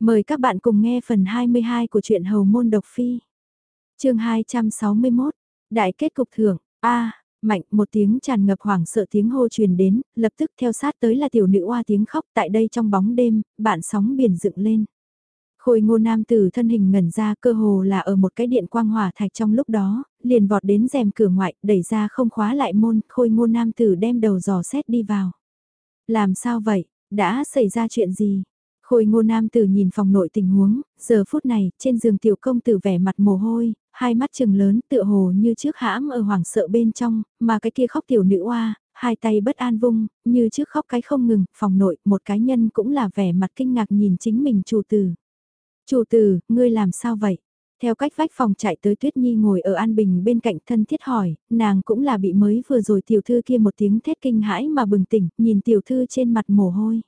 Mời các bạn cùng nghe phần 22 của truyện Hầu Môn Độc Phi. chương 261, Đại kết cục thưởng, A, mạnh một tiếng tràn ngập hoảng sợ tiếng hô truyền đến, lập tức theo sát tới là tiểu nữ oa tiếng khóc tại đây trong bóng đêm, bạn sóng biển dựng lên. Khôi ngô nam tử thân hình ngẩn ra cơ hồ là ở một cái điện quang hỏa thạch trong lúc đó, liền vọt đến rèm cửa ngoại, đẩy ra không khóa lại môn, khôi ngô nam tử đem đầu dò xét đi vào. Làm sao vậy, đã xảy ra chuyện gì? Khôi ngô nam tử nhìn phòng nội tình huống, giờ phút này, trên giường tiểu công tử vẻ mặt mồ hôi, hai mắt trừng lớn tựa hồ như trước hãm ở hoảng sợ bên trong, mà cái kia khóc tiểu nữ oa, hai tay bất an vung, như trước khóc cái không ngừng, phòng nội, một cá nhân cũng là vẻ mặt kinh ngạc nhìn chính mình chủ tử. Chủ tử, ngươi làm sao vậy? Theo cách vách phòng chạy tới Tuyết Nhi ngồi ở An Bình bên cạnh thân thiết hỏi, nàng cũng là bị mới vừa rồi tiểu thư kia một tiếng thét kinh hãi mà bừng tỉnh, nhìn tiểu thư trên mặt mồ hôi.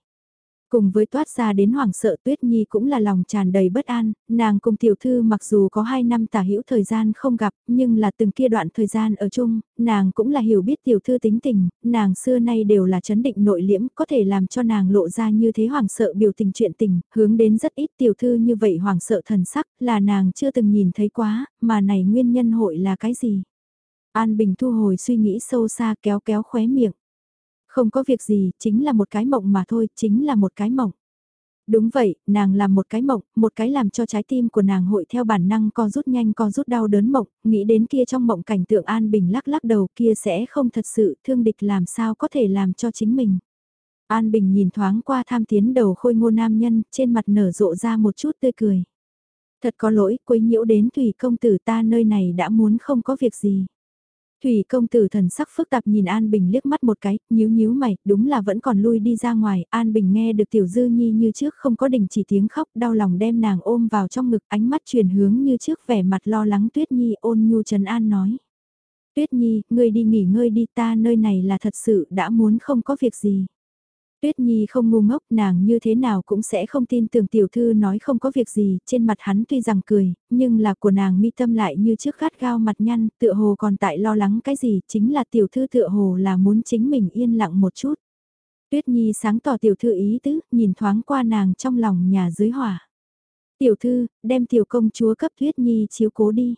Cùng với toát ra đến hoảng sợ Tuyết Nhi cũng là lòng tràn đầy bất an, nàng cùng tiểu thư mặc dù có 2 năm tả hữu thời gian không gặp, nhưng là từng kia đoạn thời gian ở chung, nàng cũng là hiểu biết tiểu thư tính tình, nàng xưa nay đều là chấn định nội liễm, có thể làm cho nàng lộ ra như thế hoảng sợ biểu tình chuyện tình, hướng đến rất ít tiểu thư như vậy hoảng sợ thần sắc, là nàng chưa từng nhìn thấy quá, mà này nguyên nhân hội là cái gì? An Bình thu hồi suy nghĩ sâu xa kéo kéo khóe miệng. Không có việc gì, chính là một cái mộng mà thôi, chính là một cái mộng. Đúng vậy, nàng làm một cái mộng, một cái làm cho trái tim của nàng hội theo bản năng co rút nhanh co rút đau đớn mộng, nghĩ đến kia trong mộng cảnh tượng An Bình lắc lắc đầu kia sẽ không thật sự thương địch làm sao có thể làm cho chính mình. An Bình nhìn thoáng qua tham tiến đầu khôi ngô nam nhân, trên mặt nở rộ ra một chút tươi cười. Thật có lỗi, quấy nhiễu đến tùy công tử ta nơi này đã muốn không có việc gì. Thủy công tử thần sắc phức tạp nhìn An Bình liếc mắt một cái, nhíu nhíu mày, đúng là vẫn còn lui đi ra ngoài, An Bình nghe được tiểu dư nhi như trước không có đình chỉ tiếng khóc, đau lòng đem nàng ôm vào trong ngực, ánh mắt chuyển hướng như trước vẻ mặt lo lắng Tuyết Nhi ôn nhu trấn an nói. Tuyết Nhi, ngươi đi nghỉ ngơi đi ta nơi này là thật sự đã muốn không có việc gì. Tuyết Nhi không ngu ngốc nàng như thế nào cũng sẽ không tin tưởng tiểu thư nói không có việc gì, trên mặt hắn tuy rằng cười, nhưng là của nàng mi tâm lại như trước gắt gao mặt nhăn, tựa hồ còn tại lo lắng cái gì, chính là tiểu thư tựa hồ là muốn chính mình yên lặng một chút. Tuyết Nhi sáng tỏ tiểu thư ý tứ, nhìn thoáng qua nàng trong lòng nhà dưới hỏa. Tiểu thư, đem tiểu công chúa cấp Tuyết Nhi chiếu cố đi.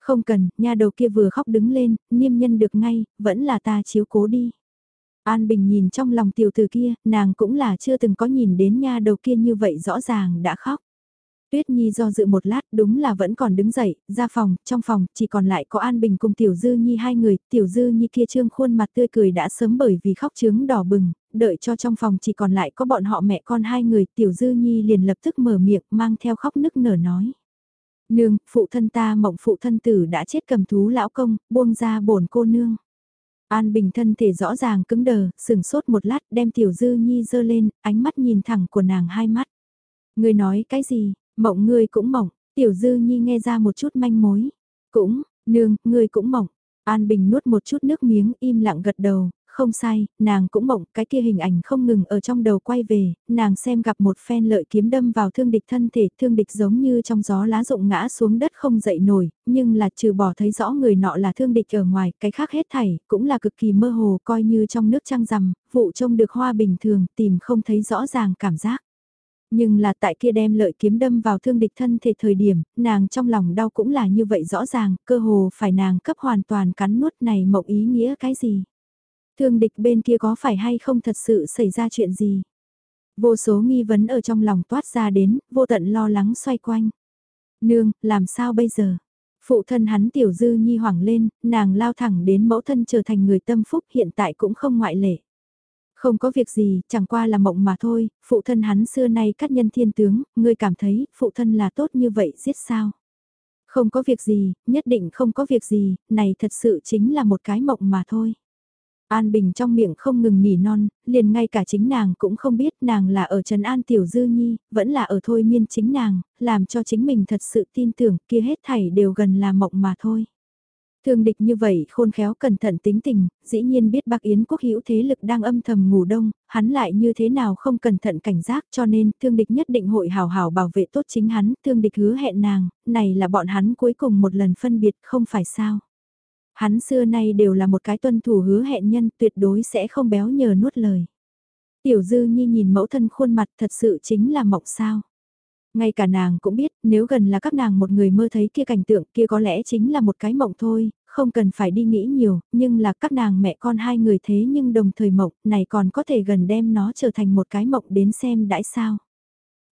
Không cần, nha đầu kia vừa khóc đứng lên, niêm nhân được ngay, vẫn là ta chiếu cố đi. An Bình nhìn trong lòng tiểu tử kia, nàng cũng là chưa từng có nhìn đến nha đầu kia như vậy rõ ràng đã khóc. Tuyết Nhi do dự một lát đúng là vẫn còn đứng dậy, ra phòng, trong phòng chỉ còn lại có An Bình cùng Tiểu Dư Nhi hai người, Tiểu Dư Nhi kia trương khuôn mặt tươi cười đã sớm bởi vì khóc trướng đỏ bừng, đợi cho trong phòng chỉ còn lại có bọn họ mẹ con hai người, Tiểu Dư Nhi liền lập tức mở miệng mang theo khóc nức nở nói. Nương, phụ thân ta mộng phụ thân tử đã chết cầm thú lão công, buông ra bổn cô nương. An Bình thân thể rõ ràng cứng đờ, sừng sốt một lát đem Tiểu Dư Nhi dơ lên, ánh mắt nhìn thẳng của nàng hai mắt. Ngươi nói cái gì, mộng ngươi cũng mộng, Tiểu Dư Nhi nghe ra một chút manh mối. Cũng, nương, ngươi cũng mộng. An Bình nuốt một chút nước miếng im lặng gật đầu, không sai, nàng cũng mộng, cái kia hình ảnh không ngừng ở trong đầu quay về, nàng xem gặp một phen lợi kiếm đâm vào thương địch thân thể, thương địch giống như trong gió lá rụng ngã xuống đất không dậy nổi, nhưng là trừ bỏ thấy rõ người nọ là thương địch ở ngoài, cái khác hết thảy, cũng là cực kỳ mơ hồ, coi như trong nước trăng rằm, vụ trông được hoa bình thường, tìm không thấy rõ ràng cảm giác nhưng là tại kia đem lợi kiếm đâm vào thương địch thân thể thời điểm, nàng trong lòng đau cũng là như vậy rõ ràng, cơ hồ phải nàng cấp hoàn toàn cắn nuốt này mộng ý nghĩa cái gì. Thương địch bên kia có phải hay không thật sự xảy ra chuyện gì? Vô số nghi vấn ở trong lòng toát ra đến, vô tận lo lắng xoay quanh. Nương, làm sao bây giờ? Phụ thân hắn tiểu dư nhi hoảng lên, nàng lao thẳng đến mẫu thân trở thành người tâm phúc hiện tại cũng không ngoại lệ. Không có việc gì, chẳng qua là mộng mà thôi, phụ thân hắn xưa nay cắt nhân thiên tướng, ngươi cảm thấy phụ thân là tốt như vậy giết sao? Không có việc gì, nhất định không có việc gì, này thật sự chính là một cái mộng mà thôi. An Bình trong miệng không ngừng nỉ non, liền ngay cả chính nàng cũng không biết nàng là ở Trần An Tiểu Dư Nhi, vẫn là ở thôi miên chính nàng, làm cho chính mình thật sự tin tưởng kia hết thảy đều gần là mộng mà thôi. Thương địch như vậy khôn khéo cẩn thận tính tình, dĩ nhiên biết Bác Yến quốc hữu thế lực đang âm thầm ngủ đông, hắn lại như thế nào không cẩn thận cảnh giác cho nên thương địch nhất định hội hào hào bảo vệ tốt chính hắn, thương địch hứa hẹn nàng, này là bọn hắn cuối cùng một lần phân biệt không phải sao. Hắn xưa nay đều là một cái tuân thủ hứa hẹn nhân tuyệt đối sẽ không béo nhờ nuốt lời. Tiểu dư nhi nhìn mẫu thân khuôn mặt thật sự chính là mộng sao. Ngay cả nàng cũng biết, nếu gần là các nàng một người mơ thấy kia cảnh tượng kia có lẽ chính là một cái mộng thôi, không cần phải đi nghĩ nhiều, nhưng là các nàng mẹ con hai người thế nhưng đồng thời mộng, này còn có thể gần đem nó trở thành một cái mộng đến xem đãi sao.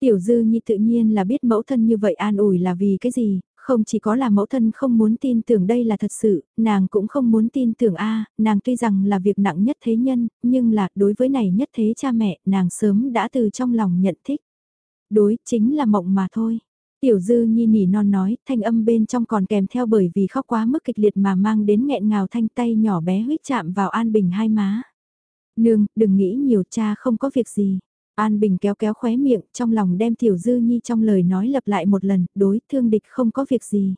Tiểu dư nhi tự nhiên là biết mẫu thân như vậy an ủi là vì cái gì, không chỉ có là mẫu thân không muốn tin tưởng đây là thật sự, nàng cũng không muốn tin tưởng a nàng tuy rằng là việc nặng nhất thế nhân, nhưng là đối với này nhất thế cha mẹ, nàng sớm đã từ trong lòng nhận thích. Đối, chính là mộng mà thôi. Tiểu dư nhi nỉ non nói, thanh âm bên trong còn kèm theo bởi vì khóc quá mức kịch liệt mà mang đến nghẹn ngào thanh tay nhỏ bé huyết chạm vào An Bình hai má. Nương, đừng nghĩ nhiều cha không có việc gì. An Bình kéo kéo khóe miệng, trong lòng đem Tiểu Dư Nhi trong lời nói lặp lại một lần, đối thương địch không có việc gì.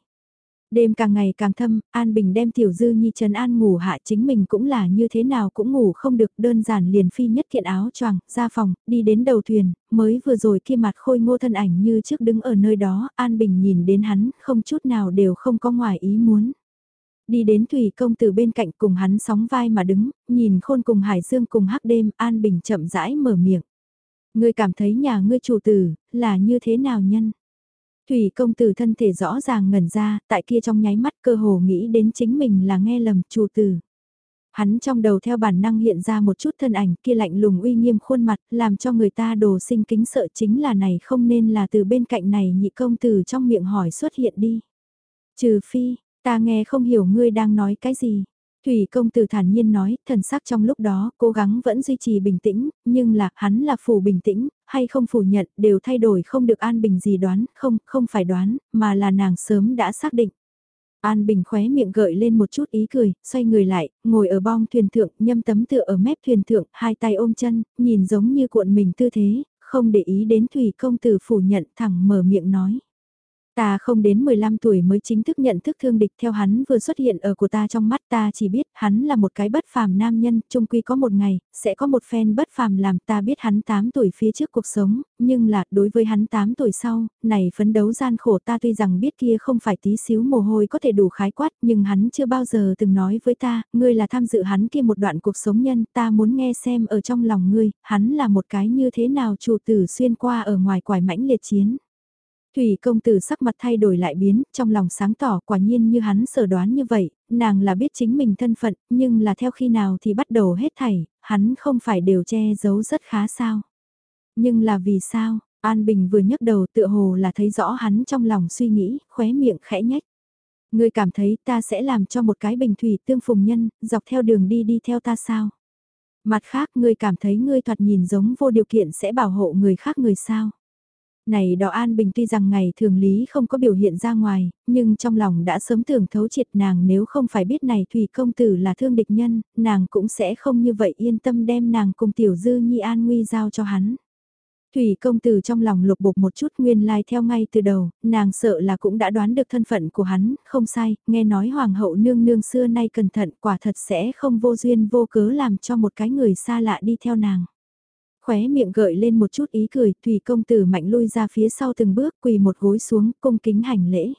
Đêm càng ngày càng thâm, An Bình đem Tiểu Dư Nhi trần an ngủ hạ chính mình cũng là như thế nào cũng ngủ không được đơn giản liền phi nhất kiện áo choàng ra phòng, đi đến đầu thuyền, mới vừa rồi kia mặt khôi ngô thân ảnh như trước đứng ở nơi đó, An Bình nhìn đến hắn không chút nào đều không có ngoài ý muốn. Đi đến Thủy công từ bên cạnh cùng hắn sóng vai mà đứng, nhìn khôn cùng Hải Dương cùng hắc đêm, An Bình chậm rãi mở miệng. Ngươi cảm thấy nhà ngươi chủ tử, là như thế nào nhân? Thủy công tử thân thể rõ ràng ngẩn ra, tại kia trong nháy mắt cơ hồ nghĩ đến chính mình là nghe lầm chủ tử. Hắn trong đầu theo bản năng hiện ra một chút thân ảnh kia lạnh lùng uy nghiêm khuôn mặt, làm cho người ta đồ sinh kính sợ chính là này không nên là từ bên cạnh này nhị công tử trong miệng hỏi xuất hiện đi. Trừ phi, ta nghe không hiểu ngươi đang nói cái gì. Thủy công tử thản nhiên nói, thần sắc trong lúc đó, cố gắng vẫn duy trì bình tĩnh, nhưng là, hắn là phủ bình tĩnh, hay không phủ nhận, đều thay đổi không được an bình gì đoán, không, không phải đoán, mà là nàng sớm đã xác định. An Bình khóe miệng gợi lên một chút ý cười, xoay người lại, ngồi ở bong thuyền thượng, nhâm tấm tựa ở mép thuyền thượng, hai tay ôm chân, nhìn giống như cuộn mình tư thế, không để ý đến Thủy công tử phủ nhận thẳng mở miệng nói. Ta không đến 15 tuổi mới chính thức nhận thức thương địch theo hắn vừa xuất hiện ở của ta trong mắt ta chỉ biết hắn là một cái bất phàm nam nhân, chung quy có một ngày, sẽ có một phen bất phàm làm ta biết hắn 8 tuổi phía trước cuộc sống, nhưng là đối với hắn 8 tuổi sau, này phấn đấu gian khổ ta tuy rằng biết kia không phải tí xíu mồ hôi có thể đủ khái quát nhưng hắn chưa bao giờ từng nói với ta, ngươi là tham dự hắn kia một đoạn cuộc sống nhân ta muốn nghe xem ở trong lòng ngươi, hắn là một cái như thế nào chủ tử xuyên qua ở ngoài quải mãnh liệt chiến. Thủy công tử sắc mặt thay đổi lại biến, trong lòng sáng tỏ quả nhiên như hắn sở đoán như vậy, nàng là biết chính mình thân phận, nhưng là theo khi nào thì bắt đầu hết thảy, hắn không phải đều che giấu rất khá sao. Nhưng là vì sao, An Bình vừa nhấc đầu tựa hồ là thấy rõ hắn trong lòng suy nghĩ, khóe miệng khẽ nhách. Ngươi cảm thấy ta sẽ làm cho một cái bình thủy tương phùng nhân, dọc theo đường đi đi theo ta sao? Mặt khác ngươi cảm thấy ngươi thoạt nhìn giống vô điều kiện sẽ bảo hộ người khác người sao? Này đỏ An Bình tuy rằng ngày thường lý không có biểu hiện ra ngoài, nhưng trong lòng đã sớm tưởng thấu triệt nàng nếu không phải biết này Thủy công tử là thương địch nhân, nàng cũng sẽ không như vậy yên tâm đem nàng cùng tiểu dư nhi an nguy giao cho hắn. Thủy công tử trong lòng lục bục một chút nguyên lai like theo ngay từ đầu, nàng sợ là cũng đã đoán được thân phận của hắn, không sai, nghe nói hoàng hậu nương nương xưa nay cẩn thận quả thật sẽ không vô duyên vô cớ làm cho một cái người xa lạ đi theo nàng khóe miệng gợi lên một chút ý cười, Thủy công tử mạnh lui ra phía sau từng bước quỳ một gối xuống, cung kính hành lễ.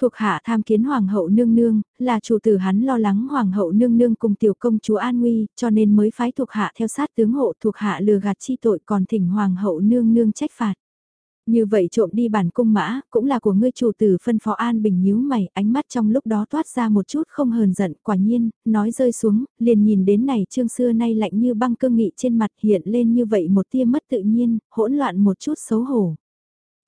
Thuộc hạ tham kiến hoàng hậu nương nương, là chủ tử hắn lo lắng hoàng hậu nương nương cùng tiểu công chúa an nguy, cho nên mới phái thuộc hạ theo sát tướng hộ thuộc hạ lừa gạt chi tội còn thỉnh hoàng hậu nương nương trách phạt. Như vậy trộm đi bản cung mã, cũng là của ngươi chủ tử phân phó an bình nhíu mày, ánh mắt trong lúc đó toát ra một chút không hờn giận, quả nhiên, nói rơi xuống, liền nhìn đến này trương xưa nay lạnh như băng cương nghị trên mặt hiện lên như vậy một tia mất tự nhiên, hỗn loạn một chút xấu hổ.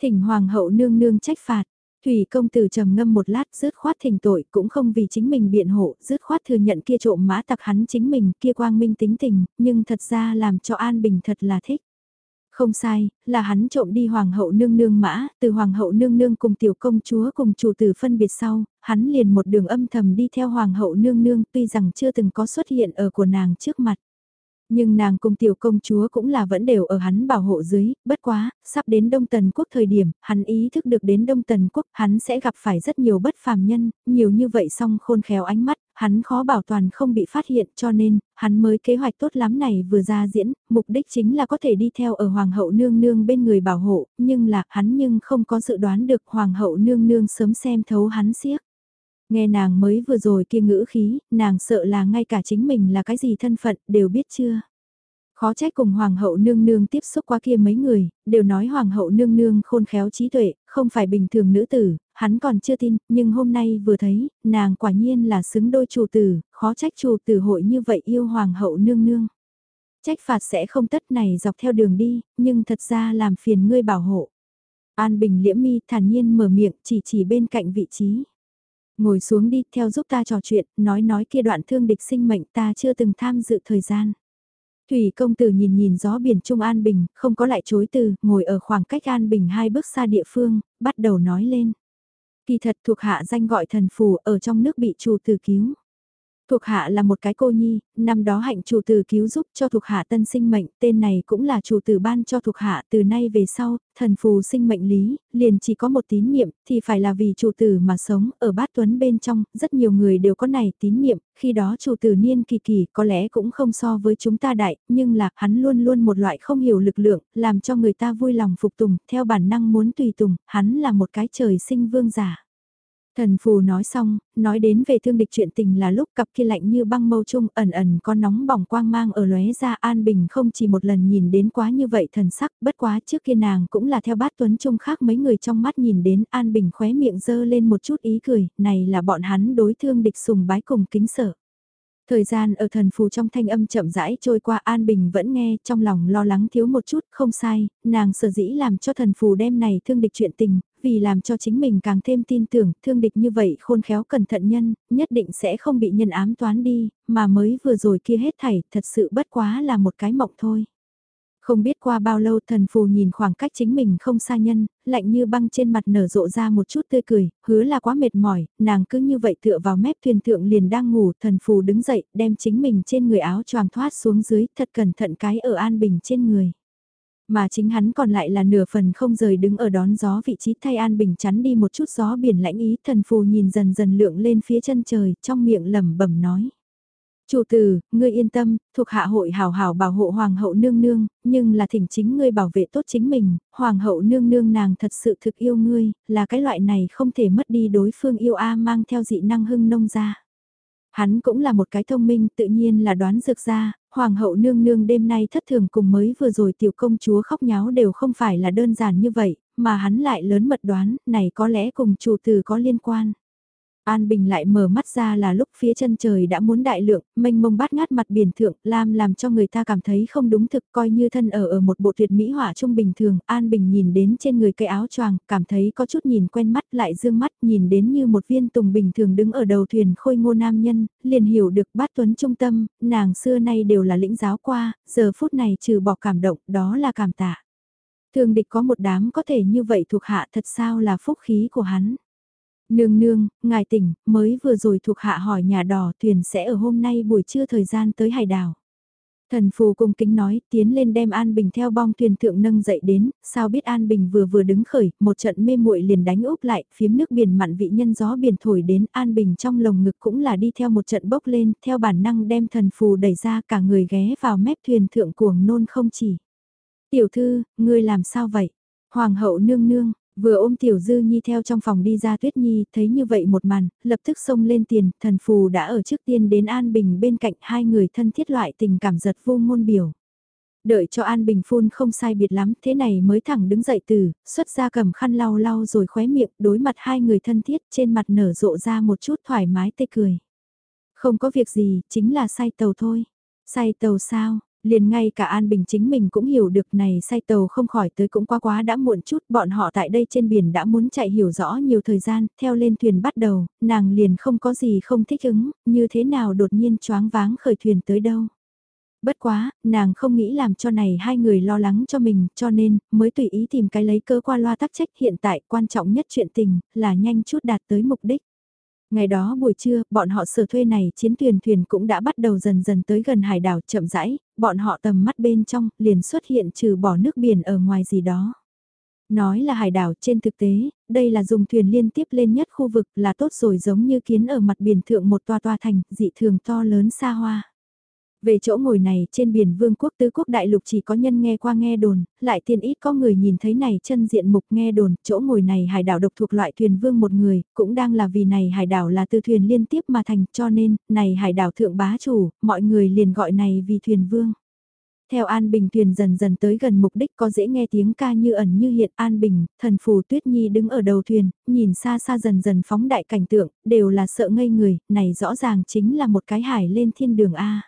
Thỉnh hoàng hậu nương nương trách phạt, Thủy công tử trầm ngâm một lát rớt khoát thỉnh tội cũng không vì chính mình biện hộ, rớt khoát thừa nhận kia trộm mã tặc hắn chính mình kia quang minh tính tình, nhưng thật ra làm cho An Bình thật là thích. Không sai, là hắn trộm đi hoàng hậu nương nương mã, từ hoàng hậu nương nương cùng tiểu công chúa cùng chủ tử phân biệt sau, hắn liền một đường âm thầm đi theo hoàng hậu nương nương tuy rằng chưa từng có xuất hiện ở của nàng trước mặt. Nhưng nàng cùng tiểu công chúa cũng là vẫn đều ở hắn bảo hộ dưới, bất quá, sắp đến Đông Tần Quốc thời điểm, hắn ý thức được đến Đông Tần Quốc, hắn sẽ gặp phải rất nhiều bất phàm nhân, nhiều như vậy song khôn khéo ánh mắt, hắn khó bảo toàn không bị phát hiện cho nên, hắn mới kế hoạch tốt lắm này vừa ra diễn, mục đích chính là có thể đi theo ở Hoàng hậu nương nương bên người bảo hộ, nhưng là hắn nhưng không có dự đoán được Hoàng hậu nương nương sớm xem thấu hắn siếc. Nghe nàng mới vừa rồi kia ngữ khí, nàng sợ là ngay cả chính mình là cái gì thân phận đều biết chưa. Khó trách cùng Hoàng hậu nương nương tiếp xúc qua kia mấy người, đều nói Hoàng hậu nương nương khôn khéo trí tuệ, không phải bình thường nữ tử, hắn còn chưa tin, nhưng hôm nay vừa thấy, nàng quả nhiên là xứng đôi chủ tử, khó trách chủ tử hội như vậy yêu Hoàng hậu nương nương. Trách phạt sẽ không tất này dọc theo đường đi, nhưng thật ra làm phiền ngươi bảo hộ. An Bình liễm mi thản nhiên mở miệng chỉ chỉ bên cạnh vị trí. Ngồi xuống đi theo giúp ta trò chuyện, nói nói kia đoạn thương địch sinh mệnh ta chưa từng tham dự thời gian. Thủy công tử nhìn nhìn gió biển Trung An Bình, không có lại chối từ, ngồi ở khoảng cách An Bình hai bước xa địa phương, bắt đầu nói lên. Kỳ thật thuộc hạ danh gọi thần phù ở trong nước bị chủ tử cứu. Thuộc hạ là một cái cô nhi, năm đó hạnh chủ tử cứu giúp cho thuộc hạ tân sinh mệnh, tên này cũng là chủ tử ban cho thuộc hạ từ nay về sau, thần phù sinh mệnh lý, liền chỉ có một tín niệm, thì phải là vì chủ tử mà sống, ở bát tuấn bên trong, rất nhiều người đều có này tín niệm, khi đó chủ tử niên kỳ kỳ có lẽ cũng không so với chúng ta đại, nhưng là hắn luôn luôn một loại không hiểu lực lượng, làm cho người ta vui lòng phục tùng, theo bản năng muốn tùy tùng, hắn là một cái trời sinh vương giả. Thần phù nói xong, nói đến về thương địch chuyện tình là lúc cặp kia lạnh như băng mâu chung ẩn ẩn có nóng bỏng quang mang ở lóe ra An Bình không chỉ một lần nhìn đến quá như vậy thần sắc bất quá trước kia nàng cũng là theo bát tuấn chung khác mấy người trong mắt nhìn đến An Bình khóe miệng dơ lên một chút ý cười, này là bọn hắn đối thương địch sùng bái cùng kính sợ. Thời gian ở thần phù trong thanh âm chậm rãi trôi qua An Bình vẫn nghe trong lòng lo lắng thiếu một chút, không sai, nàng sở dĩ làm cho thần phù đem này thương địch chuyện tình, vì làm cho chính mình càng thêm tin tưởng, thương địch như vậy khôn khéo cẩn thận nhân, nhất định sẽ không bị nhân ám toán đi, mà mới vừa rồi kia hết thảy, thật sự bất quá là một cái mộng thôi. Không biết qua bao lâu thần phù nhìn khoảng cách chính mình không xa nhân, lạnh như băng trên mặt nở rộ ra một chút tươi cười, hứa là quá mệt mỏi, nàng cứ như vậy tựa vào mép thuyền thượng liền đang ngủ, thần phù đứng dậy, đem chính mình trên người áo choàng thoát xuống dưới, thật cẩn thận cái ở an bình trên người. Mà chính hắn còn lại là nửa phần không rời đứng ở đón gió vị trí thay an bình chắn đi một chút gió biển lãnh ý, thần phù nhìn dần dần lượng lên phía chân trời, trong miệng lẩm bẩm nói. Chủ tử, ngươi yên tâm, thuộc hạ hội hào hào bảo hộ hoàng hậu nương nương, nhưng là thỉnh chính ngươi bảo vệ tốt chính mình, hoàng hậu nương nương nàng thật sự thực yêu ngươi, là cái loại này không thể mất đi đối phương yêu A mang theo dị năng hưng nông ra. Hắn cũng là một cái thông minh tự nhiên là đoán dược ra, hoàng hậu nương nương đêm nay thất thường cùng mới vừa rồi tiểu công chúa khóc nháo đều không phải là đơn giản như vậy, mà hắn lại lớn mật đoán, này có lẽ cùng chủ tử có liên quan. An Bình lại mở mắt ra là lúc phía chân trời đã muốn đại lượng, mênh mông bát ngát mặt biển thượng, lam làm cho người ta cảm thấy không đúng thực coi như thân ở ở một bộ tuyệt mỹ hỏa trung bình thường. An Bình nhìn đến trên người cây áo choàng, cảm thấy có chút nhìn quen mắt lại dương mắt nhìn đến như một viên tùng bình thường đứng ở đầu thuyền khôi ngô nam nhân, liền hiểu được bát tuấn trung tâm, nàng xưa nay đều là lĩnh giáo qua, giờ phút này trừ bỏ cảm động, đó là cảm tạ. Thường địch có một đám có thể như vậy thuộc hạ thật sao là phúc khí của hắn. Nương nương, ngài tỉnh, mới vừa rồi thuộc hạ hỏi nhà đỏ thuyền sẽ ở hôm nay buổi trưa thời gian tới hải đảo. Thần phù cung kính nói, tiến lên đem An Bình theo bong thuyền thượng nâng dậy đến, sao biết An Bình vừa vừa đứng khởi, một trận mê muội liền đánh úp lại, phiếm nước biển mặn vị nhân gió biển thổi đến, An Bình trong lồng ngực cũng là đi theo một trận bốc lên, theo bản năng đem thần phù đẩy ra cả người ghé vào mép thuyền thượng cuồng nôn không chỉ. Tiểu thư, ngươi làm sao vậy? Hoàng hậu nương nương, Vừa ôm Tiểu Dư Nhi theo trong phòng đi ra Tuyết Nhi, thấy như vậy một màn, lập tức xông lên tiền, thần phù đã ở trước tiên đến An Bình bên cạnh hai người thân thiết loại tình cảm giật vô ngôn biểu. Đợi cho An Bình phun không sai biệt lắm, thế này mới thẳng đứng dậy từ, xuất ra cầm khăn lau lau rồi khóe miệng, đối mặt hai người thân thiết, trên mặt nở rộ ra một chút thoải mái tê cười. Không có việc gì, chính là say tàu thôi. Say tàu sao, Liền ngay cả An Bình chính mình cũng hiểu được này say tàu không khỏi tới cũng quá quá đã muộn chút, bọn họ tại đây trên biển đã muốn chạy hiểu rõ nhiều thời gian, theo lên thuyền bắt đầu, nàng liền không có gì không thích ứng, như thế nào đột nhiên choáng váng khởi thuyền tới đâu. Bất quá, nàng không nghĩ làm cho này hai người lo lắng cho mình, cho nên, mới tùy ý tìm cái lấy cơ qua loa tắc trách hiện tại quan trọng nhất chuyện tình, là nhanh chút đạt tới mục đích. Ngày đó buổi trưa, bọn họ sở thuê này chiến thuyền thuyền cũng đã bắt đầu dần dần tới gần hải đảo chậm rãi, bọn họ tầm mắt bên trong liền xuất hiện trừ bỏ nước biển ở ngoài gì đó. Nói là hải đảo trên thực tế, đây là dùng thuyền liên tiếp lên nhất khu vực là tốt rồi giống như kiến ở mặt biển thượng một toa toa thành, dị thường to lớn xa hoa. Về chỗ ngồi này trên biển vương quốc tứ quốc đại lục chỉ có nhân nghe qua nghe đồn, lại tiên ít có người nhìn thấy này chân diện mục nghe đồn, chỗ ngồi này hải đảo độc thuộc loại thuyền vương một người, cũng đang là vì này hải đảo là từ thuyền liên tiếp mà thành cho nên, này hải đảo thượng bá chủ, mọi người liền gọi này vì thuyền vương. Theo An Bình thuyền dần dần tới gần mục đích có dễ nghe tiếng ca như ẩn như hiện An Bình, thần phù Tuyết Nhi đứng ở đầu thuyền, nhìn xa xa dần dần phóng đại cảnh tượng, đều là sợ ngây người, này rõ ràng chính là một cái hải lên thiên đường A.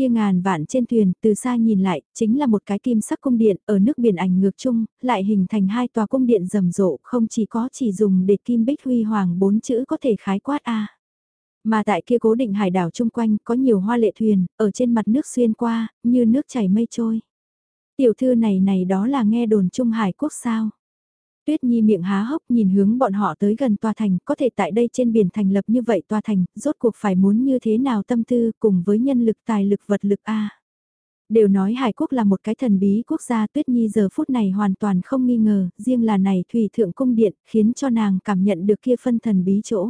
Kia ngàn vạn trên thuyền, từ xa nhìn lại, chính là một cái kim sắc cung điện, ở nước biển ảnh ngược chung, lại hình thành hai tòa cung điện rầm rộ, không chỉ có chỉ dùng để kim bích huy hoàng bốn chữ có thể khái quát A. Mà tại kia cố định hải đảo chung quanh có nhiều hoa lệ thuyền, ở trên mặt nước xuyên qua, như nước chảy mây trôi. Tiểu thư này này đó là nghe đồn Trung Hải quốc sao. Tuyết Nhi miệng há hốc nhìn hướng bọn họ tới gần tòa thành, có thể tại đây trên biển thành lập như vậy tòa thành, rốt cuộc phải muốn như thế nào tâm tư cùng với nhân lực tài lực vật lực A. Đều nói Hải Quốc là một cái thần bí quốc gia Tuyết Nhi giờ phút này hoàn toàn không nghi ngờ, riêng là này Thủy Thượng Cung Điện khiến cho nàng cảm nhận được kia phân thần bí chỗ.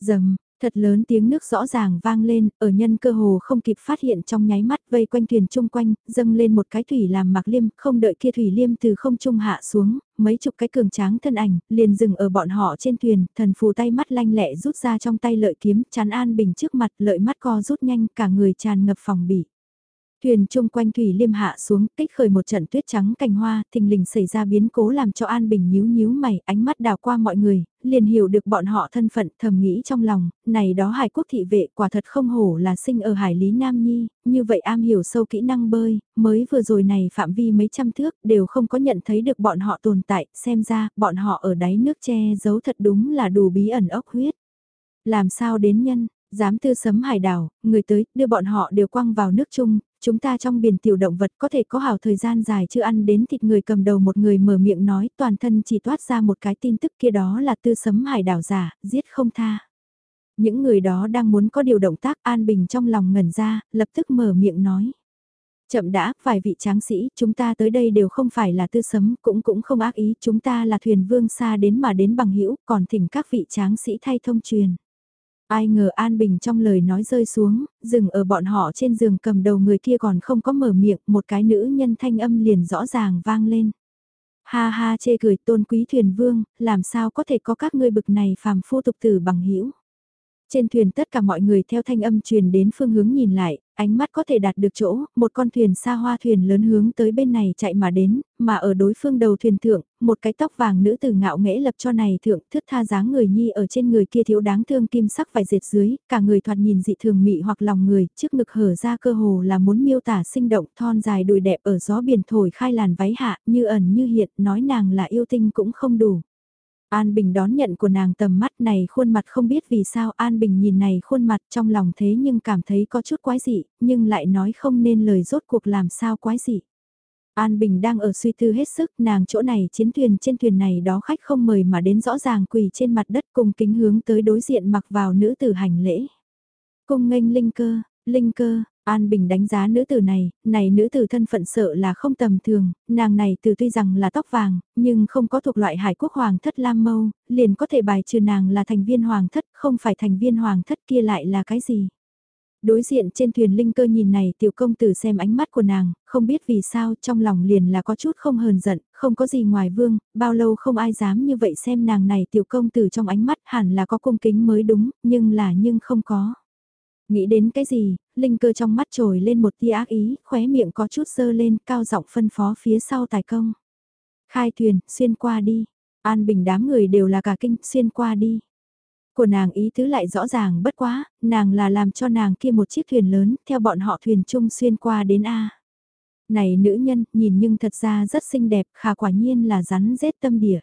Dầm, Thật lớn tiếng nước rõ ràng vang lên, ở nhân cơ hồ không kịp phát hiện trong nháy mắt vây quanh thuyền chung quanh, dâng lên một cái thủy làm mặc liêm, không đợi kia thủy liêm từ không trung hạ xuống, mấy chục cái cường tráng thân ảnh, liền dừng ở bọn họ trên thuyền, thần phù tay mắt lanh lẹ rút ra trong tay lợi kiếm, chán an bình trước mặt, lợi mắt co rút nhanh, cả người tràn ngập phòng bỉ. Thuyền chung quanh thủy liêm hạ xuống, kích khởi một trận tuyết trắng cành hoa, thình lình xảy ra biến cố làm cho An Bình nhíu nhíu mày, ánh mắt đào qua mọi người, liền hiểu được bọn họ thân phận, thầm nghĩ trong lòng, này đó hải quốc thị vệ quả thật không hổ là sinh ở hải lý Nam Nhi, như vậy am hiểu sâu kỹ năng bơi, mới vừa rồi này phạm vi mấy trăm thước đều không có nhận thấy được bọn họ tồn tại, xem ra, bọn họ ở đáy nước che giấu thật đúng là đủ bí ẩn ốc huyết. Làm sao đến nhân, dám tư sấm hải đảo, người tới, đưa bọn họ đều quăng vào nước chung, chúng ta trong biển tiểu động vật có thể có hào thời gian dài chưa ăn đến thịt người cầm đầu một người mở miệng nói toàn thân chỉ toát ra một cái tin tức kia đó là tư sấm hải đảo giả, giết không tha. Những người đó đang muốn có điều động tác an bình trong lòng ngẩn ra, lập tức mở miệng nói. Chậm đã, vài vị tráng sĩ, chúng ta tới đây đều không phải là tư sấm, cũng cũng không ác ý, chúng ta là thuyền vương xa đến mà đến bằng hữu còn thỉnh các vị tráng sĩ thay thông truyền. Ai ngờ An Bình trong lời nói rơi xuống, dừng ở bọn họ trên giường cầm đầu người kia còn không có mở miệng, một cái nữ nhân thanh âm liền rõ ràng vang lên. Ha ha chê cười tôn quý thuyền vương, làm sao có thể có các ngươi bực này phàm phu tục tử bằng hữu trên thuyền tất cả mọi người theo thanh âm truyền đến phương hướng nhìn lại, ánh mắt có thể đạt được chỗ, một con thuyền xa hoa thuyền lớn hướng tới bên này chạy mà đến, mà ở đối phương đầu thuyền thượng, một cái tóc vàng nữ tử ngạo nghễ lập cho này thượng thướt tha dáng người nhi ở trên người kia thiếu đáng thương kim sắc vải dệt dưới, cả người thoạt nhìn dị thường mị hoặc lòng người, trước ngực hở ra cơ hồ là muốn miêu tả sinh động thon dài đùi đẹp ở gió biển thổi khai làn váy hạ, như ẩn như hiện, nói nàng là yêu tinh cũng không đủ. An Bình đón nhận của nàng tầm mắt này khuôn mặt không biết vì sao An Bình nhìn này khuôn mặt trong lòng thế nhưng cảm thấy có chút quái dị, nhưng lại nói không nên lời rốt cuộc làm sao quái dị. An Bình đang ở suy tư hết sức, nàng chỗ này chiến thuyền trên thuyền này đó khách không mời mà đến rõ ràng quỳ trên mặt đất cùng kính hướng tới đối diện mặc vào nữ tử hành lễ. Cung nghênh linh cơ, linh cơ, An Bình đánh giá nữ tử này, này nữ tử thân phận sợ là không tầm thường, nàng này từ tuy rằng là tóc vàng, nhưng không có thuộc loại hải quốc hoàng thất Lam Mâu, liền có thể bài trừ nàng là thành viên hoàng thất, không phải thành viên hoàng thất kia lại là cái gì. Đối diện trên thuyền linh cơ nhìn này tiểu công tử xem ánh mắt của nàng, không biết vì sao trong lòng liền là có chút không hờn giận, không có gì ngoài vương, bao lâu không ai dám như vậy xem nàng này tiểu công tử trong ánh mắt hẳn là có cung kính mới đúng, nhưng là nhưng không có. Nghĩ đến cái gì, linh cơ trong mắt trồi lên một tia ác ý, khóe miệng có chút dơ lên, cao giọng phân phó phía sau tài công. Khai thuyền, xuyên qua đi. An bình đám người đều là cả kinh, xuyên qua đi. Của nàng ý tứ lại rõ ràng bất quá, nàng là làm cho nàng kia một chiếc thuyền lớn, theo bọn họ thuyền chung xuyên qua đến A. Này nữ nhân, nhìn nhưng thật ra rất xinh đẹp, khả quả nhiên là rắn rết tâm địa.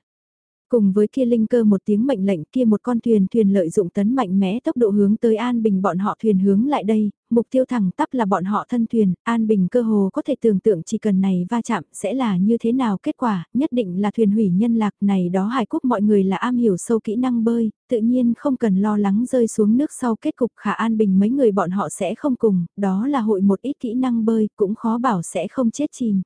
Cùng với kia linh cơ một tiếng mệnh lệnh kia một con thuyền thuyền lợi dụng tấn mạnh mẽ tốc độ hướng tới An Bình bọn họ thuyền hướng lại đây, mục tiêu thẳng tắp là bọn họ thân thuyền, An Bình cơ hồ có thể tưởng tượng chỉ cần này va chạm sẽ là như thế nào kết quả, nhất định là thuyền hủy nhân lạc này đó hải quốc mọi người là am hiểu sâu kỹ năng bơi, tự nhiên không cần lo lắng rơi xuống nước sau kết cục khả An Bình mấy người bọn họ sẽ không cùng, đó là hội một ít kỹ năng bơi cũng khó bảo sẽ không chết chìm.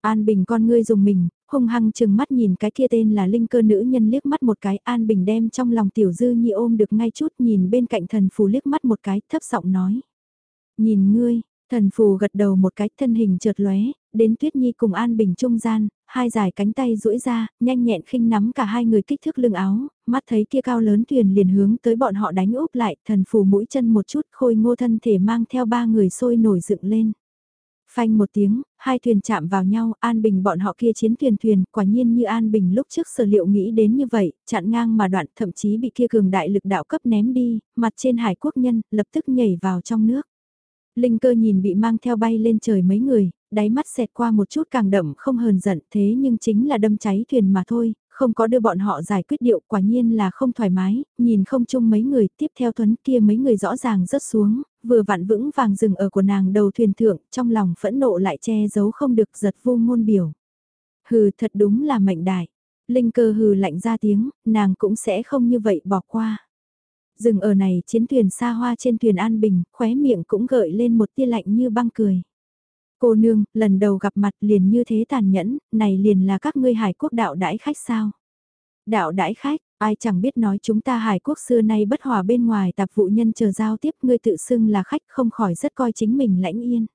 An Bình con ngươi dùng mình, hung hăng chừng mắt nhìn cái kia tên là linh cơ nữ nhân liếc mắt một cái An Bình đem trong lòng tiểu dư nhi ôm được ngay chút nhìn bên cạnh thần phù liếc mắt một cái thấp giọng nói. Nhìn ngươi, thần phù gật đầu một cái thân hình trượt lóe, đến Tuyết Nhi cùng An Bình trung gian, hai dài cánh tay duỗi ra, nhanh nhẹn khinh nắm cả hai người kích thước lưng áo, mắt thấy kia cao lớn thuyền liền hướng tới bọn họ đánh úp lại, thần phù mũi chân một chút khôi ngô thân thể mang theo ba người sôi nổi dựng lên. Phanh một tiếng, hai thuyền chạm vào nhau, An Bình bọn họ kia chiến thuyền thuyền, quả nhiên như An Bình lúc trước sở liệu nghĩ đến như vậy, chặn ngang mà đoạn thậm chí bị kia cường đại lực đạo cấp ném đi, mặt trên hải quốc nhân, lập tức nhảy vào trong nước. Linh cơ nhìn bị mang theo bay lên trời mấy người, đáy mắt xẹt qua một chút càng đậm không hờn giận thế nhưng chính là đâm cháy thuyền mà thôi, không có đưa bọn họ giải quyết điệu quả nhiên là không thoải mái, nhìn không chung mấy người tiếp theo thuấn kia mấy người rõ ràng rớt xuống, vừa vặn vững vàng dừng ở của nàng đầu thuyền thượng, trong lòng phẫn nộ lại che giấu không được giật vu ngôn biểu. Hừ thật đúng là mệnh đại, linh cơ hừ lạnh ra tiếng, nàng cũng sẽ không như vậy bỏ qua. Dừng ở này chiến thuyền xa hoa trên thuyền an bình, khóe miệng cũng gợi lên một tia lạnh như băng cười. Cô nương, lần đầu gặp mặt liền như thế tàn nhẫn, này liền là các ngươi hải quốc đạo đãi khách sao? Đạo đãi khách, ai chẳng biết nói chúng ta hải quốc xưa nay bất hòa bên ngoài tạp vụ nhân chờ giao tiếp, ngươi tự xưng là khách, không khỏi rất coi chính mình lãnh yên.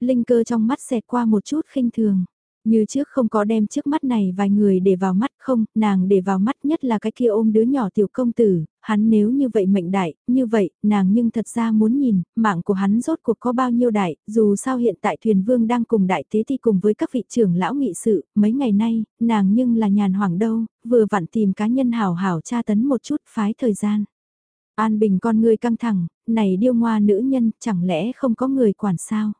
Linh cơ trong mắt xẹt qua một chút khinh thường. Như trước không có đem trước mắt này vài người để vào mắt không, nàng để vào mắt nhất là cái kia ôm đứa nhỏ tiểu công tử, hắn nếu như vậy mệnh đại, như vậy, nàng nhưng thật ra muốn nhìn, mạng của hắn rốt cuộc có bao nhiêu đại, dù sao hiện tại thuyền vương đang cùng đại tế thi cùng với các vị trưởng lão nghị sự, mấy ngày nay, nàng nhưng là nhàn hoảng đâu, vừa vặn tìm cá nhân hảo hảo tra tấn một chút phái thời gian. An bình con người căng thẳng, này điêu ngoa nữ nhân, chẳng lẽ không có người quản sao?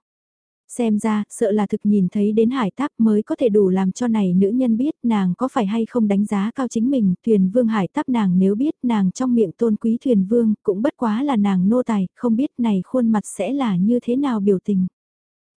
Xem ra, sợ là thực nhìn thấy đến hải táp mới có thể đủ làm cho này nữ nhân biết nàng có phải hay không đánh giá cao chính mình, thuyền vương hải táp nàng nếu biết nàng trong miệng tôn quý thuyền vương cũng bất quá là nàng nô tài, không biết này khuôn mặt sẽ là như thế nào biểu tình.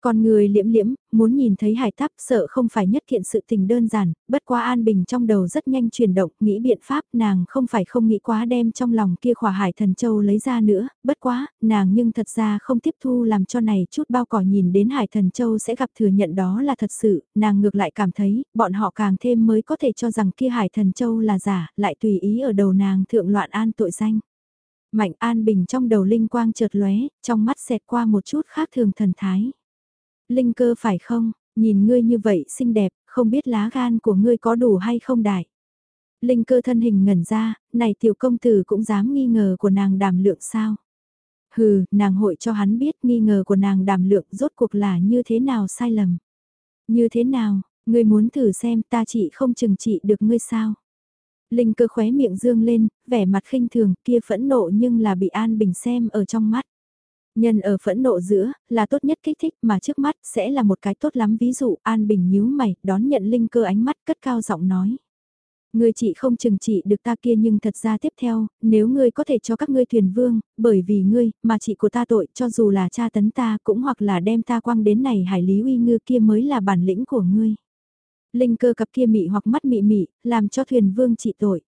Con người liễm liễm, muốn nhìn thấy hải tháp sợ không phải nhất kiện sự tình đơn giản, bất quá an bình trong đầu rất nhanh chuyển động, nghĩ biện pháp nàng không phải không nghĩ quá đem trong lòng kia khỏa hải thần châu lấy ra nữa, bất quá, nàng nhưng thật ra không tiếp thu làm cho này chút bao cỏ nhìn đến hải thần châu sẽ gặp thừa nhận đó là thật sự, nàng ngược lại cảm thấy, bọn họ càng thêm mới có thể cho rằng kia hải thần châu là giả, lại tùy ý ở đầu nàng thượng loạn an tội danh. Mạnh an bình trong đầu linh quang chợt lóe, trong mắt xẹt qua một chút khác thường thần thái. Linh cơ phải không, nhìn ngươi như vậy xinh đẹp, không biết lá gan của ngươi có đủ hay không đại. Linh cơ thân hình ngẩn ra, này tiểu công tử cũng dám nghi ngờ của nàng đàm lượng sao. Hừ, nàng hội cho hắn biết nghi ngờ của nàng đàm lượng rốt cuộc là như thế nào sai lầm. Như thế nào, ngươi muốn thử xem ta chị không chừng trị được ngươi sao. Linh cơ khóe miệng dương lên, vẻ mặt khinh thường kia phẫn nộ nhưng là bị An Bình xem ở trong mắt. Nhân ở phẫn nộ giữa, là tốt nhất kích thích mà trước mắt sẽ là một cái tốt lắm ví dụ An Bình nhíu mày, đón nhận Linh cơ ánh mắt cất cao giọng nói. người chị không chừng trị được ta kia nhưng thật ra tiếp theo, nếu ngươi có thể cho các ngươi thuyền vương, bởi vì ngươi, mà chị của ta tội cho dù là cha tấn ta cũng hoặc là đem ta quăng đến này hải lý uy ngư kia mới là bản lĩnh của ngươi. Linh cơ cặp kia mị hoặc mắt mị mị, làm cho thuyền vương trị tội.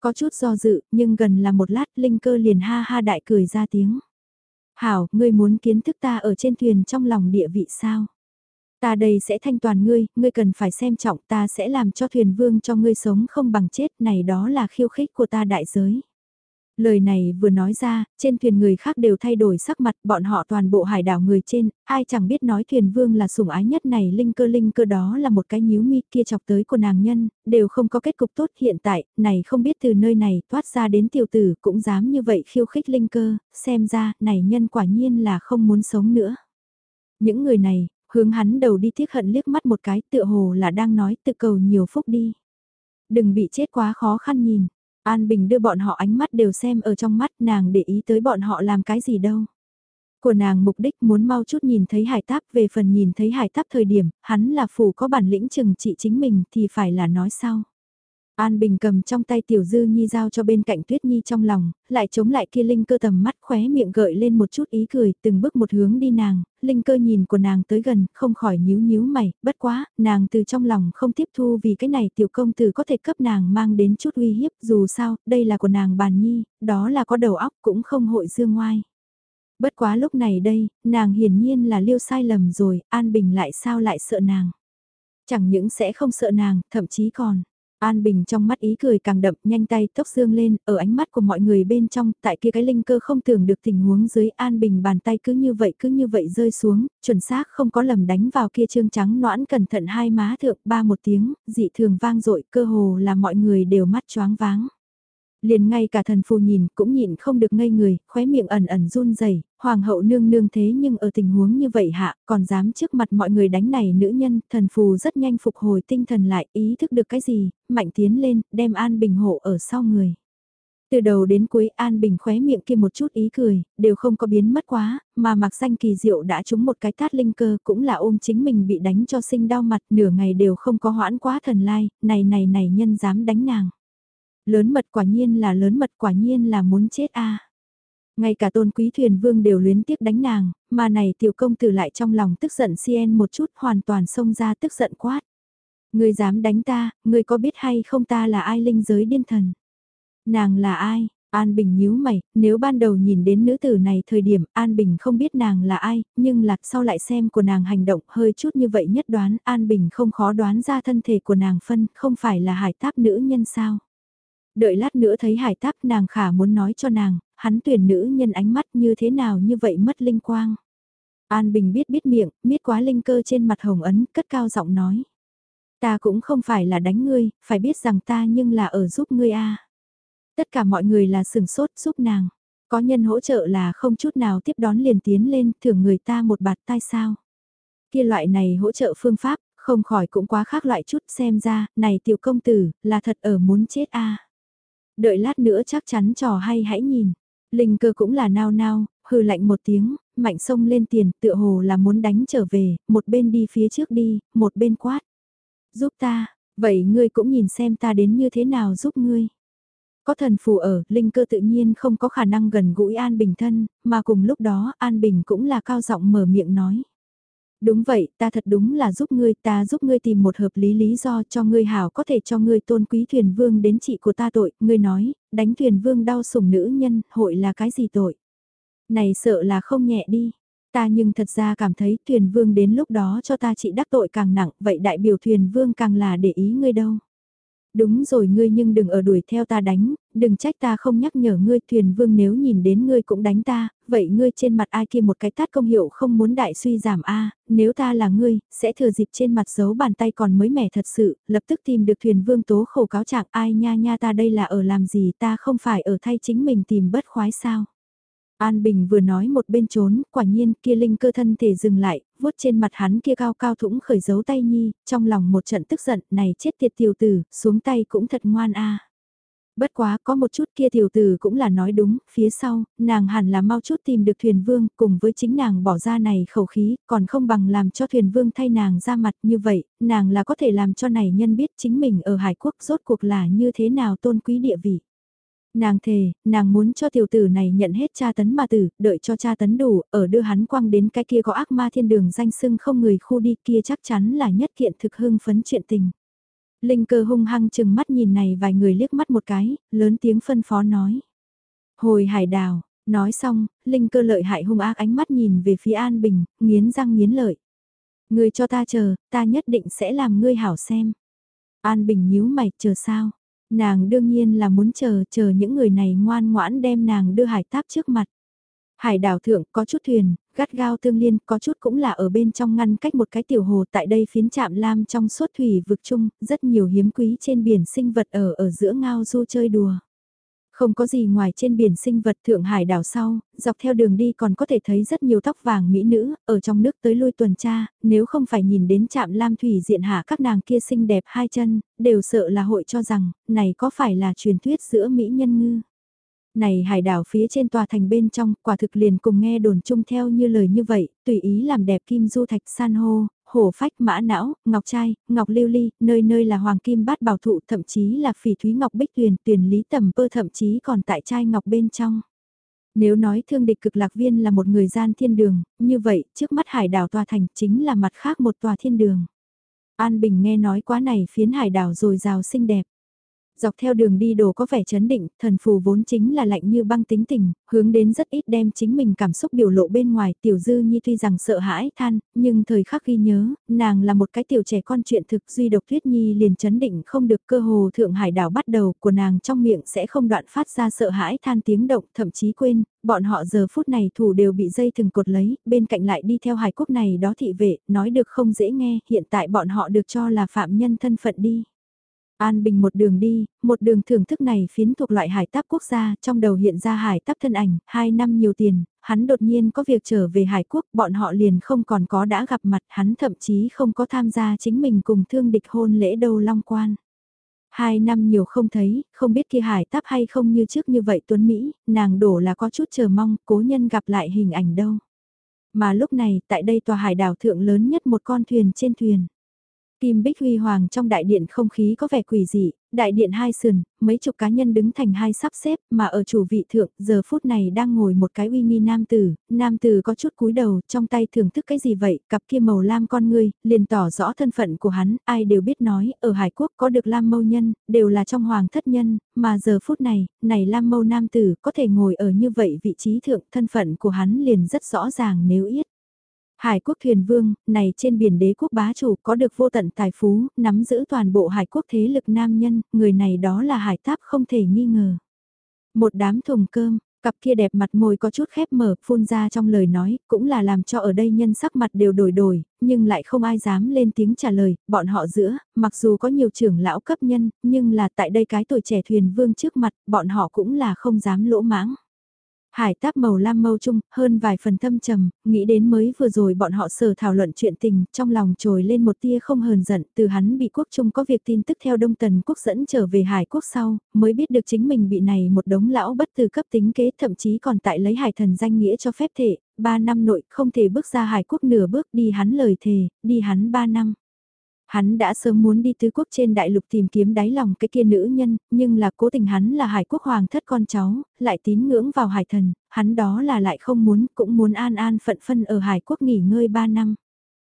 Có chút do dự, nhưng gần là một lát Linh cơ liền ha ha đại cười ra tiếng. Hảo, ngươi muốn kiến thức ta ở trên thuyền trong lòng địa vị sao? Ta đây sẽ thanh toàn ngươi, ngươi cần phải xem trọng ta sẽ làm cho thuyền vương cho ngươi sống không bằng chết này đó là khiêu khích của ta đại giới. Lời này vừa nói ra, trên thuyền người khác đều thay đổi sắc mặt, bọn họ toàn bộ hải đảo người trên, ai chẳng biết nói thuyền vương là sủng ái nhất này linh cơ linh cơ đó là một cái nhíu mi kia chọc tới của nàng nhân, đều không có kết cục tốt hiện tại, này không biết từ nơi này thoát ra đến tiểu tử cũng dám như vậy khiêu khích linh cơ, xem ra, này nhân quả nhiên là không muốn sống nữa. Những người này, hướng hắn đầu đi tiếc hận liếc mắt một cái tựa hồ là đang nói tự cầu nhiều phúc đi. Đừng bị chết quá khó khăn nhìn An Bình đưa bọn họ ánh mắt đều xem ở trong mắt nàng để ý tới bọn họ làm cái gì đâu. Của nàng mục đích muốn mau chút nhìn thấy hải táp về phần nhìn thấy hải táp thời điểm, hắn là phủ có bản lĩnh chừng trị chính mình thì phải là nói sau. An Bình cầm trong tay Tiểu Dư Nhi giao cho bên cạnh Tuyết Nhi trong lòng, lại chống lại kia Linh cơ tầm mắt khóe miệng gợi lên một chút ý cười, từng bước một hướng đi nàng, Linh cơ nhìn của nàng tới gần, không khỏi nhíu nhíu mày, bất quá, nàng từ trong lòng không tiếp thu vì cái này tiểu công tử có thể cấp nàng mang đến chút uy hiếp, dù sao, đây là của nàng bàn nhi, đó là có đầu óc cũng không hội dương ngoai. Bất quá lúc này đây, nàng hiển nhiên là liêu sai lầm rồi, An Bình lại sao lại sợ nàng. Chẳng những sẽ không sợ nàng, thậm chí còn An Bình trong mắt ý cười càng đậm, nhanh tay tốc dương lên, ở ánh mắt của mọi người bên trong, tại kia cái linh cơ không tưởng được tình huống dưới An Bình bàn tay cứ như vậy cứ như vậy rơi xuống, chuẩn xác không có lầm đánh vào kia trương trắng noãn cẩn thận hai má thượng ba một tiếng, dị thường vang dội cơ hồ là mọi người đều mắt choáng váng. Liền ngay cả thần phù nhìn cũng nhịn không được ngây người, khóe miệng ẩn ẩn run rẩy hoàng hậu nương nương thế nhưng ở tình huống như vậy hạ, còn dám trước mặt mọi người đánh này nữ nhân, thần phù rất nhanh phục hồi tinh thần lại, ý thức được cái gì, mạnh tiến lên, đem An Bình hộ ở sau người. Từ đầu đến cuối An Bình khóe miệng kia một chút ý cười, đều không có biến mất quá, mà mặc danh kỳ diệu đã trúng một cái tát linh cơ cũng là ôm chính mình bị đánh cho sinh đau mặt nửa ngày đều không có hoãn quá thần lai, này này này nhân dám đánh nàng. Lớn mật quả nhiên là lớn mật quả nhiên là muốn chết a Ngay cả tôn quý thuyền vương đều luyến tiếc đánh nàng, mà này tiểu công tử lại trong lòng tức giận cn một chút hoàn toàn xông ra tức giận quát. Người dám đánh ta, người có biết hay không ta là ai linh giới điên thần? Nàng là ai? An Bình nhíu mày, nếu ban đầu nhìn đến nữ tử này thời điểm An Bình không biết nàng là ai, nhưng lạc sau lại xem của nàng hành động hơi chút như vậy nhất đoán An Bình không khó đoán ra thân thể của nàng phân không phải là hải táp nữ nhân sao. Đợi lát nữa thấy hải táp nàng khả muốn nói cho nàng, hắn tuyển nữ nhân ánh mắt như thế nào như vậy mất linh quang. An Bình biết biết miệng, biết quá linh cơ trên mặt hồng ấn, cất cao giọng nói. Ta cũng không phải là đánh ngươi, phải biết rằng ta nhưng là ở giúp ngươi a. Tất cả mọi người là sừng sốt giúp nàng. Có nhân hỗ trợ là không chút nào tiếp đón liền tiến lên thưởng người ta một bạt tai sao. Kia loại này hỗ trợ phương pháp, không khỏi cũng quá khác loại chút xem ra, này tiểu công tử, là thật ở muốn chết a Đợi lát nữa chắc chắn trò hay hãy nhìn. Linh cơ cũng là nao nao, hừ lạnh một tiếng, mạnh sông lên tiền, tựa hồ là muốn đánh trở về, một bên đi phía trước đi, một bên quát. Giúp ta, vậy ngươi cũng nhìn xem ta đến như thế nào giúp ngươi. Có thần phù ở, Linh cơ tự nhiên không có khả năng gần gũi An Bình thân, mà cùng lúc đó An Bình cũng là cao giọng mở miệng nói. Đúng vậy, ta thật đúng là giúp ngươi, ta giúp ngươi tìm một hợp lý lý do cho ngươi hảo có thể cho ngươi tôn quý thuyền vương đến chị của ta tội, ngươi nói, đánh thuyền vương đau sủng nữ nhân, hội là cái gì tội? Này sợ là không nhẹ đi, ta nhưng thật ra cảm thấy thuyền vương đến lúc đó cho ta chị đắc tội càng nặng, vậy đại biểu thuyền vương càng là để ý ngươi đâu. Đúng rồi ngươi nhưng đừng ở đuổi theo ta đánh, đừng trách ta không nhắc nhở ngươi thuyền vương nếu nhìn đến ngươi cũng đánh ta, vậy ngươi trên mặt ai kia một cái tát công hiệu không muốn đại suy giảm a nếu ta là ngươi, sẽ thừa dịp trên mặt giấu bàn tay còn mới mẻ thật sự, lập tức tìm được thuyền vương tố khổ cáo trạng ai nha nha ta đây là ở làm gì ta không phải ở thay chính mình tìm bất khoái sao. An Bình vừa nói một bên trốn, quả nhiên kia linh cơ thân thể dừng lại, vuốt trên mặt hắn kia cao cao thủng khởi dấu tay nhi, trong lòng một trận tức giận, này chết tiệt tiểu tử, xuống tay cũng thật ngoan a. Bất quá có một chút kia tiểu tử cũng là nói đúng, phía sau, nàng hẳn là mau chút tìm được thuyền vương, cùng với chính nàng bỏ ra này khẩu khí, còn không bằng làm cho thuyền vương thay nàng ra mặt như vậy, nàng là có thể làm cho này nhân biết chính mình ở Hải Quốc rốt cuộc là như thế nào tôn quý địa vị. Nàng thề, nàng muốn cho tiểu tử này nhận hết cha tấn mà tử, đợi cho cha tấn đủ, ở đưa hắn quăng đến cái kia có ác ma thiên đường danh sưng không người khu đi kia chắc chắn là nhất kiện thực hưng phấn chuyện tình. Linh cơ hung hăng chừng mắt nhìn này vài người liếc mắt một cái, lớn tiếng phân phó nói. Hồi hải đào, nói xong, Linh cơ lợi hại hung ác ánh mắt nhìn về phía An Bình, nghiến răng nghiến lợi. Ngươi cho ta chờ, ta nhất định sẽ làm ngươi hảo xem. An Bình nhíu mày, chờ sao? Nàng đương nhiên là muốn chờ, chờ những người này ngoan ngoãn đem nàng đưa hải táp trước mặt. Hải đảo thượng có chút thuyền, gắt gao tương liên, có chút cũng là ở bên trong ngăn cách một cái tiểu hồ tại đây phiến chạm lam trong suốt thủy vực chung, rất nhiều hiếm quý trên biển sinh vật ở ở giữa ngao du chơi đùa. Không có gì ngoài trên biển sinh vật Thượng Hải đảo sau, dọc theo đường đi còn có thể thấy rất nhiều tóc vàng mỹ nữ, ở trong nước tới lui tuần tra, nếu không phải nhìn đến trạm lam thủy diện hạ các nàng kia xinh đẹp hai chân, đều sợ là hội cho rằng, này có phải là truyền thuyết giữa mỹ nhân ngư. Này hải đảo phía trên tòa thành bên trong, quả thực liền cùng nghe đồn chung theo như lời như vậy, tùy ý làm đẹp kim du thạch san hô, hổ phách mã não, ngọc trai, ngọc lưu ly, nơi nơi là hoàng kim bát bảo thụ thậm chí là phỉ thúy ngọc bích tuyền, tuyển lý tầm pơ thậm chí còn tại trai ngọc bên trong. Nếu nói thương địch cực lạc viên là một người gian thiên đường, như vậy trước mắt hải đảo tòa thành chính là mặt khác một tòa thiên đường. An Bình nghe nói quá này phiến hải đảo rồi rào xinh đẹp. Dọc theo đường đi đồ có vẻ chấn định, thần phù vốn chính là lạnh như băng tính tình, hướng đến rất ít đem chính mình cảm xúc biểu lộ bên ngoài. Tiểu dư nhi tuy rằng sợ hãi than, nhưng thời khắc ghi nhớ, nàng là một cái tiểu trẻ con chuyện thực duy độc tuyết nhi liền chấn định không được cơ hồ thượng hải đảo bắt đầu của nàng trong miệng sẽ không đoạn phát ra sợ hãi than tiếng động, thậm chí quên, bọn họ giờ phút này thủ đều bị dây thừng cột lấy, bên cạnh lại đi theo hải quốc này đó thị vệ, nói được không dễ nghe, hiện tại bọn họ được cho là phạm nhân thân phận đi. An Bình một đường đi, một đường thưởng thức này phiến thuộc loại hải táp quốc gia, trong đầu hiện ra hải táp thân ảnh, hai năm nhiều tiền, hắn đột nhiên có việc trở về hải quốc, bọn họ liền không còn có đã gặp mặt, hắn thậm chí không có tham gia chính mình cùng thương địch hôn lễ đâu long quan. Hai năm nhiều không thấy, không biết kia hải táp hay không như trước như vậy Tuấn Mỹ, nàng đổ là có chút chờ mong, cố nhân gặp lại hình ảnh đâu. Mà lúc này, tại đây tòa hải đảo thượng lớn nhất một con thuyền trên thuyền. Kim Bích Huy Hoàng trong đại điện không khí có vẻ quỷ dị, đại điện hai sườn, mấy chục cá nhân đứng thành hai sắp xếp, mà ở chủ vị thượng, giờ phút này đang ngồi một cái uy nghi nam tử, nam tử có chút cúi đầu, trong tay thưởng thức cái gì vậy, cặp kia màu lam con ngươi, liền tỏ rõ thân phận của hắn, ai đều biết nói, ở Hải Quốc có được lam mâu nhân, đều là trong hoàng thất nhân, mà giờ phút này, này lam mâu nam tử có thể ngồi ở như vậy vị trí thượng, thân phận của hắn liền rất rõ ràng nếu ít. Hải quốc thuyền vương, này trên biển đế quốc bá chủ có được vô tận tài phú, nắm giữ toàn bộ hải quốc thế lực nam nhân, người này đó là hải táp không thể nghi ngờ. Một đám thùng cơm, cặp kia đẹp mặt môi có chút khép mở, phun ra trong lời nói, cũng là làm cho ở đây nhân sắc mặt đều đổi đổi, nhưng lại không ai dám lên tiếng trả lời, bọn họ giữa, mặc dù có nhiều trưởng lão cấp nhân, nhưng là tại đây cái tuổi trẻ thuyền vương trước mặt, bọn họ cũng là không dám lỗ mãng. Hải táp màu lam mâu chung, hơn vài phần thâm trầm, nghĩ đến mới vừa rồi bọn họ sở thảo luận chuyện tình, trong lòng trồi lên một tia không hờn giận, từ hắn bị quốc trung có việc tin tức theo Đông Tần quốc dẫn trở về Hải quốc sau, mới biết được chính mình bị này một đống lão bất từ cấp tính kế thậm chí còn tại lấy hải thần danh nghĩa cho phép thể, ba năm nội không thể bước ra Hải quốc nửa bước đi hắn lời thề, đi hắn ba năm. Hắn đã sớm muốn đi tứ quốc trên đại lục tìm kiếm đáy lòng cái kia nữ nhân, nhưng là cố tình hắn là hải quốc hoàng thất con cháu, lại tín ngưỡng vào hải thần, hắn đó là lại không muốn, cũng muốn an an phận phân ở hải quốc nghỉ ngơi ba năm.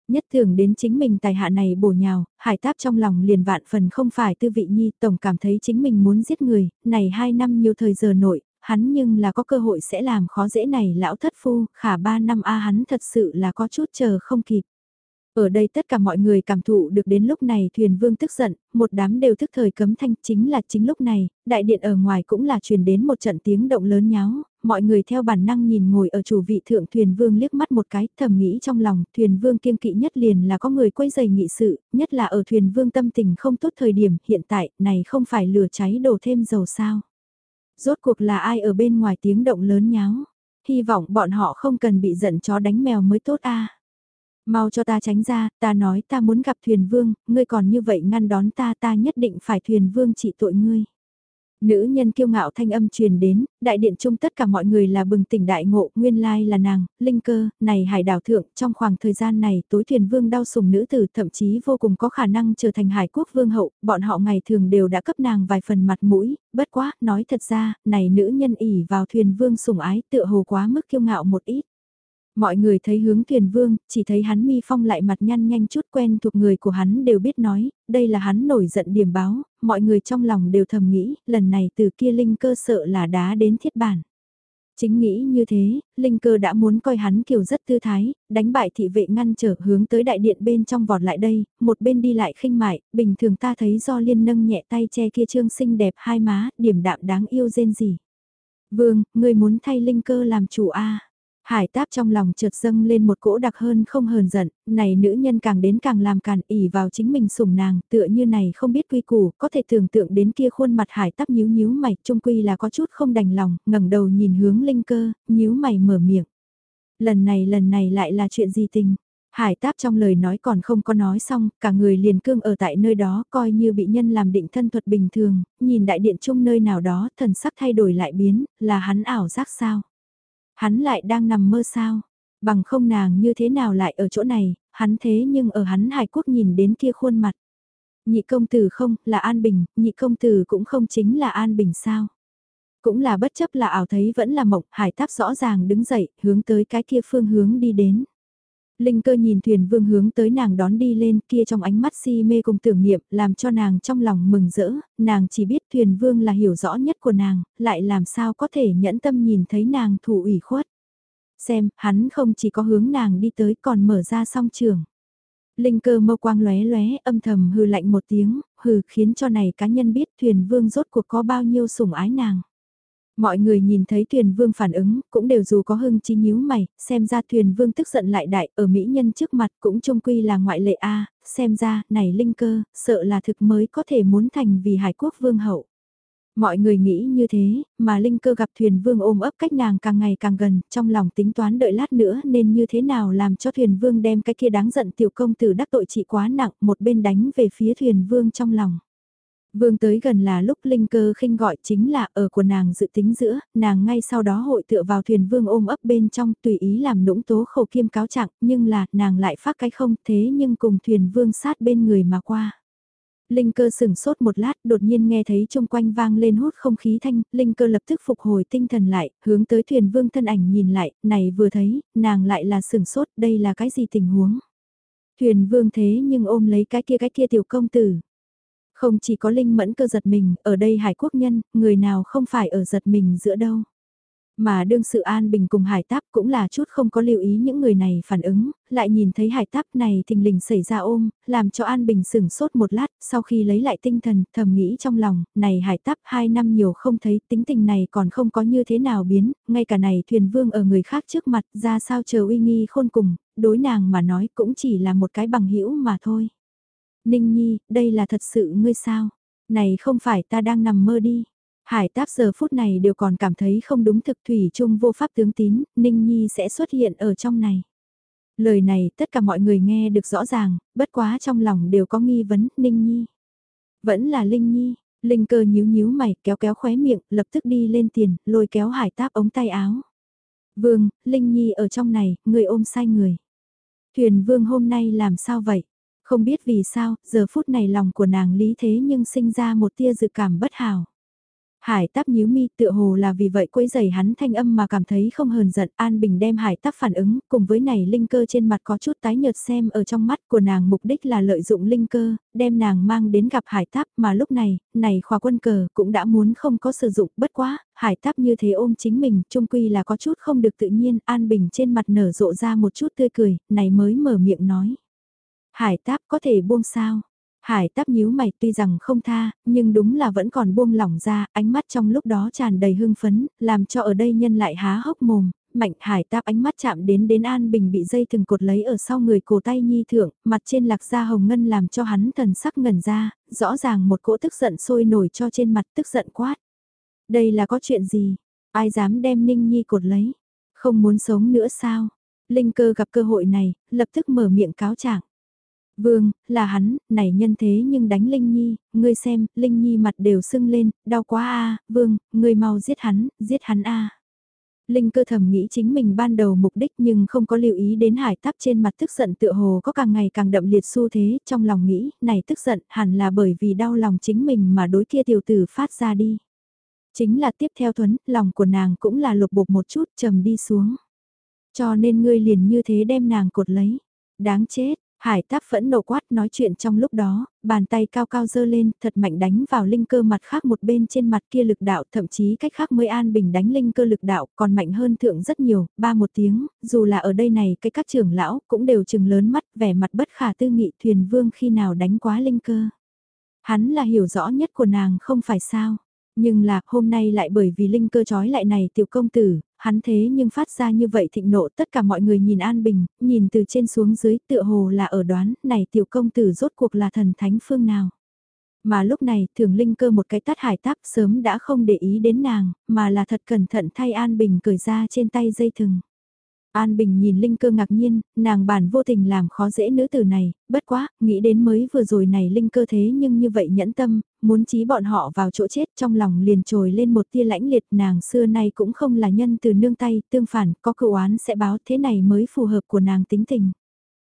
Nhất thường đến chính mình tài hạ này bổ nhào, hải táp trong lòng liền vạn phần không phải tư vị nhi, tổng cảm thấy chính mình muốn giết người, này hai năm nhiều thời giờ nội, hắn nhưng là có cơ hội sẽ làm khó dễ này lão thất phu, khả ba năm a hắn thật sự là có chút chờ không kịp. Ở đây tất cả mọi người cảm thụ được đến lúc này thuyền vương tức giận, một đám đều thức thời cấm thanh chính là chính lúc này, đại điện ở ngoài cũng là truyền đến một trận tiếng động lớn nháo, mọi người theo bản năng nhìn ngồi ở chủ vị thượng thuyền vương liếc mắt một cái thầm nghĩ trong lòng thuyền vương kiêng kỵ nhất liền là có người quấy giày nghị sự, nhất là ở thuyền vương tâm tình không tốt thời điểm hiện tại này không phải lửa cháy đổ thêm dầu sao. Rốt cuộc là ai ở bên ngoài tiếng động lớn nháo, hy vọng bọn họ không cần bị giận chó đánh mèo mới tốt a Mau cho ta tránh ra, ta nói ta muốn gặp thuyền vương, ngươi còn như vậy ngăn đón ta ta nhất định phải thuyền vương trị tội ngươi. Nữ nhân kiêu ngạo thanh âm truyền đến, đại điện chung tất cả mọi người là bừng tỉnh đại ngộ, nguyên lai là nàng, linh cơ, này hải đảo thượng, trong khoảng thời gian này tối thuyền vương đau sùng nữ tử thậm chí vô cùng có khả năng trở thành hải quốc vương hậu, bọn họ ngày thường đều đã cấp nàng vài phần mặt mũi, bất quá, nói thật ra, này nữ nhân ỉ vào thuyền vương sùng ái tựa hồ quá mức kiêu ngạo một ít. Mọi người thấy hướng thuyền vương, chỉ thấy hắn mi phong lại mặt nhăn nhanh chút quen thuộc người của hắn đều biết nói, đây là hắn nổi giận điểm báo, mọi người trong lòng đều thầm nghĩ, lần này từ kia linh cơ sợ là đá đến thiết bản. Chính nghĩ như thế, Linh cơ đã muốn coi hắn kiều rất tư thái, đánh bại thị vệ ngăn trở hướng tới đại điện bên trong vọt lại đây, một bên đi lại khinh mại, bình thường ta thấy do liên nâng nhẹ tay che kia trương xinh đẹp hai má, điểm đạm đáng yêu rên gì. Vương, người muốn thay Linh cơ làm chủ A. Hải táp trong lòng chợt dâng lên một cỗ đặc hơn không hờn giận, này nữ nhân càng đến càng làm càn ỉ vào chính mình sủng nàng, tựa như này không biết quy củ, có thể tưởng tượng đến kia khuôn mặt hải táp nhíu nhíu mày, trung quy là có chút không đành lòng, ngẩng đầu nhìn hướng linh cơ, nhíu mày mở miệng. Lần này lần này lại là chuyện gì tình? Hải táp trong lời nói còn không có nói xong, cả người liền cương ở tại nơi đó coi như bị nhân làm định thân thuật bình thường, nhìn đại điện chung nơi nào đó thần sắc thay đổi lại biến, là hắn ảo giác sao? Hắn lại đang nằm mơ sao? Bằng không nàng như thế nào lại ở chỗ này, hắn thế nhưng ở hắn hải quốc nhìn đến kia khuôn mặt. Nhị công tử không, là An Bình, nhị công tử cũng không chính là An Bình sao? Cũng là bất chấp là ảo thấy vẫn là mộng, hải táp rõ ràng đứng dậy, hướng tới cái kia phương hướng đi đến. Linh cơ nhìn thuyền vương hướng tới nàng đón đi lên kia trong ánh mắt si mê cùng tưởng niệm làm cho nàng trong lòng mừng rỡ, nàng chỉ biết thuyền vương là hiểu rõ nhất của nàng, lại làm sao có thể nhẫn tâm nhìn thấy nàng thủ ủy khuất. Xem, hắn không chỉ có hướng nàng đi tới còn mở ra song trường. Linh cơ mâu quang lóe lóe âm thầm hừ lạnh một tiếng, hừ khiến cho này cá nhân biết thuyền vương rốt cuộc có bao nhiêu sủng ái nàng. Mọi người nhìn thấy thuyền vương phản ứng, cũng đều dù có hưng chi nhíu mày, xem ra thuyền vương tức giận lại đại, ở mỹ nhân trước mặt cũng trông quy là ngoại lệ A, xem ra, này linh cơ, sợ là thực mới có thể muốn thành vì hải quốc vương hậu. Mọi người nghĩ như thế, mà Linh cơ gặp thuyền vương ôm ấp cách nàng càng ngày càng gần, trong lòng tính toán đợi lát nữa nên như thế nào làm cho thuyền vương đem cái kia đáng giận tiểu công tử đắc tội trị quá nặng, một bên đánh về phía thuyền vương trong lòng. Vương tới gần là lúc Linh cơ khinh gọi chính là ở của nàng dự tính giữa, nàng ngay sau đó hội tựa vào thuyền vương ôm ấp bên trong tùy ý làm nũng tố khẩu kiêm cáo trạng nhưng là nàng lại phát cái không thế nhưng cùng thuyền vương sát bên người mà qua. Linh cơ sừng sốt một lát, đột nhiên nghe thấy chung quanh vang lên hút không khí thanh, Linh cơ lập tức phục hồi tinh thần lại, hướng tới thuyền vương thân ảnh nhìn lại, này vừa thấy, nàng lại là sừng sốt, đây là cái gì tình huống. Thuyền vương thế nhưng ôm lấy cái kia cái kia tiểu công tử. Không chỉ có Linh mẫn cơ giật mình, ở đây hải quốc nhân, người nào không phải ở giật mình giữa đâu. Mà đương sự An Bình cùng hải táp cũng là chút không có lưu ý những người này phản ứng, lại nhìn thấy hải táp này thình lình xảy ra ôm, làm cho An Bình sửng sốt một lát, sau khi lấy lại tinh thần, thầm nghĩ trong lòng, này hải táp hai năm nhiều không thấy, tính tình này còn không có như thế nào biến, ngay cả này thuyền vương ở người khác trước mặt, ra sao chờ uy nghi khôn cùng, đối nàng mà nói cũng chỉ là một cái bằng hữu mà thôi. Ninh Nhi, đây là thật sự ngươi sao? Này không phải ta đang nằm mơ đi. Hải táp giờ phút này đều còn cảm thấy không đúng thực thủy chung vô pháp tướng tín, Ninh Nhi sẽ xuất hiện ở trong này. Lời này tất cả mọi người nghe được rõ ràng, bất quá trong lòng đều có nghi vấn, Ninh Nhi. Vẫn là Linh Nhi, Linh cơ nhíu nhíu mày, kéo kéo khóe miệng, lập tức đi lên tiền, lôi kéo hải táp ống tay áo. Vương, Linh Nhi ở trong này, người ôm sai người. Thuyền vương hôm nay làm sao vậy? Không biết vì sao, giờ phút này lòng của nàng lý thế nhưng sinh ra một tia dự cảm bất hảo. Hải táp nhíu mi tựa hồ là vì vậy quấy giày hắn thanh âm mà cảm thấy không hờn giận An Bình đem hải táp phản ứng cùng với này linh cơ trên mặt có chút tái nhợt xem ở trong mắt của nàng mục đích là lợi dụng linh cơ, đem nàng mang đến gặp hải táp mà lúc này, này khóa quân cờ cũng đã muốn không có sử dụng bất quá, hải táp như thế ôm chính mình trung quy là có chút không được tự nhiên An Bình trên mặt nở rộ ra một chút tươi cười, này mới mở miệng nói. Hải táp có thể buông sao? Hải táp nhíu mày tuy rằng không tha, nhưng đúng là vẫn còn buông lỏng ra, ánh mắt trong lúc đó tràn đầy hưng phấn, làm cho ở đây nhân lại há hốc mồm, mạnh hải táp ánh mắt chạm đến đến An Bình bị dây thừng cột lấy ở sau người cổ tay nhi thượng, mặt trên lạc da hồng ngân làm cho hắn thần sắc ngẩn ra, rõ ràng một cỗ tức giận sôi nổi cho trên mặt tức giận quát. Đây là có chuyện gì? Ai dám đem Ninh Nhi cột lấy? Không muốn sống nữa sao? Linh cơ gặp cơ hội này, lập tức mở miệng cáo trạng. Vương, là hắn, này nhân thế nhưng đánh Linh Nhi, ngươi xem, Linh Nhi mặt đều sưng lên, đau quá a Vương, ngươi mau giết hắn, giết hắn a Linh cơ thầm nghĩ chính mình ban đầu mục đích nhưng không có lưu ý đến hải tắp trên mặt tức giận tựa hồ có càng ngày càng đậm liệt xu thế, trong lòng nghĩ, này tức giận hẳn là bởi vì đau lòng chính mình mà đối kia tiểu tử phát ra đi. Chính là tiếp theo thuấn, lòng của nàng cũng là lục bục một chút trầm đi xuống. Cho nên ngươi liền như thế đem nàng cột lấy. Đáng chết, Hải táp phẫn nộ quát nói chuyện trong lúc đó, bàn tay cao cao dơ lên, thật mạnh đánh vào linh cơ mặt khác một bên trên mặt kia lực đạo, thậm chí cách khác mới an bình đánh linh cơ lực đạo, còn mạnh hơn thượng rất nhiều, ba một tiếng, dù là ở đây này cái các trưởng lão cũng đều chừng lớn mắt, vẻ mặt bất khả tư nghị thuyền vương khi nào đánh quá linh cơ. Hắn là hiểu rõ nhất của nàng không phải sao nhưng là hôm nay lại bởi vì linh cơ trói lại này tiểu công tử, hắn thế nhưng phát ra như vậy thịnh nộ tất cả mọi người nhìn An Bình, nhìn từ trên xuống dưới tựa hồ là ở đoán này tiểu công tử rốt cuộc là thần thánh phương nào. Mà lúc này thường linh cơ một cái tát hải táp sớm đã không để ý đến nàng, mà là thật cẩn thận thay An Bình cởi ra trên tay dây thừng. An Bình nhìn Linh cơ ngạc nhiên, nàng bản vô tình làm khó dễ nữ tử này, bất quá, nghĩ đến mới vừa rồi này Linh cơ thế nhưng như vậy nhẫn tâm, muốn chí bọn họ vào chỗ chết trong lòng liền trồi lên một tia lãnh liệt nàng xưa nay cũng không là nhân từ nương tay, tương phản, có cựu oán sẽ báo thế này mới phù hợp của nàng tính tình.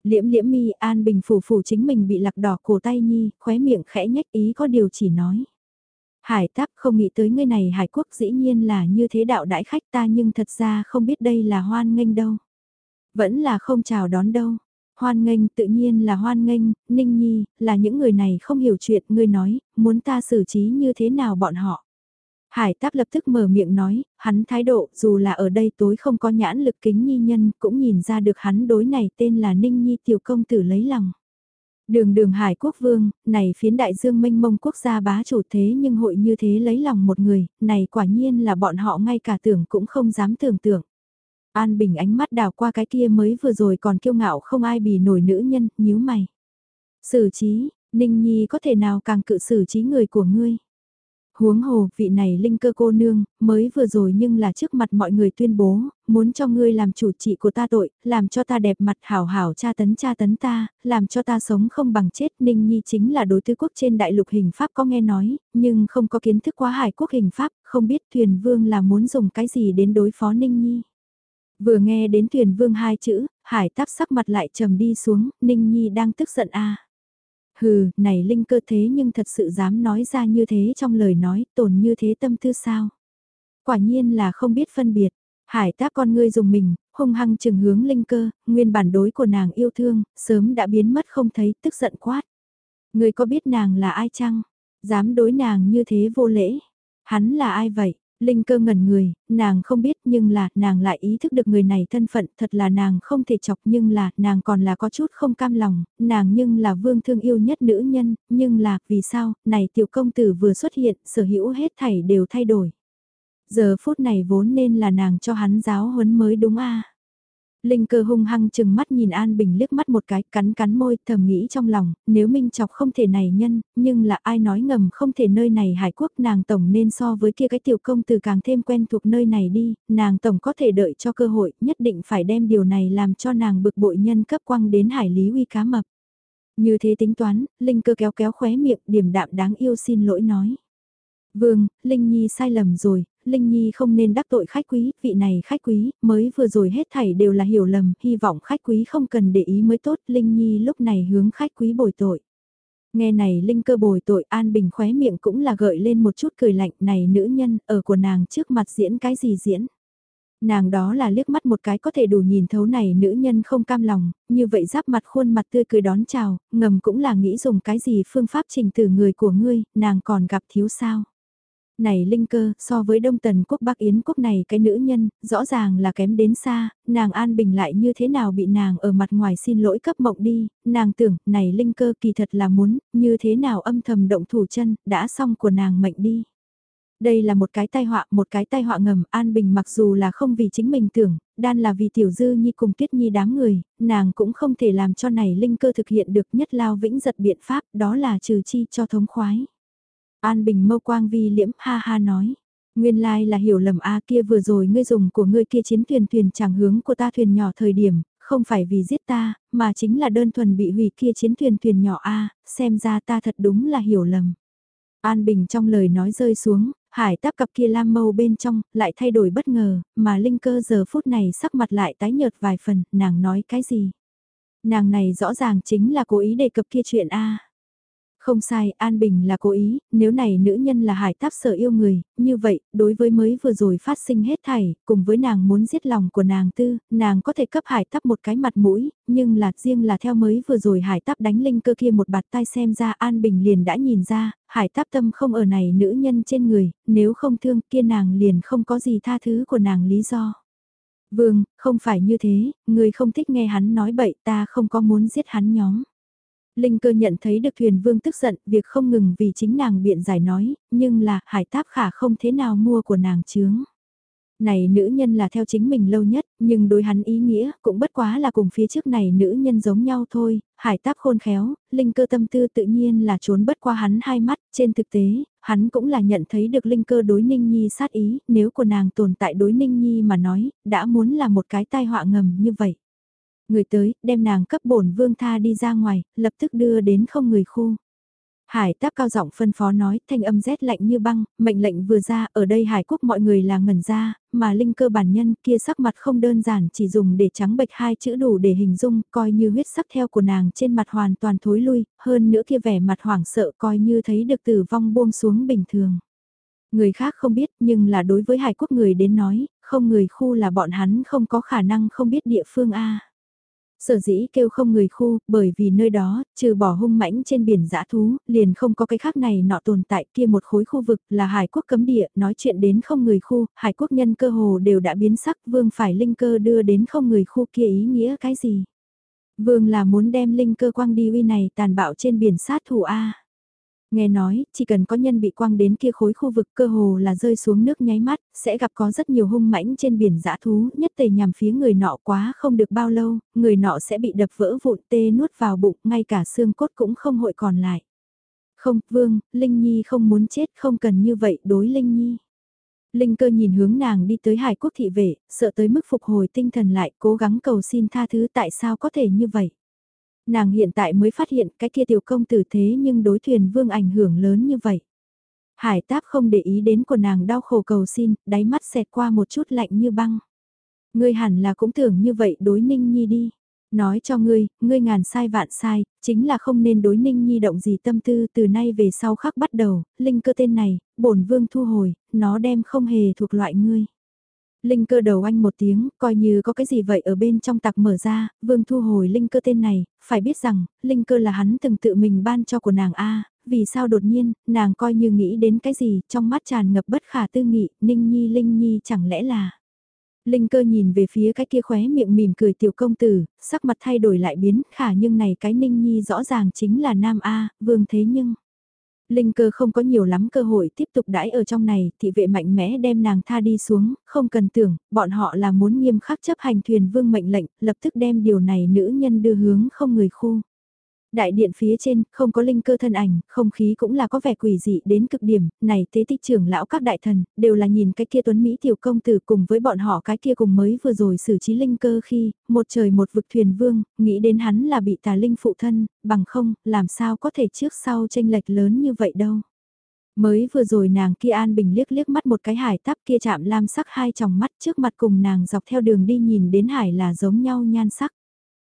Liễm liễm mi An Bình phủ phủ chính mình bị lạc đỏ cổ tay nhi, khóe miệng khẽ nhách ý có điều chỉ nói. Hải táp không nghĩ tới người này hải quốc dĩ nhiên là như thế đạo đãi khách ta nhưng thật ra không biết đây là hoan nghênh đâu. Vẫn là không chào đón đâu. Hoan nghênh tự nhiên là hoan nghênh, Ninh Nhi, là những người này không hiểu chuyện, ngươi nói, muốn ta xử trí như thế nào bọn họ. Hải táp lập tức mở miệng nói, hắn thái độ dù là ở đây tối không có nhãn lực kính nhi nhân cũng nhìn ra được hắn đối này tên là Ninh Nhi tiểu công tử lấy lòng. Đường đường hải quốc vương, này phiến đại dương mênh mông quốc gia bá chủ thế nhưng hội như thế lấy lòng một người, này quả nhiên là bọn họ ngay cả tưởng cũng không dám tưởng tượng. An Bình ánh mắt đào qua cái kia mới vừa rồi còn kiêu ngạo không ai bì nổi nữ nhân, nhíu mày. Xử trí, Ninh Nhi có thể nào càng cự xử trí người của ngươi. Huống hồ, vị này linh cơ cô nương, mới vừa rồi nhưng là trước mặt mọi người tuyên bố, muốn cho ngươi làm chủ trị của ta tội, làm cho ta đẹp mặt hảo hảo cha tấn cha tấn ta, làm cho ta sống không bằng chết. Ninh Nhi chính là đối tư quốc trên đại lục hình pháp có nghe nói, nhưng không có kiến thức quá hải quốc hình pháp, không biết thuyền vương là muốn dùng cái gì đến đối phó Ninh Nhi. Vừa nghe đến thuyền vương hai chữ, hải táp sắc mặt lại trầm đi xuống, Ninh Nhi đang tức giận a Hừ, này linh cơ thế nhưng thật sự dám nói ra như thế trong lời nói, tổn như thế tâm tư sao? Quả nhiên là không biết phân biệt. Hải tác con ngươi dùng mình, hung hăng chừng hướng linh cơ, nguyên bản đối của nàng yêu thương, sớm đã biến mất không thấy, tức giận quát. Người có biết nàng là ai chăng? Dám đối nàng như thế vô lễ. Hắn là ai vậy? Linh cơ ngẩn người, nàng không biết nhưng là nàng lại ý thức được người này thân phận thật là nàng không thể chọc nhưng là nàng còn là có chút không cam lòng, nàng nhưng là vương thương yêu nhất nữ nhân, nhưng là vì sao, này tiểu công tử vừa xuất hiện, sở hữu hết thảy đều thay đổi. Giờ phút này vốn nên là nàng cho hắn giáo huấn mới đúng a Linh cơ hung hăng chừng mắt nhìn An Bình liếc mắt một cái, cắn cắn môi, thầm nghĩ trong lòng, nếu Minh Chọc không thể này nhân, nhưng là ai nói ngầm không thể nơi này hải quốc nàng tổng nên so với kia cái tiểu công từ càng thêm quen thuộc nơi này đi, nàng tổng có thể đợi cho cơ hội, nhất định phải đem điều này làm cho nàng bực bội nhân cấp quăng đến hải lý uy cá mập. Như thế tính toán, Linh cơ kéo kéo khóe miệng, điểm đạm đáng yêu xin lỗi nói. Vương, Linh Nhi sai lầm rồi, Linh Nhi không nên đắc tội khách quý, vị này khách quý, mới vừa rồi hết thảy đều là hiểu lầm, hy vọng khách quý không cần để ý mới tốt, Linh Nhi lúc này hướng khách quý bồi tội. Nghe này Linh cơ bồi tội An Bình khóe miệng cũng là gợi lên một chút cười lạnh này nữ nhân, ở của nàng trước mặt diễn cái gì diễn. Nàng đó là liếc mắt một cái có thể đủ nhìn thấu này nữ nhân không cam lòng, như vậy giáp mặt khuôn mặt tươi cười đón chào, ngầm cũng là nghĩ dùng cái gì phương pháp trình từ người của ngươi, nàng còn gặp thiếu sao. Này Linh Cơ, so với Đông Tần Quốc Bắc Yến Quốc này cái nữ nhân, rõ ràng là kém đến xa, nàng An Bình lại như thế nào bị nàng ở mặt ngoài xin lỗi cấp mộng đi, nàng tưởng, này Linh Cơ kỳ thật là muốn, như thế nào âm thầm động thủ chân, đã xong của nàng mệnh đi. Đây là một cái tai họa, một cái tai họa ngầm, An Bình mặc dù là không vì chính mình tưởng, đan là vì Tiểu Dư Nhi cùng Tuyết Nhi đám người, nàng cũng không thể làm cho này Linh Cơ thực hiện được nhất lao vĩnh giật biện pháp, đó là trừ chi cho thống khoái. An Bình mâu quang vi liễm ha ha nói. Nguyên lai là hiểu lầm a kia vừa rồi ngươi dùng của ngươi kia chiến thuyền thuyền chẳng hướng của ta thuyền nhỏ thời điểm, không phải vì giết ta, mà chính là đơn thuần bị hủy kia chiến thuyền thuyền nhỏ a xem ra ta thật đúng là hiểu lầm. An Bình trong lời nói rơi xuống, hải táp cặp kia lam mâu bên trong, lại thay đổi bất ngờ, mà linh cơ giờ phút này sắc mặt lại tái nhợt vài phần, nàng nói cái gì? Nàng này rõ ràng chính là cố ý đề cập kia chuyện a không sai, An Bình là cố ý, nếu này nữ nhân là hải táp sở yêu người, như vậy, đối với mới vừa rồi phát sinh hết thảy, cùng với nàng muốn giết lòng của nàng tư, nàng có thể cấp hải táp một cái mặt mũi, nhưng là riêng là theo mới vừa rồi hải táp đánh linh cơ kia một bạt tay xem ra An Bình liền đã nhìn ra, hải táp tâm không ở này nữ nhân trên người, nếu không thương kia nàng liền không có gì tha thứ của nàng lý do. Vương, không phải như thế, người không thích nghe hắn nói bậy ta không có muốn giết hắn nhóm. Linh cơ nhận thấy được thuyền vương tức giận, việc không ngừng vì chính nàng biện giải nói, nhưng là hải táp khả không thế nào mua của nàng chướng. Này nữ nhân là theo chính mình lâu nhất, nhưng đối hắn ý nghĩa cũng bất quá là cùng phía trước này nữ nhân giống nhau thôi, hải táp khôn khéo, linh cơ tâm tư tự nhiên là trốn bất qua hắn hai mắt, trên thực tế, hắn cũng là nhận thấy được linh cơ đối ninh nhi sát ý, nếu của nàng tồn tại đối ninh nhi mà nói, đã muốn là một cái tai họa ngầm như vậy. Người tới, đem nàng cấp bổn vương tha đi ra ngoài, lập tức đưa đến không người khu. Hải táp cao giọng phân phó nói, thanh âm rét lạnh như băng, mệnh lệnh vừa ra, ở đây hải quốc mọi người là ngẩn ra, mà linh cơ bản nhân kia sắc mặt không đơn giản chỉ dùng để trắng bệch hai chữ đủ để hình dung, coi như huyết sắc theo của nàng trên mặt hoàn toàn thối lui, hơn nữa kia vẻ mặt hoảng sợ coi như thấy được tử vong buông xuống bình thường. Người khác không biết nhưng là đối với hải quốc người đến nói, không người khu là bọn hắn không có khả năng không biết địa phương A. Sở dĩ kêu không người khu, bởi vì nơi đó, trừ bỏ hung mãnh trên biển dã thú, liền không có cái khác này nọ tồn tại kia một khối khu vực là hải quốc cấm địa, nói chuyện đến không người khu, hải quốc nhân cơ hồ đều đã biến sắc, vương phải linh cơ đưa đến không người khu kia ý nghĩa cái gì. Vương là muốn đem linh cơ quang đi uy này tàn bạo trên biển sát thủ A. Nghe nói, chỉ cần có nhân bị quăng đến kia khối khu vực cơ hồ là rơi xuống nước nháy mắt, sẽ gặp có rất nhiều hung mãnh trên biển dã thú, nhất tề nhằm phía người nọ quá không được bao lâu, người nọ sẽ bị đập vỡ vụn tê nuốt vào bụng, ngay cả xương cốt cũng không hội còn lại. Không, Vương, Linh Nhi không muốn chết, không cần như vậy đối Linh Nhi. Linh cơ nhìn hướng nàng đi tới hải quốc thị vệ, sợ tới mức phục hồi tinh thần lại, cố gắng cầu xin tha thứ tại sao có thể như vậy. Nàng hiện tại mới phát hiện cái kia tiểu công tử thế nhưng đối thuyền vương ảnh hưởng lớn như vậy. Hải táp không để ý đến của nàng đau khổ cầu xin, đáy mắt xẹt qua một chút lạnh như băng. Ngươi hẳn là cũng tưởng như vậy đối ninh nhi đi. Nói cho ngươi, ngươi ngàn sai vạn sai, chính là không nên đối ninh nhi động gì tâm tư từ nay về sau khắc bắt đầu, linh cơ tên này, bổn vương thu hồi, nó đem không hề thuộc loại ngươi. Linh cơ đầu anh một tiếng, coi như có cái gì vậy ở bên trong tặc mở ra, vương thu hồi linh cơ tên này, phải biết rằng, linh cơ là hắn từng tự mình ban cho của nàng A, vì sao đột nhiên, nàng coi như nghĩ đến cái gì, trong mắt tràn ngập bất khả tư nghị, ninh nhi linh nhi chẳng lẽ là... Linh cơ nhìn về phía cái kia khóe miệng mỉm cười tiểu công tử, sắc mặt thay đổi lại biến, khả nhưng này cái ninh nhi rõ ràng chính là nam A, vương thế nhưng... Linh cơ không có nhiều lắm cơ hội tiếp tục đãi ở trong này, thị vệ mạnh mẽ đem nàng tha đi xuống, không cần tưởng, bọn họ là muốn nghiêm khắc chấp hành thuyền vương mệnh lệnh, lập tức đem điều này nữ nhân đưa hướng không người khu. Đại điện phía trên, không có linh cơ thân ảnh, không khí cũng là có vẻ quỷ dị đến cực điểm, này tế tích trưởng lão các đại thần, đều là nhìn cái kia tuấn Mỹ tiểu công tử cùng với bọn họ cái kia cùng mới vừa rồi xử trí linh cơ khi, một trời một vực thuyền vương, nghĩ đến hắn là bị tà linh phụ thân, bằng không, làm sao có thể trước sau tranh lệch lớn như vậy đâu. Mới vừa rồi nàng kia an bình liếc liếc mắt một cái hải tắp kia chạm lam sắc hai tròng mắt trước mặt cùng nàng dọc theo đường đi nhìn đến hải là giống nhau nhan sắc.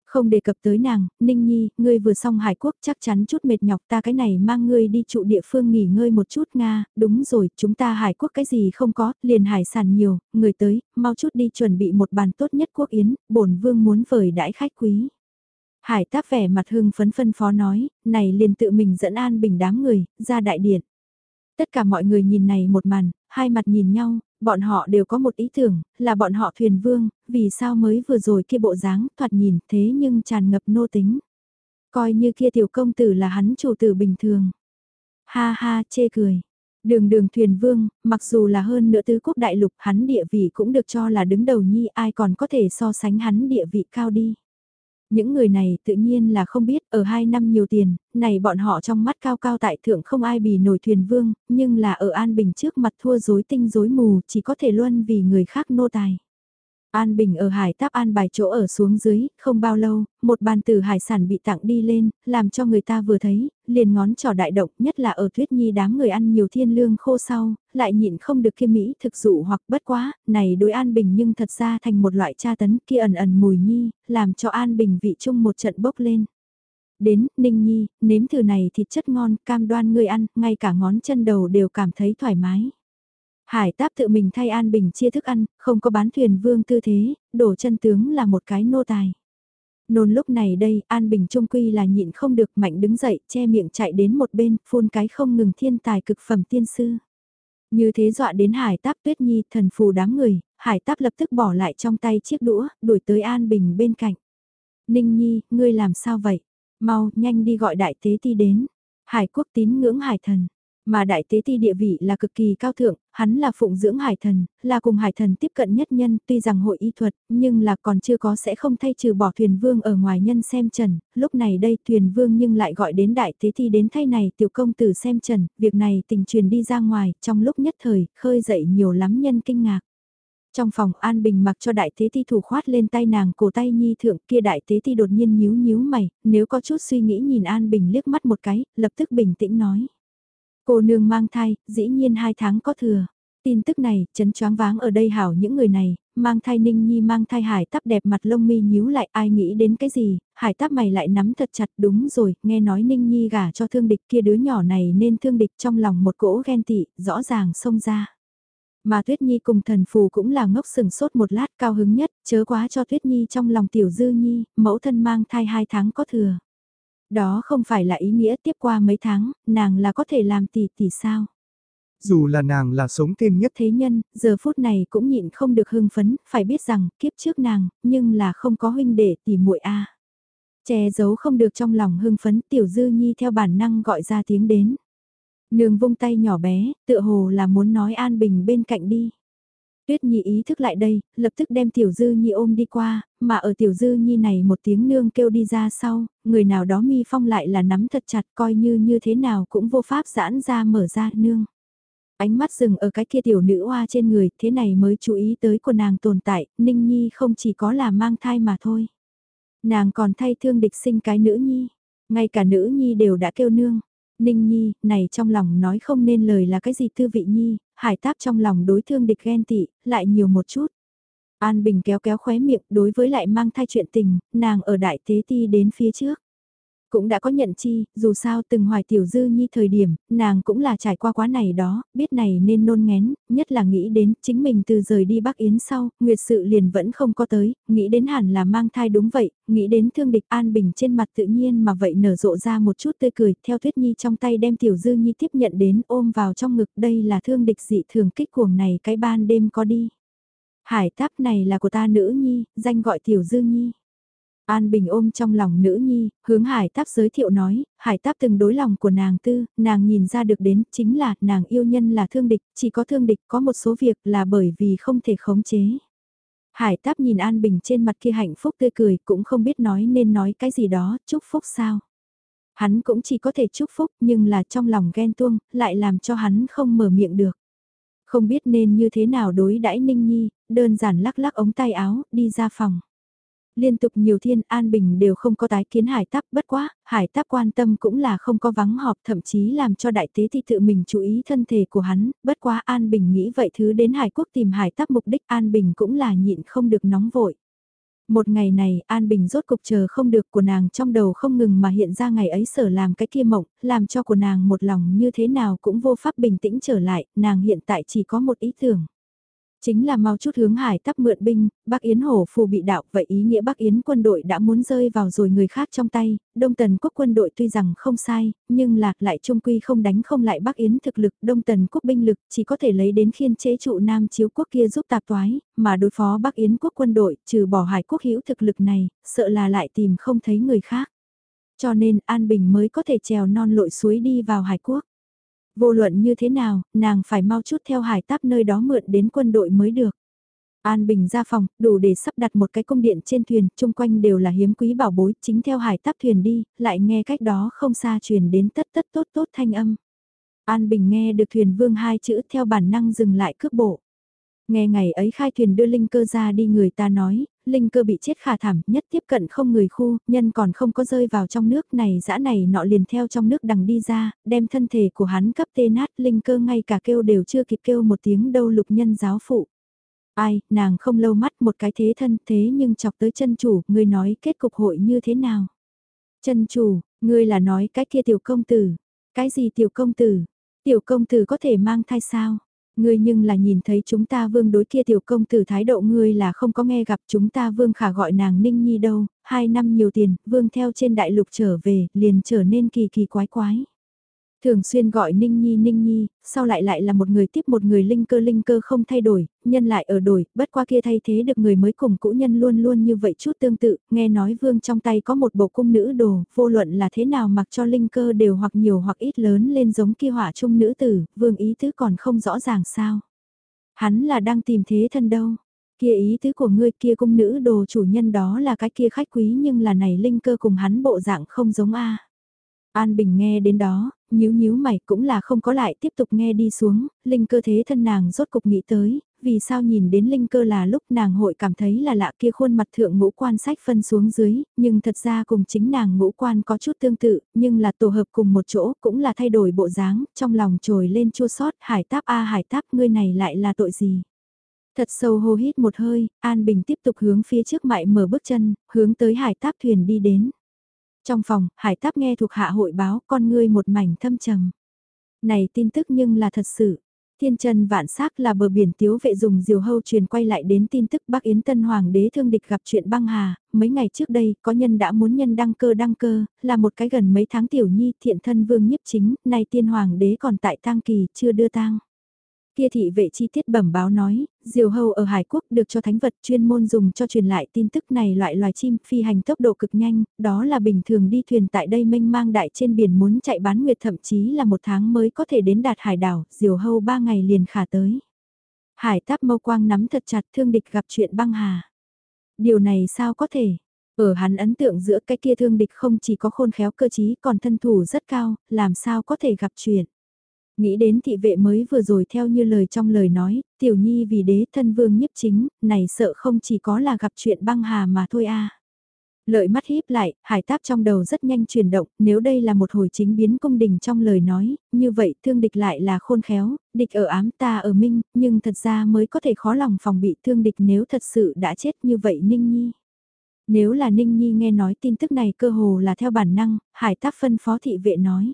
Không đề cập tới nàng, Ninh Nhi, ngươi vừa xong Hải Quốc chắc chắn chút mệt nhọc ta cái này mang ngươi đi trụ địa phương nghỉ ngơi một chút Nga, đúng rồi, chúng ta Hải Quốc cái gì không có, liền hải sản nhiều, người tới, mau chút đi chuẩn bị một bàn tốt nhất quốc yến, bổn vương muốn vời đãi khách quý. Hải táp vẻ mặt hưng phấn phân phó nói, này liền tự mình dẫn an bình đám người, ra đại điện. Tất cả mọi người nhìn này một màn, hai mặt nhìn nhau, bọn họ đều có một ý tưởng, là bọn họ thuyền vương, vì sao mới vừa rồi kia bộ dáng thoạt nhìn thế nhưng tràn ngập nô tính. Coi như kia tiểu công tử là hắn chủ tử bình thường. Ha ha chê cười. Đường đường thuyền vương, mặc dù là hơn nữa tứ quốc đại lục hắn địa vị cũng được cho là đứng đầu nhi ai còn có thể so sánh hắn địa vị cao đi. Những người này tự nhiên là không biết, ở hai năm nhiều tiền, này bọn họ trong mắt cao cao tại thượng không ai bì nổi thuyền vương, nhưng là ở An Bình trước mặt thua dối tinh dối mù, chỉ có thể luân vì người khác nô tài. An Bình ở hải táp an bài chỗ ở xuống dưới, không bao lâu, một bàn từ hải sản bị tặng đi lên, làm cho người ta vừa thấy, liền ngón trỏ đại động, nhất là ở thuyết nhi đám người ăn nhiều thiên lương khô sau, lại nhịn không được kia Mỹ thực dụ hoặc bất quá, này đối An Bình nhưng thật ra thành một loại tra tấn kia ẩn ẩn mùi nhi, làm cho An Bình vị chung một trận bốc lên. Đến, Ninh Nhi, nếm thử này thịt chất ngon, cam đoan người ăn, ngay cả ngón chân đầu đều cảm thấy thoải mái. Hải táp tự mình thay An Bình chia thức ăn, không có bán thuyền vương tư thế, đổ chân tướng là một cái nô tài. Nôn lúc này đây, An Bình trung quy là nhịn không được mạnh đứng dậy, che miệng chạy đến một bên, phun cái không ngừng thiên tài cực phẩm tiên sư. Như thế dọa đến hải táp tuyết nhi, thần phù đám người, hải táp lập tức bỏ lại trong tay chiếc đũa, đuổi tới An Bình bên cạnh. Ninh nhi, ngươi làm sao vậy? Mau, nhanh đi gọi đại tế ti đến. Hải quốc tín ngưỡng hải thần. Mà đại tế ti địa vị là cực kỳ cao thượng, hắn là phụng dưỡng hải thần, là cùng hải thần tiếp cận nhất nhân, tuy rằng hội y thuật, nhưng là còn chưa có sẽ không thay trừ bỏ thuyền vương ở ngoài nhân xem trần, lúc này đây thuyền vương nhưng lại gọi đến đại tế ti đến thay này tiểu công tử xem trần, việc này tình truyền đi ra ngoài, trong lúc nhất thời, khơi dậy nhiều lắm nhân kinh ngạc. Trong phòng An Bình mặc cho đại tế ti thủ khoát lên tay nàng cổ tay nhi thượng kia đại tế ti đột nhiên nhíu nhíu mày, nếu có chút suy nghĩ nhìn An Bình liếc mắt một cái, lập tức bình tĩnh nói. Cô nương mang thai, dĩ nhiên hai tháng có thừa. Tin tức này, chấn choáng váng ở đây hảo những người này, mang thai ninh nhi mang thai hải tắp đẹp mặt lông mi nhíu lại ai nghĩ đến cái gì, hải tắp mày lại nắm thật chặt đúng rồi, nghe nói ninh nhi gả cho thương địch kia đứa nhỏ này nên thương địch trong lòng một cỗ ghen tị, rõ ràng xông ra. Mà Tuyết Nhi cùng thần phù cũng là ngốc sừng sốt một lát cao hứng nhất, chớ quá cho Tuyết Nhi trong lòng tiểu dư nhi, mẫu thân mang thai hai tháng có thừa. Đó không phải là ý nghĩa tiếp qua mấy tháng, nàng là có thể làm tỷ tỷ sao. Dù là nàng là sống thêm nhất thế nhân, giờ phút này cũng nhịn không được hưng phấn, phải biết rằng kiếp trước nàng, nhưng là không có huynh đệ tỷ muội a. Che giấu không được trong lòng hưng phấn tiểu dư nhi theo bản năng gọi ra tiếng đến. Nương vung tay nhỏ bé, tựa hồ là muốn nói An Bình bên cạnh đi. Tuyết Nhi ý thức lại đây, lập tức đem Tiểu Dư Nhi ôm đi qua, mà ở Tiểu Dư Nhi này một tiếng nương kêu đi ra sau, người nào đó mi phong lại là nắm thật chặt coi như như thế nào cũng vô pháp giãn ra mở ra nương. Ánh mắt dừng ở cái kia tiểu nữ hoa trên người, thế này mới chú ý tới của nàng tồn tại, Ninh Nhi không chỉ có là mang thai mà thôi. Nàng còn thay thương địch sinh cái nữ nhi, ngay cả nữ nhi đều đã kêu nương. Ninh Nhi, này trong lòng nói không nên lời là cái gì tư vị Nhi, hải táp trong lòng đối thương địch ghen tị, lại nhiều một chút. An Bình kéo kéo khóe miệng đối với lại mang thai chuyện tình, nàng ở đại tế ti đến phía trước. Cũng đã có nhận chi, dù sao từng hoài tiểu dư nhi thời điểm, nàng cũng là trải qua quá này đó, biết này nên nôn ngén, nhất là nghĩ đến chính mình từ rời đi Bắc Yến sau, nguyệt sự liền vẫn không có tới, nghĩ đến hẳn là mang thai đúng vậy, nghĩ đến thương địch an bình trên mặt tự nhiên mà vậy nở rộ ra một chút tươi cười, theo thuyết nhi trong tay đem tiểu dư nhi tiếp nhận đến ôm vào trong ngực, đây là thương địch dị thường kích cuồng này cái ban đêm có đi. Hải táp này là của ta nữ nhi, danh gọi tiểu dư nhi. An Bình ôm trong lòng nữ nhi, hướng Hải Táp giới thiệu nói, Hải Táp từng đối lòng của nàng tư, nàng nhìn ra được đến chính là nàng yêu nhân là thương địch, chỉ có thương địch có một số việc là bởi vì không thể khống chế. Hải Táp nhìn An Bình trên mặt kia hạnh phúc tươi cười cũng không biết nói nên nói cái gì đó, chúc phúc sao. Hắn cũng chỉ có thể chúc phúc nhưng là trong lòng ghen tuông, lại làm cho hắn không mở miệng được. Không biết nên như thế nào đối đãi Ninh Nhi, đơn giản lắc lắc ống tay áo, đi ra phòng. Liên tục nhiều thiên an bình đều không có tái kiến hải táp bất quá, hải táp quan tâm cũng là không có vắng họp thậm chí làm cho đại tế thì tự mình chú ý thân thể của hắn, bất quá an bình nghĩ vậy thứ đến hải quốc tìm hải táp mục đích an bình cũng là nhịn không được nóng vội. Một ngày này, An Bình rốt cục chờ không được của nàng trong đầu không ngừng mà hiện ra ngày ấy sở làm cái kia mộng, làm cho của nàng một lòng như thế nào cũng vô pháp bình tĩnh trở lại, nàng hiện tại chỉ có một ý tưởng. Chính là mau chút hướng hải tắp mượn binh, Bắc Yến hổ phù bị đạo, vậy ý nghĩa Bắc Yến quân đội đã muốn rơi vào rồi người khác trong tay, Đông Tần quốc quân đội tuy rằng không sai, nhưng lạc lại trung quy không đánh không lại Bắc Yến thực lực, Đông Tần quốc binh lực chỉ có thể lấy đến khiên chế trụ Nam chiếu quốc kia giúp tạp toái, mà đối phó Bắc Yến quốc quân đội, trừ bỏ hải quốc hữu thực lực này, sợ là lại tìm không thấy người khác. Cho nên An Bình mới có thể trèo non lội suối đi vào hải quốc. Vô luận như thế nào, nàng phải mau chút theo hải táp nơi đó mượn đến quân đội mới được. An Bình ra phòng, đủ để sắp đặt một cái cung điện trên thuyền, chung quanh đều là hiếm quý bảo bối, chính theo hải táp thuyền đi, lại nghe cách đó không xa truyền đến tất tất tốt tốt thanh âm. An Bình nghe được thuyền vương hai chữ theo bản năng dừng lại cước bộ. Nghe ngày ấy khai thuyền đưa linh cơ ra đi người ta nói, linh cơ bị chết khả thảm nhất tiếp cận không người khu, nhân còn không có rơi vào trong nước này dã này nọ liền theo trong nước đằng đi ra, đem thân thể của hắn cấp tê nát linh cơ ngay cả kêu đều chưa kịp kêu một tiếng đâu lục nhân giáo phụ. Ai, nàng không lâu mắt một cái thế thân thế nhưng chọc tới chân chủ, người nói kết cục hội như thế nào? Chân chủ, ngươi là nói cái kia tiểu công tử. Cái gì tiểu công tử? Tiểu công tử có thể mang thai sao? Ngươi nhưng là nhìn thấy chúng ta vương đối kia tiểu công tử thái độ ngươi là không có nghe gặp chúng ta vương khả gọi nàng ninh nhi đâu, hai năm nhiều tiền, vương theo trên đại lục trở về, liền trở nên kỳ kỳ quái quái. Thường xuyên gọi Ninh Nhi Ninh Nhi, sau lại lại là một người tiếp một người linh cơ linh cơ không thay đổi, nhân lại ở đổi, bất qua kia thay thế được người mới cùng cũ nhân luôn luôn như vậy chút tương tự, nghe nói vương trong tay có một bộ cung nữ đồ, vô luận là thế nào mặc cho linh cơ đều hoặc nhiều hoặc ít lớn lên giống kia hỏa trung nữ tử, vương ý tứ còn không rõ ràng sao. Hắn là đang tìm thế thân đâu, kia ý tứ của ngươi kia cung nữ đồ chủ nhân đó là cái kia khách quý nhưng là này linh cơ cùng hắn bộ dạng không giống a An Bình nghe đến đó, nhíu nhíu mày cũng là không có lại tiếp tục nghe đi xuống, linh cơ thế thân nàng rốt cục nghĩ tới, vì sao nhìn đến linh cơ là lúc nàng hội cảm thấy là lạ kia khuôn mặt thượng ngũ quan sách phân xuống dưới, nhưng thật ra cùng chính nàng ngũ quan có chút tương tự, nhưng là tổ hợp cùng một chỗ cũng là thay đổi bộ dáng, trong lòng trồi lên chua sót, hải táp a hải táp ngươi này lại là tội gì. Thật sâu hô hít một hơi, An Bình tiếp tục hướng phía trước mại mở bước chân, hướng tới hải táp thuyền đi đến. Trong phòng, hải táp nghe thuộc hạ hội báo con ngươi một mảnh thâm trầm. Này tin tức nhưng là thật sự. Thiên chân vạn sắc là bờ biển tiếu vệ dùng diều hâu truyền quay lại đến tin tức Bắc Yến Tân Hoàng đế thương địch gặp chuyện băng hà, mấy ngày trước đây có nhân đã muốn nhân đăng cơ đăng cơ, là một cái gần mấy tháng tiểu nhi thiện thân vương nhiếp chính, nay tiên hoàng đế còn tại tang kỳ chưa đưa tang. Kia thị vệ chi tiết bẩm báo nói, diều hâu ở Hải Quốc được cho thánh vật chuyên môn dùng cho truyền lại tin tức này loại loài chim phi hành tốc độ cực nhanh, đó là bình thường đi thuyền tại đây mênh mang đại trên biển muốn chạy bán nguyệt thậm chí là một tháng mới có thể đến đạt hải đảo, diều hâu ba ngày liền khả tới. Hải táp mâu quang nắm thật chặt thương địch gặp chuyện băng hà. Điều này sao có thể? Ở hắn ấn tượng giữa cái kia thương địch không chỉ có khôn khéo cơ trí còn thân thủ rất cao, làm sao có thể gặp chuyện. Nghĩ đến thị vệ mới vừa rồi theo như lời trong lời nói, tiểu nhi vì đế thân vương nhiếp chính, này sợ không chỉ có là gặp chuyện băng hà mà thôi a. Lợi mắt híp lại, hải táp trong đầu rất nhanh chuyển động, nếu đây là một hồi chính biến cung đình trong lời nói, như vậy thương địch lại là khôn khéo, địch ở ám ta ở minh, nhưng thật ra mới có thể khó lòng phòng bị thương địch nếu thật sự đã chết như vậy Ninh Nhi. Nếu là Ninh Nhi nghe nói tin tức này cơ hồ là theo bản năng, hải táp phân phó thị vệ nói.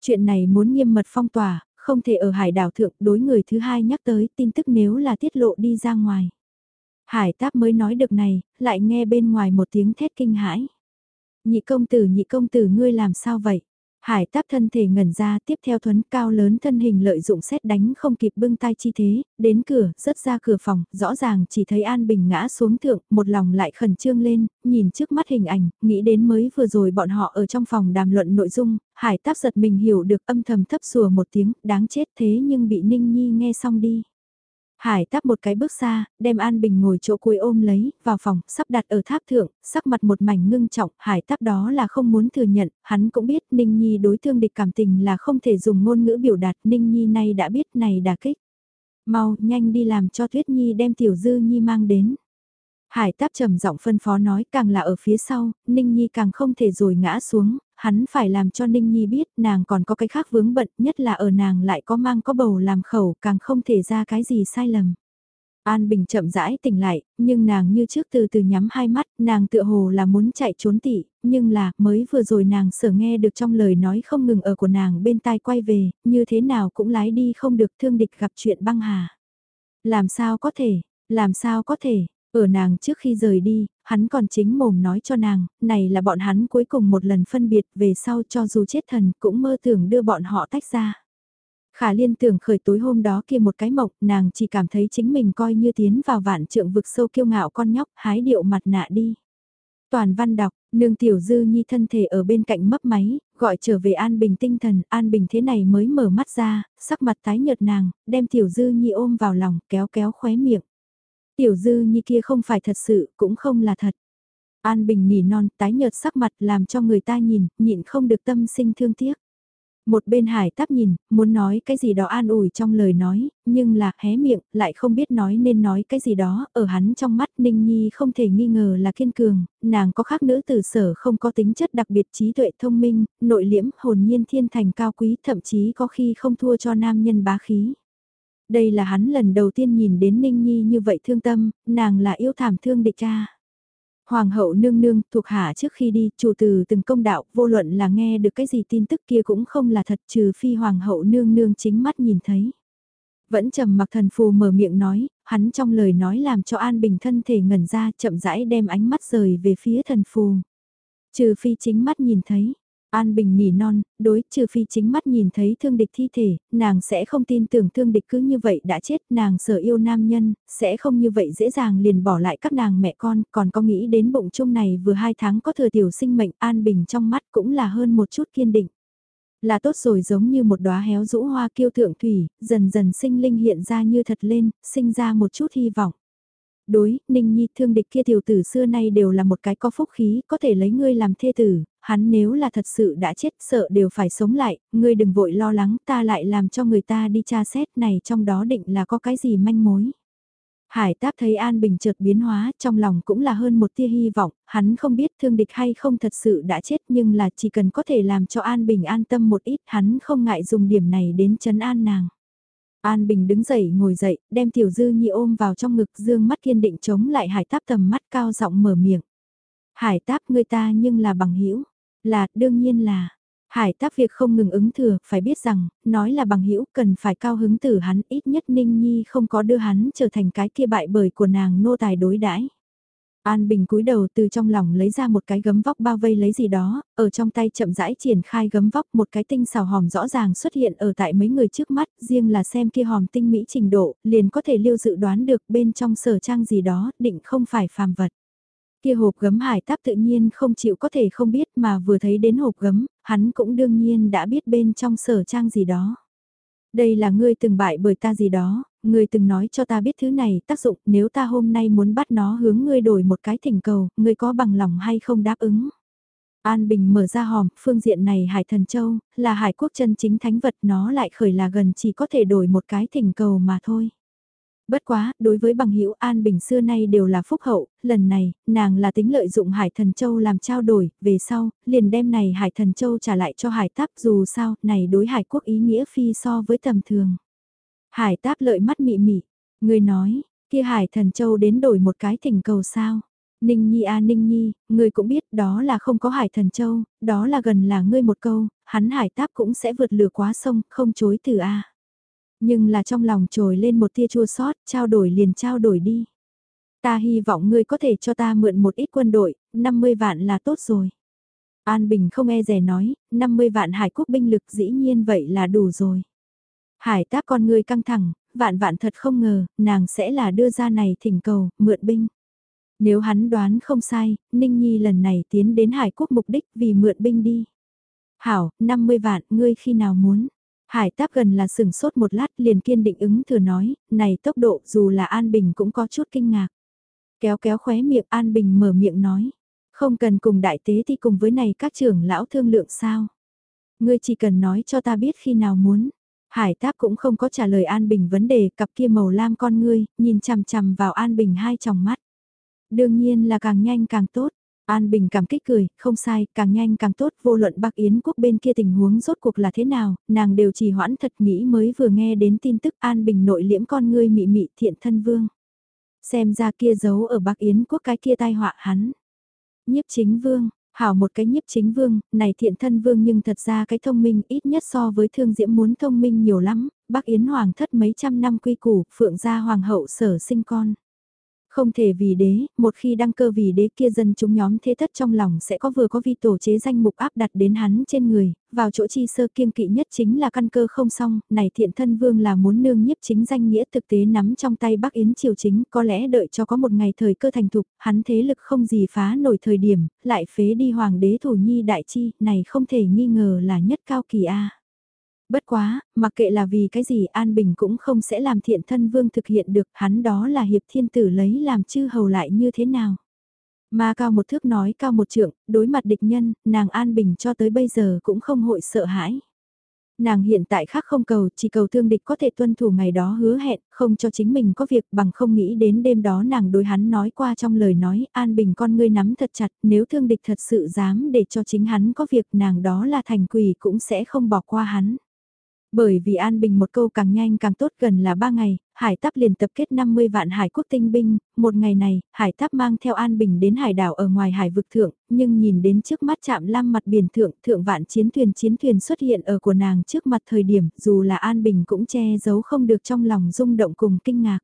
Chuyện này muốn nghiêm mật phong tỏa, không thể ở hải đảo thượng đối người thứ hai nhắc tới tin tức nếu là tiết lộ đi ra ngoài. Hải táp mới nói được này, lại nghe bên ngoài một tiếng thét kinh hãi. Nhị công tử nhị công tử ngươi làm sao vậy? Hải táp thân thể ngẩn ra tiếp theo thuấn cao lớn thân hình lợi dụng xét đánh không kịp bưng tay chi thế, đến cửa, rớt ra cửa phòng, rõ ràng chỉ thấy An Bình ngã xuống thượng, một lòng lại khẩn trương lên, nhìn trước mắt hình ảnh, nghĩ đến mới vừa rồi bọn họ ở trong phòng đàm luận nội dung, hải táp giật mình hiểu được âm thầm thấp sùa một tiếng, đáng chết thế nhưng bị Ninh Nhi nghe xong đi. Hải táp một cái bước xa, đem An Bình ngồi chỗ cuối ôm lấy, vào phòng, sắp đặt ở tháp thượng, sắc mặt một mảnh ngưng trọng, hải táp đó là không muốn thừa nhận, hắn cũng biết Ninh Nhi đối thương địch cảm tình là không thể dùng ngôn ngữ biểu đạt, Ninh Nhi nay đã biết này đã kích. Mau, nhanh đi làm cho Thuyết Nhi đem Tiểu Dư Nhi mang đến. Hải táp trầm giọng phân phó nói càng là ở phía sau, Ninh Nhi càng không thể rồi ngã xuống, hắn phải làm cho Ninh Nhi biết nàng còn có cái khác vướng bận, nhất là ở nàng lại có mang có bầu làm khẩu, càng không thể ra cái gì sai lầm. An Bình chậm rãi tỉnh lại, nhưng nàng như trước từ từ nhắm hai mắt, nàng tựa hồ là muốn chạy trốn tị, nhưng là, mới vừa rồi nàng sở nghe được trong lời nói không ngừng ở của nàng bên tai quay về, như thế nào cũng lái đi không được thương địch gặp chuyện băng hà. Làm sao có thể, làm sao có thể, ở nàng trước khi rời đi, hắn còn chính mồm nói cho nàng, này là bọn hắn cuối cùng một lần phân biệt về sau cho dù chết thần cũng mơ tưởng đưa bọn họ tách ra. Khả liên tưởng khởi tối hôm đó kia một cái mộc, nàng chỉ cảm thấy chính mình coi như tiến vào vạn trượng vực sâu kiêu ngạo con nhóc hái điệu mặt nạ đi. Toàn văn đọc, nương tiểu dư nhi thân thể ở bên cạnh mấp máy, gọi trở về an bình tinh thần, an bình thế này mới mở mắt ra, sắc mặt tái nhợt nàng, đem tiểu dư nhi ôm vào lòng, kéo kéo khóe miệng. Tiểu dư như kia không phải thật sự, cũng không là thật. An Bình nỉ non, tái nhợt sắc mặt làm cho người ta nhìn, nhịn không được tâm sinh thương tiếc. Một bên hải táp nhìn, muốn nói cái gì đó an ủi trong lời nói, nhưng là hé miệng, lại không biết nói nên nói cái gì đó, ở hắn trong mắt Ninh Nhi không thể nghi ngờ là kiên cường, nàng có khác nữ từ sở không có tính chất đặc biệt trí tuệ thông minh, nội liễm, hồn nhiên thiên thành cao quý, thậm chí có khi không thua cho nam nhân bá khí. Đây là hắn lần đầu tiên nhìn đến Ninh Nhi như vậy thương tâm, nàng là yêu thảm thương địch cha. Hoàng hậu nương nương thuộc hạ trước khi đi, chủ từ từng công đạo, vô luận là nghe được cái gì tin tức kia cũng không là thật trừ phi hoàng hậu nương nương chính mắt nhìn thấy. Vẫn trầm mặc thần phù mở miệng nói, hắn trong lời nói làm cho An Bình thân thể ngẩn ra chậm rãi đem ánh mắt rời về phía thần phù. Trừ phi chính mắt nhìn thấy, An Bình nỉ non, đối trừ phi chính mắt nhìn thấy thương địch thi thể, nàng sẽ không tin tưởng thương địch cứ như vậy đã chết, nàng sở yêu nam nhân, sẽ không như vậy dễ dàng liền bỏ lại các nàng mẹ con, còn có nghĩ đến bụng chung này vừa hai tháng có thừa tiểu sinh mệnh An Bình trong mắt cũng là hơn một chút kiên định. Là tốt rồi giống như một đóa héo rũ hoa kiêu thượng thủy, dần dần sinh linh hiện ra như thật lên, sinh ra một chút hy vọng đối, Ninh Nhi thương địch kia tiểu tử xưa nay đều là một cái có phúc khí, có thể lấy ngươi làm thê tử, hắn nếu là thật sự đã chết sợ đều phải sống lại, ngươi đừng vội lo lắng ta lại làm cho người ta đi tra xét này trong đó định là có cái gì manh mối. Hải táp thấy An Bình chợt biến hóa, trong lòng cũng là hơn một tia hy vọng, hắn không biết thương địch hay không thật sự đã chết nhưng là chỉ cần có thể làm cho An Bình an tâm một ít hắn không ngại dùng điểm này đến chấn an nàng. An Bình đứng dậy ngồi dậy, đem Tiểu Dư Nhi ôm vào trong ngực dương mắt kiên định chống lại hải táp tầm mắt cao giọng mở miệng. Hải táp người ta nhưng là bằng hữu là đương nhiên là. Hải táp việc không ngừng ứng thừa, phải biết rằng, nói là bằng hữu cần phải cao hứng từ hắn ít nhất Ninh Nhi không có đưa hắn trở thành cái kia bại bởi của nàng nô tài đối đãi An Bình cúi đầu từ trong lòng lấy ra một cái gấm vóc bao vây lấy gì đó, ở trong tay chậm rãi triển khai gấm vóc một cái tinh xào hòm rõ ràng xuất hiện ở tại mấy người trước mắt, riêng là xem kia hòm tinh mỹ trình độ, liền có thể lưu dự đoán được bên trong sở trang gì đó, định không phải phàm vật. Kia hộp gấm hải táp tự nhiên không chịu có thể không biết mà vừa thấy đến hộp gấm, hắn cũng đương nhiên đã biết bên trong sở trang gì đó. Đây là ngươi từng bại bởi ta gì đó, ngươi từng nói cho ta biết thứ này tác dụng, nếu ta hôm nay muốn bắt nó hướng ngươi đổi một cái thỉnh cầu, ngươi có bằng lòng hay không đáp ứng. An Bình mở ra hòm, phương diện này Hải Thần Châu, là hải quốc chân chính thánh vật nó lại khởi là gần chỉ có thể đổi một cái thỉnh cầu mà thôi. Bất quá, đối với bằng hữu An Bình xưa nay đều là phúc hậu, lần này, nàng là tính lợi dụng Hải Thần Châu làm trao đổi, về sau, liền đem này Hải Thần Châu trả lại cho Hải Táp dù sao, này đối Hải quốc ý nghĩa phi so với tầm thường. Hải Táp lợi mắt mị mị, người nói, kia Hải Thần Châu đến đổi một cái thỉnh cầu sao. Ninh Nhi a à, Ninh Nhi, ngươi cũng biết đó là không có Hải Thần Châu, đó là gần là ngươi một câu, hắn Hải Táp cũng sẽ vượt lửa quá sông, không chối từ a. Nhưng là trong lòng trồi lên một tia chua sót, trao đổi liền trao đổi đi. Ta hy vọng ngươi có thể cho ta mượn một ít quân đội, 50 vạn là tốt rồi. An Bình không e rè nói, 50 vạn hải quốc binh lực dĩ nhiên vậy là đủ rồi. Hải táp con ngươi căng thẳng, vạn vạn thật không ngờ, nàng sẽ là đưa ra này thỉnh cầu, mượn binh. Nếu hắn đoán không sai, Ninh Nhi lần này tiến đến Hải quốc mục đích vì mượn binh đi. Hảo, 50 vạn, ngươi khi nào muốn? Hải táp gần là sừng sốt một lát liền kiên định ứng thừa nói, này tốc độ dù là An Bình cũng có chút kinh ngạc. Kéo kéo khóe miệng An Bình mở miệng nói, không cần cùng đại tế thì cùng với này các trưởng lão thương lượng sao. Ngươi chỉ cần nói cho ta biết khi nào muốn. Hải táp cũng không có trả lời An Bình vấn đề cặp kia màu lam con ngươi, nhìn chằm chằm vào An Bình hai tròng mắt. Đương nhiên là càng nhanh càng tốt. An Bình cảm kích cười, không sai, càng nhanh càng tốt, vô luận Bắc Yến quốc bên kia tình huống rốt cuộc là thế nào, nàng đều chỉ hoãn thật nghĩ mới vừa nghe đến tin tức An Bình nội liễm con ngươi mị mị thiện thân vương. Xem ra kia giấu ở Bắc Yến quốc cái kia tai họa hắn. Nhiếp chính vương, hảo một cái nhiếp chính vương, này thiện thân vương nhưng thật ra cái thông minh ít nhất so với thương diễm muốn thông minh nhiều lắm, Bắc Yến hoàng thất mấy trăm năm quy củ, phượng gia hoàng hậu sở sinh con. Không thể vì đế, một khi đăng cơ vì đế kia dân chúng nhóm thế thất trong lòng sẽ có vừa có vi tổ chế danh mục áp đặt đến hắn trên người, vào chỗ chi sơ kiêng kỵ nhất chính là căn cơ không xong, này thiện thân vương là muốn nương nhiếp chính danh nghĩa thực tế nắm trong tay Bắc Yến triều chính, có lẽ đợi cho có một ngày thời cơ thành thục, hắn thế lực không gì phá nổi thời điểm, lại phế đi hoàng đế thủ nhi đại chi, này không thể nghi ngờ là nhất cao kỳ A. Bất quá, mặc kệ là vì cái gì An Bình cũng không sẽ làm thiện thân vương thực hiện được, hắn đó là hiệp thiên tử lấy làm chư hầu lại như thế nào. Mà cao một thước nói cao một trượng, đối mặt địch nhân, nàng An Bình cho tới bây giờ cũng không hội sợ hãi. Nàng hiện tại khác không cầu, chỉ cầu thương địch có thể tuân thủ ngày đó hứa hẹn, không cho chính mình có việc bằng không nghĩ đến đêm đó nàng đối hắn nói qua trong lời nói, An Bình con ngươi nắm thật chặt, nếu thương địch thật sự dám để cho chính hắn có việc nàng đó là thành quỷ cũng sẽ không bỏ qua hắn. Bởi vì An Bình một câu càng nhanh càng tốt gần là ba ngày, Hải Táp liền tập kết 50 vạn hải quốc tinh binh, một ngày này, Hải Táp mang theo An Bình đến hải đảo ở ngoài hải vực thượng, nhưng nhìn đến trước mắt chạm lam mặt biển thượng, thượng vạn chiến thuyền chiến thuyền xuất hiện ở của nàng trước mặt thời điểm, dù là An Bình cũng che giấu không được trong lòng rung động cùng kinh ngạc.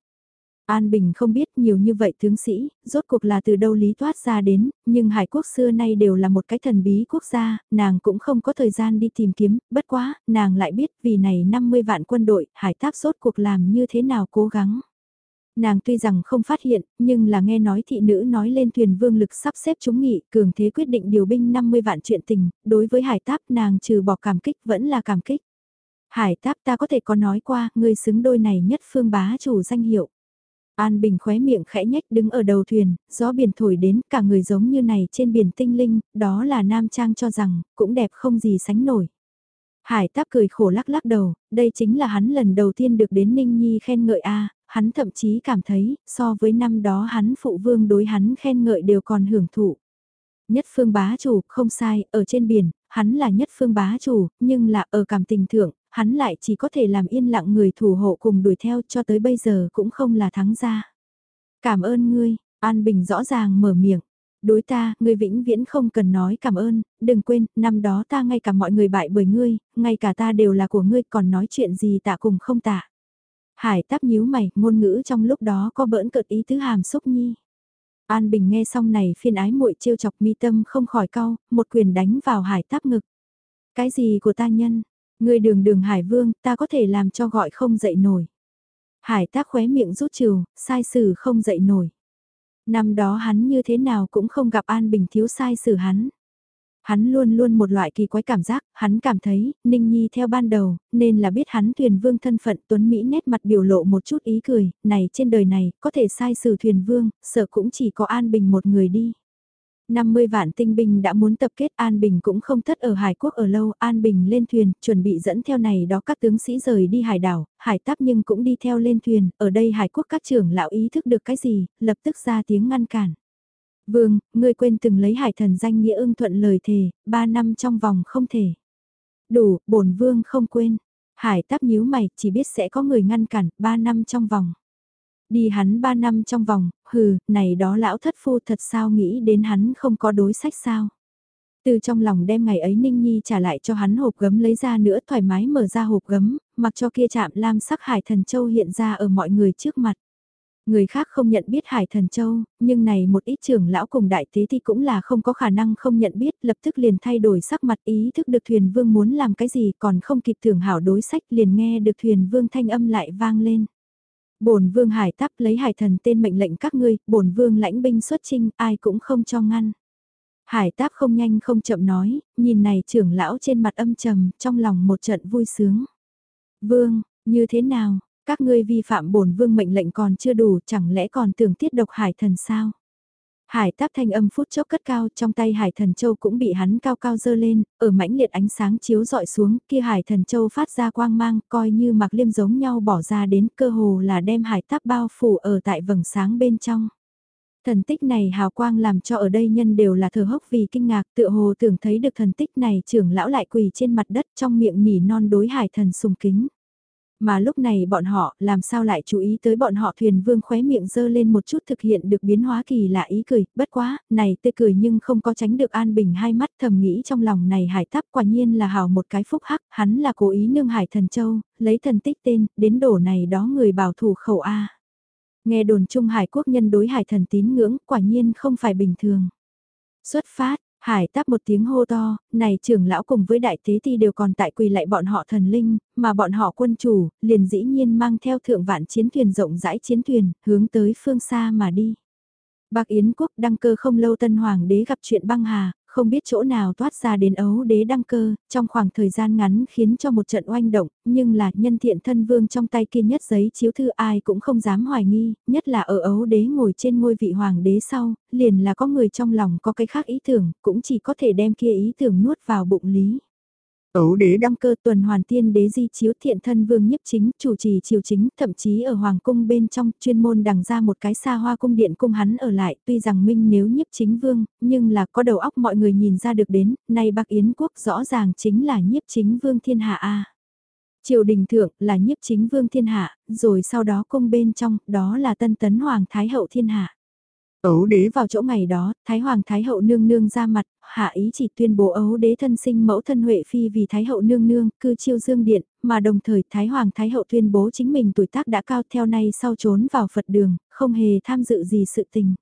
An Bình không biết nhiều như vậy tướng sĩ, rốt cuộc là từ đâu lý thoát ra đến, nhưng Hải quốc xưa nay đều là một cái thần bí quốc gia, nàng cũng không có thời gian đi tìm kiếm, bất quá, nàng lại biết vì này 50 vạn quân đội, Hải Táp rốt cuộc làm như thế nào cố gắng. Nàng tuy rằng không phát hiện, nhưng là nghe nói thị nữ nói lên thuyền vương lực sắp xếp chúng nghị, cường thế quyết định điều binh 50 vạn chuyện tình, đối với hải táp nàng trừ bỏ cảm kích vẫn là cảm kích. Hải táp ta có thể có nói qua, người xứng đôi này nhất phương bá chủ danh hiệu. An Bình khóe miệng khẽ nhách đứng ở đầu thuyền, gió biển thổi đến cả người giống như này trên biển tinh linh, đó là Nam Trang cho rằng, cũng đẹp không gì sánh nổi. Hải táp cười khổ lắc lắc đầu, đây chính là hắn lần đầu tiên được đến Ninh Nhi khen ngợi a hắn thậm chí cảm thấy, so với năm đó hắn phụ vương đối hắn khen ngợi đều còn hưởng thụ. Nhất phương bá chủ, không sai, ở trên biển, hắn là nhất phương bá chủ, nhưng là ở cảm tình thượng, hắn lại chỉ có thể làm yên lặng người thủ hộ cùng đuổi theo cho tới bây giờ cũng không là thắng gia. Cảm ơn ngươi, An Bình rõ ràng mở miệng. Đối ta, ngươi vĩnh viễn không cần nói cảm ơn, đừng quên, năm đó ta ngay cả mọi người bại bởi ngươi, ngay cả ta đều là của ngươi còn nói chuyện gì tạ cùng không tạ. Hải táp nhíu mày, ngôn ngữ trong lúc đó có bỡn cợt ý tứ hàm xúc nhi. An Bình nghe xong này phiên ái muội trêu chọc mi tâm không khỏi cau, một quyền đánh vào hải táp ngực. Cái gì của ta nhân? Người đường đường hải vương, ta có thể làm cho gọi không dậy nổi. Hải tác khóe miệng rút trừ, sai sử không dậy nổi. Năm đó hắn như thế nào cũng không gặp An Bình thiếu sai sử hắn. Hắn luôn luôn một loại kỳ quái cảm giác, hắn cảm thấy, Ninh Nhi theo ban đầu, nên là biết hắn thuyền vương thân phận Tuấn Mỹ nét mặt biểu lộ một chút ý cười, này trên đời này, có thể sai sử thuyền vương, sợ cũng chỉ có An Bình một người đi. 50 vạn tinh binh đã muốn tập kết An Bình cũng không thất ở Hải Quốc ở lâu, An Bình lên thuyền, chuẩn bị dẫn theo này đó các tướng sĩ rời đi hải đảo, hải táp nhưng cũng đi theo lên thuyền, ở đây Hải Quốc các trưởng lão ý thức được cái gì, lập tức ra tiếng ngăn cản. Vương, ngươi quên từng lấy hải thần danh nghĩa ưng thuận lời thề, ba năm trong vòng không thể. Đủ, bổn vương không quên. Hải táp nhíu mày, chỉ biết sẽ có người ngăn cản, ba năm trong vòng. Đi hắn ba năm trong vòng, hừ, này đó lão thất phu thật sao nghĩ đến hắn không có đối sách sao. Từ trong lòng đem ngày ấy Ninh Nhi trả lại cho hắn hộp gấm lấy ra nữa thoải mái mở ra hộp gấm, mặc cho kia chạm lam sắc hải thần châu hiện ra ở mọi người trước mặt. Người khác không nhận biết Hải Thần Châu, nhưng này một ít trưởng lão cùng đại tế thì cũng là không có khả năng không nhận biết, lập tức liền thay đổi sắc mặt ý thức được thuyền vương muốn làm cái gì còn không kịp tưởng hảo đối sách liền nghe được thuyền vương thanh âm lại vang lên bổn vương hải tắp lấy hải thần tên mệnh lệnh các ngươi, bổn vương lãnh binh xuất chinh, ai cũng không cho ngăn. Hải táp không nhanh không chậm nói, nhìn này trưởng lão trên mặt âm trầm, trong lòng một trận vui sướng. Vương, như thế nào, các ngươi vi phạm bổn vương mệnh lệnh còn chưa đủ, chẳng lẽ còn tưởng tiết độc hải thần sao? Hải táp thanh âm phút chốc cất cao, trong tay hải thần châu cũng bị hắn cao cao dơ lên, ở mãnh liệt ánh sáng chiếu dọi xuống, kia hải thần châu phát ra quang mang, coi như mặc liêm giống nhau bỏ ra đến cơ hồ là đem hải táp bao phủ ở tại vầng sáng bên trong. Thần tích này hào quang làm cho ở đây nhân đều là thờ hốc vì kinh ngạc tựa hồ tưởng thấy được thần tích này trưởng lão lại quỳ trên mặt đất trong miệng nỉ non đối hải thần sùng kính. Mà lúc này bọn họ làm sao lại chú ý tới bọn họ thuyền vương khóe miệng dơ lên một chút thực hiện được biến hóa kỳ lạ ý cười, bất quá, này tê cười nhưng không có tránh được an bình hai mắt thầm nghĩ trong lòng này hải tắp quả nhiên là hào một cái phúc hắc, hắn là cố ý nương hải thần châu, lấy thần tích tên, đến đổ này đó người bảo thủ khẩu A. Nghe đồn Trung Hải quốc nhân đối hải thần tín ngưỡng quả nhiên không phải bình thường. Xuất phát, Hải táp một tiếng hô to, này trưởng lão cùng với đại tế thì đều còn tại quỳ lại bọn họ thần linh, mà bọn họ quân chủ, liền dĩ nhiên mang theo thượng vạn chiến thuyền rộng rãi chiến thuyền, hướng tới phương xa mà đi. Bạc Yến quốc đăng cơ không lâu tân hoàng đế gặp chuyện băng hà, không biết chỗ nào toát ra đến ấu đế đăng cơ, trong khoảng thời gian ngắn khiến cho một trận oanh động, nhưng là nhân thiện thân vương trong tay kia nhất giấy chiếu thư ai cũng không dám hoài nghi, nhất là ở ấu đế ngồi trên ngôi vị hoàng đế sau, liền là có người trong lòng có cái khác ý tưởng, cũng chỉ có thể đem kia ý tưởng nuốt vào bụng lý. Ấu đế đăng cơ tuần hoàn tiên đế di chiếu thiện thân vương nhiếp chính, chủ trì triều chính, thậm chí ở hoàng cung bên trong chuyên môn đằng ra một cái xa hoa cung điện cung hắn ở lại, tuy rằng minh nếu nhiếp chính vương, nhưng là có đầu óc mọi người nhìn ra được đến, nay bạc Yến quốc rõ ràng chính là nhiếp chính vương thiên hạ A. Triều đình thượng là nhiếp chính vương thiên hạ, rồi sau đó cung bên trong, đó là tân tấn hoàng thái hậu thiên hạ. Ấu đế vào chỗ ngày đó, Thái Hoàng Thái Hậu nương nương ra mặt, hạ ý chỉ tuyên bố ấu đế thân sinh mẫu thân Huệ Phi vì Thái Hậu nương nương, cư chiêu dương điện, mà đồng thời Thái Hoàng Thái Hậu tuyên bố chính mình tuổi tác đã cao theo nay sau trốn vào Phật đường, không hề tham dự gì sự tình.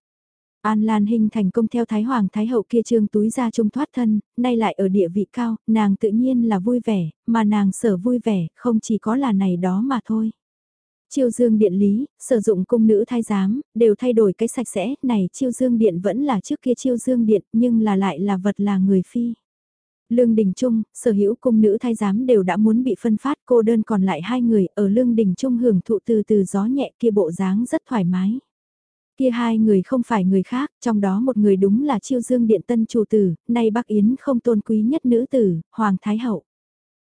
An Lan Hinh thành công theo Thái Hoàng Thái Hậu kia trương túi ra trung thoát thân, nay lại ở địa vị cao, nàng tự nhiên là vui vẻ, mà nàng sở vui vẻ, không chỉ có là này đó mà thôi. Chiêu dương điện lý, sử dụng cung nữ thay giám, đều thay đổi cái sạch sẽ, này chiêu dương điện vẫn là trước kia chiêu dương điện, nhưng là lại là vật là người phi. Lương Đình Trung, sở hữu cung nữ thay giám đều đã muốn bị phân phát cô đơn còn lại hai người ở Lương Đình Trung hưởng thụ từ từ gió nhẹ kia bộ dáng rất thoải mái. Kia hai người không phải người khác, trong đó một người đúng là chiêu dương điện tân chủ tử, nay Bắc Yến không tôn quý nhất nữ tử, Hoàng Thái Hậu.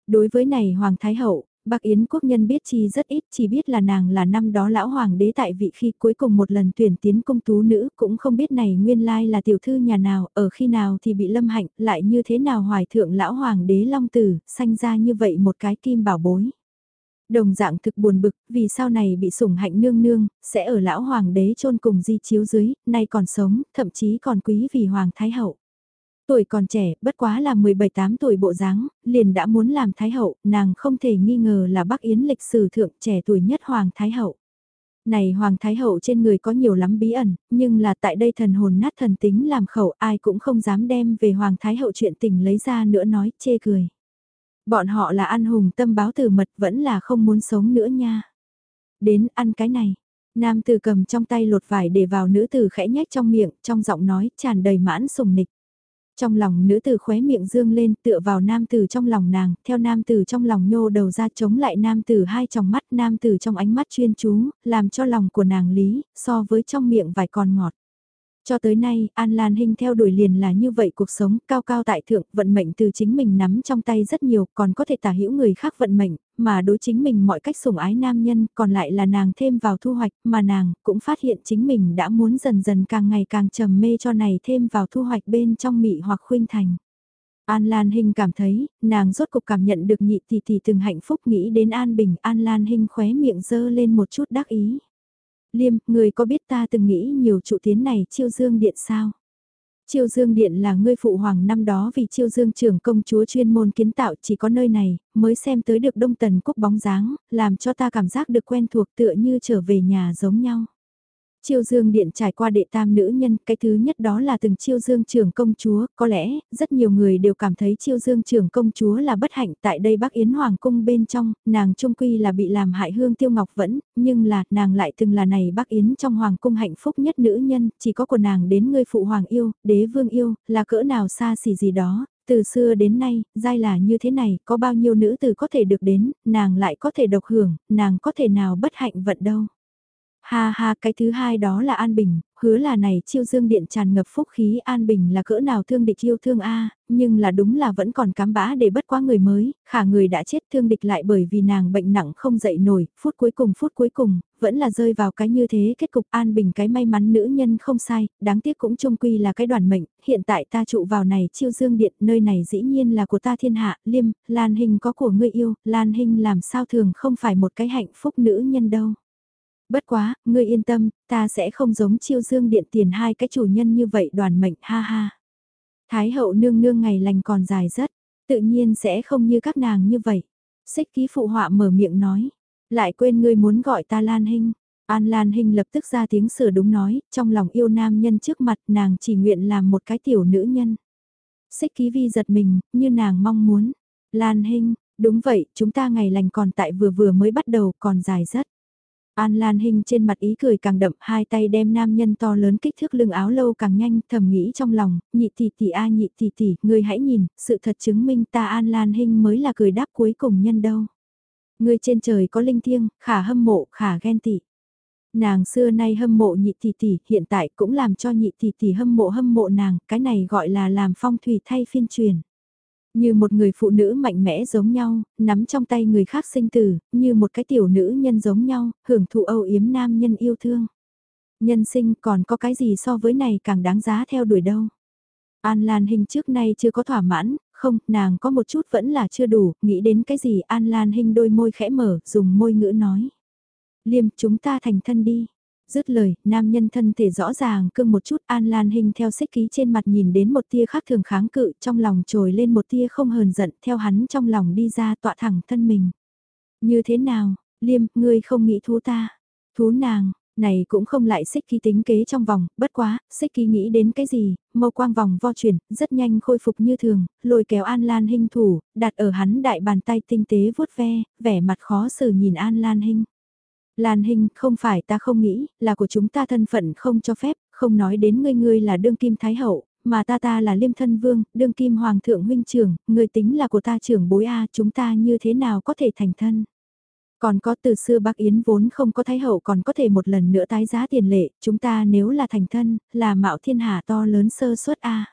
Đối với này Hoàng Thái Hậu, Bác Yến quốc nhân biết chi rất ít, chỉ biết là nàng là năm đó lão hoàng đế tại vị khi cuối cùng một lần tuyển tiến công tú nữ, cũng không biết này nguyên lai là tiểu thư nhà nào, ở khi nào thì bị lâm hạnh, lại như thế nào hoài thượng lão hoàng đế long tử, sanh ra như vậy một cái kim bảo bối. Đồng dạng thực buồn bực, vì sau này bị sủng hạnh nương nương, sẽ ở lão hoàng đế chôn cùng di chiếu dưới, nay còn sống, thậm chí còn quý vì hoàng thái hậu. Tuổi còn trẻ, bất quá là 17-8 tuổi bộ dáng, liền đã muốn làm thái hậu, nàng không thể nghi ngờ là Bắc Yến lịch sử thượng trẻ tuổi nhất hoàng thái hậu. Này Hoàng Thái Hậu trên người có nhiều lắm bí ẩn, nhưng là tại đây thần hồn nát thần tính làm khẩu ai cũng không dám đem về Hoàng Thái Hậu chuyện tình lấy ra nữa nói chê cười. Bọn họ là ăn hùng tâm báo từ mật vẫn là không muốn sống nữa nha. Đến ăn cái này, nam tử cầm trong tay lột vải để vào nữ tử khẽ nhách trong miệng, trong giọng nói tràn đầy mãn sùng nịch. Trong lòng nữ tử khóe miệng dương lên tựa vào nam tử trong lòng nàng, theo nam tử trong lòng nhô đầu ra chống lại nam tử hai tròng mắt nam tử trong ánh mắt chuyên chú, làm cho lòng của nàng lý, so với trong miệng vài con ngọt. Cho tới nay, An Lan Hinh theo đuổi liền là như vậy cuộc sống cao cao tại thượng, vận mệnh từ chính mình nắm trong tay rất nhiều, còn có thể tả hữu người khác vận mệnh, mà đối chính mình mọi cách sủng ái nam nhân, còn lại là nàng thêm vào thu hoạch, mà nàng cũng phát hiện chính mình đã muốn dần dần càng ngày càng trầm mê cho này thêm vào thu hoạch bên trong mị hoặc khuynh thành. An Lan Hinh cảm thấy, nàng rốt cục cảm nhận được nhị tỷ tỷ từng hạnh phúc nghĩ đến An Bình, An Lan Hinh khóe miệng dơ lên một chút đắc ý. Liêm, người có biết ta từng nghĩ nhiều trụ tiến này chiêu dương điện sao? Chiêu Dương Điện là ngươi phụ hoàng năm đó vì Chiêu Dương trưởng công chúa chuyên môn kiến tạo chỉ có nơi này, mới xem tới được Đông Tần Quốc bóng dáng, làm cho ta cảm giác được quen thuộc tựa như trở về nhà giống nhau. Chiêu dương điện trải qua đệ tam nữ nhân, cái thứ nhất đó là từng chiêu dương trưởng công chúa, có lẽ, rất nhiều người đều cảm thấy chiêu dương trưởng công chúa là bất hạnh tại đây Bắc Yến Hoàng cung bên trong, nàng trung quy là bị làm hại hương tiêu ngọc vẫn, nhưng là, nàng lại từng là này Bắc Yến trong Hoàng cung hạnh phúc nhất nữ nhân, chỉ có của nàng đến người phụ hoàng yêu, đế vương yêu, là cỡ nào xa xỉ gì đó, từ xưa đến nay, giai là như thế này, có bao nhiêu nữ tử có thể được đến, nàng lại có thể độc hưởng, nàng có thể nào bất hạnh vận đâu. Ha ha, cái thứ hai đó là An Bình, hứa là này chiêu dương điện tràn ngập phúc khí An Bình là cỡ nào thương địch yêu thương a nhưng là đúng là vẫn còn cám bã để bất quá người mới, khả người đã chết thương địch lại bởi vì nàng bệnh nặng không dậy nổi, phút cuối cùng phút cuối cùng, vẫn là rơi vào cái như thế kết cục An Bình cái may mắn nữ nhân không sai, đáng tiếc cũng trông quy là cái đoàn mệnh, hiện tại ta trụ vào này chiêu dương điện, nơi này dĩ nhiên là của ta thiên hạ, liêm, Lan Hình có của người yêu, Lan Hình làm sao thường không phải một cái hạnh phúc nữ nhân đâu. Bất quá, ngươi yên tâm, ta sẽ không giống chiêu dương điện tiền hai cái chủ nhân như vậy đoàn mệnh ha ha. Thái hậu nương nương ngày lành còn dài rất, tự nhiên sẽ không như các nàng như vậy. Xích ký phụ họa mở miệng nói, lại quên ngươi muốn gọi ta Lan Hinh. An Lan Hinh lập tức ra tiếng sửa đúng nói, trong lòng yêu nam nhân trước mặt nàng chỉ nguyện làm một cái tiểu nữ nhân. Xích ký vi giật mình, như nàng mong muốn. Lan Hinh, đúng vậy, chúng ta ngày lành còn tại vừa vừa mới bắt đầu còn dài rất. An Lan Hinh trên mặt ý cười càng đậm, hai tay đem nam nhân to lớn kích thước lưng áo lâu càng nhanh, thầm nghĩ trong lòng, nhị tỷ tỷ a nhị tỷ tỷ, ngươi hãy nhìn, sự thật chứng minh ta An Lan Hinh mới là cười đáp cuối cùng nhân đâu. Ngươi trên trời có linh thiêng, khả hâm mộ, khả ghen tị. Nàng xưa nay hâm mộ nhị tỷ tỷ, hiện tại cũng làm cho nhị tỷ tỷ hâm mộ hâm mộ nàng, cái này gọi là làm phong thủy thay phiên truyền. Như một người phụ nữ mạnh mẽ giống nhau, nắm trong tay người khác sinh tử, như một cái tiểu nữ nhân giống nhau, hưởng thụ âu yếm nam nhân yêu thương. Nhân sinh còn có cái gì so với này càng đáng giá theo đuổi đâu. An Lan Hinh trước nay chưa có thỏa mãn, không, nàng có một chút vẫn là chưa đủ, nghĩ đến cái gì An Lan Hinh đôi môi khẽ mở, dùng môi ngữ nói. Liêm, chúng ta thành thân đi. Dứt lời, nam nhân thân thể rõ ràng cưng một chút an lan hình theo xích ký trên mặt nhìn đến một tia khác thường kháng cự trong lòng trồi lên một tia không hờn giận theo hắn trong lòng đi ra tọa thẳng thân mình. Như thế nào, liêm, ngươi không nghĩ thú ta, thú nàng, này cũng không lại xích ký tính kế trong vòng, bất quá, xích ký nghĩ đến cái gì, mâu quang vòng vo chuyển, rất nhanh khôi phục như thường, lôi kéo An Lan Hinh thủ, đặt ở hắn đại bàn tay tinh tế vuốt ve, vẻ mặt khó xử nhìn An Lan Hinh. Lan Hinh, không phải ta không nghĩ, là của chúng ta thân phận không cho phép, không nói đến ngươi ngươi là đương kim thái hậu, mà ta ta là liêm thân vương, đương kim hoàng thượng huynh trưởng, ngươi tính là của ta trưởng bối A, chúng ta như thế nào có thể thành thân. Còn có từ xưa Bắc Yến vốn không có thái hậu còn có thể một lần nữa tái giá tiền lệ, chúng ta nếu là thành thân, là mạo thiên hạ to lớn sơ suất A.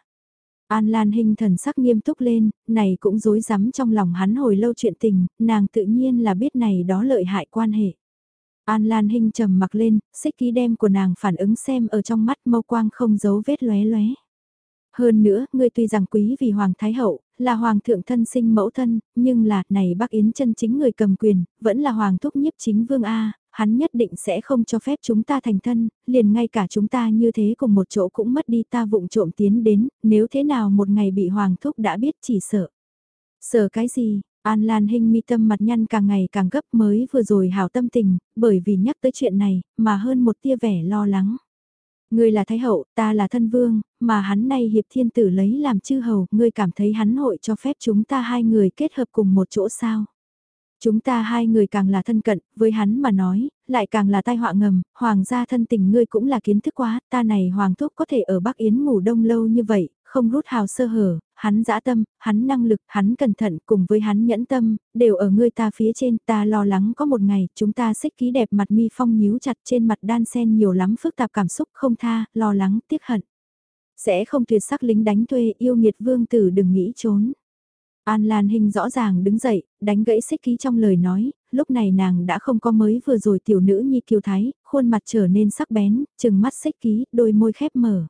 An Lan Hinh thần sắc nghiêm túc lên, này cũng dối rắm trong lòng hắn hồi lâu chuyện tình, nàng tự nhiên là biết này đó lợi hại quan hệ. An Lan Hinh trầm mặc lên, xích ký đem của nàng phản ứng xem ở trong mắt mâu quang không giấu vết lóe lóe. Hơn nữa, ngươi tuy rằng quý vì Hoàng Thái Hậu, là Hoàng thượng thân sinh mẫu thân, nhưng là, này bác Yến chân chính người cầm quyền, vẫn là Hoàng thúc nhiếp chính vương A, hắn nhất định sẽ không cho phép chúng ta thành thân, liền ngay cả chúng ta như thế cùng một chỗ cũng mất đi ta vụng trộm tiến đến, nếu thế nào một ngày bị Hoàng thúc đã biết chỉ sợ. Sợ cái gì, An Lan Hinh mi tâm mặt nhăn càng ngày càng gấp mới vừa rồi hảo tâm tình, bởi vì nhắc tới chuyện này, mà hơn một tia vẻ lo lắng. Ngươi là Thái Hậu, ta là thân vương, mà hắn nay hiệp thiên tử lấy làm chư hầu, ngươi cảm thấy hắn hội cho phép chúng ta hai người kết hợp cùng một chỗ sao? Chúng ta hai người càng là thân cận, với hắn mà nói, lại càng là tai họa ngầm, hoàng gia thân tình ngươi cũng là kiến thức quá, ta này hoàng thúc có thể ở Bắc Yến ngủ đông lâu như vậy, không rút hào sơ hở, hắn dã tâm, hắn năng lực, hắn cẩn thận cùng với hắn nhẫn tâm, đều ở ngươi ta phía trên, ta lo lắng có một ngày, chúng ta xích ký đẹp mặt mi phong nhíu chặt trên mặt đan sen nhiều lắm phức tạp cảm xúc không tha, lo lắng, tiếc hận. Sẽ không tuyệt sắc lính đánh thuê yêu nghiệt vương tử đừng nghĩ trốn. An Lan Hinh rõ ràng đứng dậy, đánh gãy xích ký trong lời nói, lúc này nàng đã không có mới vừa rồi tiểu nữ nhi kiều thái, khuôn mặt trở nên sắc bén, chừng mắt xích ký, đôi môi khép mở.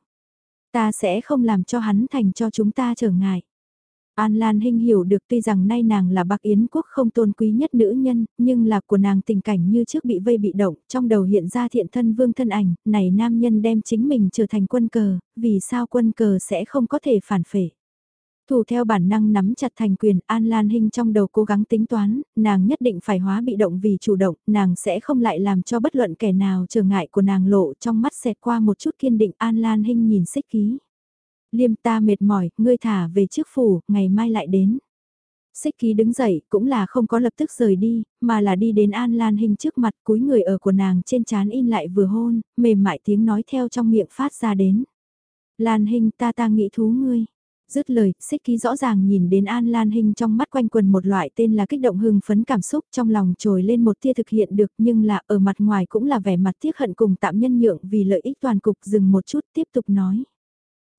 Ta sẽ không làm cho hắn thành cho chúng ta trở ngại. An Lan Hinh hiểu được tuy rằng nay nàng là bạc Yến quốc không tôn quý nhất nữ nhân, nhưng là của nàng tình cảnh như trước bị vây bị động, trong đầu hiện ra thiện thân vương thân ảnh, này nam nhân đem chính mình trở thành quân cờ, vì sao quân cờ sẽ không có thể phản phệ. Thủ theo bản năng nắm chặt thành quyền, An Lan Hinh trong đầu cố gắng tính toán, nàng nhất định phải hóa bị động vì chủ động, nàng sẽ không lại làm cho bất luận kẻ nào trở ngại của nàng lộ trong mắt xẹt qua một chút kiên định An Lan Hinh nhìn xích ký. Liêm ta mệt mỏi, ngươi thả về trước phủ, ngày mai lại đến. Xích ký đứng dậy, cũng là không có lập tức rời đi, mà là đi đến An Lan Hinh trước mặt cúi người ở của nàng trên chán in lại vừa hôn, mềm mại tiếng nói theo trong miệng phát ra đến. Lan Hinh ta ta nghĩ thú ngươi. Dứt lời, xích ký rõ ràng nhìn đến An Lan Hinh trong mắt quanh quần một loại tên là kích động hưng phấn cảm xúc trong lòng trồi lên một tia thực hiện được nhưng là ở mặt ngoài cũng là vẻ mặt tiếc hận cùng tạm nhân nhượng vì lợi ích toàn cục dừng một chút tiếp tục nói.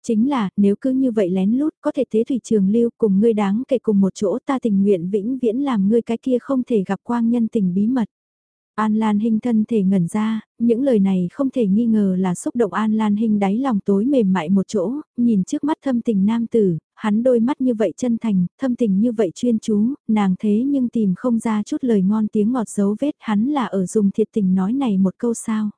Chính là, nếu cứ như vậy lén lút có thể thế thủy trường lưu cùng ngươi đáng kể cùng một chỗ ta tình nguyện vĩnh viễn làm ngươi cái kia không thể gặp quang nhân tình bí mật. An Lan Hinh thân thể ngẩn ra, những lời này không thể nghi ngờ là xúc động An Lan Hinh đáy lòng tối mềm mại một chỗ, nhìn trước mắt thâm tình nam tử, hắn đôi mắt như vậy chân thành, thâm tình như vậy chuyên chú, nàng thế nhưng tìm không ra chút lời ngon tiếng ngọt dấu vết hắn là ở dùng thiệt tình nói này một câu sao.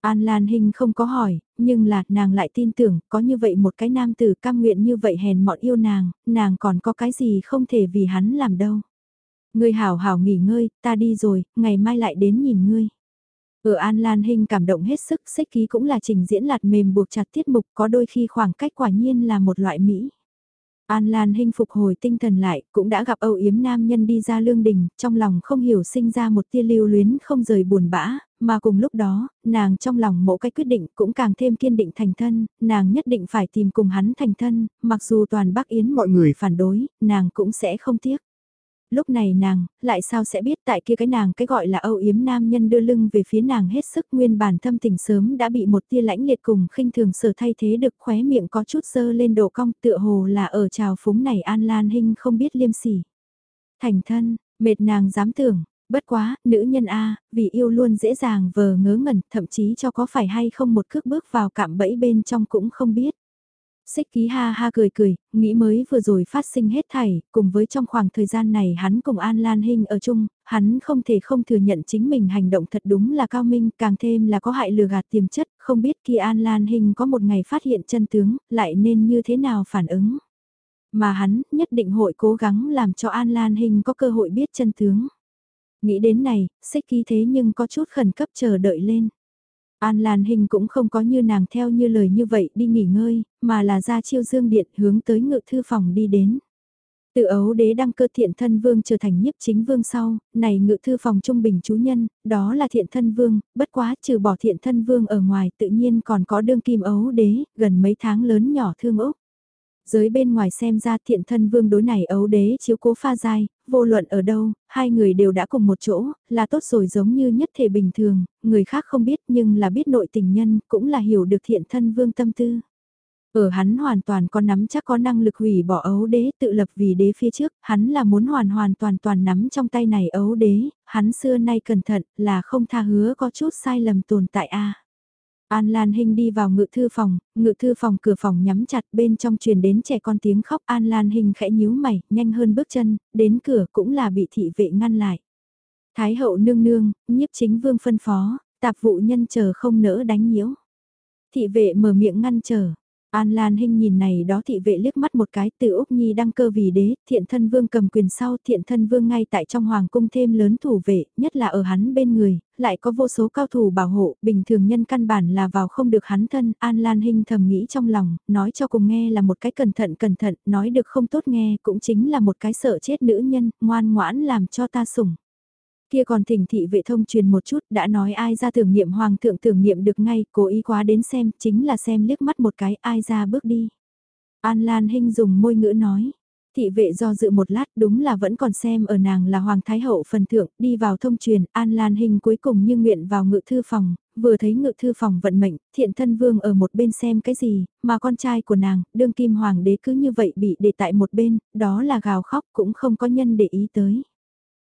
An Lan Hinh không có hỏi, nhưng là nàng lại tin tưởng có như vậy một cái nam tử cam nguyện như vậy hèn mọn yêu nàng, nàng còn có cái gì không thể vì hắn làm đâu. Ngươi hảo hảo nghỉ ngơi, ta đi rồi, ngày mai lại đến nhìn ngươi. Ở An Lan Hinh cảm động hết sức, xích ký cũng là trình diễn lạt mềm buộc chặt tiết mục có đôi khi khoảng cách quả nhiên là một loại Mỹ. An Lan Hinh phục hồi tinh thần lại, cũng đã gặp âu yếm nam nhân đi ra lương đình, trong lòng không hiểu sinh ra một tia lưu luyến không rời buồn bã, mà cùng lúc đó, nàng trong lòng mỗi cái quyết định cũng càng thêm kiên định thành thân, nàng nhất định phải tìm cùng hắn thành thân, mặc dù toàn Bắc Yến mọi người phản đối, nàng cũng sẽ không tiếc. Lúc này nàng, lại sao sẽ biết tại kia cái nàng cái gọi là âu yếm nam nhân đưa lưng về phía nàng hết sức nguyên bản thâm tình sớm đã bị một tia lãnh liệt cùng khinh thường sở thay thế được khóe miệng có chút dơ lên độ cong tựa hồ là ở trào phúng này an lan hinh không biết liêm sỉ. Thành thân, mệt nàng dám tưởng, bất quá, nữ nhân A, vì yêu luôn dễ dàng vờ ngớ ngẩn, thậm chí cho có phải hay không một cước bước vào cạm bẫy bên trong cũng không biết. Xích ký ha ha cười cười, nghĩ mới vừa rồi phát sinh hết thảy, cùng với trong khoảng thời gian này hắn cùng An Lan Hinh ở chung, hắn không thể không thừa nhận chính mình hành động thật đúng là cao minh, càng thêm là có hại lừa gạt tiềm chất, không biết khi An Lan Hinh có một ngày phát hiện chân tướng, lại nên như thế nào phản ứng. Mà hắn nhất định hội cố gắng làm cho An Lan Hinh có cơ hội biết chân tướng. Nghĩ đến này, xích ký thế nhưng có chút khẩn cấp chờ đợi lên. An Lan Hình cũng không có như nàng theo như lời như vậy đi nghỉ ngơi, mà là ra chiêu dương điện hướng tới ngự thư phòng đi đến. Từ ấu đế đăng cơ thiện thân vương trở thành nhiếp chính vương sau, này ngự thư phòng trung bình chú nhân, đó là thiện thân vương, bất quá trừ bỏ thiện thân vương ở ngoài tự nhiên còn có đương kim ấu đế, gần mấy tháng lớn nhỏ thương ốc. Giới bên ngoài xem ra thiện thân vương đối này ấu đế chiếu cố pha dai, vô luận ở đâu, hai người đều đã cùng một chỗ, là tốt rồi giống như nhất thể bình thường, người khác không biết nhưng là biết nội tình nhân, cũng là hiểu được thiện thân vương tâm tư. Ở hắn hoàn toàn có nắm chắc có năng lực hủy bỏ ấu đế tự lập vì đế phía trước, hắn là muốn hoàn hoàn toàn toàn nắm trong tay này ấu đế, hắn xưa nay cẩn thận là không tha hứa có chút sai lầm tồn tại a An Lan Hinh đi vào ngự thư phòng, ngự thư phòng cửa phòng nhắm chặt bên trong truyền đến trẻ con tiếng khóc An Lan Hinh khẽ nhíu mày, nhanh hơn bước chân, đến cửa cũng là bị thị vệ ngăn lại. Thái hậu nương nương, nhiếp chính vương phân phó, tạp vụ nhân chờ không nỡ đánh nhiễu. Thị vệ mở miệng ngăn chờ. An Lan Hinh nhìn này đó thị vệ liếc mắt một cái từ Úc Nhi đăng cơ vì đế, thiện thân vương cầm quyền sau thiện thân vương ngay tại trong hoàng cung thêm lớn thủ vệ, nhất là ở hắn bên người, lại có vô số cao thủ bảo hộ, bình thường nhân căn bản là vào không được hắn thân, An Lan Hinh thầm nghĩ trong lòng, nói cho cùng nghe là một cái cẩn thận cẩn thận, nói được không tốt nghe cũng chính là một cái sợ chết nữ nhân, ngoan ngoãn làm cho ta sủng. Kia còn thỉnh thị vệ thông truyền một chút đã nói ai ra tưởng niệm hoàng thượng tưởng niệm được ngay, cố ý quá đến xem, chính là xem liếc mắt một cái ai ra bước đi. An Lan Hinh dùng môi ngữ nói. Thị vệ do dự một lát đúng là vẫn còn xem ở nàng là Hoàng Thái Hậu phần thượng, đi vào thông truyền, An Lan Hinh cuối cùng như nguyện vào ngự thư phòng, vừa thấy ngự thư phòng vận mệnh, thiện thân vương ở một bên xem cái gì, mà con trai của nàng, đương kim hoàng đế cứ như vậy bị để tại một bên, đó là gào khóc cũng không có nhân để ý tới.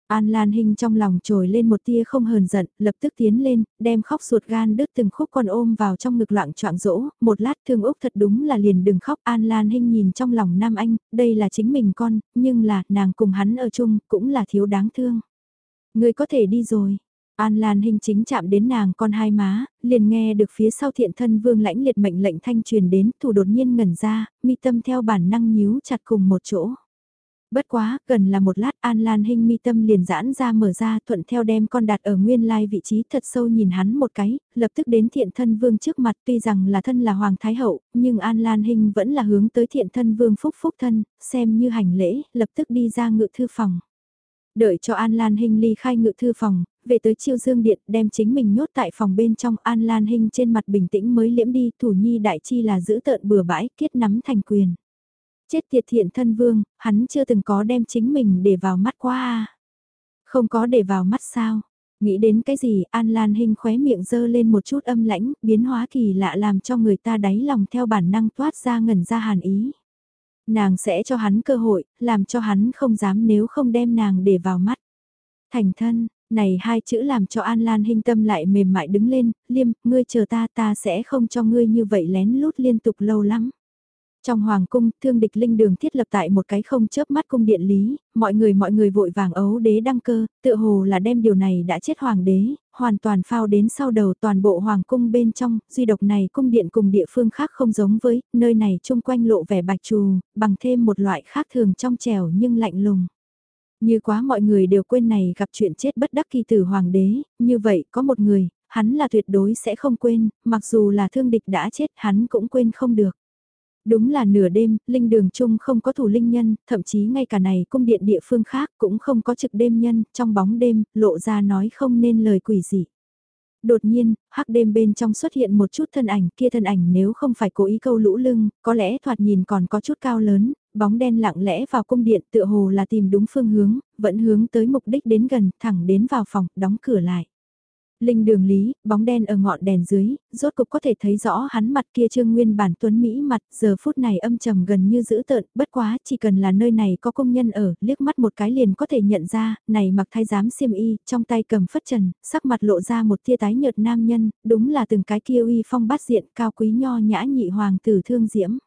An Lan Hinh trong lòng trồi lên một tia không hờn giận, lập tức tiến lên, đem khóc ruột gan đứt từng khúc con ôm vào trong ngực loạn choạng rỗ, một lát thương Úc thật đúng là liền đừng khóc. An Lan Hinh nhìn trong lòng Nam Anh, đây là chính mình con, nhưng là, nàng cùng hắn ở chung, cũng là thiếu đáng thương. Người có thể đi rồi. An Lan Hinh chính chạm đến nàng con hai má, liền nghe được phía sau thiện thân vương lãnh liệt mệnh lệnh thanh truyền đến, thủ đột nhiên ngẩn ra, mi tâm theo bản năng nhíu chặt cùng một chỗ. Bất quá, gần là một lát An Lan Hinh mi tâm liền giãn ra mở ra thuận theo đem con đặt ở nguyên lai vị trí thật sâu nhìn hắn một cái, lập tức đến thiện thân vương trước mặt tuy rằng là thân là Hoàng Thái Hậu, nhưng An Lan Hinh vẫn là hướng tới thiện thân vương phúc phúc thân, xem như hành lễ, lập tức đi ra ngự thư phòng. Đợi cho An Lan Hinh ly khai ngự thư phòng, về tới chiêu dương điện đem chính mình nhốt tại phòng bên trong An Lan Hinh trên mặt bình tĩnh mới liễm đi thủ nhi đại chi là giữ tợn bừa bãi kết nắm thành quyền. Chết tiệt thiện thân vương, hắn chưa từng có đem chính mình để vào mắt qua à. Không có để vào mắt sao? Nghĩ đến cái gì An Lan Hinh khóe miệng dơ lên một chút âm lãnh, biến hóa kỳ lạ làm cho người ta đáy lòng theo bản năng toát ra ngẩn ra hàn ý. Nàng sẽ cho hắn cơ hội, làm cho hắn không dám nếu không đem nàng để vào mắt. Thành thân, này hai chữ làm cho An Lan Hinh tâm lại mềm mại đứng lên, liêm, ngươi chờ ta ta sẽ không cho ngươi như vậy lén lút liên tục lâu lắm. Trong hoàng cung, thương địch linh đường thiết lập tại một cái không chớp mắt cung điện lý, mọi người mọi người vội vàng ấu đế đăng cơ, tựa hồ là đem điều này đã chết hoàng đế, hoàn toàn phao đến sau đầu toàn bộ hoàng cung bên trong, duy độc này cung điện cùng địa phương khác không giống với, nơi này chung quanh lộ vẻ bạch trù, bằng thêm một loại khác thường trong trèo nhưng lạnh lùng. Như quá mọi người đều quên này gặp chuyện chết bất đắc kỳ tử hoàng đế, như vậy có một người, hắn là tuyệt đối sẽ không quên, mặc dù là thương địch đã chết hắn cũng quên không được. Đúng là nửa đêm, linh đường chung không có thủ linh nhân, thậm chí ngay cả này cung điện địa phương khác cũng không có trực đêm nhân, trong bóng đêm, lộ ra nói không nên lời quỷ gì. Đột nhiên, hắc đêm bên trong xuất hiện một chút thân ảnh, kia thân ảnh nếu không phải cố ý câu lũ lưng, có lẽ thoạt nhìn còn có chút cao lớn, bóng đen lặng lẽ vào cung điện tựa hồ là tìm đúng phương hướng, vẫn hướng tới mục đích đến gần, thẳng đến vào phòng, đóng cửa lại. Linh đường lý, bóng đen ở ngọn đèn dưới, rốt cục có thể thấy rõ hắn mặt kia trương nguyên bản tuấn Mỹ mặt, giờ phút này âm trầm gần như dữ tợn, bất quá chỉ cần là nơi này có công nhân ở, liếc mắt một cái liền có thể nhận ra, này mặc thay giám xiêm y, trong tay cầm phất trần, sắc mặt lộ ra một tia tái nhợt nam nhân, đúng là từng cái kia uy phong bát diện cao quý nho nhã nhị hoàng tử thương diễm.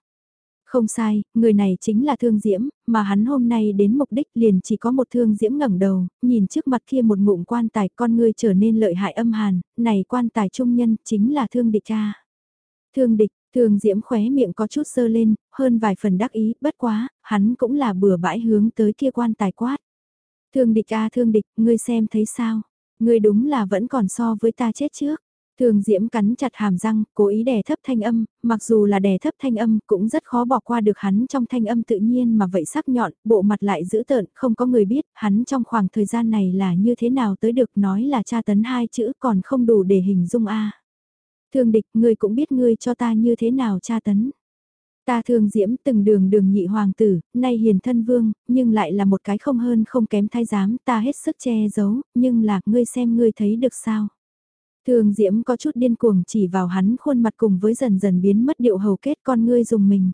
Không sai, người này chính là thương diễm, mà hắn hôm nay đến mục đích liền chỉ có một thương diễm ngẩng đầu, nhìn trước mặt kia một ngụm quan tài con người trở nên lợi hại âm hàn, này quan tài trung nhân chính là thương địch cha. Thương địch, thương diễm khóe miệng có chút sơ lên, hơn vài phần đắc ý, bất quá, hắn cũng là bừa bãi hướng tới kia quan tài quát. Thương địch a thương địch, ngươi xem thấy sao? Ngươi đúng là vẫn còn so với ta chết trước. Thường Diễm cắn chặt hàm răng, cố ý đè thấp thanh âm, mặc dù là đè thấp thanh âm cũng rất khó bỏ qua được hắn trong thanh âm tự nhiên mà vậy sắc nhọn, bộ mặt lại dữ tợn, không có người biết hắn trong khoảng thời gian này là như thế nào tới được nói là tra tấn hai chữ còn không đủ để hình dung a. Thương địch, ngươi cũng biết ngươi cho ta như thế nào tra tấn. Ta thường diễm từng đường đường nhị hoàng tử, nay hiền thân vương, nhưng lại là một cái không hơn không kém thái giám, ta hết sức che giấu, nhưng là ngươi xem ngươi thấy được sao. Thường Diễm có chút điên cuồng chỉ vào hắn khuôn mặt cùng với dần dần biến mất điệu hầu kết con ngươi dùng mình.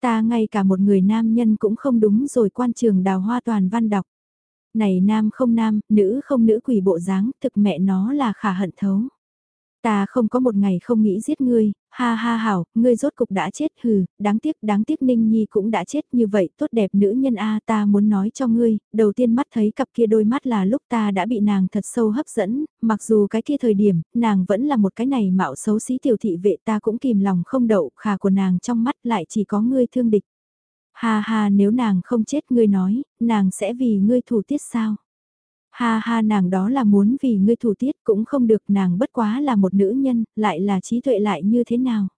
Ta ngay cả một người nam nhân cũng không đúng rồi quan trường đào hoa toàn văn đọc. Này nam không nam, nữ không nữ quỷ bộ dáng, thực mẹ nó là khả hận thấu. Ta không có một ngày không nghĩ giết ngươi, ha ha hảo, ngươi rốt cục đã chết hừ, đáng tiếc, đáng tiếc Ninh Nhi cũng đã chết như vậy, tốt đẹp nữ nhân A ta muốn nói cho ngươi, đầu tiên mắt thấy cặp kia đôi mắt là lúc ta đã bị nàng thật sâu hấp dẫn, mặc dù cái kia thời điểm, nàng vẫn là một cái này mạo xấu xí tiểu thị vệ ta cũng kìm lòng không đậu, khả của nàng trong mắt lại chỉ có ngươi thương địch. Ha ha nếu nàng không chết ngươi nói, nàng sẽ vì ngươi thủ tiết sao? Ha ha nàng đó là muốn vì ngươi thủ tiết cũng không được nàng bất quá là một nữ nhân, lại là trí tuệ lại như thế nào.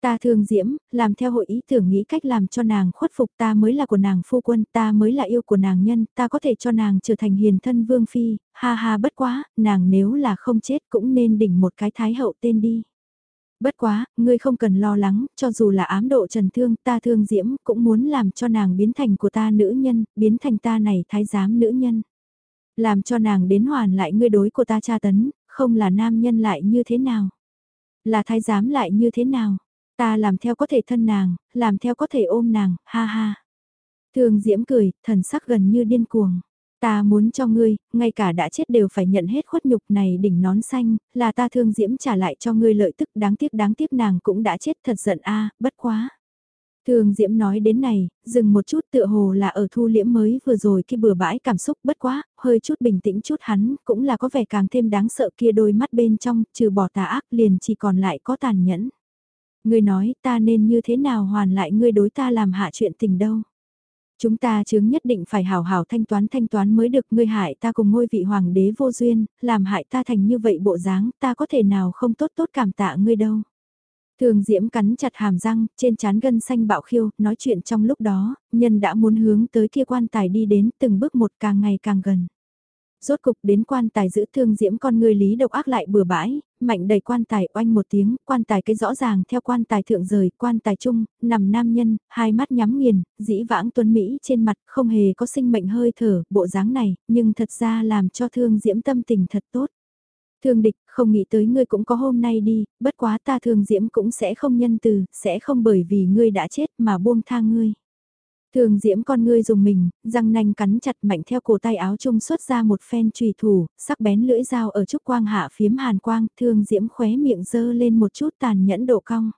Ta thương diễm, làm theo hội ý tưởng nghĩ cách làm cho nàng khuất phục ta mới là của nàng phu quân, ta mới là yêu của nàng nhân, ta có thể cho nàng trở thành hiền thân vương phi, ha ha bất quá, nàng nếu là không chết cũng nên đỉnh một cái thái hậu tên đi. Bất quá, ngươi không cần lo lắng, cho dù là ám độ trần thương, ta thương diễm cũng muốn làm cho nàng biến thành của ta nữ nhân, biến thành ta này thái giám nữ nhân. Làm cho nàng đến hoàn lại ngươi đối của ta tra tấn, không là nam nhân lại như thế nào? Là thái giám lại như thế nào? Ta làm theo có thể thân nàng, làm theo có thể ôm nàng, ha ha. Thường diễm cười, thần sắc gần như điên cuồng. Ta muốn cho ngươi, ngay cả đã chết đều phải nhận hết khuất nhục này đỉnh nón xanh, là ta thương diễm trả lại cho ngươi lợi tức đáng tiếc đáng tiếc nàng cũng đã chết thật giận a bất quá. Thường Diễm nói đến này, dừng một chút tựa hồ là ở thu liễm mới vừa rồi khi bừa bãi cảm xúc bất quá, hơi chút bình tĩnh chút hắn, cũng là có vẻ càng thêm đáng sợ kia đôi mắt bên trong, trừ bỏ tà ác liền chỉ còn lại có tàn nhẫn. Ngươi nói ta nên như thế nào hoàn lại ngươi đối ta làm hạ chuyện tình đâu. Chúng ta chứng nhất định phải hào hào thanh toán thanh toán mới được ngươi hại ta cùng ngôi vị hoàng đế vô duyên, làm hại ta thành như vậy bộ dáng, ta có thể nào không tốt tốt cảm tạ ngươi đâu. Thường Diễm cắn chặt hàm răng, trên trán gân xanh bạo khiêu, nói chuyện trong lúc đó, nhân đã muốn hướng tới kia quan tài đi đến từng bước một càng ngày càng gần. Rốt cục đến quan tài giữ thương diễm con người lý độc ác lại bừa bãi, mạnh đầy quan tài oanh một tiếng, quan tài cái rõ ràng theo quan tài thượng rời, quan tài trung, nằm nam nhân, hai mắt nhắm nghiền, dĩ vãng tuấn Mỹ trên mặt không hề có sinh mệnh hơi thở, bộ dáng này, nhưng thật ra làm cho thương diễm tâm tình thật tốt. Thương địch, không nghĩ tới ngươi cũng có hôm nay đi, bất quá ta thương diễm cũng sẽ không nhân từ, sẽ không bởi vì ngươi đã chết mà buông tha ngươi. Thường diễm con ngươi dùng mình, răng nanh cắn chặt mạnh theo cổ tay áo trung xuất ra một phen trùy thủ, sắc bén lưỡi dao ở trúc quang hạ phiếm hàn quang, thương diễm khóe miệng dơ lên một chút tàn nhẫn độ cong.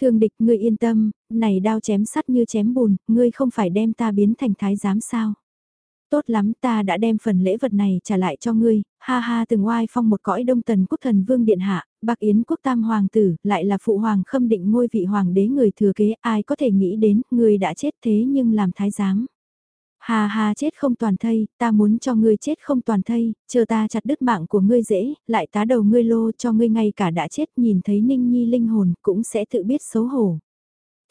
Thương địch ngươi yên tâm, này đao chém sắt như chém bùn, ngươi không phải đem ta biến thành thái giám sao. Tốt lắm ta đã đem phần lễ vật này trả lại cho ngươi, ha ha từng oai phong một cõi đông tần quốc thần vương điện hạ, bạc yến quốc tam hoàng tử, lại là phụ hoàng khâm định ngôi vị hoàng đế người thừa kế, ai có thể nghĩ đến, ngươi đã chết thế nhưng làm thái giám. Ha ha chết không toàn thây, ta muốn cho ngươi chết không toàn thây, chờ ta chặt đứt mạng của ngươi dễ, lại tá đầu ngươi lô cho ngươi ngay cả đã chết nhìn thấy ninh nhi linh hồn cũng sẽ tự biết xấu hổ.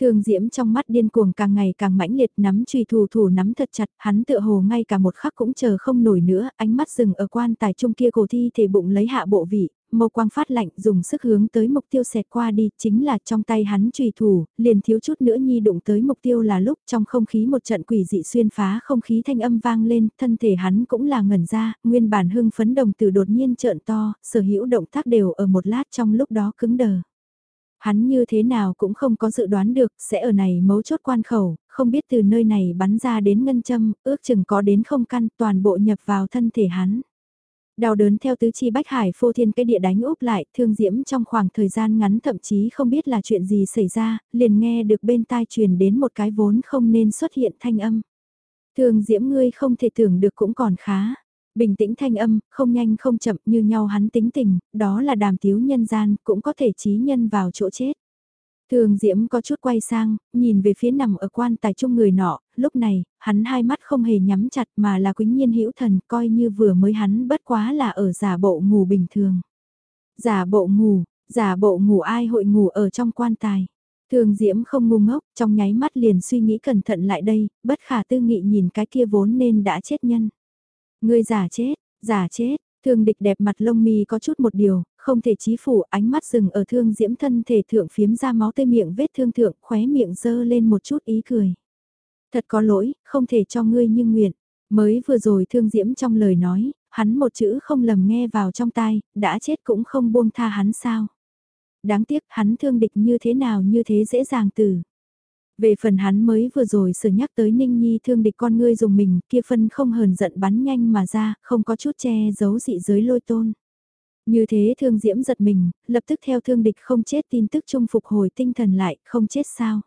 Thường Diễm trong mắt điên cuồng càng ngày càng mãnh liệt nắm truy thủ thủ nắm thật chặt, hắn tựa hồ ngay cả một khắc cũng chờ không nổi nữa, ánh mắt dừng ở quan tài trung kia cổ thi thể bụng lấy hạ bộ vị, mâu quang phát lạnh dùng sức hướng tới mục tiêu xẹt qua đi, chính là trong tay hắn truy thủ, liền thiếu chút nữa nhi đụng tới mục tiêu là lúc trong không khí một trận quỷ dị xuyên phá không khí thanh âm vang lên, thân thể hắn cũng là ngẩn ra, nguyên bản hưng phấn đồng từ đột nhiên trợn to, sở hữu động tác đều ở một lát trong lúc đó cứng đờ. Hắn như thế nào cũng không có dự đoán được sẽ ở này mấu chốt quan khẩu, không biết từ nơi này bắn ra đến ngân châm, ước chừng có đến không căn toàn bộ nhập vào thân thể hắn. Đau đớn theo tứ chi bách hải phô thiên cái địa đánh úp lại, thương diễm trong khoảng thời gian ngắn thậm chí không biết là chuyện gì xảy ra, liền nghe được bên tai truyền đến một cái vốn không nên xuất hiện thanh âm. Thương diễm ngươi không thể tưởng được cũng còn khá. Bình tĩnh thanh âm, không nhanh không chậm như nhau hắn tính tình, đó là đàm tiếu nhân gian, cũng có thể trí nhân vào chỗ chết. Thường Diễm có chút quay sang, nhìn về phía nằm ở quan tài chung người nọ, lúc này, hắn hai mắt không hề nhắm chặt mà là quính nhiên hữu thần coi như vừa mới hắn bất quá là ở giả bộ ngủ bình thường. Giả bộ ngủ, giả bộ ngủ ai hội ngủ ở trong quan tài. Thường Diễm không ngu ngốc, trong nháy mắt liền suy nghĩ cẩn thận lại đây, bất khả tư nghị nhìn cái kia vốn nên đã chết nhân. Ngươi giả chết, giả chết, thương địch đẹp mặt lông mi có chút một điều, không thể chí phủ ánh mắt dừng ở thương diễm thân thể thượng phiếm ra máu tươi miệng vết thương thượng khóe miệng dơ lên một chút ý cười. Thật có lỗi, không thể cho ngươi như nguyện. Mới vừa rồi thương diễm trong lời nói, hắn một chữ không lầm nghe vào trong tai, đã chết cũng không buông tha hắn sao. Đáng tiếc hắn thương địch như thế nào như thế dễ dàng từ. Về phần hắn mới vừa rồi sửa nhắc tới Ninh Nhi thương địch con ngươi dùng mình, kia phân không hờn giận bắn nhanh mà ra, không có chút che giấu dị giới lôi tôn. Như thế thương diễm giật mình, lập tức theo thương địch không chết tin tức trung phục hồi tinh thần lại, không chết sao.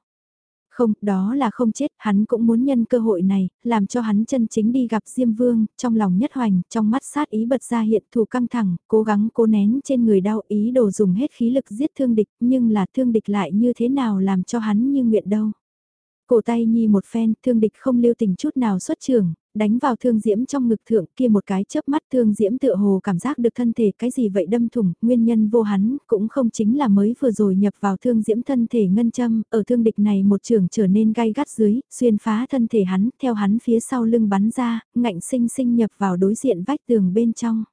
Không, đó là không chết, hắn cũng muốn nhân cơ hội này, làm cho hắn chân chính đi gặp Diêm Vương, trong lòng nhất hoành, trong mắt sát ý bật ra hiện thù căng thẳng, cố gắng cố nén trên người đau ý đồ dùng hết khí lực giết thương địch, nhưng là thương địch lại như thế nào làm cho hắn như nguyện đâu. Cổ tay nhi một phen, thương địch không lưu tình chút nào xuất trường, đánh vào thương diễm trong ngực thượng kia một cái chớp mắt thương diễm tựa hồ cảm giác được thân thể cái gì vậy đâm thủng, nguyên nhân vô hắn, cũng không chính là mới vừa rồi nhập vào thương diễm thân thể ngân châm, ở thương địch này một trường trở nên gai gắt dưới, xuyên phá thân thể hắn, theo hắn phía sau lưng bắn ra, ngạnh sinh sinh nhập vào đối diện vách tường bên trong.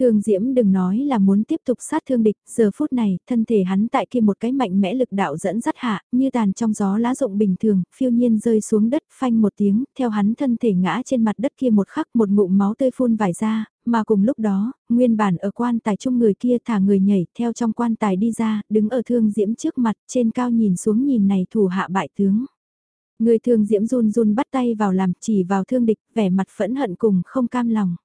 Thương Diễm đừng nói là muốn tiếp tục sát thương địch, giờ phút này, thân thể hắn tại kia một cái mạnh mẽ lực đạo dẫn dắt hạ, như tàn trong gió lá rộng bình thường, phiêu nhiên rơi xuống đất, phanh một tiếng, theo hắn thân thể ngã trên mặt đất kia một khắc một ngụm máu tươi phun vải ra, mà cùng lúc đó, nguyên bản ở quan tài chung người kia thả người nhảy, theo trong quan tài đi ra, đứng ở Thương Diễm trước mặt, trên cao nhìn xuống nhìn này thủ hạ bại tướng. Người Thương Diễm run run bắt tay vào làm chỉ vào thương địch, vẻ mặt phẫn hận cùng không cam lòng.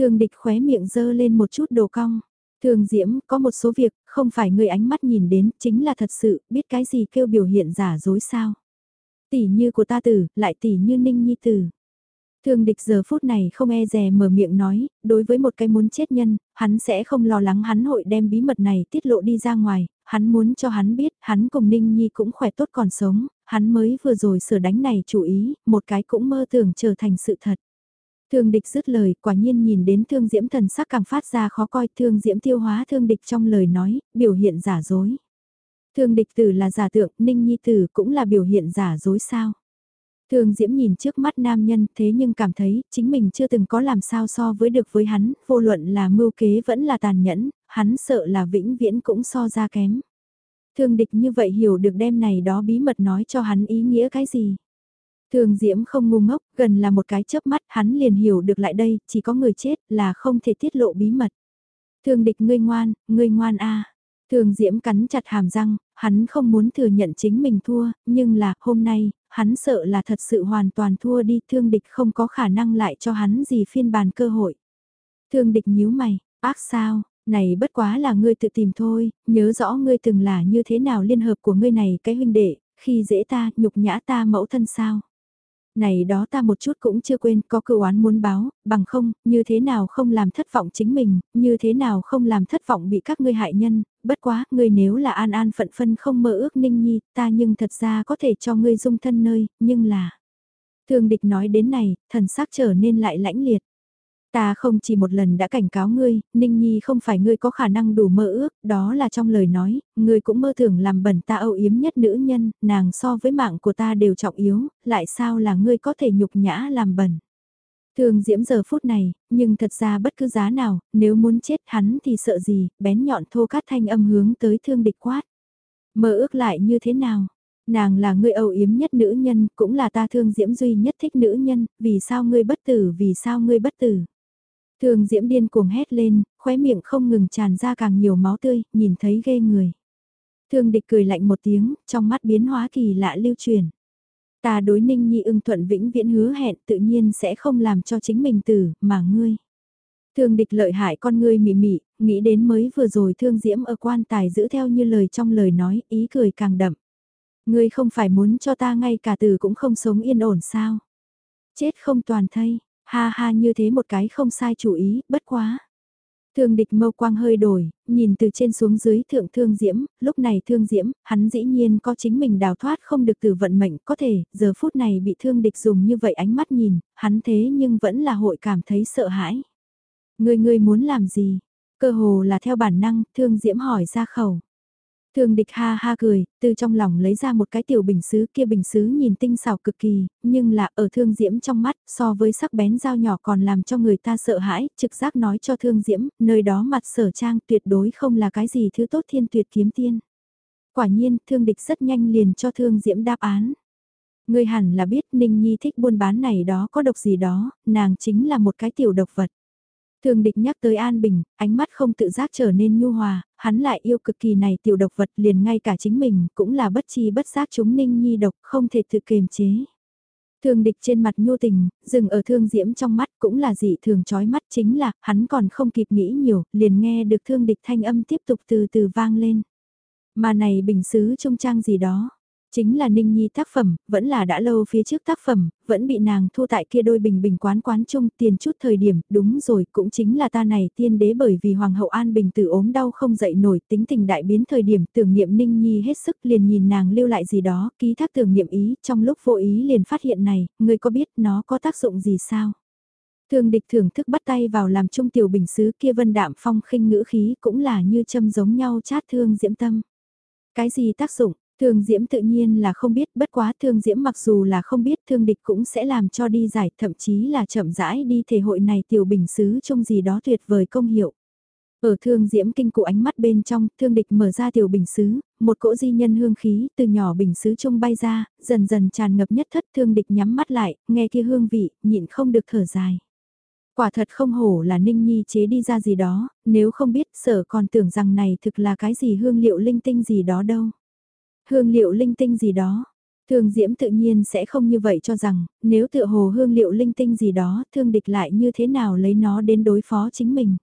Thường địch khóe miệng dơ lên một chút đồ cong. Thường diễm, có một số việc, không phải người ánh mắt nhìn đến, chính là thật sự, biết cái gì kêu biểu hiện giả dối sao. Tỷ như của ta tử, lại tỷ như ninh nhi tử. Thường địch giờ phút này không e dè mở miệng nói, đối với một cái muốn chết nhân, hắn sẽ không lo lắng hắn hội đem bí mật này tiết lộ đi ra ngoài, hắn muốn cho hắn biết, hắn cùng Ninh Nhi cũng khỏe tốt còn sống, hắn mới vừa rồi sửa đánh này chú ý, một cái cũng mơ tưởng trở thành sự thật. Thương địch dứt lời, quả nhiên nhìn đến thương diễm thần sắc càng phát ra khó coi, thương diễm tiêu hóa thương địch trong lời nói, biểu hiện giả dối. Thương địch tử là giả tượng, ninh nhi tử cũng là biểu hiện giả dối sao. Thương diễm nhìn trước mắt nam nhân thế nhưng cảm thấy chính mình chưa từng có làm sao so với được với hắn, vô luận là mưu kế vẫn là tàn nhẫn, hắn sợ là vĩnh viễn cũng so ra kém. Thương địch như vậy hiểu được đêm này đó bí mật nói cho hắn ý nghĩa cái gì. Thường Diễm không ngu ngốc, gần là một cái chớp mắt hắn liền hiểu được lại đây, chỉ có người chết là không thể tiết lộ bí mật. Thường địch ngươi ngoan, ngươi ngoan a. Thường Diễm cắn chặt hàm răng, hắn không muốn thừa nhận chính mình thua, nhưng là hôm nay, hắn sợ là thật sự hoàn toàn thua đi, thương địch không có khả năng lại cho hắn gì phiên bản cơ hội. Thương địch nhíu mày, ác sao, này bất quá là ngươi tự tìm thôi, nhớ rõ ngươi từng là như thế nào liên hợp của ngươi này cái huynh đệ, khi dễ ta, nhục nhã ta mẫu thân sao. Này đó ta một chút cũng chưa quên, có cựu oán muốn báo, bằng không, như thế nào không làm thất vọng chính mình, như thế nào không làm thất vọng bị các ngươi hại nhân, bất quá, ngươi nếu là an an phận phân không mơ ước ninh nhi, ta nhưng thật ra có thể cho ngươi dung thân nơi, nhưng là... Thường địch nói đến này, thần sắc trở nên lại lãnh liệt. Ta không chỉ một lần đã cảnh cáo ngươi, Ninh Nhi không phải ngươi có khả năng đủ mơ ước, đó là trong lời nói, ngươi cũng mơ tưởng làm bẩn ta âu yếm nhất nữ nhân, nàng so với mạng của ta đều trọng yếu, lại sao là ngươi có thể nhục nhã làm bẩn. Thường diễm giờ phút này, nhưng thật ra bất cứ giá nào, nếu muốn chết hắn thì sợ gì, bén nhọn thô cát thanh âm hướng tới thương địch quát. Mơ ước lại như thế nào? Nàng là người âu yếm nhất nữ nhân, cũng là ta thương diễm duy nhất thích nữ nhân, vì sao ngươi bất tử, vì sao ngươi bất tử? Thường diễm điên cuồng hét lên, khóe miệng không ngừng tràn ra càng nhiều máu tươi, nhìn thấy ghê người. Thương địch cười lạnh một tiếng, trong mắt biến hóa kỳ lạ lưu truyền. Ta đối ninh nhi ưng thuận vĩnh viễn hứa hẹn tự nhiên sẽ không làm cho chính mình tử, mà ngươi. Thương địch lợi hại con ngươi mị mị, nghĩ đến mới vừa rồi thương diễm ở quan tài giữ theo như lời trong lời nói, ý cười càng đậm. Ngươi không phải muốn cho ta ngay cả từ cũng không sống yên ổn sao? Chết không toàn thây, Ha ha như thế một cái không sai chủ ý, bất quá. Thương địch mâu quang hơi đổi, nhìn từ trên xuống dưới thượng thương diễm, lúc này thương diễm, hắn dĩ nhiên có chính mình đào thoát không được từ vận mệnh, có thể, giờ phút này bị thương địch dùng như vậy ánh mắt nhìn, hắn thế nhưng vẫn là hội cảm thấy sợ hãi. Người người muốn làm gì? Cơ hồ là theo bản năng, thương diễm hỏi ra khẩu. Thường địch ha ha cười, từ trong lòng lấy ra một cái tiểu bình xứ kia bình xứ nhìn tinh xảo cực kỳ, nhưng là ở thương diễm trong mắt so với sắc bén dao nhỏ còn làm cho người ta sợ hãi, trực giác nói cho thương diễm, nơi đó mặt sở trang tuyệt đối không là cái gì thứ tốt thiên tuyệt kiếm tiên. Quả nhiên, thương địch rất nhanh liền cho thương diễm đáp án. Người hẳn là biết Ninh Nhi thích buôn bán này đó có độc gì đó, nàng chính là một cái tiểu độc vật. Thường địch nhắc tới An Bình, ánh mắt không tự giác trở nên nhu hòa, hắn lại yêu cực kỳ này tiểu độc vật liền ngay cả chính mình cũng là bất chi bất giác chúng ninh nhi độc không thể tự kiềm chế. Thương địch trên mặt nhu tình, dừng ở thương diễm trong mắt cũng là dị thường chói mắt chính là, hắn còn không kịp nghĩ nhiều, liền nghe được thương địch thanh âm tiếp tục từ từ vang lên. Mà này bình xứ trung trang gì đó, Chính là Ninh Nhi tác phẩm, vẫn là đã lâu phía trước tác phẩm, vẫn bị nàng thu tại kia đôi bình bình quán quán chung tiền chút thời điểm, đúng rồi, cũng chính là ta này tiên đế bởi vì Hoàng hậu An Bình tử ốm đau không dậy nổi tính tình đại biến thời điểm tưởng niệm Ninh Nhi hết sức liền nhìn nàng lưu lại gì đó, ký thác tưởng niệm ý, trong lúc vô ý liền phát hiện này, người có biết nó có tác dụng gì sao? Thương địch thưởng thức bắt tay vào làm trung tiểu bình sứ kia vân đạm phong khinh ngữ khí cũng là như châm giống nhau chát thương diễm tâm. Cái gì tác dụng, Thương Diễm tự nhiên là không biết, bất quá Thương Diễm mặc dù là không biết thương địch cũng sẽ làm cho đi giải, thậm chí là chậm rãi đi thể hội này tiểu bình xứ trong gì đó tuyệt vời công hiệu. Ở thương diễm kinh cụ ánh mắt bên trong, thương địch mở ra tiểu bình xứ, một cỗ di nhân hương khí từ nhỏ bình xứ trung bay ra, dần dần tràn ngập nhất thất thương địch nhắm mắt lại, nghe kia hương vị, nhịn không được thở dài. Quả thật không hổ là ninh nhi chế đi ra gì đó, nếu không biết sở còn tưởng rằng này thực là cái gì hương liệu linh tinh gì đó đâu. Hương liệu linh tinh gì đó. Thương Diễm tự nhiên sẽ không như vậy cho rằng, nếu tựa hồ hương liệu linh tinh gì đó, thương địch lại như thế nào lấy nó đến đối phó chính mình.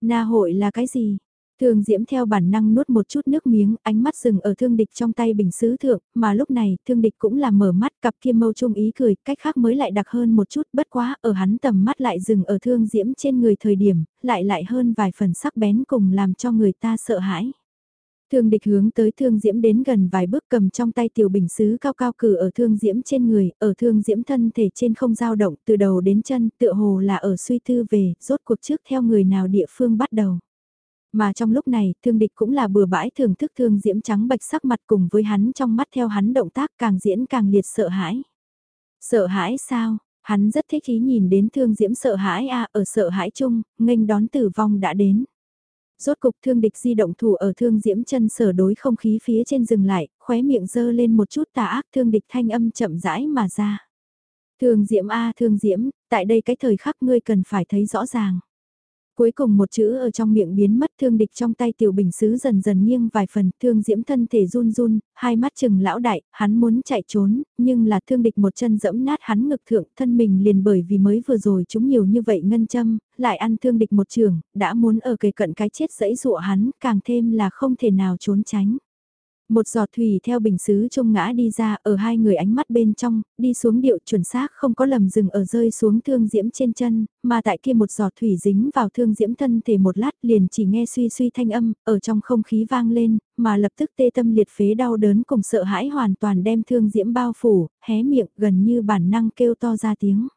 Na hội là cái gì? Thương Diễm theo bản năng nuốt một chút nước miếng, ánh mắt dừng ở thương địch trong tay bình sứ thượng, mà lúc này, thương địch cũng là mở mắt cặp kia mâu trung ý cười, cách khác mới lại đặc hơn một chút, bất quá, ở hắn tầm mắt lại dừng ở thương Diễm trên người thời điểm, lại lại hơn vài phần sắc bén cùng làm cho người ta sợ hãi. Thương địch hướng tới thương diễm đến gần vài bước cầm trong tay tiểu bình xứ cao cao cử ở thương diễm trên người, ở thương diễm thân thể trên không dao động từ đầu đến chân tựa hồ là ở suy tư về, rốt cuộc trước theo người nào địa phương bắt đầu. Mà trong lúc này, thương địch cũng là bừa bãi thưởng thức thương diễm trắng bạch sắc mặt cùng với hắn trong mắt theo hắn động tác càng diễn càng liệt sợ hãi. Sợ hãi sao? Hắn rất thích ý nhìn đến thương diễm sợ hãi a ở sợ hãi chung, nghênh đón tử vong đã đến. Rốt cục thương địch di động thủ ở thương diễm chân sở đối không khí phía trên dừng lại, khóe miệng dơ lên một chút tà ác thương địch thanh âm chậm rãi mà ra. Thương diễm a thương diễm, tại đây cái thời khắc ngươi cần phải thấy rõ ràng. Cuối cùng một chữ ở trong miệng biến mất thương địch trong tay tiểu bình xứ dần dần nghiêng vài phần, thương diễm thân thể run run, hai mắt chừng lão đại, hắn muốn chạy trốn, nhưng là thương địch một chân dẫm nát hắn ngực thượng, thân mình liền bởi vì mới vừa rồi chúng nhiều như vậy ngân châm, lại ăn thương địch một trường, đã muốn ở kề cận cái chết dẫy dụa hắn, càng thêm là không thể nào trốn tránh. Một giọt thủy theo bình xứ trông ngã đi ra ở hai người ánh mắt bên trong, đi xuống điệu chuẩn xác không có lầm dừng ở rơi xuống thương diễm trên chân, mà tại kia một giọt thủy dính vào thương diễm thân thể một lát liền chỉ nghe suy suy thanh âm, ở trong không khí vang lên, mà lập tức tê tâm liệt phế đau đớn cùng sợ hãi hoàn toàn đem thương diễm bao phủ, hé miệng gần như bản năng kêu to ra tiếng.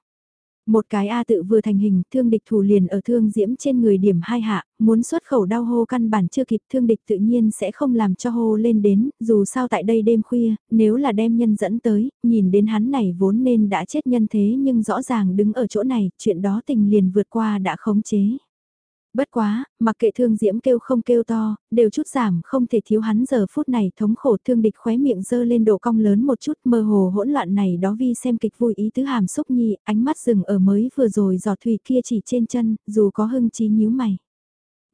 Một cái A tự vừa thành hình, thương địch thủ liền ở thương diễm trên người điểm hai hạ, muốn xuất khẩu đau hô căn bản chưa kịp thương địch tự nhiên sẽ không làm cho hô lên đến, dù sao tại đây đêm khuya, nếu là đem nhân dẫn tới, nhìn đến hắn này vốn nên đã chết nhân thế nhưng rõ ràng đứng ở chỗ này, chuyện đó tình liền vượt qua đã khống chế. Bất quá, mặc kệ thương diễm kêu không kêu to, đều chút giảm không thể thiếu hắn giờ phút này thống khổ thương địch khóe miệng dơ lên độ cong lớn một chút mơ hồ hỗn loạn này đó vi xem kịch vui ý tứ hàm xúc nhi, ánh mắt dừng ở mới vừa rồi giọt thủy kia chỉ trên chân, dù có hưng trí nhíu mày.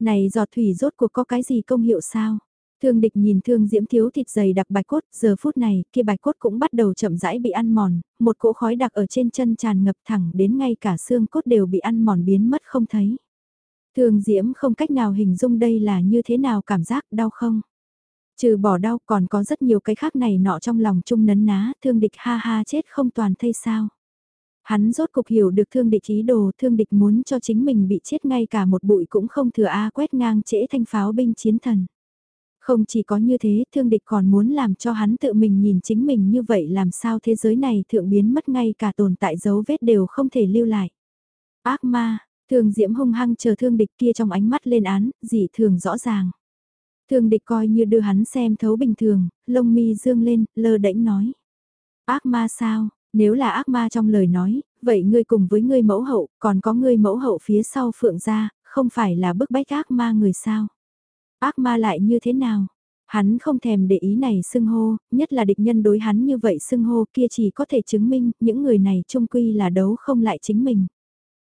Này giọt thủy rốt cuộc có cái gì công hiệu sao? Thương địch nhìn thương diễm thiếu thịt dày đặc bạch cốt, giờ phút này, kia bạch cốt cũng bắt đầu chậm rãi bị ăn mòn, một cỗ khói đặc ở trên chân tràn ngập thẳng đến ngay cả xương cốt đều bị ăn mòn biến mất không thấy. Thường Diễm không cách nào hình dung đây là như thế nào cảm giác đau không? Trừ bỏ đau còn có rất nhiều cái khác này nọ trong lòng chung nấn ná, thương địch ha ha chết không toàn thây sao. Hắn rốt cục hiểu được thương địch ý đồ, thương địch muốn cho chính mình bị chết ngay cả một bụi cũng không thừa A quét ngang trễ thanh pháo binh chiến thần. Không chỉ có như thế, thương địch còn muốn làm cho hắn tự mình nhìn chính mình như vậy làm sao thế giới này thượng biến mất ngay cả tồn tại dấu vết đều không thể lưu lại. Ác ma, thường Diễm hung hăng chờ thương địch kia trong ánh mắt lên án, dị thường rõ ràng. Thương địch coi như đưa hắn xem thấu bình thường, lông mi dương lên, lơ đễnh nói. Ác ma sao, nếu là ác ma trong lời nói, vậy ngươi cùng với ngươi mẫu hậu, còn có ngươi mẫu hậu phía sau phượng gia, không phải là bức bách ác ma người sao? Ác ma lại như thế nào? Hắn không thèm để ý này xưng hô, nhất là địch nhân đối hắn như vậy xưng hô kia chỉ có thể chứng minh những người này trung quy là đấu không lại chính mình.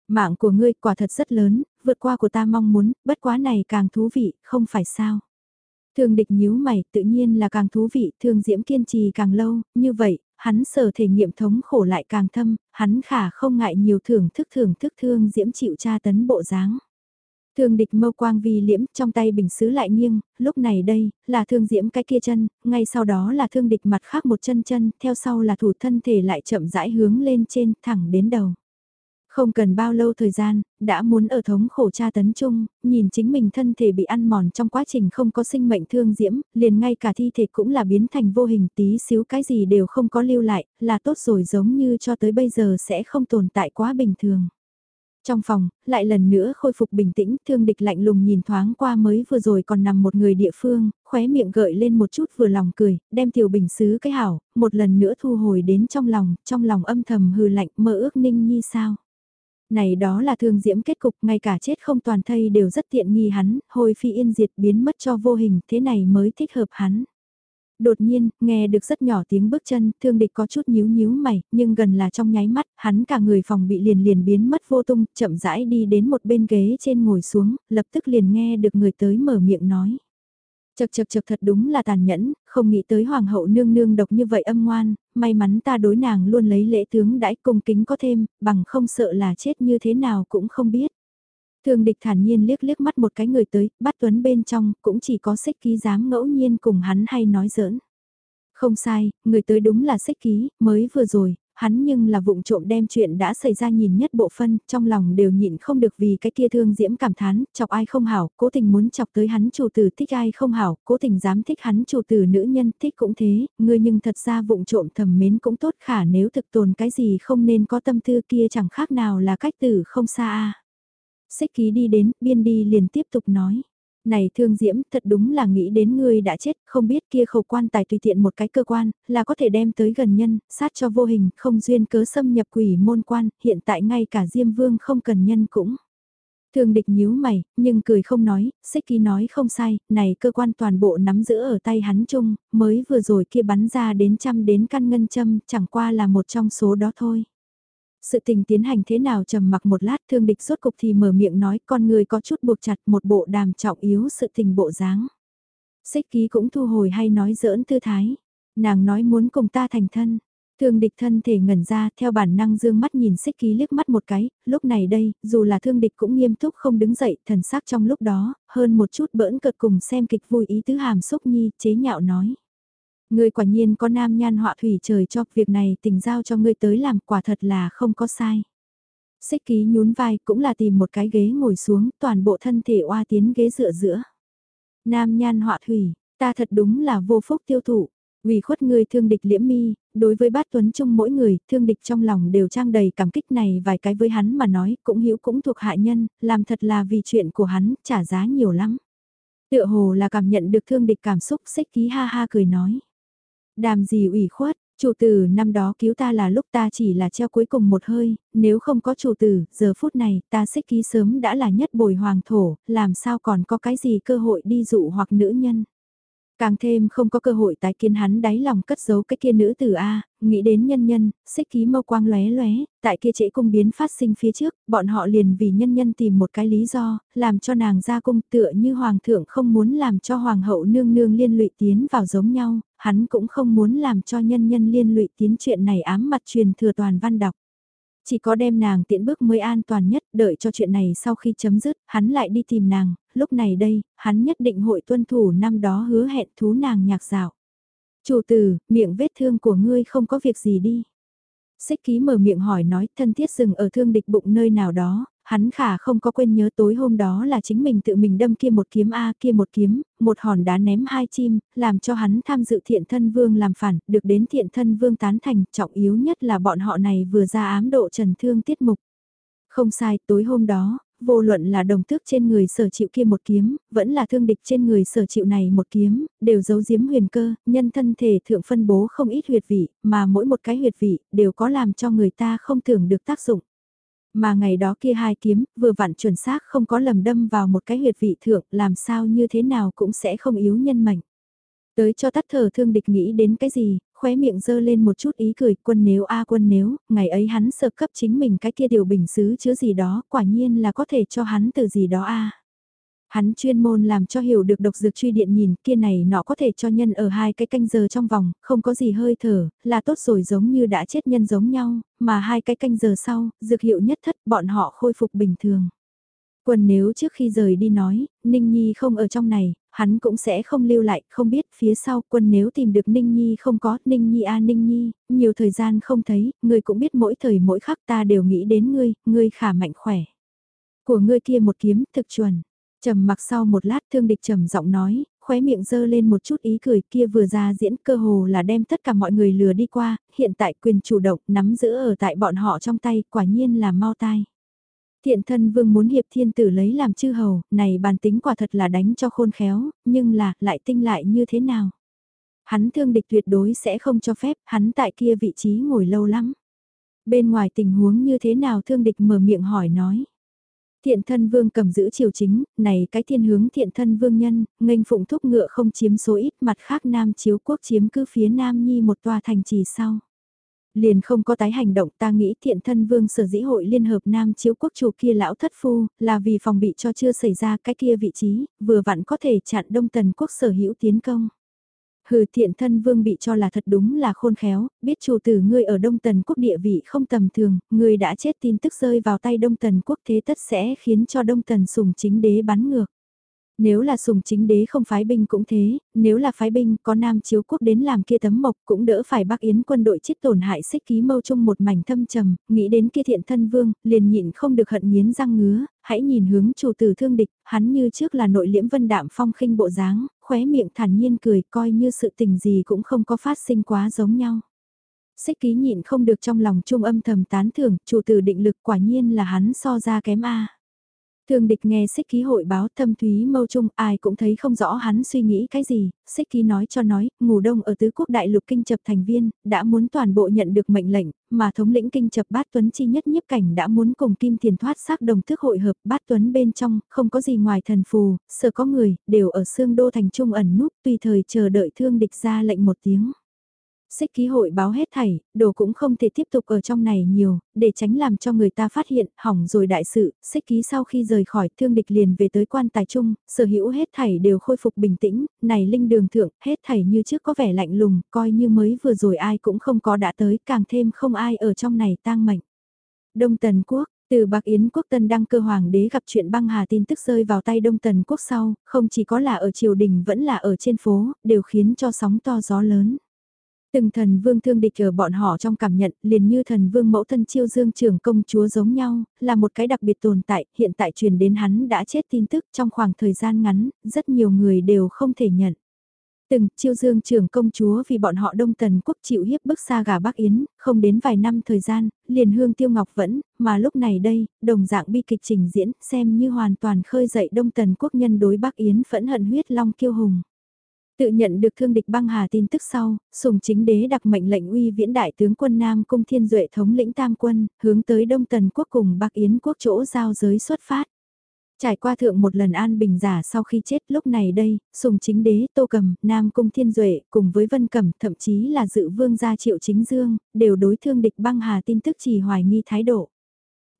Mạng của ngươi quả thật rất lớn, vượt qua của ta mong muốn, bất quá này càng thú vị, không phải sao. Thương địch nhíu mày, tự nhiên là càng thú vị, thương diễm kiên trì càng lâu, như vậy, hắn sở thể nghiệm thống khổ lại càng thâm, hắn khả không ngại nhiều thưởng thức thưởng thức thương diễm chịu tra tấn bộ dáng. Thương địch mâu quang vi liễm, trong tay bình sứ lại nghiêng, lúc này đây, là thương diễm cái kia chân, ngay sau đó là thương địch mặt khác một chân chân, theo sau là thủ thân thể lại chậm rãi hướng lên trên, thẳng đến đầu. Không cần bao lâu thời gian, đã muốn ở thống khổ tra tấn chung, nhìn chính mình thân thể bị ăn mòn trong quá trình không có sinh mệnh thương diễm, liền ngay cả thi thể cũng là biến thành vô hình tí xíu cái gì đều không có lưu lại, là tốt rồi giống như cho tới bây giờ sẽ không tồn tại quá bình thường. Trong phòng, lại lần nữa khôi phục bình tĩnh, thương địch lạnh lùng nhìn thoáng qua mới vừa rồi còn nằm một người địa phương, khóe miệng gợi lên một chút vừa lòng cười, đem tiểu bình xứ cái hảo, một lần nữa thu hồi đến trong lòng, trong lòng âm thầm hừ lạnh mơ ước ninh nhi sao. Này đó là thương diễm kết cục, ngay cả chết không toàn thây đều rất tiện nghi hắn, hồi phi yên diệt biến mất cho vô hình, thế này mới thích hợp hắn. Đột nhiên, nghe được rất nhỏ tiếng bước chân, thương địch có chút nhíu nhíu mày, nhưng gần là trong nháy mắt, hắn cả người phòng bị liền liền biến mất vô tung, chậm rãi đi đến một bên ghế trên ngồi xuống, lập tức liền nghe được người tới mở miệng nói. Chật chật chật thật đúng là tàn nhẫn, không nghĩ tới hoàng hậu nương nương độc như vậy âm ngoan, may mắn ta đối nàng luôn lấy lễ tướng đãi cung kính có thêm, bằng không sợ là chết như thế nào cũng không biết. Thường địch thản nhiên liếc liếc mắt một cái người tới, bắt tuấn bên trong, cũng chỉ có xích ký dám ngẫu nhiên cùng hắn hay nói giỡn. Không sai, người tới đúng là xích ký, mới vừa rồi, hắn nhưng là vụng trộm đem chuyện đã xảy ra nhìn nhất bộ phân, trong lòng đều nhịn không được vì cái kia thương diễm cảm thán, chọc ai không hảo, cố tình muốn chọc tới hắn chủ tử thích ai không hảo, cố tình dám thích hắn chủ tử nữ nhân thích cũng thế, ngươi nhưng thật ra vụng trộm thầm mến cũng tốt khả nếu thực tồn cái gì không nên có tâm tư kia chẳng khác nào là cách tử không xa a Xích ký đi đến, biên đi liền tiếp tục nói. Này thương diễm, thật đúng là nghĩ đến ngươi đã chết, không biết kia khẩu quan tài tùy tiện một cái cơ quan, là có thể đem tới gần nhân, sát cho vô hình, không duyên cớ xâm nhập quỷ môn quan, hiện tại ngay cả Diêm Vương không cần nhân cũng. thường địch nhíu mày, nhưng cười không nói, xích ký nói không sai, này cơ quan toàn bộ nắm giữ ở tay hắn chung, mới vừa rồi kia bắn ra đến trăm đến căn ngân châm, chẳng qua là một trong số đó thôi. Sự tình tiến hành thế nào trầm mặc một lát thương địch suốt cục thì mở miệng nói con người có chút buộc chặt một bộ đàm trọng yếu sự tình bộ dáng. Xích ký cũng thu hồi hay nói giỡn tư thái. Nàng nói muốn cùng ta thành thân. Thương địch thân thể ngẩn ra theo bản năng dương mắt nhìn xích ký liếc mắt một cái, lúc này đây, dù là thương địch cũng nghiêm túc không đứng dậy, thần sắc trong lúc đó, hơn một chút bỡn cợt cùng xem kịch vui ý tứ hàm xúc nhi, chế nhạo nói. Ngươi quả nhiên có nam nhan họa thủy trời cho việc này tình giao cho ngươi tới làm quả thật là không có sai. Xích ký nhún vai cũng là tìm một cái ghế ngồi xuống toàn bộ thân thể oa tiến ghế dựa giữa. Nam nhan họa thủy, ta thật đúng là vô phúc tiêu thụ. Vì khuất người thương địch liễm mi, đối với bát tuấn chung mỗi người, thương địch trong lòng đều trang đầy cảm kích này vài cái với hắn mà nói, cũng hiểu cũng thuộc hạ nhân, làm thật là vì chuyện của hắn, trả giá nhiều lắm. Tựa hồ là cảm nhận được thương địch cảm xúc xích ký ha ha cười nói. Đàm gì ủy khuất, chủ tử năm đó cứu ta là lúc ta chỉ là treo cuối cùng một hơi, nếu không có chủ tử, giờ phút này ta xích ký sớm đã là nhất bồi hoàng thổ, làm sao còn có cái gì cơ hội đi dụ hoặc nữ nhân. Càng thêm không có cơ hội tái kiến hắn đáy lòng cất giấu cái kia nữ tử A, nghĩ đến nhân nhân, xích ký mâu quang lóe lóe, tại kia trễ cung biến phát sinh phía trước, bọn họ liền vì nhân nhân tìm một cái lý do, làm cho nàng ra cung tựa như hoàng thượng không muốn làm cho hoàng hậu nương nương liên lụy tiến vào giống nhau, hắn cũng không muốn làm cho nhân nhân liên lụy tiến chuyện này ám mặt truyền thừa toàn văn đọc. Chỉ có đem nàng tiện bước mới an toàn nhất, đợi cho chuyện này sau khi chấm dứt, hắn lại đi tìm nàng, lúc này đây, hắn nhất định hội tuân thủ năm đó hứa hẹn thú nàng nhạc dạo. Chủ tử, miệng vết thương của ngươi không có việc gì đi. Xích ký mở miệng hỏi nói thân thiết dừng ở thương địch bụng nơi nào đó, hắn khả không có quên nhớ tối hôm đó là chính mình tự mình đâm kia một kiếm A kia một kiếm, một hòn đá ném hai chim, làm cho hắn tham dự thiện thân vương làm phản, được đến thiện thân vương tán thành, trọng yếu nhất là bọn họ này vừa ra ám độ trần thương tiết mục. Không sai, tối hôm đó, vô luận là đồng tước trên người sở chịu kia một kiếm, vẫn là thương địch trên người sở chịu này một kiếm, đều giấu giếm huyền cơ, nhân thân thể thượng phân bố không ít huyệt vị, mà mỗi một cái huyệt vị đều có làm cho người ta không tưởng được tác dụng. Mà ngày đó kia hai kiếm, vừa vặn chuẩn xác không có lầm đâm vào một cái huyệt vị thượng, làm sao như thế nào cũng sẽ không yếu nhân mệnh. Tới cho tắt thở thương địch nghĩ đến cái gì, khóe miệng dơ lên một chút ý cười, quân nếu a quân nếu, ngày ấy hắn sơ cấp chính mình cái kia điều bình xứ chứa gì đó, quả nhiên là có thể cho hắn từ gì đó a Hắn chuyên môn làm cho hiểu được độc dược truy điện nhìn kia này nó có thể cho nhân ở hai cái canh giờ trong vòng, không có gì hơi thở, là tốt rồi giống như đã chết nhân giống nhau, mà hai cái canh giờ sau, dược hiệu nhất thất bọn họ khôi phục bình thường. Quân nếu trước khi rời đi nói, Ninh Nhi không ở trong này, hắn cũng sẽ không lưu lại, không biết phía sau quân nếu tìm được Ninh Nhi không có, Ninh Nhi a Ninh Nhi, nhiều thời gian không thấy, ngươi cũng biết mỗi thời mỗi khắc ta đều nghĩ đến ngươi, ngươi khả mạnh khỏe. Của ngươi kia một kiếm, thực chuẩn. Trầm mặc sau một lát thương địch trầm giọng nói, khóe miệng dơ lên một chút ý cười kia vừa ra diễn cơ hồ là đem tất cả mọi người lừa đi qua, hiện tại quyền chủ động nắm giữ ở tại bọn họ trong tay quả nhiên là mau tai. Thiện thân vương muốn hiệp thiên tử lấy làm chư hầu, này bàn tính quả thật là đánh cho khôn khéo, nhưng là, lại tinh lại như thế nào? Hắn thương địch tuyệt đối sẽ không cho phép, hắn tại kia vị trí ngồi lâu lắm. Bên ngoài tình huống như thế nào thương địch mở miệng hỏi nói. Thiện thân vương cầm giữ triều chính, này cái thiên hướng thiện thân vương nhân, nghênh phụng thúc ngựa không chiếm số ít mặt khác nam chiếu quốc chiếm cứ phía nam nhi một tòa thành trì sau. Liền không có tái hành động ta nghĩ thiện thân vương sở dĩ hội liên hợp nam chiếu quốc chủ kia lão thất phu, là vì phòng bị cho chưa xảy ra cái kia vị trí, vừa vặn có thể chặn đông tần quốc sở hữu tiến công. Hừ thiện thân vương bị cho là thật đúng là khôn khéo, biết chủ tử ngươi ở Đông Tần quốc địa vị không tầm thường, ngươi đã chết tin tức rơi vào tay Đông Tần quốc thế tất sẽ khiến cho Đông Tần sùng chính đế bắn ngược. Nếu là sùng chính đế không phái binh cũng thế, nếu là phái binh có Nam Chiếu Quốc đến làm kia tấm mộc cũng đỡ phải Bắc Yến quân đội chết tổn hại xích ký mâu chung một mảnh thâm trầm, nghĩ đến kia thiện thân vương, liền nhịn không được hận nghiến răng ngứa, hãy nhìn hướng chủ tử thương địch, hắn như trước là nội liễm vân đạm phong khinh bộ dáng, khóe miệng thản nhiên cười coi như sự tình gì cũng không có phát sinh quá giống nhau. Xích ký nhịn không được trong lòng trung âm thầm tán thưởng, chủ tử định lực quả nhiên là hắn so ra kém A. Thương địch nghe xích ký hội báo thâm thúy mâu trung ai cũng thấy không rõ hắn suy nghĩ cái gì, xích ký nói cho nói, ngủ đông ở tứ quốc đại lục kinh chập thành viên, đã muốn toàn bộ nhận được mệnh lệnh, mà thống lĩnh kinh chập bát tuấn chi nhất nhiếp cảnh đã muốn cùng kim tiền thoát xác đồng thức hội hợp. Bát tuấn bên trong, không có gì ngoài thần phù, sợ có người, đều ở xương đô thành trung ẩn núp tùy thời chờ đợi thương địch ra lệnh một tiếng xích ký hội báo hết thảy, đồ cũng không thể tiếp tục ở trong này nhiều, để tránh làm cho người ta phát hiện, hỏng rồi đại sự, xích ký sau khi rời khỏi thương địch liền về tới quan tài trung, sở hữu hết thảy đều khôi phục bình tĩnh, này linh đường thượng, hết thảy như trước có vẻ lạnh lùng, coi như mới vừa rồi ai cũng không có đã tới, càng thêm không ai ở trong này tang mệnh. Đông Tần Quốc, từ Bạc Yến quốc tân đăng cơ hoàng đế gặp chuyện băng hà tin tức rơi vào tay Đông Tần quốc sau, không chỉ có là ở triều đình vẫn là ở trên phố, đều khiến cho sóng to gió lớn. Từng thần vương thương địch ở bọn họ trong cảm nhận liền như thần vương mẫu thân chiêu dương trưởng công chúa giống nhau, là một cái đặc biệt tồn tại, hiện tại truyền đến hắn đã chết tin tức trong khoảng thời gian ngắn, rất nhiều người đều không thể nhận. Từng chiêu dương trưởng công chúa vì bọn họ đông tần quốc chịu hiếp bức xa gà Bắc Yến, không đến vài năm thời gian, liền hương tiêu ngọc vẫn, mà lúc này đây, đồng dạng bi kịch trình diễn, xem như hoàn toàn khơi dậy đông tần quốc nhân đối Bắc Yến phẫn hận huyết long kiêu hùng. Tự nhận được thương địch băng hà tin tức sau, sùng chính đế đặc mệnh lệnh uy viễn đại tướng quân Nam Cung Thiên Duệ thống lĩnh tam quân, hướng tới Đông Tần quốc cùng Bắc Yến quốc chỗ giao giới xuất phát. Trải qua thượng một lần an bình giả sau khi chết lúc này đây, sùng chính đế Tô Cầm, Nam Cung Thiên Duệ cùng với Vân Cầm thậm chí là dự vương gia triệu chính dương, đều đối thương địch băng hà tin tức chỉ hoài nghi thái độ.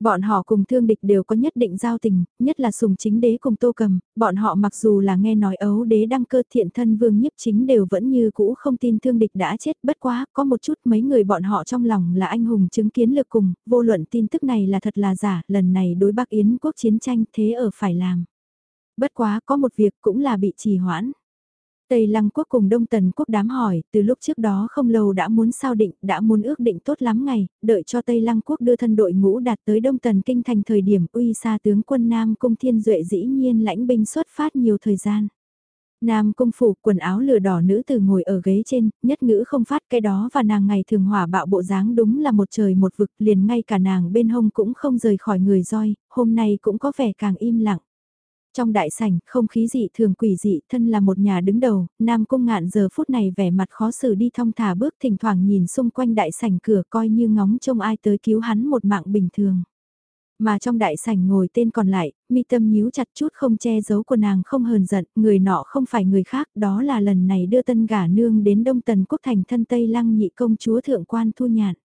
Bọn họ cùng thương địch đều có nhất định giao tình, nhất là sùng chính đế cùng tô cầm, bọn họ mặc dù là nghe nói ấu đế đăng cơ thiện thân vương nhiếp chính đều vẫn như cũ không tin thương địch đã chết bất quá, có một chút mấy người bọn họ trong lòng là anh hùng chứng kiến lực cùng, vô luận tin tức này là thật là giả, lần này đối Bắc Yến quốc chiến tranh thế ở phải làm. Bất quá có một việc cũng là bị trì hoãn. Tây Lăng quốc cùng Đông Tần quốc đám hỏi, từ lúc trước đó không lâu đã muốn sao định, đã muốn ước định tốt lắm ngày, đợi cho Tây Lăng quốc đưa thân đội ngũ đạt tới Đông Tần kinh thành thời điểm uy xa tướng quân Nam Cung Thiên Duệ dĩ nhiên lãnh binh xuất phát nhiều thời gian. Nam cung phủ quần áo lửa đỏ nữ từ ngồi ở ghế trên, nhất ngữ không phát cái đó và nàng ngày thường hỏa bạo bộ dáng đúng là một trời một vực liền ngay cả nàng bên hông cũng không rời khỏi người roi, hôm nay cũng có vẻ càng im lặng. Trong đại sảnh, không khí dị thường quỷ dị, thân là một nhà đứng đầu, Nam Cung Ngạn giờ phút này vẻ mặt khó xử đi thong thả bước thỉnh thoảng nhìn xung quanh đại sảnh cửa coi như ngóng trông ai tới cứu hắn một mạng bình thường. Mà trong đại sảnh ngồi tên còn lại, mi tâm nhíu chặt chút không che giấu của nàng không hờn giận, người nọ không phải người khác, đó là lần này đưa tân gả nương đến Đông Tần Quốc thành thân Tây Lăng nhị công chúa thượng quan thu nhạn.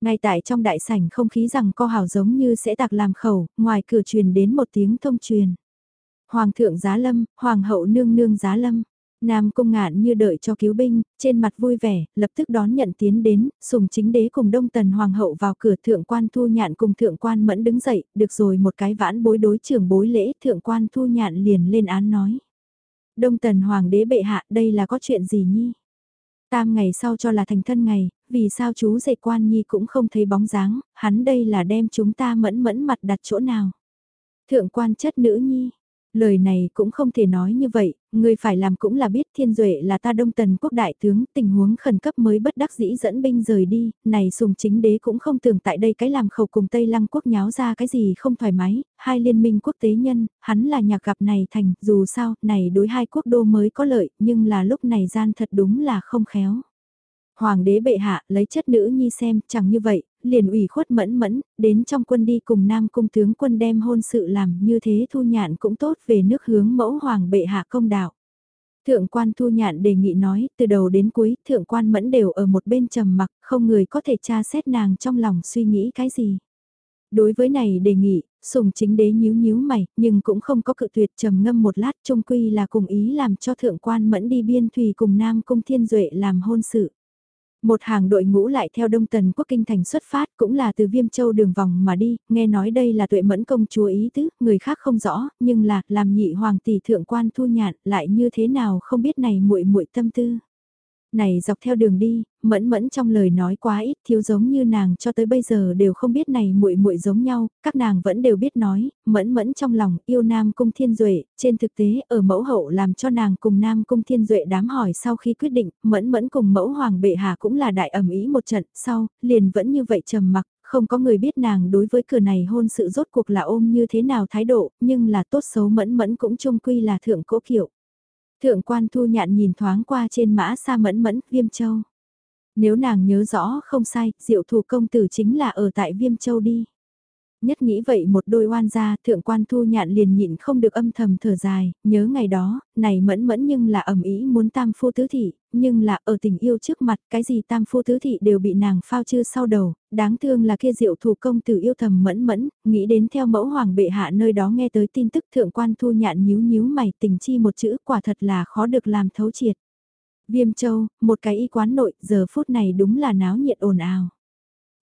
Ngay tại trong đại sảnh không khí rằng co hào giống như sẽ tạc làm khẩu, ngoài cửa truyền đến một tiếng thông truyền. Hoàng thượng giá lâm, hoàng hậu nương nương giá lâm. Nam Cung Ngạn như đợi cho cứu binh, trên mặt vui vẻ, lập tức đón nhận tiến đến, sùng chính đế cùng Đông Tần Hoàng hậu vào cửa thượng quan thu nhạn cùng thượng quan mẫn đứng dậy, được rồi một cái vãn bối đối trưởng bối lễ thượng quan thu nhạn liền lên án nói. Đông Tần Hoàng đế bệ hạ đây là có chuyện gì nhi? Tam ngày sau cho là thành thân ngày, vì sao chú dạy quan nhi cũng không thấy bóng dáng, hắn đây là đem chúng ta mẫn mẫn mặt đặt chỗ nào? Thượng quan chất nữ nhi, Lời này cũng không thể nói như vậy, người phải làm cũng là biết thiên duệ là ta đông tần quốc đại tướng, tình huống khẩn cấp mới bất đắc dĩ dẫn binh rời đi, này sùng chính đế cũng không tưởng tại đây cái làm khẩu cùng Tây Lăng quốc nháo ra cái gì không thoải mái, hai liên minh quốc tế nhân, hắn là nhạc gặp này thành, dù sao, này đối hai quốc đô mới có lợi, nhưng là lúc này gian thật đúng là không khéo. Hoàng đế bệ hạ lấy chất nữ nhi xem, chẳng như vậy, liền ủy khuất mẫn mẫn, đến trong quân đi cùng nam cung tướng quân đem hôn sự làm như thế thu nhạn cũng tốt về nước hướng mẫu hoàng bệ hạ công đạo. Thượng quan thu nhạn đề nghị nói, từ đầu đến cuối, thượng quan mẫn đều ở một bên trầm mặc, không người có thể tra xét nàng trong lòng suy nghĩ cái gì. Đối với này đề nghị, sùng chính đế nhíu nhíu mày, nhưng cũng không có cự tuyệt trầm ngâm một lát trung quy là cùng ý làm cho thượng quan mẫn đi biên thùy cùng nam cung thiên duệ làm hôn sự. Một hàng đội ngũ lại theo Đông Tần Quốc Kinh Thành xuất phát cũng là từ Viêm Châu đường vòng mà đi, nghe nói đây là tuệ mẫn công chúa ý tứ, người khác không rõ, nhưng là làm nhị hoàng tỷ thượng quan thu nhạn lại như thế nào không biết này muội muội tâm tư. Này dọc theo đường đi, mẫn mẫn trong lời nói quá ít thiếu giống như nàng cho tới bây giờ đều không biết này muội muội giống nhau, các nàng vẫn đều biết nói, mẫn mẫn trong lòng yêu nam cung thiên duệ trên thực tế ở mẫu hậu làm cho nàng cùng nam cung thiên duệ đám hỏi sau khi quyết định, mẫn mẫn cùng mẫu hoàng bệ hạ cũng là đại ẩm ý một trận, sau, liền vẫn như vậy trầm mặc không có người biết nàng đối với cửa này hôn sự rốt cuộc là ôm như thế nào thái độ, nhưng là tốt xấu mẫn mẫn cũng chung quy là thượng cố kiểu. Thượng quan thu nhạn nhìn thoáng qua trên mã xa mẫn mẫn, Viêm Châu. Nếu nàng nhớ rõ không sai, diệu thủ công tử chính là ở tại Viêm Châu đi. Nhất nghĩ vậy một đôi oan gia thượng quan thu nhạn liền nhịn không được âm thầm thở dài, nhớ ngày đó, này mẫn mẫn nhưng là ẩm ý muốn tam phu tứ thị, nhưng là ở tình yêu trước mặt cái gì tam phu tứ thị đều bị nàng phao chưa sau đầu, đáng thương là kia diệu thủ công tử yêu thầm mẫn mẫn, nghĩ đến theo mẫu hoàng bệ hạ nơi đó nghe tới tin tức thượng quan thu nhạn nhíu nhíu mày tình chi một chữ quả thật là khó được làm thấu triệt. Viêm châu, một cái y quán nội, giờ phút này đúng là náo nhiệt ồn ào.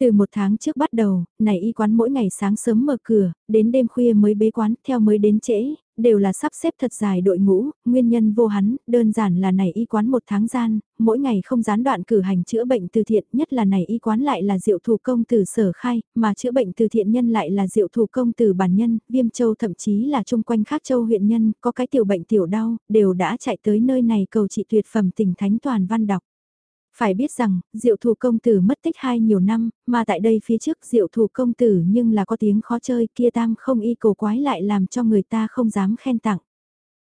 Từ một tháng trước bắt đầu, này y quán mỗi ngày sáng sớm mở cửa, đến đêm khuya mới bế quán, theo mới đến trễ, đều là sắp xếp thật dài đội ngũ, nguyên nhân vô hắn, đơn giản là này y quán một tháng gian, mỗi ngày không gián đoạn cử hành chữa bệnh từ thiện, nhất là này y quán lại là diệu thủ công từ sở khai, mà chữa bệnh từ thiện nhân lại là diệu thủ công từ bản nhân, viêm châu thậm chí là chung quanh khác châu huyện nhân, có cái tiểu bệnh tiểu đau, đều đã chạy tới nơi này cầu trị tuyệt phẩm tỉnh thánh toàn văn đọc. Phải biết rằng, diệu thủ công tử mất tích hai nhiều năm, mà tại đây phía trước diệu thủ công tử nhưng là có tiếng khó chơi kia tam không y cổ quái lại làm cho người ta không dám khen tặng.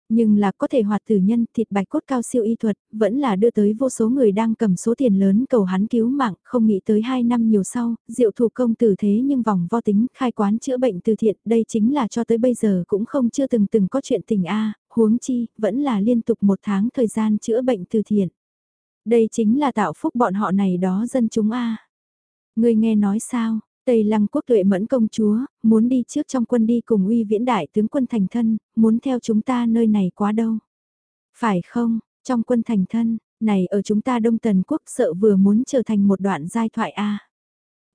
Nhưng là có thể hoạt tử nhân thịt bạch cốt cao siêu y thuật, vẫn là đưa tới vô số người đang cầm số tiền lớn cầu hắn cứu mạng, không nghĩ tới hai năm nhiều sau, diệu thủ công tử thế nhưng vòng vo tính khai quán chữa bệnh từ thiện, đây chính là cho tới bây giờ cũng không chưa từng từng có chuyện tình A, huống chi, vẫn là liên tục một tháng thời gian chữa bệnh từ thiện. Đây chính là tạo phúc bọn họ này đó dân chúng a. Người nghe nói sao? Tây Lăng quốc tuệ mẫn công chúa, muốn đi trước trong quân đi cùng uy viễn đại tướng quân thành thân, muốn theo chúng ta nơi này quá đâu. Phải không, trong quân thành thân, này ở chúng ta Đông Tần quốc sợ vừa muốn trở thành một đoạn giai thoại a.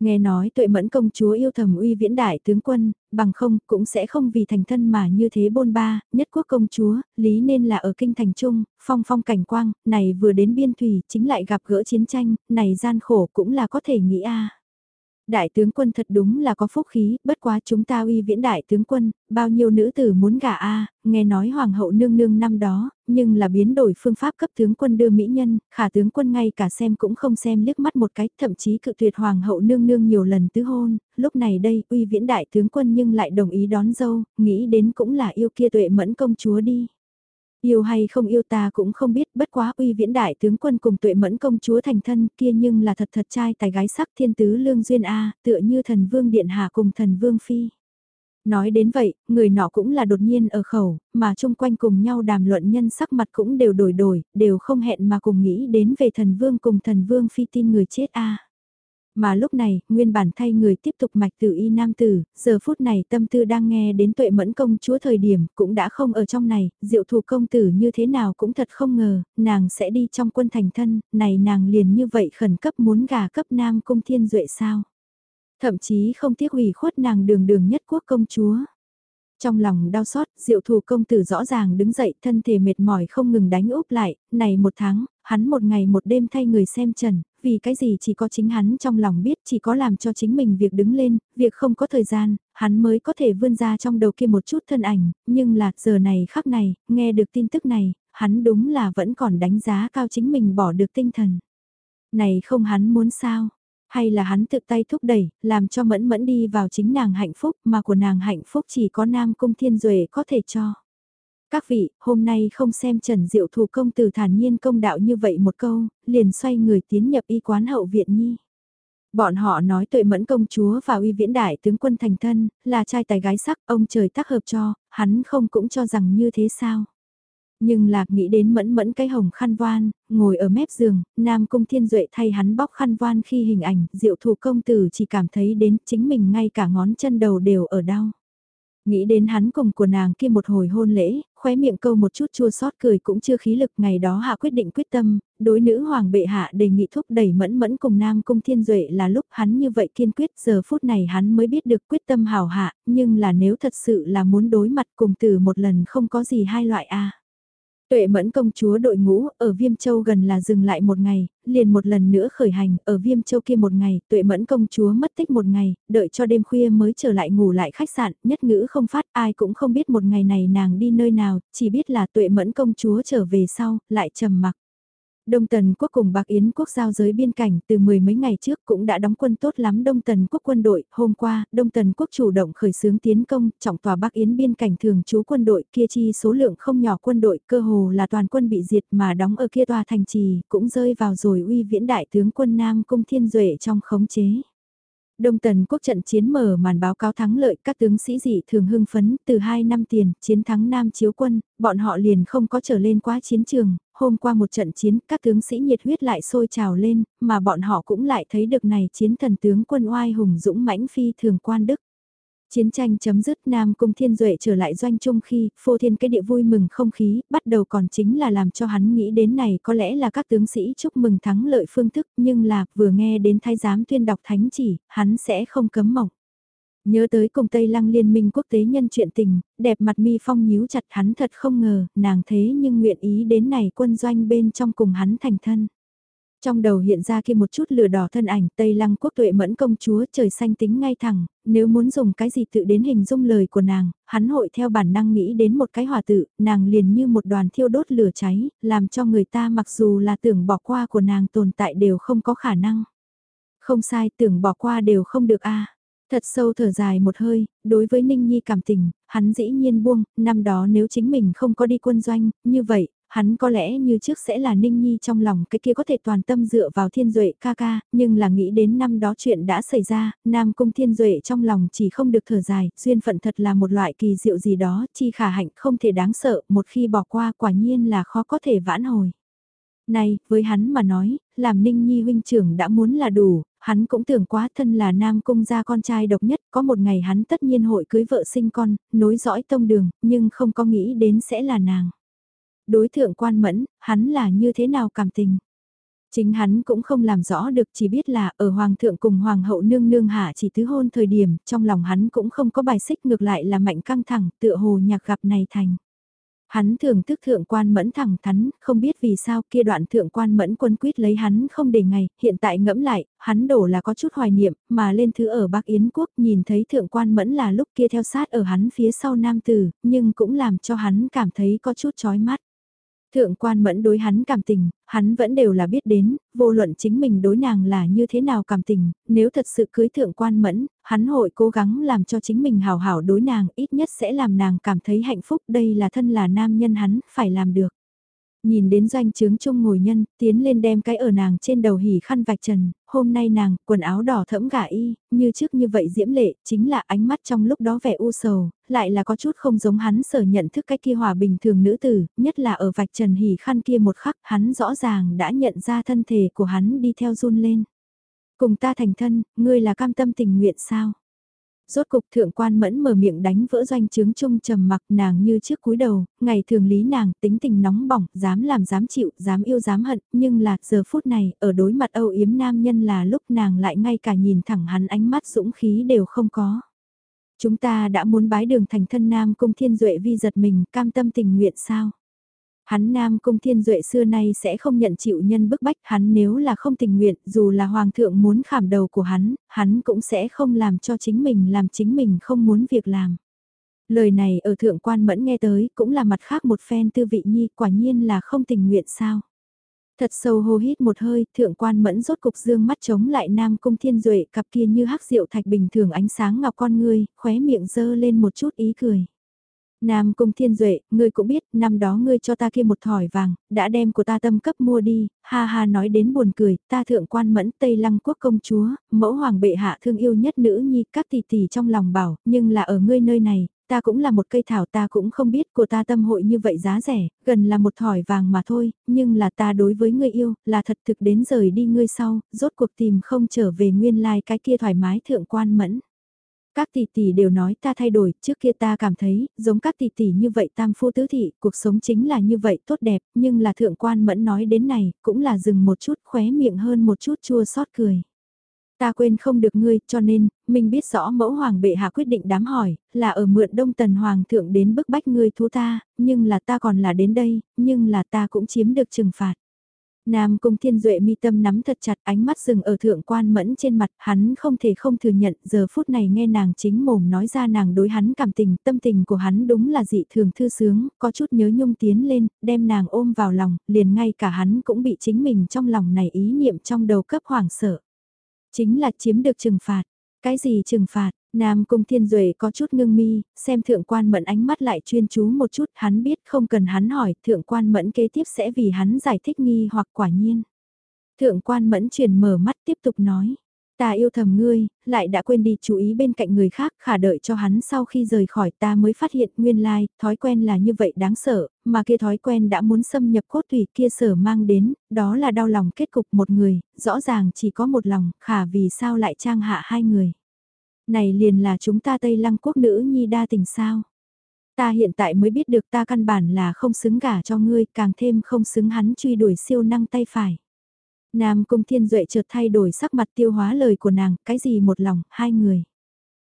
Nghe nói tuệ mẫn công chúa yêu thầm uy viễn đại tướng quân, bằng không cũng sẽ không vì thành thân mà như thế bôn ba, nhất quốc công chúa, lý nên là ở kinh thành trung, phong phong cảnh quang, này vừa đến biên thủy chính lại gặp gỡ chiến tranh, này gian khổ cũng là có thể nghĩ a. Đại tướng quân thật đúng là có phúc khí, bất quá chúng ta uy viễn đại tướng quân, bao nhiêu nữ tử muốn gả a nghe nói hoàng hậu nương nương năm đó, nhưng là biến đổi phương pháp cấp tướng quân đưa mỹ nhân, khả tướng quân ngay cả xem cũng không xem liếc mắt một cái, thậm chí cự tuyệt hoàng hậu nương nương nhiều lần tứ hôn, lúc này đây uy viễn đại tướng quân nhưng lại đồng ý đón dâu, nghĩ đến cũng là yêu kia tuệ mẫn công chúa đi. Yêu hay không yêu ta cũng không biết, bất quá uy viễn đại tướng quân cùng tuệ mẫn công chúa thành thân kia nhưng là thật thật trai tài gái sắc thiên tứ lương duyên A, tựa như thần vương điện hạ cùng thần vương phi. Nói đến vậy, người nọ cũng là đột nhiên ở khẩu, mà chung quanh cùng nhau đàm luận nhân sắc mặt cũng đều đổi đổi, đều không hẹn mà cùng nghĩ đến về thần vương cùng thần vương phi tin người chết A. Mà lúc này, nguyên bản thay người tiếp tục mạch tử y nam tử, giờ phút này tâm tư đang nghe đến tuệ mẫn công chúa thời điểm, cũng đã không ở trong này, diệu thù công tử như thế nào cũng thật không ngờ, nàng sẽ đi trong quân thành thân, này nàng liền như vậy khẩn cấp muốn gà cấp nam cung thiên duệ sao. Thậm chí không tiếc ủy khuất nàng đường đường nhất quốc công chúa. Trong lòng đau xót, diệu thù công tử rõ ràng đứng dậy thân thể mệt mỏi không ngừng đánh úp lại, này một tháng, hắn một ngày một đêm thay người xem trần, vì cái gì chỉ có chính hắn trong lòng biết chỉ có làm cho chính mình việc đứng lên, việc không có thời gian, hắn mới có thể vươn ra trong đầu kia một chút thân ảnh, nhưng là giờ này khắc này, nghe được tin tức này, hắn đúng là vẫn còn đánh giá cao chính mình bỏ được tinh thần. Này không hắn muốn sao, hay là hắn tự tay thúc đẩy, làm cho mẫn mẫn đi vào chính nàng hạnh phúc mà của nàng hạnh phúc chỉ có nam cung thiên duệ có thể cho. Các vị, hôm nay không xem Trần Diệu Thủ công từ thản nhiên công đạo như vậy một câu, liền xoay người tiến nhập y quán hậu viện nhi. Bọn họ nói tuệ mẫn công chúa và uy viễn đại tướng quân thành thân, là trai tài gái sắc, ông trời tác hợp cho, hắn không cũng cho rằng như thế sao. Nhưng lạc nghĩ đến mẫn mẫn cái hồng khăn voan, ngồi ở mép giường, Nam Cung Thiên Duệ thay hắn bóc khăn voan khi hình ảnh, diệu thủ công tử chỉ cảm thấy đến chính mình ngay cả ngón chân đầu đều ở đau. Nghĩ đến hắn cùng của nàng kia một hồi hôn lễ, khóe miệng câu một chút chua xót cười cũng chưa khí lực ngày đó hạ quyết định quyết tâm, đối nữ hoàng bệ hạ đề nghị thúc đẩy mẫn mẫn cùng nam cung thiên duệ là lúc hắn như vậy kiên quyết giờ phút này hắn mới biết được quyết tâm hào hạ, nhưng là nếu thật sự là muốn đối mặt cùng từ một lần không có gì hai loại a. Tuệ mẫn công chúa đội ngũ ở Viêm Châu gần là dừng lại một ngày, liền một lần nữa khởi hành ở Viêm Châu kia một ngày, tuệ mẫn công chúa mất tích một ngày, đợi cho đêm khuya mới trở lại ngủ lại khách sạn, nhất ngữ không phát ai cũng không biết một ngày này nàng đi nơi nào, chỉ biết là tuệ mẫn công chúa trở về sau, lại trầm mặc. Đông Tần quốc cùng Bạc Yến quốc giao giới biên cảnh từ mười mấy ngày trước cũng đã đóng quân tốt lắm Đông Tần quốc quân đội. Hôm qua, Đông Tần quốc chủ động khởi xướng tiến công, trọng tòa Bắc Yến biên cảnh thường trú quân đội kia chi số lượng không nhỏ quân đội cơ hồ là toàn quân bị diệt mà đóng ở kia tòa thành trì cũng rơi vào rồi uy viễn đại tướng quân Nam Cung Thiên Duệ trong khống chế. Đông Tần quốc trận chiến mở màn báo cáo thắng lợi các tướng sĩ dị thường hưng phấn từ 2 năm tiền chiến thắng Nam Chiếu quân, bọn họ liền không có trở lên quá chiến trường, hôm qua một trận chiến các tướng sĩ nhiệt huyết lại sôi trào lên, mà bọn họ cũng lại thấy được này chiến thần tướng quân oai hùng dũng mãnh phi thường quan đức. Chiến tranh chấm dứt Nam Cung Thiên Duệ trở lại doanh trung khi, phô thiên cái địa vui mừng không khí, bắt đầu còn chính là làm cho hắn nghĩ đến này có lẽ là các tướng sĩ chúc mừng thắng lợi phương thức, nhưng là vừa nghe đến thái giám tuyên đọc thánh chỉ, hắn sẽ không cấm mộng. Nhớ tới cùng Tây Lăng liên minh quốc tế nhân chuyện tình, đẹp mặt mi phong nhíu chặt hắn thật không ngờ, nàng thế nhưng nguyện ý đến này quân doanh bên trong cùng hắn thành thân. Trong đầu hiện ra kia một chút lửa đỏ thân ảnh Tây Lăng quốc tuệ mẫn công chúa trời xanh tính ngay thẳng, nếu muốn dùng cái gì tự đến hình dung lời của nàng, hắn hội theo bản năng nghĩ đến một cái hòa tự, nàng liền như một đoàn thiêu đốt lửa cháy, làm cho người ta mặc dù là tưởng bỏ qua của nàng tồn tại đều không có khả năng. Không sai tưởng bỏ qua đều không được a Thật sâu thở dài một hơi, đối với Ninh Nhi cảm tình, hắn dĩ nhiên buông, năm đó nếu chính mình không có đi quân doanh, như vậy, hắn có lẽ như trước sẽ là Ninh Nhi trong lòng cái kia có thể toàn tâm dựa vào thiên duệ ca ca, nhưng là nghĩ đến năm đó chuyện đã xảy ra, Nam Cung thiên duệ trong lòng chỉ không được thở dài, duyên phận thật là một loại kỳ diệu gì đó, chi khả hạnh không thể đáng sợ, một khi bỏ qua quả nhiên là khó có thể vãn hồi. Này, với hắn mà nói, làm Ninh Nhi huynh trưởng đã muốn là đủ, hắn cũng tưởng quá thân là nam cung gia con trai độc nhất, có một ngày hắn tất nhiên hội cưới vợ sinh con, nối dõi tông đường, nhưng không có nghĩ đến sẽ là nàng. Đối thượng quan mẫn, hắn là như thế nào cảm tình? Chính hắn cũng không làm rõ được chỉ biết là ở hoàng thượng cùng hoàng hậu nương nương hạ chỉ tứ hôn thời điểm, trong lòng hắn cũng không có bài xích ngược lại là mạnh căng thẳng tựa hồ nhạc gặp này thành. Hắn thường thức thượng quan mẫn thẳng thắn, không biết vì sao kia đoạn thượng quan mẫn quân quyết lấy hắn không để ngày, hiện tại ngẫm lại, hắn đổ là có chút hoài niệm, mà lên thứ ở Bắc Yến Quốc nhìn thấy thượng quan mẫn là lúc kia theo sát ở hắn phía sau nam tử, nhưng cũng làm cho hắn cảm thấy có chút chói mắt. Thượng quan mẫn đối hắn cảm tình, hắn vẫn đều là biết đến, vô luận chính mình đối nàng là như thế nào cảm tình, nếu thật sự cưới thượng quan mẫn, hắn hội cố gắng làm cho chính mình hào hảo đối nàng, ít nhất sẽ làm nàng cảm thấy hạnh phúc, đây là thân là nam nhân hắn, phải làm được nhìn đến doanh trướng chung ngồi nhân, tiến lên đem cái ở nàng trên đầu hỉ khăn vạch trần, hôm nay nàng, quần áo đỏ thẫm gả y, như trước như vậy diễm lệ, chính là ánh mắt trong lúc đó vẻ u sầu, lại là có chút không giống hắn sở nhận thức cái kia hòa bình thường nữ tử, nhất là ở vạch trần hỉ khăn kia một khắc, hắn rõ ràng đã nhận ra thân thể của hắn đi theo run lên. Cùng ta thành thân, ngươi là cam tâm tình nguyện sao? Rốt cục thượng quan mẫn mở miệng đánh vỡ doanh trướng trung trầm mặc nàng như trước cúi đầu, ngày thường lý nàng tính tình nóng bỏng, dám làm dám chịu, dám yêu dám hận, nhưng là giờ phút này, ở đối mặt âu yếm nam nhân là lúc nàng lại ngay cả nhìn thẳng hắn ánh mắt dũng khí đều không có. Chúng ta đã muốn bái đường thành thân nam cung thiên duệ vi giật mình, cam tâm tình nguyện sao? Hắn Nam Cung Thiên Duệ xưa nay sẽ không nhận chịu nhân bức bách hắn nếu là không tình nguyện, dù là Hoàng thượng muốn khảm đầu của hắn, hắn cũng sẽ không làm cho chính mình làm chính mình không muốn việc làm. Lời này ở thượng quan mẫn nghe tới cũng là mặt khác một phen tư vị nhi quả nhiên là không tình nguyện sao. Thật sâu hô hít một hơi, thượng quan mẫn rốt cục dương mắt chống lại nam cung thiên duệ cặp kia như hắc rượu thạch bình thường ánh sáng ngọc con ngươi, khóe miệng dơ lên một chút ý cười. Nam Cung Thiên Duệ, ngươi cũng biết, năm đó ngươi cho ta kia một thỏi vàng, đã đem của ta tâm cấp mua đi, ha ha nói đến buồn cười, ta thượng quan mẫn Tây Lăng quốc công chúa, mẫu hoàng bệ hạ thương yêu nhất nữ nhi, các tỷ tỷ trong lòng bảo, nhưng là ở ngươi nơi này, ta cũng là một cây thảo ta cũng không biết của ta tâm hội như vậy giá rẻ, gần là một thỏi vàng mà thôi, nhưng là ta đối với ngươi yêu, là thật thực đến rời đi ngươi sau, rốt cuộc tìm không trở về nguyên lai like cái kia thoải mái thượng quan mẫn. Các tỷ tỷ đều nói ta thay đổi, trước kia ta cảm thấy, giống các tỷ tỷ như vậy tam phu tứ thị, cuộc sống chính là như vậy tốt đẹp, nhưng là thượng quan mẫn nói đến này, cũng là dừng một chút khóe miệng hơn một chút chua xót cười. Ta quên không được ngươi, cho nên, mình biết rõ mẫu hoàng bệ hạ quyết định đám hỏi, là ở mượn đông tần hoàng thượng đến bức bách ngươi thú ta, nhưng là ta còn là đến đây, nhưng là ta cũng chiếm được trừng phạt. Nam Cung Thiên Duệ mi tâm nắm thật chặt ánh mắt dừng ở thượng quan mẫn trên mặt, hắn không thể không thừa nhận giờ phút này nghe nàng chính mồm nói ra nàng đối hắn cảm tình, tâm tình của hắn đúng là dị thường thư sướng, có chút nhớ nhung tiến lên, đem nàng ôm vào lòng, liền ngay cả hắn cũng bị chính mình trong lòng này ý niệm trong đầu cấp hoảng sợ. Chính là chiếm được trừng phạt. Cái gì trừng phạt? Nam Cung Thiên Duệ có chút ngưng mi, xem thượng quan mẫn ánh mắt lại chuyên chú một chút, hắn biết không cần hắn hỏi, thượng quan mẫn kế tiếp sẽ vì hắn giải thích nghi hoặc quả nhiên. Thượng quan mẫn truyền mở mắt tiếp tục nói, ta yêu thầm ngươi, lại đã quên đi chú ý bên cạnh người khác, khả đợi cho hắn sau khi rời khỏi ta mới phát hiện nguyên lai, thói quen là như vậy đáng sợ, mà kia thói quen đã muốn xâm nhập cốt thủy kia sở mang đến, đó là đau lòng kết cục một người, rõ ràng chỉ có một lòng, khả vì sao lại trang hạ hai người. Này liền là chúng ta Tây Lăng quốc nữ nhi đa tình sao. Ta hiện tại mới biết được ta căn bản là không xứng gả cho ngươi, càng thêm không xứng hắn truy đuổi siêu năng tay phải. Nam Cung Thiên Duệ chợt thay đổi sắc mặt tiêu hóa lời của nàng, cái gì một lòng, hai người.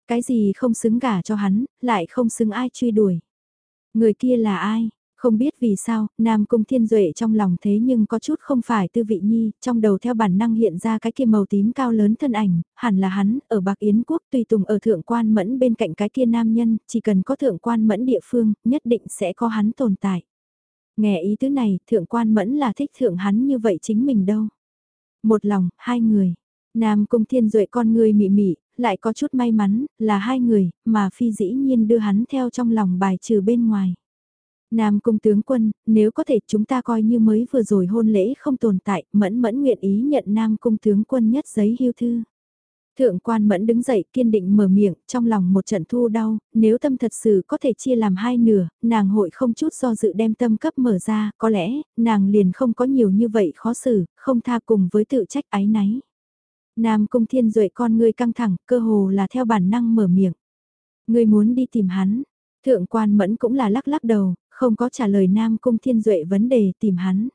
Cái gì không xứng gả cho hắn, lại không xứng ai truy đuổi. Người kia là ai? Không biết vì sao, Nam Cung Thiên Duệ trong lòng thế nhưng có chút không phải tư vị nhi, trong đầu theo bản năng hiện ra cái kia màu tím cao lớn thân ảnh, hẳn là hắn, ở Bạc Yến Quốc tùy tùng ở thượng quan mẫn bên cạnh cái kia nam nhân, chỉ cần có thượng quan mẫn địa phương, nhất định sẽ có hắn tồn tại. Nghe ý tứ này, thượng quan mẫn là thích thượng hắn như vậy chính mình đâu. Một lòng, hai người. Nam Cung Thiên Duệ con người mị mị, lại có chút may mắn, là hai người, mà phi dĩ nhiên đưa hắn theo trong lòng bài trừ bên ngoài. Nam cung tướng quân, nếu có thể chúng ta coi như mới vừa rồi hôn lễ không tồn tại, mẫn mẫn nguyện ý nhận Nam cung tướng quân nhất giấy hưu thư. Thượng quan mẫn đứng dậy kiên định mở miệng, trong lòng một trận thu đau, nếu tâm thật sự có thể chia làm hai nửa, nàng hội không chút do dự đem tâm cấp mở ra, có lẽ, nàng liền không có nhiều như vậy khó xử, không tha cùng với tự trách ái náy. Nam cung thiên duệ con ngươi căng thẳng, cơ hồ là theo bản năng mở miệng. Ngươi muốn đi tìm hắn, Thượng quan mẫn cũng là lắc lắc đầu, không có trả lời Nam Cung Thiên Duệ vấn đề tìm hắn.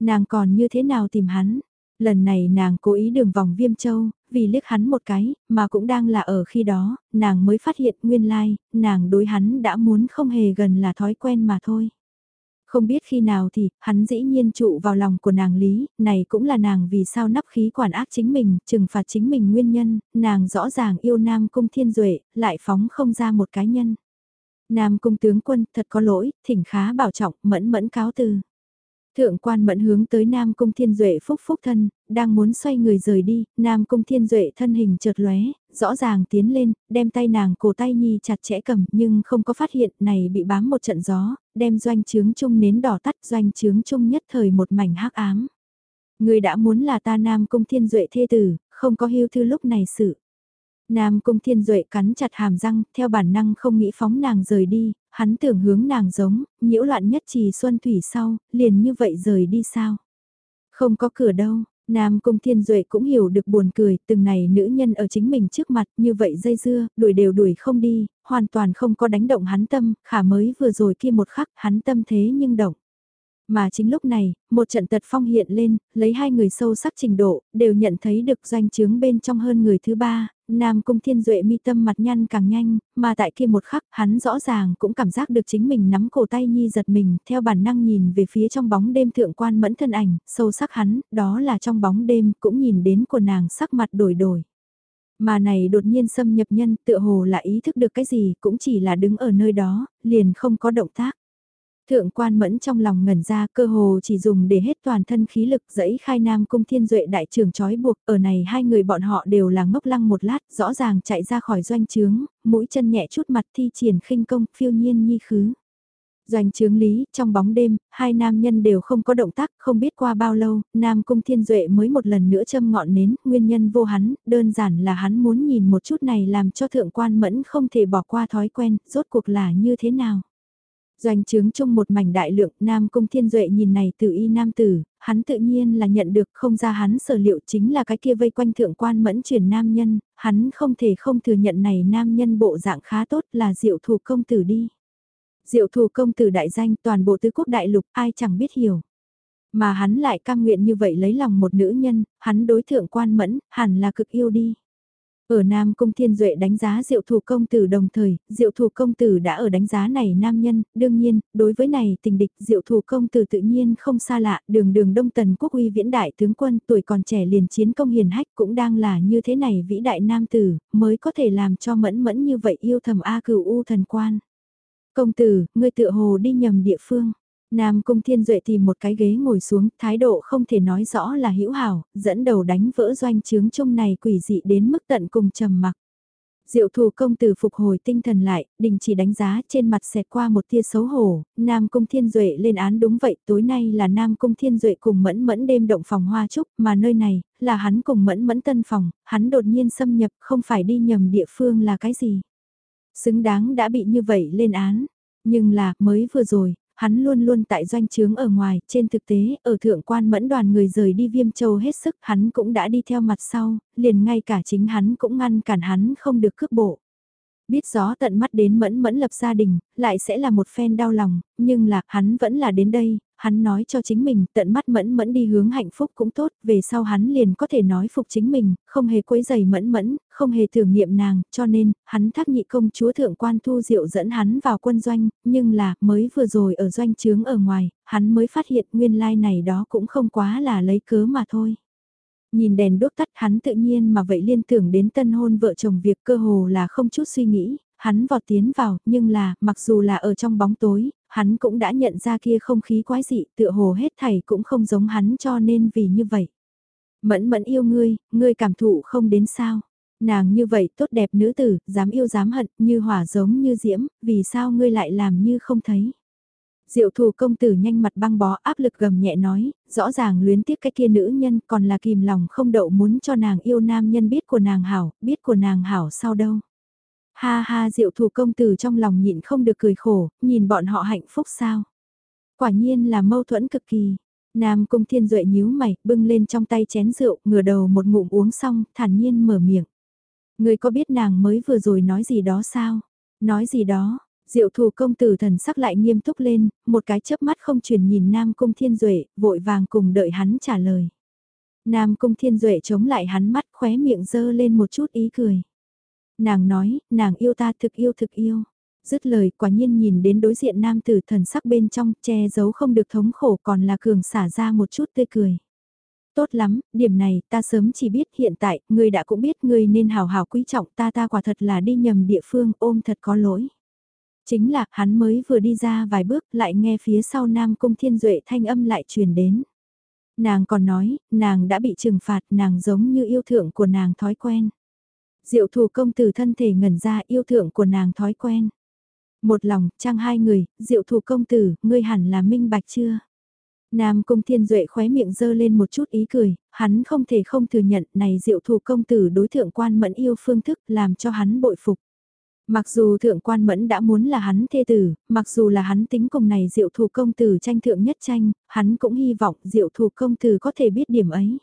Nàng còn như thế nào tìm hắn? Lần này nàng cố ý đường vòng viêm châu, vì liếc hắn một cái, mà cũng đang là ở khi đó, nàng mới phát hiện nguyên lai, like, nàng đối hắn đã muốn không hề gần là thói quen mà thôi. Không biết khi nào thì, hắn dĩ nhiên trụ vào lòng của nàng lý, này cũng là nàng vì sao nắp khí quản ác chính mình, trừng phạt chính mình nguyên nhân, nàng rõ ràng yêu nam cung thiên duệ lại phóng không ra một cá nhân. Nam cung tướng quân thật có lỗi, thỉnh khá bảo trọng, mẫn mẫn cáo từ. Thượng quan mẫn hướng tới Nam Cung Thiên Duệ phúc phúc thân, đang muốn xoay người rời đi, Nam Cung Thiên Duệ thân hình chợt lóe, rõ ràng tiến lên, đem tay nàng cổ tay nhi chặt chẽ cầm nhưng không có phát hiện này bị bám một trận gió, đem doanh trướng chung nến đỏ tắt doanh trướng chung nhất thời một mảnh hắc ám. Người đã muốn là ta Nam Cung Thiên Duệ thê tử, không có hưu thư lúc này sự. Nam Cung Thiên Duệ cắn chặt hàm răng, theo bản năng không nghĩ phóng nàng rời đi, hắn tưởng hướng nàng giống, nhiễu loạn nhất trì xuân thủy sau, liền như vậy rời đi sao? Không có cửa đâu, Nam Cung Thiên Duệ cũng hiểu được buồn cười, từng này nữ nhân ở chính mình trước mặt như vậy dây dưa, đuổi đều đuổi không đi, hoàn toàn không có đánh động hắn tâm, khả mới vừa rồi kia một khắc hắn tâm thế nhưng động. Mà chính lúc này, một trận tật phong hiện lên, lấy hai người sâu sắc trình độ, đều nhận thấy được doanh chứng bên trong hơn người thứ ba, Nam Cung Thiên Duệ mi tâm mặt nhăn càng nhanh, mà tại kia một khắc hắn rõ ràng cũng cảm giác được chính mình nắm cổ tay Nhi giật mình, theo bản năng nhìn về phía trong bóng đêm thượng quan mẫn thân ảnh, sâu sắc hắn, đó là trong bóng đêm cũng nhìn đến của nàng sắc mặt đổi đổi. Mà này đột nhiên xâm nhập nhân tựa hồ là ý thức được cái gì cũng chỉ là đứng ở nơi đó, liền không có động tác. Thượng quan mẫn trong lòng ngẩn ra cơ hồ chỉ dùng để hết toàn thân khí lực dẫy khai nam cung thiên duệ đại trưởng trói buộc, ở này hai người bọn họ đều là ngốc lăng một lát, rõ ràng chạy ra khỏi doanh trướng, mũi chân nhẹ chút mặt thi triển khinh công, phiêu nhiên nhi khứ. Doanh trướng lý, trong bóng đêm, hai nam nhân đều không có động tác, không biết qua bao lâu, Nam Cung Thiên Duệ mới một lần nữa châm ngọn nến, nguyên nhân vô hắn, đơn giản là hắn muốn nhìn một chút này làm cho thượng quan mẫn không thể bỏ qua thói quen, rốt cuộc là như thế nào. Doanh trướng chung một mảnh đại lượng, Nam Cung Thiên Duệ nhìn này từ y nam tử, hắn tự nhiên là nhận được không ra hắn sở liệu chính là cái kia vây quanh thượng quan mẫn chuyển nam nhân, hắn không thể không thừa nhận này nam nhân bộ dạng khá tốt là diệu thủ công tử đi. Diệu thủ công tử đại danh toàn bộ tứ quốc đại lục ai chẳng biết hiểu. Mà hắn lại cam nguyện như vậy lấy lòng một nữ nhân, hắn đối thượng quan mẫn, hẳn là cực yêu đi. Ở Nam Cung Thiên Duệ đánh giá diệu thủ công tử đồng thời, diệu thủ công tử đã ở đánh giá này nam nhân, đương nhiên, đối với này tình địch diệu thủ công tử tự nhiên không xa lạ, đường đường Đông Tần Quốc uy viễn đại tướng quân tuổi còn trẻ liền chiến công hiền hách cũng đang là như thế này vĩ đại nam tử, mới có thể làm cho mẫn mẫn như vậy yêu thầm A cửu u thần quan. Công tử, ngươi tựa hồ đi nhầm địa phương. Nam Cung Thiên Duệ tìm một cái ghế ngồi xuống, thái độ không thể nói rõ là hữu hảo, dẫn đầu đánh vỡ doanh trướng chung này quỷ dị đến mức tận cùng trầm mặc. Diệu thù công tử phục hồi tinh thần lại, đình chỉ đánh giá trên mặt xẹt qua một tia xấu hổ, Nam Cung Thiên Duệ lên án đúng vậy, tối nay là Nam Cung Thiên Duệ cùng mẫn mẫn đêm động phòng hoa trúc, mà nơi này, là hắn cùng mẫn mẫn tân phòng, hắn đột nhiên xâm nhập, không phải đi nhầm địa phương là cái gì. Xứng đáng đã bị như vậy lên án, nhưng là, mới vừa rồi, hắn luôn luôn tại doanh trướng ở ngoài, trên thực tế, ở thượng quan mẫn đoàn người rời đi viêm châu hết sức, hắn cũng đã đi theo mặt sau, liền ngay cả chính hắn cũng ngăn cản hắn không được cước bộ. Biết gió tận mắt đến mẫn mẫn lập gia đình, lại sẽ là một phen đau lòng, nhưng là hắn vẫn là đến đây, hắn nói cho chính mình tận mắt mẫn mẫn đi hướng hạnh phúc cũng tốt, về sau hắn liền có thể nói phục chính mình, không hề quấy giày mẫn mẫn, không hề tưởng niệm nàng, cho nên, hắn thác nhị công chúa thượng quan thu diệu dẫn hắn vào quân doanh, nhưng là, mới vừa rồi ở doanh trướng ở ngoài, hắn mới phát hiện nguyên lai like này đó cũng không quá là lấy cớ mà thôi. Nhìn đèn đốt tắt hắn tự nhiên mà vậy liên tưởng đến tân hôn vợ chồng việc cơ hồ là không chút suy nghĩ, hắn vọt tiến vào, nhưng là, mặc dù là ở trong bóng tối, hắn cũng đã nhận ra kia không khí quái dị, tựa hồ hết thảy cũng không giống hắn cho nên vì như vậy. Mẫn mẫn yêu ngươi, ngươi cảm thụ không đến sao. Nàng như vậy tốt đẹp nữ tử, dám yêu dám hận, như hỏa giống như diễm, vì sao ngươi lại làm như không thấy. Diệu thù công tử nhanh mặt băng bó áp lực gầm nhẹ nói, rõ ràng luyến tiếc cái kia nữ nhân còn là kìm lòng không đậu muốn cho nàng yêu nam nhân biết của nàng hảo, biết của nàng hảo sau đâu. Ha ha diệu thủ công tử trong lòng nhịn không được cười khổ, nhìn bọn họ hạnh phúc sao. Quả nhiên là mâu thuẫn cực kỳ. Nam cung thiên duệ nhíu mày, bưng lên trong tay chén rượu, ngửa đầu một ngụm uống xong, thản nhiên mở miệng. Người có biết nàng mới vừa rồi nói gì đó sao? Nói gì đó? Diệu thủ công tử thần sắc lại nghiêm túc lên, một cái chớp mắt không chuyển nhìn Nam cung thiên duệ, vội vàng cùng đợi hắn trả lời. Nam cung thiên duệ chống lại hắn mắt khóe miệng dơ lên một chút ý cười. Nàng nói, nàng yêu ta thực yêu thực yêu. Dứt lời quả nhiên nhìn đến đối diện nam tử thần sắc bên trong che giấu không được thống khổ còn là cường xả ra một chút tươi cười. Tốt lắm, điểm này ta sớm chỉ biết hiện tại, ngươi đã cũng biết ngươi nên hào hào quý trọng ta ta quả thật là đi nhầm địa phương ôm thật có lỗi. Chính là hắn mới vừa đi ra vài bước lại nghe phía sau Nam Cung Thiên Duệ thanh âm lại truyền đến. Nàng còn nói, nàng đã bị trừng phạt nàng giống như yêu thượng của nàng thói quen. Diệu thủ công tử thân thể ngẩn ra yêu thượng của nàng thói quen. Một lòng, trang hai người, diệu thủ công tử, ngươi hẳn là minh bạch chưa? Nam Cung Thiên Duệ khóe miệng dơ lên một chút ý cười, hắn không thể không thừa nhận này diệu thủ công tử đối thượng quan mẫn yêu phương thức làm cho hắn bội phục. Mặc dù thượng quan mẫn đã muốn là hắn thê tử, mặc dù là hắn tính cùng này diệu thủ công tử tranh thượng nhất tranh, hắn cũng hy vọng diệu thủ công tử có thể biết điểm ấy.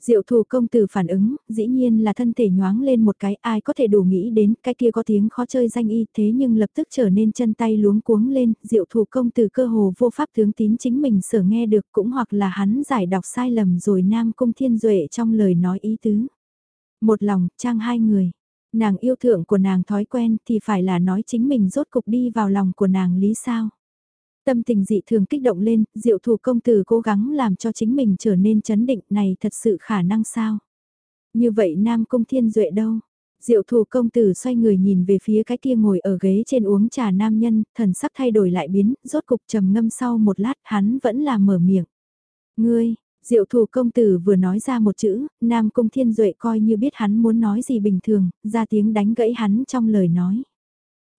Diệu thù công tử phản ứng, dĩ nhiên là thân thể nhoáng lên một cái ai có thể đủ nghĩ đến cái kia có tiếng khó chơi danh y thế nhưng lập tức trở nên chân tay luống cuống lên, diệu thù công tử cơ hồ vô pháp tướng tín chính mình sở nghe được cũng hoặc là hắn giải đọc sai lầm rồi nam cung thiên duệ trong lời nói ý tứ. Một lòng, trang hai người. Nàng yêu thượng của nàng thói quen thì phải là nói chính mình rốt cục đi vào lòng của nàng lý sao. Tâm tình dị thường kích động lên, diệu thủ công tử cố gắng làm cho chính mình trở nên chấn định này thật sự khả năng sao. Như vậy Nam Cung Thiên Duệ đâu? Diệu thủ công tử xoay người nhìn về phía cái kia ngồi ở ghế trên uống trà nam nhân, thần sắc thay đổi lại biến, rốt cục trầm ngâm sau một lát hắn vẫn là mở miệng. Ngươi, diệu thủ công tử vừa nói ra một chữ, Nam Cung Thiên Duệ coi như biết hắn muốn nói gì bình thường, ra tiếng đánh gãy hắn trong lời nói.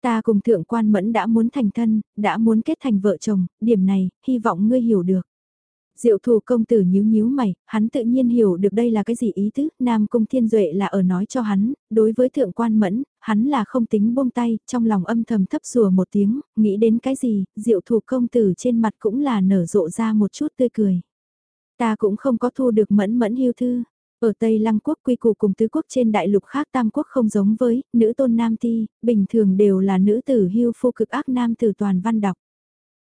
Ta cùng thượng quan mẫn đã muốn thành thân, đã muốn kết thành vợ chồng, điểm này, hy vọng ngươi hiểu được. Diệu thù công tử nhíu nhíu mày, hắn tự nhiên hiểu được đây là cái gì ý tứ, Nam Cung Thiên Duệ là ở nói cho hắn, đối với thượng quan mẫn, hắn là không tính buông tay, trong lòng âm thầm thấp rùa một tiếng, nghĩ đến cái gì, diệu thù công tử trên mặt cũng là nở rộ ra một chút tươi cười. Ta cũng không có thu được mẫn mẫn hiu thư, ở Tây Lăng quốc quy củ cùng tứ quốc trên đại lục khác tam quốc không giống với, nữ tôn nam thi bình thường đều là nữ tử hưu phu cực ác nam tử toàn văn đọc.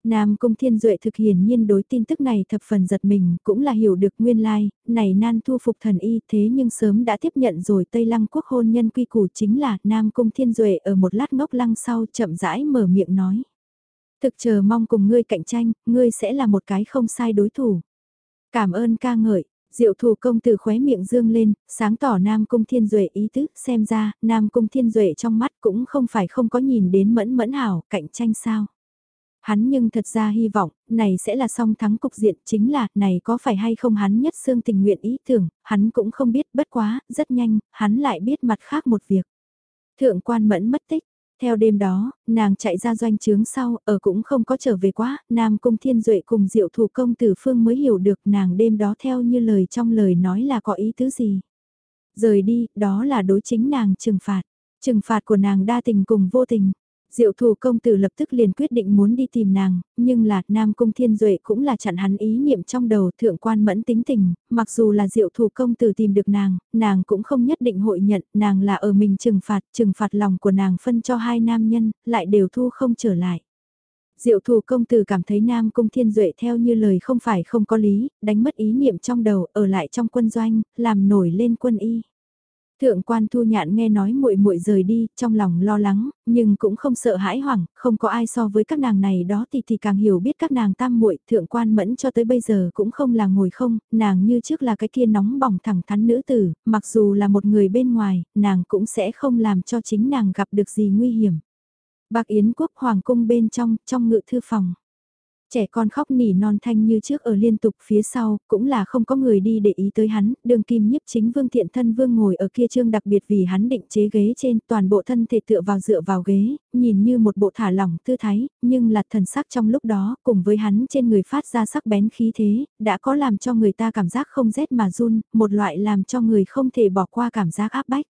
Nam Cung Thiên Duệ thực hiển nhiên đối tin tức này thập phần giật mình, cũng là hiểu được nguyên lai, này nan thu phục thần y thế nhưng sớm đã tiếp nhận rồi Tây Lăng quốc hôn nhân quy củ chính là Nam Cung Thiên Duệ ở một lát ngốc lăng sau chậm rãi mở miệng nói. Thực chờ mong cùng ngươi cạnh tranh, ngươi sẽ là một cái không sai đối thủ. Cảm ơn ca ngợi, Diệu thủ công từ khóe miệng dương lên, sáng tỏ Nam Cung Thiên Duệ ý tứ, xem ra, Nam Cung Thiên Duệ trong mắt cũng không phải không có nhìn đến mẫn mẫn hảo, cạnh tranh sao. Hắn nhưng thật ra hy vọng, này sẽ là song thắng cục diện chính là, này có phải hay không hắn nhất xương tình nguyện ý tưởng, hắn cũng không biết bất quá, rất nhanh, hắn lại biết mặt khác một việc. Thượng quan mẫn mất tích, theo đêm đó, nàng chạy ra doanh trướng sau, ở cũng không có trở về quá, Nam Cung Thiên Duệ cùng diệu thủ công tử phương mới hiểu được nàng đêm đó theo như lời trong lời nói là có ý tứ gì. Rời đi, đó là đối chính nàng trừng phạt. Trừng phạt của nàng đa tình cùng vô tình. Diệu thủ công tử lập tức liền quyết định muốn đi tìm nàng, nhưng là Nam Cung Thiên Duệ cũng là chặn hắn ý niệm trong đầu thượng quan mẫn tính tình, mặc dù là diệu thủ công tử tìm được nàng, nàng cũng không nhất định hội nhận, nàng là ở mình trừng phạt, trừng phạt lòng của nàng phân cho hai nam nhân, lại đều thu không trở lại. Diệu thủ công tử cảm thấy Nam Cung Thiên Duệ theo như lời không phải không có lý, đánh mất ý niệm trong đầu, ở lại trong quân doanh, làm nổi lên quân y. Thượng quan thu nhạn nghe nói muội muội rời đi, trong lòng lo lắng, nhưng cũng không sợ hãi hoảng, không có ai so với các nàng này đó thì thì càng hiểu biết các nàng tam muội thượng quan mẫn cho tới bây giờ cũng không là ngồi không, nàng như trước là cái kia nóng bỏng thẳng thắn nữ tử, mặc dù là một người bên ngoài, nàng cũng sẽ không làm cho chính nàng gặp được gì nguy hiểm. Bạc Yến quốc hoàng cung bên trong, trong ngự thư phòng. Trẻ con khóc nỉ non thanh như trước ở liên tục phía sau, cũng là không có người đi để ý tới hắn, đường kim nhiếp chính vương thiện thân vương ngồi ở kia trương đặc biệt vì hắn định chế ghế trên toàn bộ thân thể tựa vào dựa vào ghế, nhìn như một bộ thả lỏng tư thái, nhưng là thần sắc trong lúc đó, cùng với hắn trên người phát ra sắc bén khí thế, đã có làm cho người ta cảm giác không rét mà run, một loại làm cho người không thể bỏ qua cảm giác áp bách.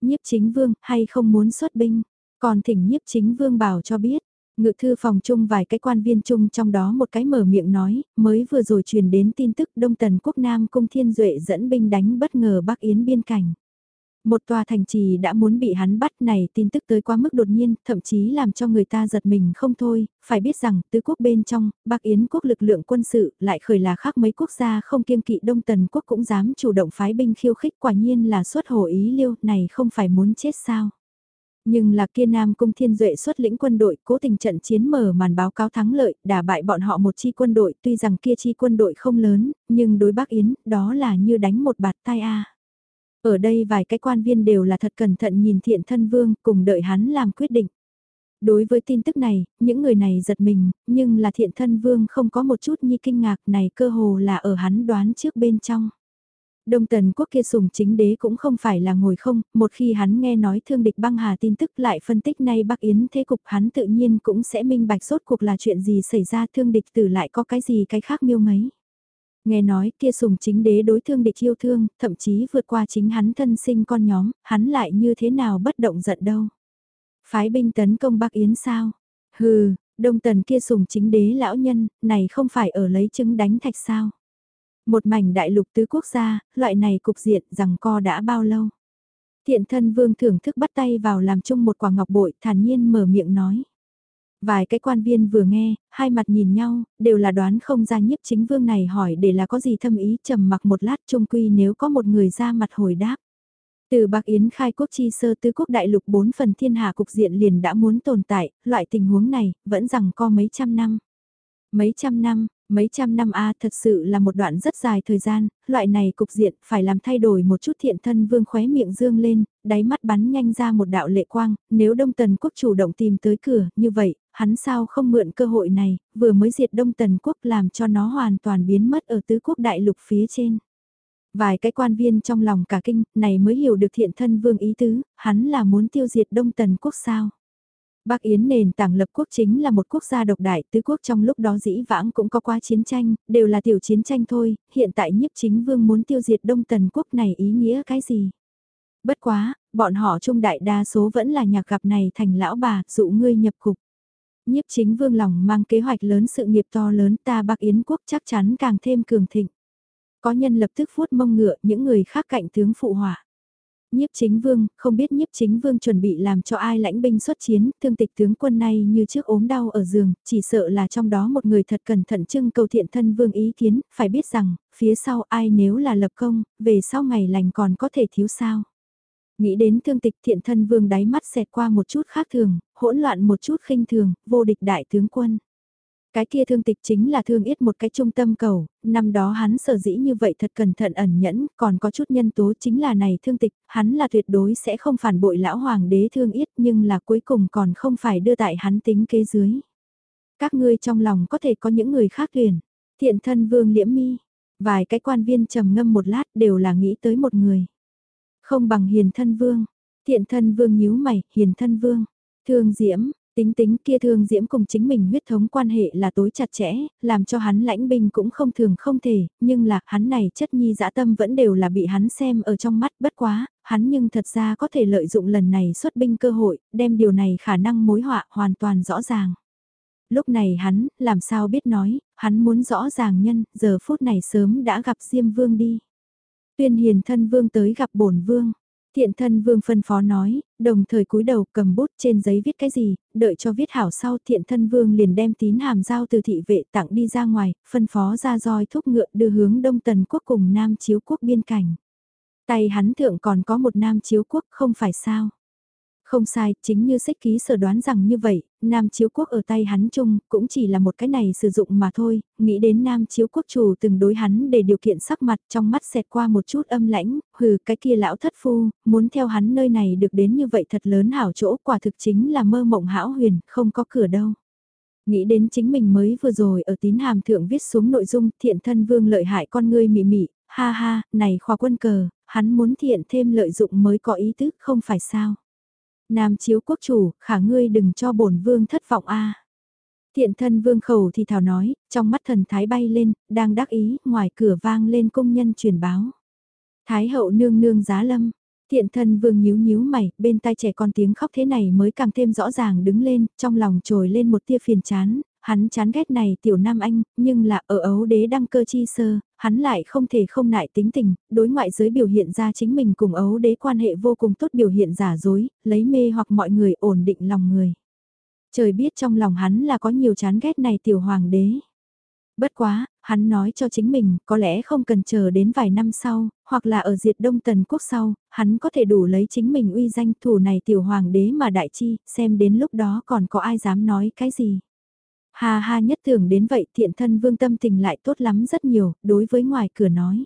Nhiếp chính vương, hay không muốn xuất binh, còn thỉnh nhiếp chính vương bảo cho biết Ngự thư phòng chung vài cái quan viên chung trong đó một cái mở miệng nói, mới vừa rồi truyền đến tin tức Đông Tần Quốc Nam Cung Thiên Duệ dẫn binh đánh bất ngờ Bắc Yến biên cảnh. Một tòa thành trì đã muốn bị hắn bắt này tin tức tới quá mức đột nhiên, thậm chí làm cho người ta giật mình không thôi, phải biết rằng tứ quốc bên trong, Bắc Yến quốc lực lượng quân sự lại khởi là khác mấy quốc gia không kiêng kỵ Đông Tần quốc cũng dám chủ động phái binh khiêu khích quả nhiên là xuất hồ ý liêu này không phải muốn chết sao. Nhưng là kia Nam Cung Thiên Duệ xuất lĩnh quân đội cố tình trận chiến mở màn báo cáo thắng lợi, đả bại bọn họ một chi quân đội, tuy rằng kia chi quân đội không lớn, nhưng đối Bắc Yến, đó là như đánh một bạt tai a. Ở đây vài cái quan viên đều là thật cẩn thận nhìn thiện thân vương, cùng đợi hắn làm quyết định. Đối với tin tức này, những người này giật mình, nhưng là thiện thân vương không có một chút nhi kinh ngạc này cơ hồ là ở hắn đoán trước bên trong. Đông tần quốc kia sùng chính đế cũng không phải là ngồi không, một khi hắn nghe nói thương địch băng hà tin tức lại phân tích nay Bắc Yến thế cục hắn tự nhiên cũng sẽ minh bạch sốt cuộc là chuyện gì xảy ra thương địch tử lại có cái gì cái khác miêu ngấy. Nghe nói kia sùng chính đế đối thương địch yêu thương, thậm chí vượt qua chính hắn thân sinh con nhóm, hắn lại như thế nào bất động giận đâu. Phái binh tấn công Bắc Yến sao? Hừ, đông tần kia sùng chính đế lão nhân, này không phải ở lấy trứng đánh thạch sao? Một mảnh đại lục tứ quốc gia, loại này cục diện rằng co đã bao lâu. Thiện thân vương thưởng thức bắt tay vào làm chung một quả ngọc bội thản nhiên mở miệng nói. Vài cái quan viên vừa nghe, hai mặt nhìn nhau, đều là đoán không ra nhiếp chính vương này hỏi để là có gì thâm ý trầm mặc một lát trung quy nếu có một người ra mặt hồi đáp. Từ Bạc Yến khai quốc chi sơ tứ quốc đại lục bốn phần thiên hạ cục diện liền đã muốn tồn tại, loại tình huống này, vẫn rằng có mấy trăm năm. Mấy trăm năm, mấy trăm năm A thật sự là một đoạn rất dài thời gian, loại này cục diện phải làm thay đổi một chút thiện thân vương khóe miệng dương lên, đáy mắt bắn nhanh ra một đạo lệ quang, nếu Đông Tần Quốc chủ động tìm tới cửa, như vậy, hắn sao không mượn cơ hội này, vừa mới diệt Đông Tần Quốc làm cho nó hoàn toàn biến mất ở tứ quốc đại lục phía trên. Vài cái quan viên trong lòng cả kinh, này mới hiểu được thiện thân vương ý tứ, hắn là muốn tiêu diệt Đông Tần Quốc sao. Bắc Yến nền tảng lập quốc chính là một quốc gia độc đại, tứ quốc trong lúc đó dĩ vãng cũng có qua chiến tranh, đều là tiểu chiến tranh thôi, hiện tại nhiếp chính vương muốn tiêu diệt Đông Tần Quốc này ý nghĩa cái gì? Bất quá, bọn họ trung đại đa số vẫn là nhạc gặp này thành lão bà, dụ ngươi nhập cục. Nhiếp chính vương lòng mang kế hoạch lớn sự nghiệp to lớn ta Bắc Yến quốc chắc chắn càng thêm cường thịnh. Có nhân lập tức phút mông ngựa những người khác cạnh tướng phụ hỏa. Nhiếp chính vương, không biết nhiếp chính vương chuẩn bị làm cho ai lãnh binh xuất chiến, thương tịch tướng quân này như trước ốm đau ở giường, chỉ sợ là trong đó một người thật cẩn thận trưng cầu thiện thân vương ý kiến, phải biết rằng, phía sau ai nếu là lập công, về sau ngày lành còn có thể thiếu sao. Nghĩ đến thương tịch thiện thân vương đáy mắt xẹt qua một chút khác thường, hỗn loạn một chút khinh thường, vô địch đại tướng quân. Cái kia thương tịch chính là thương ít một cái trung tâm cầu, năm đó hắn sở dĩ như vậy thật cẩn thận ẩn nhẫn, còn có chút nhân tố chính là này thương tịch, hắn là tuyệt đối sẽ không phản bội lão hoàng đế thương ít nhưng là cuối cùng còn không phải đưa tại hắn tính kế dưới. Các ngươi trong lòng có thể có những người khác liền, thiện thân vương liễm mi, vài cái quan viên trầm ngâm một lát đều là nghĩ tới một người. Không bằng hiền thân vương, thiện thân vương nhíu mày, hiền thân vương, thương diễm, Tính tính kia thương diễm cùng chính mình huyết thống quan hệ là tối chặt chẽ, làm cho hắn lãnh binh cũng không thường không thể, nhưng là hắn này chất nhi dã tâm vẫn đều là bị hắn xem ở trong mắt bất quá, hắn nhưng thật ra có thể lợi dụng lần này xuất binh cơ hội, đem điều này khả năng mối họa hoàn toàn rõ ràng. Lúc này hắn, làm sao biết nói, hắn muốn rõ ràng nhân, giờ phút này sớm đã gặp Diêm Vương đi. Tuyên hiền thân Vương tới gặp bổn Vương. Thiện thân vương phân phó nói, đồng thời cúi đầu cầm bút trên giấy viết cái gì, đợi cho viết hảo sau thiện thân vương liền đem tín hàm giao từ thị vệ tặng đi ra ngoài, phân phó ra roi thúc ngựa đưa hướng đông tần quốc cùng nam chiếu quốc biên cảnh. Tay hắn thượng còn có một nam chiếu quốc không phải sao. Không sai, chính như sách ký sở đoán rằng như vậy, Nam Chiếu Quốc ở tay hắn chung, cũng chỉ là một cái này sử dụng mà thôi, nghĩ đến Nam Chiếu Quốc chủ từng đối hắn để điều kiện sắc mặt trong mắt xẹt qua một chút âm lãnh, hừ cái kia lão thất phu, muốn theo hắn nơi này được đến như vậy thật lớn hảo chỗ quả thực chính là mơ mộng hão huyền, không có cửa đâu. Nghĩ đến chính mình mới vừa rồi ở tín hàm thượng viết xuống nội dung thiện thân vương lợi hại con ngươi mị mị, ha ha, này khoa quân cờ, hắn muốn thiện thêm lợi dụng mới có ý tứ, không phải sao. Nam chiếu quốc chủ, khả ngươi đừng cho bổn vương thất vọng a. Thiện thân vương khẩu thì thảo nói, trong mắt thần thái bay lên, đang đắc ý, ngoài cửa vang lên công nhân truyền báo. Thái hậu nương nương giá lâm, thiện thân vương nhíu nhíu mày, bên tai trẻ con tiếng khóc thế này mới càng thêm rõ ràng đứng lên, trong lòng trồi lên một tia phiền chán, hắn chán ghét này tiểu nam anh, nhưng là ở ấu đế đăng cơ chi sơ, hắn lại không thể không nại tính tình, đối ngoại giới biểu hiện ra chính mình cùng ấu đế quan hệ vô cùng tốt biểu hiện giả dối, lấy mê hoặc mọi người ổn định lòng người. Trời biết trong lòng hắn là có nhiều chán ghét này tiểu hoàng đế. Bất quá, hắn nói cho chính mình, có lẽ không cần chờ đến vài năm sau, hoặc là ở diệt Đông Tần Quốc sau, hắn có thể đủ lấy chính mình uy danh thủ này tiểu hoàng đế mà đại chi, xem đến lúc đó còn có ai dám nói cái gì. Ha ha nhất tưởng đến vậy thiện thân vương tâm tình lại tốt lắm rất nhiều, đối với ngoài cửa nói.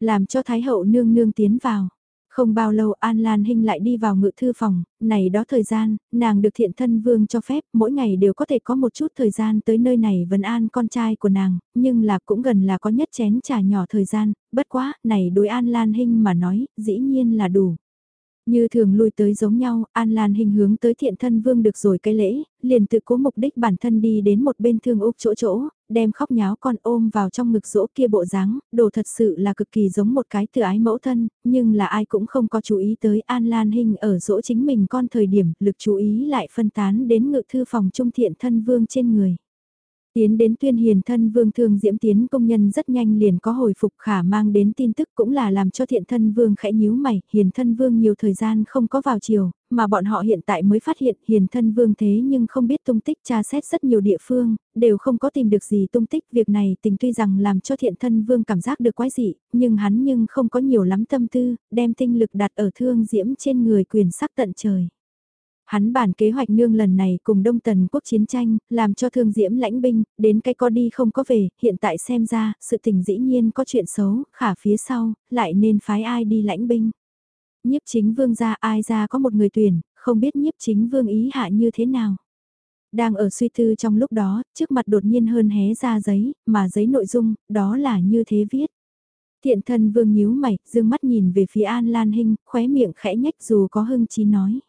Làm cho Thái hậu nương nương tiến vào. Không bao lâu An Lan Hinh lại đi vào ngự thư phòng, này đó thời gian, nàng được thiện thân vương cho phép, mỗi ngày đều có thể có một chút thời gian tới nơi này vấn an con trai của nàng, nhưng là cũng gần là có nhất chén trà nhỏ thời gian, bất quá, này đối An Lan Hinh mà nói, dĩ nhiên là đủ. Như thường lui tới giống nhau, An Lan hình hướng tới thiện thân vương được rồi cái lễ, liền tự cố mục đích bản thân đi đến một bên thương úc chỗ chỗ, đem khóc nháo con ôm vào trong ngực rỗ kia bộ dáng, đồ thật sự là cực kỳ giống một cái tự ái mẫu thân, nhưng là ai cũng không có chú ý tới An Lan hình ở rỗ chính mình con thời điểm, lực chú ý lại phân tán đến ngự thư phòng trung thiện thân vương trên người. Tiến đến tuyên hiền thân vương thương diễm tiến công nhân rất nhanh liền có hồi phục khả mang đến tin tức cũng là làm cho thiện thân vương khẽ nhíu mày, hiền thân vương nhiều thời gian không có vào chiều, mà bọn họ hiện tại mới phát hiện hiền thân vương thế nhưng không biết tung tích tra xét rất nhiều địa phương, đều không có tìm được gì tung tích việc này tình tuy rằng làm cho thiện thân vương cảm giác được quái dị, nhưng hắn nhưng không có nhiều lắm tâm tư, đem tinh lực đặt ở thương diễm trên người quyền sắc tận trời. Hắn bản kế hoạch nương lần này cùng Đông Tần quốc chiến tranh, làm cho thương diễm lãnh binh, đến cái có đi không có về, hiện tại xem ra, sự tình dĩ nhiên có chuyện xấu, khả phía sau, lại nên phái ai đi lãnh binh. Nhiếp chính vương ra ai ra có một người tuyển, không biết nhiếp chính vương ý hạ như thế nào. Đang ở suy tư trong lúc đó, trước mặt đột nhiên hơn hé ra giấy, mà giấy nội dung, đó là như thế viết. Thiện thân vương nhíu mày, dương mắt nhìn về phía An Lan Hinh, khóe miệng khẽ nhách dù có hưng chí nói.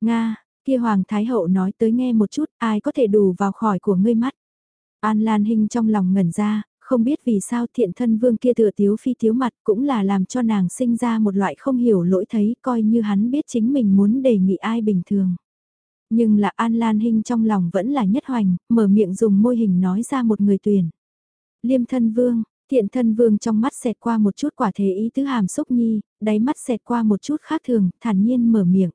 Nga, kia Hoàng Thái Hậu nói tới nghe một chút, ai có thể đủ vào khỏi của ngươi mắt. An Lan Hinh trong lòng ngẩn ra, không biết vì sao thiện thân vương kia thừa tiếu phi thiếu mặt cũng là làm cho nàng sinh ra một loại không hiểu lỗi thấy coi như hắn biết chính mình muốn đề nghị ai bình thường. Nhưng là An Lan Hinh trong lòng vẫn là nhất hoành, mở miệng dùng môi hình nói ra một người tuyển. Liêm thân vương, thiện thân vương trong mắt xẹt qua một chút quả thế ý tứ hàm xúc nhi, đáy mắt xẹt qua một chút khác thường, thản nhiên mở miệng.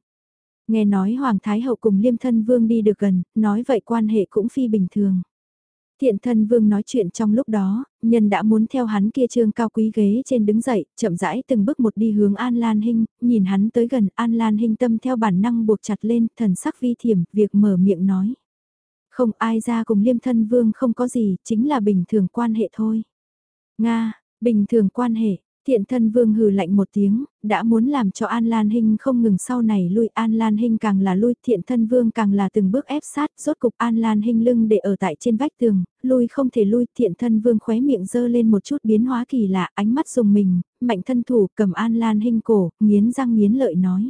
Nghe nói Hoàng Thái Hậu cùng Liêm Thân Vương đi được gần, nói vậy quan hệ cũng phi bình thường. Thiện thân vương nói chuyện trong lúc đó, nhân đã muốn theo hắn kia trương cao quý ghế trên đứng dậy, chậm rãi từng bước một đi hướng An Lan Hinh, nhìn hắn tới gần An Lan Hinh tâm theo bản năng buộc chặt lên, thần sắc vi thiểm, việc mở miệng nói. Không ai ra cùng liêm thân vương không có gì, chính là bình thường quan hệ thôi. Nga, bình thường quan hệ, Thiện thân vương hừ lạnh một tiếng, đã muốn làm cho An Lan Hinh không ngừng sau này lui An Lan Hinh càng là lui thiện thân vương càng là từng bước ép sát rốt cục An Lan Hinh lưng để ở tại trên vách tường, lui không thể lui thiện thân vương khóe miệng dơ lên một chút biến hóa kỳ lạ ánh mắt dùng mình, mạnh thân thủ cầm An Lan Hinh cổ, nghiến răng nghiến lợi nói.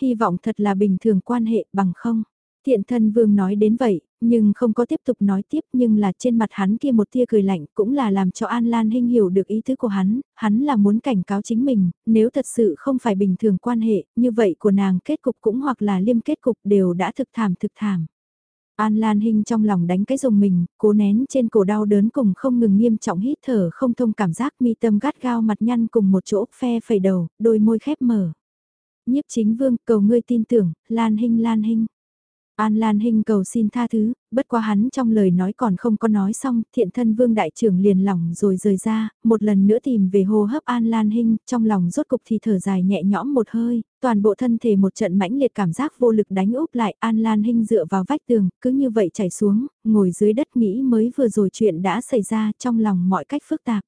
Hy vọng thật là bình thường quan hệ bằng không. Thiện thân vương nói đến vậy, nhưng không có tiếp tục nói tiếp nhưng là trên mặt hắn kia một tia cười lạnh cũng là làm cho An Lan Hinh hiểu được ý tứ của hắn, hắn là muốn cảnh cáo chính mình, nếu thật sự không phải bình thường quan hệ, như vậy của nàng kết cục cũng hoặc là liêm kết cục đều đã thực thảm thực thảm. An Lan Hinh trong lòng đánh cái rồng mình, cố nén trên cổ đau đớn cùng không ngừng nghiêm trọng hít thở không thông cảm giác mi tâm gắt gao mặt nhăn cùng một chỗ phe phẩy đầu, đôi môi khép mở. Nhiếp chính vương cầu ngươi tin tưởng, Lan Hinh Lan Hinh. An Lan Hinh cầu xin tha thứ, bất quá hắn trong lời nói còn không có nói xong, thiện thân vương đại trưởng liền lỏng rồi rời ra, một lần nữa tìm về hô hấp An Lan Hinh, trong lòng rốt cục thì thở dài nhẹ nhõm một hơi, toàn bộ thân thể một trận mãnh liệt cảm giác vô lực đánh úp lại An Lan Hinh dựa vào vách tường, cứ như vậy chảy xuống, ngồi dưới đất nghĩ mới vừa rồi chuyện đã xảy ra trong lòng mọi cách phức tạp.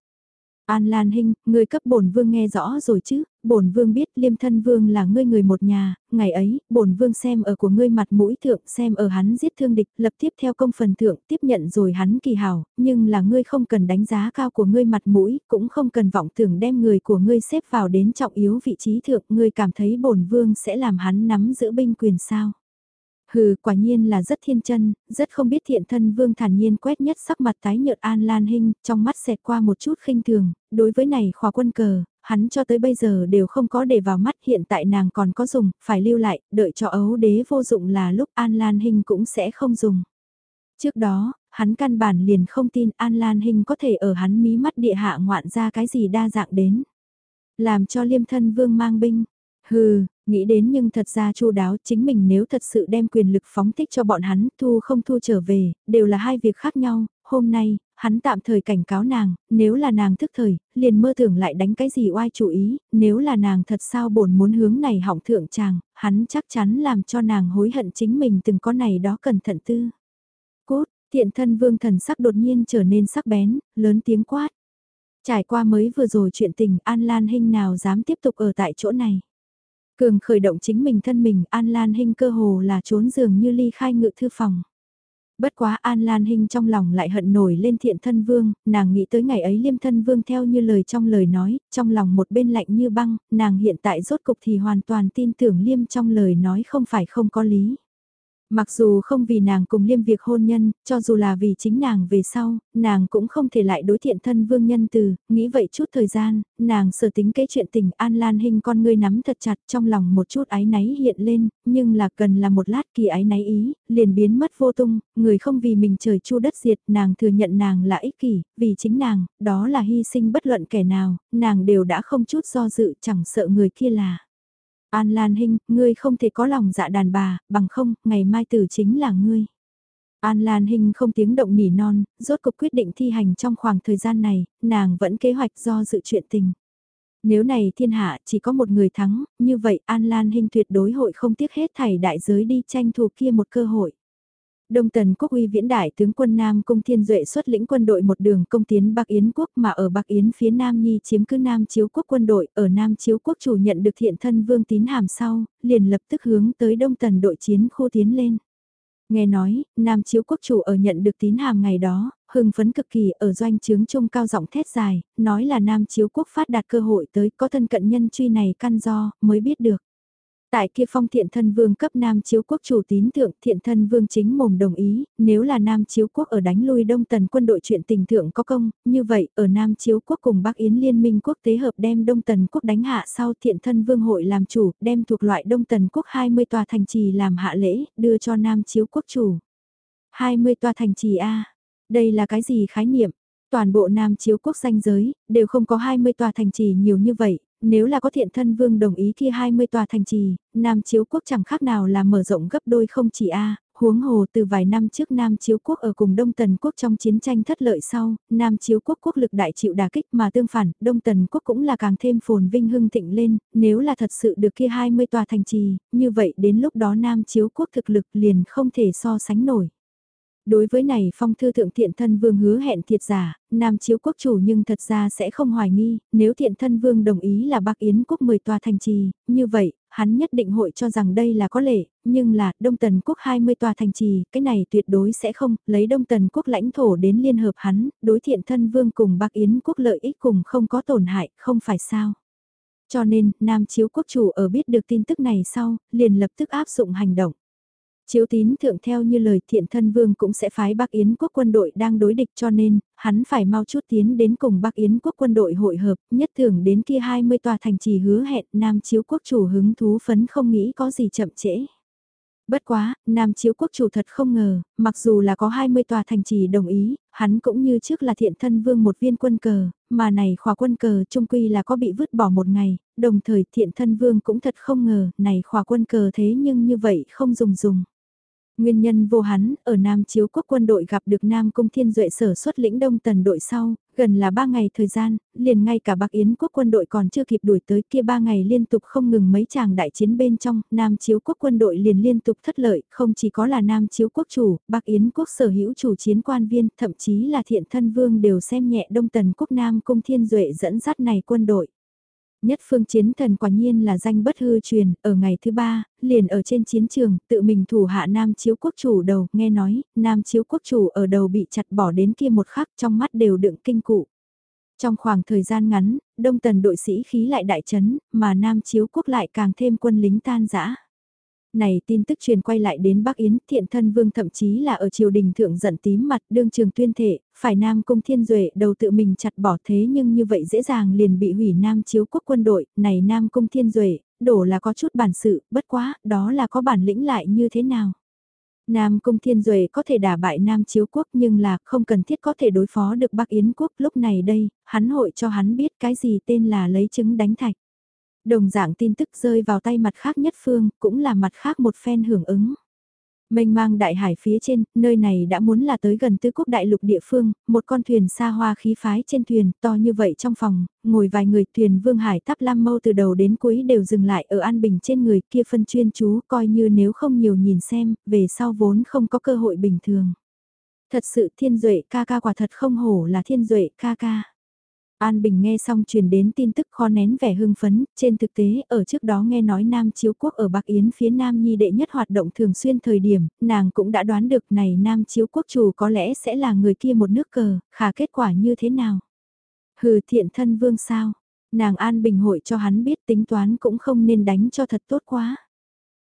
An Lan Hinh, người cấp bổn vương nghe rõ rồi chứ, bổn vương biết liêm thân vương là ngươi người một nhà, ngày ấy, bổn vương xem ở của ngươi mặt mũi thượng, xem ở hắn giết thương địch, lập tiếp theo công phần thượng, tiếp nhận rồi hắn kỳ hảo, nhưng là ngươi không cần đánh giá cao của ngươi mặt mũi, cũng không cần vọng tưởng đem người của ngươi xếp vào đến trọng yếu vị trí thượng, ngươi cảm thấy bổn vương sẽ làm hắn nắm giữ binh quyền sao. Hừ, quả nhiên là rất thiên chân, rất không biết thiện thân vương thản nhiên quét nhất sắc mặt tái nhợt An Lan Hinh, trong mắt xẹt qua một chút khinh thường, đối với này khóa quân cờ, hắn cho tới bây giờ đều không có để vào mắt hiện tại nàng còn có dùng, phải lưu lại, đợi cho ấu đế vô dụng là lúc An Lan Hinh cũng sẽ không dùng. Trước đó, hắn căn bản liền không tin An Lan Hinh có thể ở hắn mí mắt địa hạ ngoạn ra cái gì đa dạng đến. Làm cho liêm thân vương mang binh, hừ, Nghĩ đến nhưng thật ra chu đáo chính mình nếu thật sự đem quyền lực phóng thích cho bọn hắn thu không thu trở về, đều là hai việc khác nhau, hôm nay, hắn tạm thời cảnh cáo nàng, nếu là nàng thức thời, liền mơ tưởng lại đánh cái gì oai chủ ý, nếu là nàng thật sao bổn muốn hướng này hỏng thượng chàng, hắn chắc chắn làm cho nàng hối hận chính mình từng có này đó cẩn thận tư. Cốt, tiện thân vương thần sắc đột nhiên trở nên sắc bén, lớn tiếng quát. Trải qua mới vừa rồi chuyện tình An Lan Hinh nào dám tiếp tục ở tại chỗ này. Cường khởi động chính mình thân mình, An Lan Hinh cơ hồ là trốn giường như ly khai ngự thư phòng. Bất quá An Lan Hinh trong lòng lại hận nổi lên thiện thân vương, nàng nghĩ tới ngày ấy liêm thân vương theo như lời trong lời nói, trong lòng một bên lạnh như băng, nàng hiện tại rốt cục thì hoàn toàn tin tưởng liêm trong lời nói không phải không có lý. Mặc dù không vì nàng cùng liêm việc hôn nhân, cho dù là vì chính nàng về sau, nàng cũng không thể lại đối thiện thân vương nhân từ, nghĩ vậy chút thời gian, nàng sở tính cái chuyện tình An Lan hình con ngươi nắm thật chặt trong lòng một chút ái náy hiện lên, nhưng là cần là một lát kỳ ái náy ý, liền biến mất vô tung, người không vì mình trời chu đất diệt, nàng thừa nhận nàng là ích kỷ, vì chính nàng, đó là hy sinh bất luận kẻ nào, nàng đều đã không chút do dự chẳng sợ người kia là. An Lan Hinh, ngươi không thể có lòng dạ đàn bà, bằng không, ngày mai tử chính là ngươi. An Lan Hinh không tiếng động nỉ non, rốt cuộc quyết định thi hành trong khoảng thời gian này, nàng vẫn kế hoạch do dự chuyện tình. Nếu này thiên hạ chỉ có một người thắng, như vậy An Lan Hinh tuyệt đối hội không tiếc hết thảy đại giới đi tranh thủ kia một cơ hội. Đông Tần Quốc uy viễn đại tướng quân Nam Cung Thiên Duệ xuất lĩnh quân đội một đường công tiến Bắc Yến Quốc mà ở Bắc Yến phía Nam Nhi chiếm cứ Nam Chiếu Quốc quân đội, ở Nam Chiếu Quốc chủ nhận được thiện thân vương tín hàm sau, liền lập tức hướng tới Đông Tần đội chiến khu tiến lên. Nghe nói, Nam Chiếu Quốc chủ ở nhận được tín hàm ngày đó, hưng phấn cực kỳ ở doanh trướng trung cao giọng thét dài, nói là Nam Chiếu Quốc phát đạt cơ hội tới có thân cận nhân truy này căn do, mới biết được. Tại kia phong thiện thân vương cấp Nam Chiếu Quốc chủ tín thượng thiện thân vương chính mồm đồng ý, nếu là Nam Chiếu Quốc ở đánh lui Đông Tần quân đội chuyện tình thượng có công, như vậy ở Nam Chiếu Quốc cùng Bắc Yến Liên minh quốc tế hợp đem Đông Tần Quốc đánh hạ sau thiện thân vương hội làm chủ, đem thuộc loại Đông Tần Quốc 20 tòa thành trì làm hạ lễ, đưa cho Nam Chiếu Quốc chủ. 20 tòa thành trì A, đây là cái gì khái niệm? Toàn bộ Nam Chiếu Quốc danh giới, đều không có 20 tòa thành trì nhiều như vậy, nếu là có thiện thân vương đồng ý kia 20 tòa thành trì, Nam Chiếu Quốc chẳng khác nào là mở rộng gấp đôi không chỉ A, huống hồ từ vài năm trước Nam Chiếu Quốc ở cùng Đông Tần Quốc trong chiến tranh thất lợi sau, Nam Chiếu Quốc quốc lực đại chịu đà kích mà tương phản, Đông Tần Quốc cũng là càng thêm phồn vinh hưng thịnh lên, nếu là thật sự được kia 20 tòa thành trì, như vậy đến lúc đó Nam Chiếu Quốc thực lực liền không thể so sánh nổi. Đối với này phong thư thượng thiện thân vương hứa hẹn thiệt giả, nam chiếu quốc chủ nhưng thật ra sẽ không hoài nghi, nếu thiện thân vương đồng ý là bác Yến quốc 10 tòa thành trì, như vậy, hắn nhất định hội cho rằng đây là có lệ, nhưng là Đông Tần quốc 20 tòa thành trì, cái này tuyệt đối sẽ không, lấy Đông Tần quốc lãnh thổ đến liên hợp hắn, đối thiện thân vương cùng bác Yến quốc lợi ích cùng không có tổn hại, không phải sao. Cho nên, Nam Chiếu Quốc chủ ở biết được tin tức này sau, liền lập tức áp dụng hành động. Chiếu tín thượng theo như lời thiện thân vương cũng sẽ phái Bắc Yến quốc quân đội đang đối địch cho nên, hắn phải mau chút tiến đến cùng Bắc Yến quốc quân đội hội hợp, nhất thường đến kia 20 tòa thành trì hứa hẹn Nam chiếu quốc chủ hứng thú phấn không nghĩ có gì chậm trễ. Bất quá, Nam Chiếu Quốc chủ thật không ngờ, mặc dù là có 20 tòa thành trì đồng ý, hắn cũng như trước là thiện thân vương một viên quân cờ, mà này khỏa quân cờ trung quy là có bị vứt bỏ một ngày, đồng thời thiện thân vương cũng thật không ngờ, này khỏa quân cờ thế nhưng như vậy không dùng dùng. Nguyên nhân vô hắn, ở Nam Chiếu Quốc quân đội gặp được Nam Cung Thiên Duệ sở xuất lĩnh đông tần đội sau, gần là 3 ngày thời gian, liền ngay cả Bắc Yến Quốc quân đội còn chưa kịp đuổi tới kia 3 ngày liên tục không ngừng mấy chàng đại chiến bên trong, Nam Chiếu Quốc quân đội liền liên tục thất lợi, không chỉ có là Nam Chiếu Quốc chủ, Bắc Yến Quốc sở hữu chủ chiến quan viên, thậm chí là thiện thân vương đều xem nhẹ đông tần quốc Nam Cung Thiên Duệ dẫn dắt này quân đội. Nhất phương chiến thần quả nhiên là danh bất hư truyền, ở ngày thứ ba, liền ở trên chiến trường, tự mình thủ hạ Nam Chiếu Quốc chủ đầu, nghe nói, Nam Chiếu Quốc chủ ở đầu bị chặt bỏ đến kia một khắc trong mắt đều đựng kinh cụ. Trong khoảng thời gian ngắn, đông tần đội sĩ khí lại đại chấn, mà Nam Chiếu Quốc lại càng thêm quân lính tan rã này tin tức truyền quay lại đến Bắc Yến, thiện thân vương thậm chí là ở triều đình thượng giận tím mặt đương trường tuyên thể, phải Nam Cung Thiên Duệ đầu tự mình chặt bỏ thế nhưng như vậy dễ dàng liền bị hủy Nam chiếu quốc quân đội, này Nam Cung Thiên Duệ, đổ là có chút bản sự, bất quá, đó là có bản lĩnh lại như thế nào. Nam Cung Thiên Duệ có thể đả bại Nam Chiếu Quốc nhưng là không cần thiết có thể đối phó được Bắc Yến Quốc lúc này đây, hắn hội cho hắn biết cái gì tên là lấy trứng đánh thạch. Đồng dạng tin tức rơi vào tay mặt khác nhất phương, cũng là mặt khác một phen hưởng ứng. Mênh mang đại hải phía trên, nơi này đã muốn là tới gần tứ quốc đại lục địa phương, một con thuyền xa hoa khí phái trên thuyền, to như vậy trong phòng, ngồi vài người thuyền vương hải tháp lam mâu từ đầu đến cuối đều dừng lại ở an bình trên người kia phân chuyên chú, coi như nếu không nhiều nhìn xem, về sau vốn không có cơ hội bình thường. Thật sự thiên duệ ca ca quả thật không hổ là thiên duệ ca ca. An Bình nghe xong truyền đến tin tức khó nén vẻ hưng phấn, trên thực tế ở trước đó nghe nói Nam Chiếu Quốc ở Bắc Yến phía Nam Nhi đệ nhất hoạt động thường xuyên thời điểm, nàng cũng đã đoán được này Nam Chiếu Quốc chủ có lẽ sẽ là người kia một nước cờ, khả kết quả như thế nào. Hừ thiện thân vương sao, nàng An Bình hội cho hắn biết tính toán cũng không nên đánh cho thật tốt quá.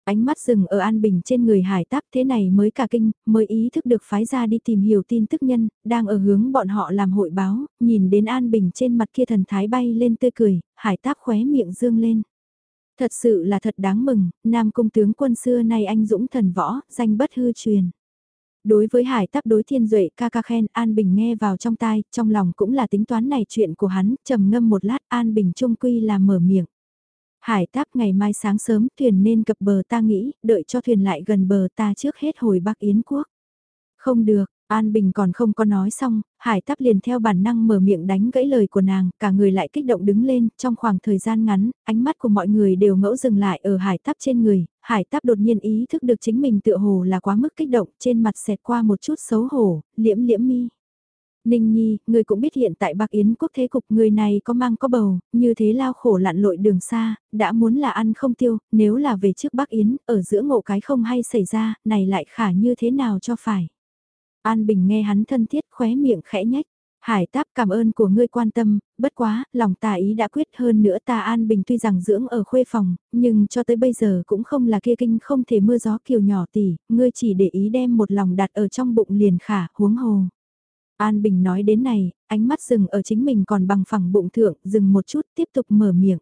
Ánh mắt dừng ở An Bình trên người hải táp thế này mới cả kinh, mới ý thức được phái ra đi tìm hiểu tin tức nhân, đang ở hướng bọn họ làm hội báo, nhìn đến An Bình trên mặt kia thần thái bay lên tươi cười, hải táp khóe miệng dương lên. Thật sự là thật đáng mừng, Nam Cung tướng quân xưa nay anh dũng thần võ, danh bất hư truyền. Đối với hải tắp đối thiên duệ ca ca khen An Bình nghe vào trong tai, trong lòng cũng là tính toán này chuyện của hắn, trầm ngâm một lát An Bình trung quy là mở miệng. Hải táp ngày mai sáng sớm thuyền nên cập bờ ta nghĩ, đợi cho thuyền lại gần bờ ta trước hết hồi Bắc Yến Quốc. Không được, An Bình còn không có nói xong, Hải Táp liền theo bản năng mở miệng đánh gãy lời của nàng, cả người lại kích động đứng lên, trong khoảng thời gian ngắn, ánh mắt của mọi người đều ngẫu dừng lại ở Hải Táp trên người, Hải Táp đột nhiên ý thức được chính mình tựa hồ là quá mức kích động, trên mặt xẹt qua một chút xấu hổ, liễm liễm mi. Ninh Nhi, người cũng biết hiện tại Bạc Yến quốc thế cục người này có mang có bầu, như thế lao khổ lặn lội đường xa, đã muốn là ăn không tiêu, nếu là về trước Bắc Yến, ở giữa ngộ cái không hay xảy ra, này lại khả như thế nào cho phải. An Bình nghe hắn thân thiết khóe miệng khẽ nhách. Hải táp cảm ơn của ngươi quan tâm, bất quá, lòng ta ý đã quyết hơn nữa ta An Bình tuy rằng dưỡng ở khuê phòng, nhưng cho tới bây giờ cũng không là kia kinh không thể mưa gió kiều nhỏ tỷ, ngươi chỉ để ý đem một lòng đặt ở trong bụng liền khả, huống hồ. An Bình nói đến này, ánh mắt dừng ở chính mình còn bằng phẳng bụng thượng, dừng một chút tiếp tục mở miệng.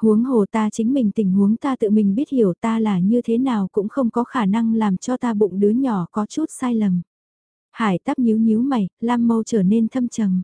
Huống hồ ta chính mình tình huống ta tự mình biết hiểu ta là như thế nào cũng không có khả năng làm cho ta bụng đứa nhỏ có chút sai lầm. Hải tắp nhíu nhíu mày, Lam Mâu trở nên thâm trầm.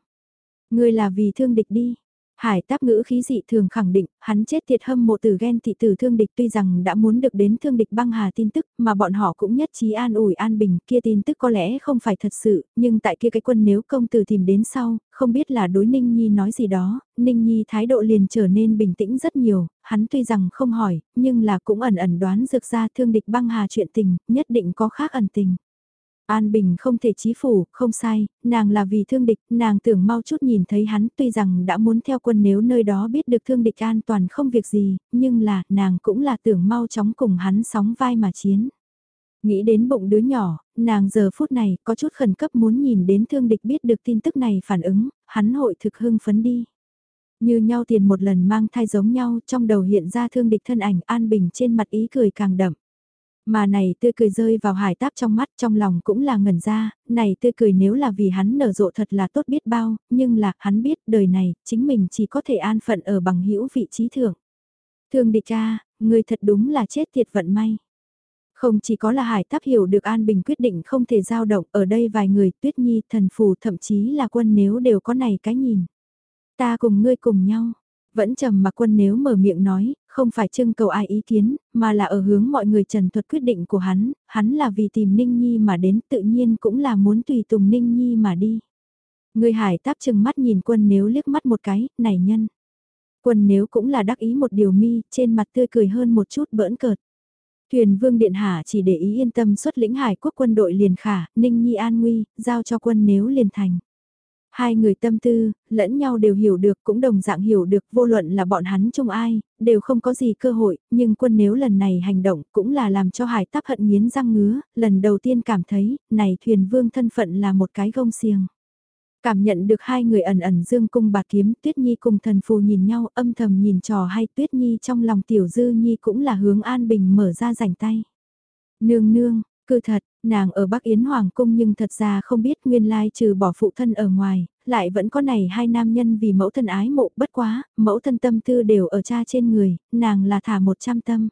Ngươi là vì thương địch đi. Hải táp ngữ khí dị thường khẳng định, hắn chết tiệt hâm mộ từ ghen thị tử thương địch tuy rằng đã muốn được đến thương địch băng hà tin tức mà bọn họ cũng nhất trí an ủi an bình kia tin tức có lẽ không phải thật sự, nhưng tại kia cái quân nếu công tử tìm đến sau, không biết là đối Ninh Nhi nói gì đó, Ninh Nhi thái độ liền trở nên bình tĩnh rất nhiều, hắn tuy rằng không hỏi, nhưng là cũng ẩn ẩn đoán dược ra thương địch băng hà chuyện tình, nhất định có khác ẩn tình. An Bình không thể chí phủ, không sai, nàng là vì thương địch, nàng tưởng mau chút nhìn thấy hắn tuy rằng đã muốn theo quân nếu nơi đó biết được thương địch an toàn không việc gì, nhưng là, nàng cũng là tưởng mau chóng cùng hắn sóng vai mà chiến. Nghĩ đến bụng đứa nhỏ, nàng giờ phút này có chút khẩn cấp muốn nhìn đến thương địch biết được tin tức này phản ứng, hắn hội thực hưng phấn đi. Như nhau tiền một lần mang thai giống nhau trong đầu hiện ra thương địch thân ảnh an bình trên mặt ý cười càng đậm. Mà này tươi cười rơi vào hải táp trong mắt trong lòng cũng là ngẩn ra, này tươi cười nếu là vì hắn nở rộ thật là tốt biết bao, nhưng là hắn biết đời này chính mình chỉ có thể an phận ở bằng hữu vị trí thượng. Thương địch ca, người thật đúng là chết tiệt vận may. Không chỉ có là hải táp hiểu được An Bình quyết định không thể giao động ở đây vài người tuyết nhi thần phù thậm chí là quân nếu đều có này cái nhìn. Ta cùng ngươi cùng nhau, vẫn trầm mặc quân nếu mở miệng nói, không phải trưng cầu ai ý kiến, mà là ở hướng mọi người trần thuật quyết định của hắn, hắn là vì tìm Ninh Nhi mà đến tự nhiên cũng là muốn tùy tùng Ninh Nhi mà đi. Người hải táp chừng mắt nhìn quân nếu liếc mắt một cái, này nhân. Quân nếu cũng là đắc ý một điều mi, trên mặt tươi cười hơn một chút bỡn cợt. Thuyền vương điện hạ chỉ để ý yên tâm xuất lĩnh hải quốc quân đội liền khả, Ninh Nhi an nguy, giao cho quân nếu liền thành. Hai người tâm tư, lẫn nhau đều hiểu được cũng đồng dạng hiểu được vô luận là bọn hắn chung ai, đều không có gì cơ hội, nhưng quân nếu lần này hành động cũng là làm cho hải tắp hận miến răng ngứa, lần đầu tiên cảm thấy, này thuyền vương thân phận là một cái gông xiềng. Cảm nhận được hai người ẩn ẩn dương cung bạc kiếm, Tuyết Nhi cùng thần phù nhìn nhau âm thầm nhìn trò hay Tuyết Nhi trong lòng tiểu dư Nhi cũng là hướng an bình mở ra rảnh tay. Nương nương, cứ thật, nàng ở Bắc Yến Hoàng Cung nhưng thật ra không biết nguyên lai trừ bỏ phụ thân ở ngoài, lại vẫn có này hai nam nhân vì mẫu thân ái mộ bất quá, mẫu thân tâm tư đều ở cha trên người, nàng là thả một trăm tâm.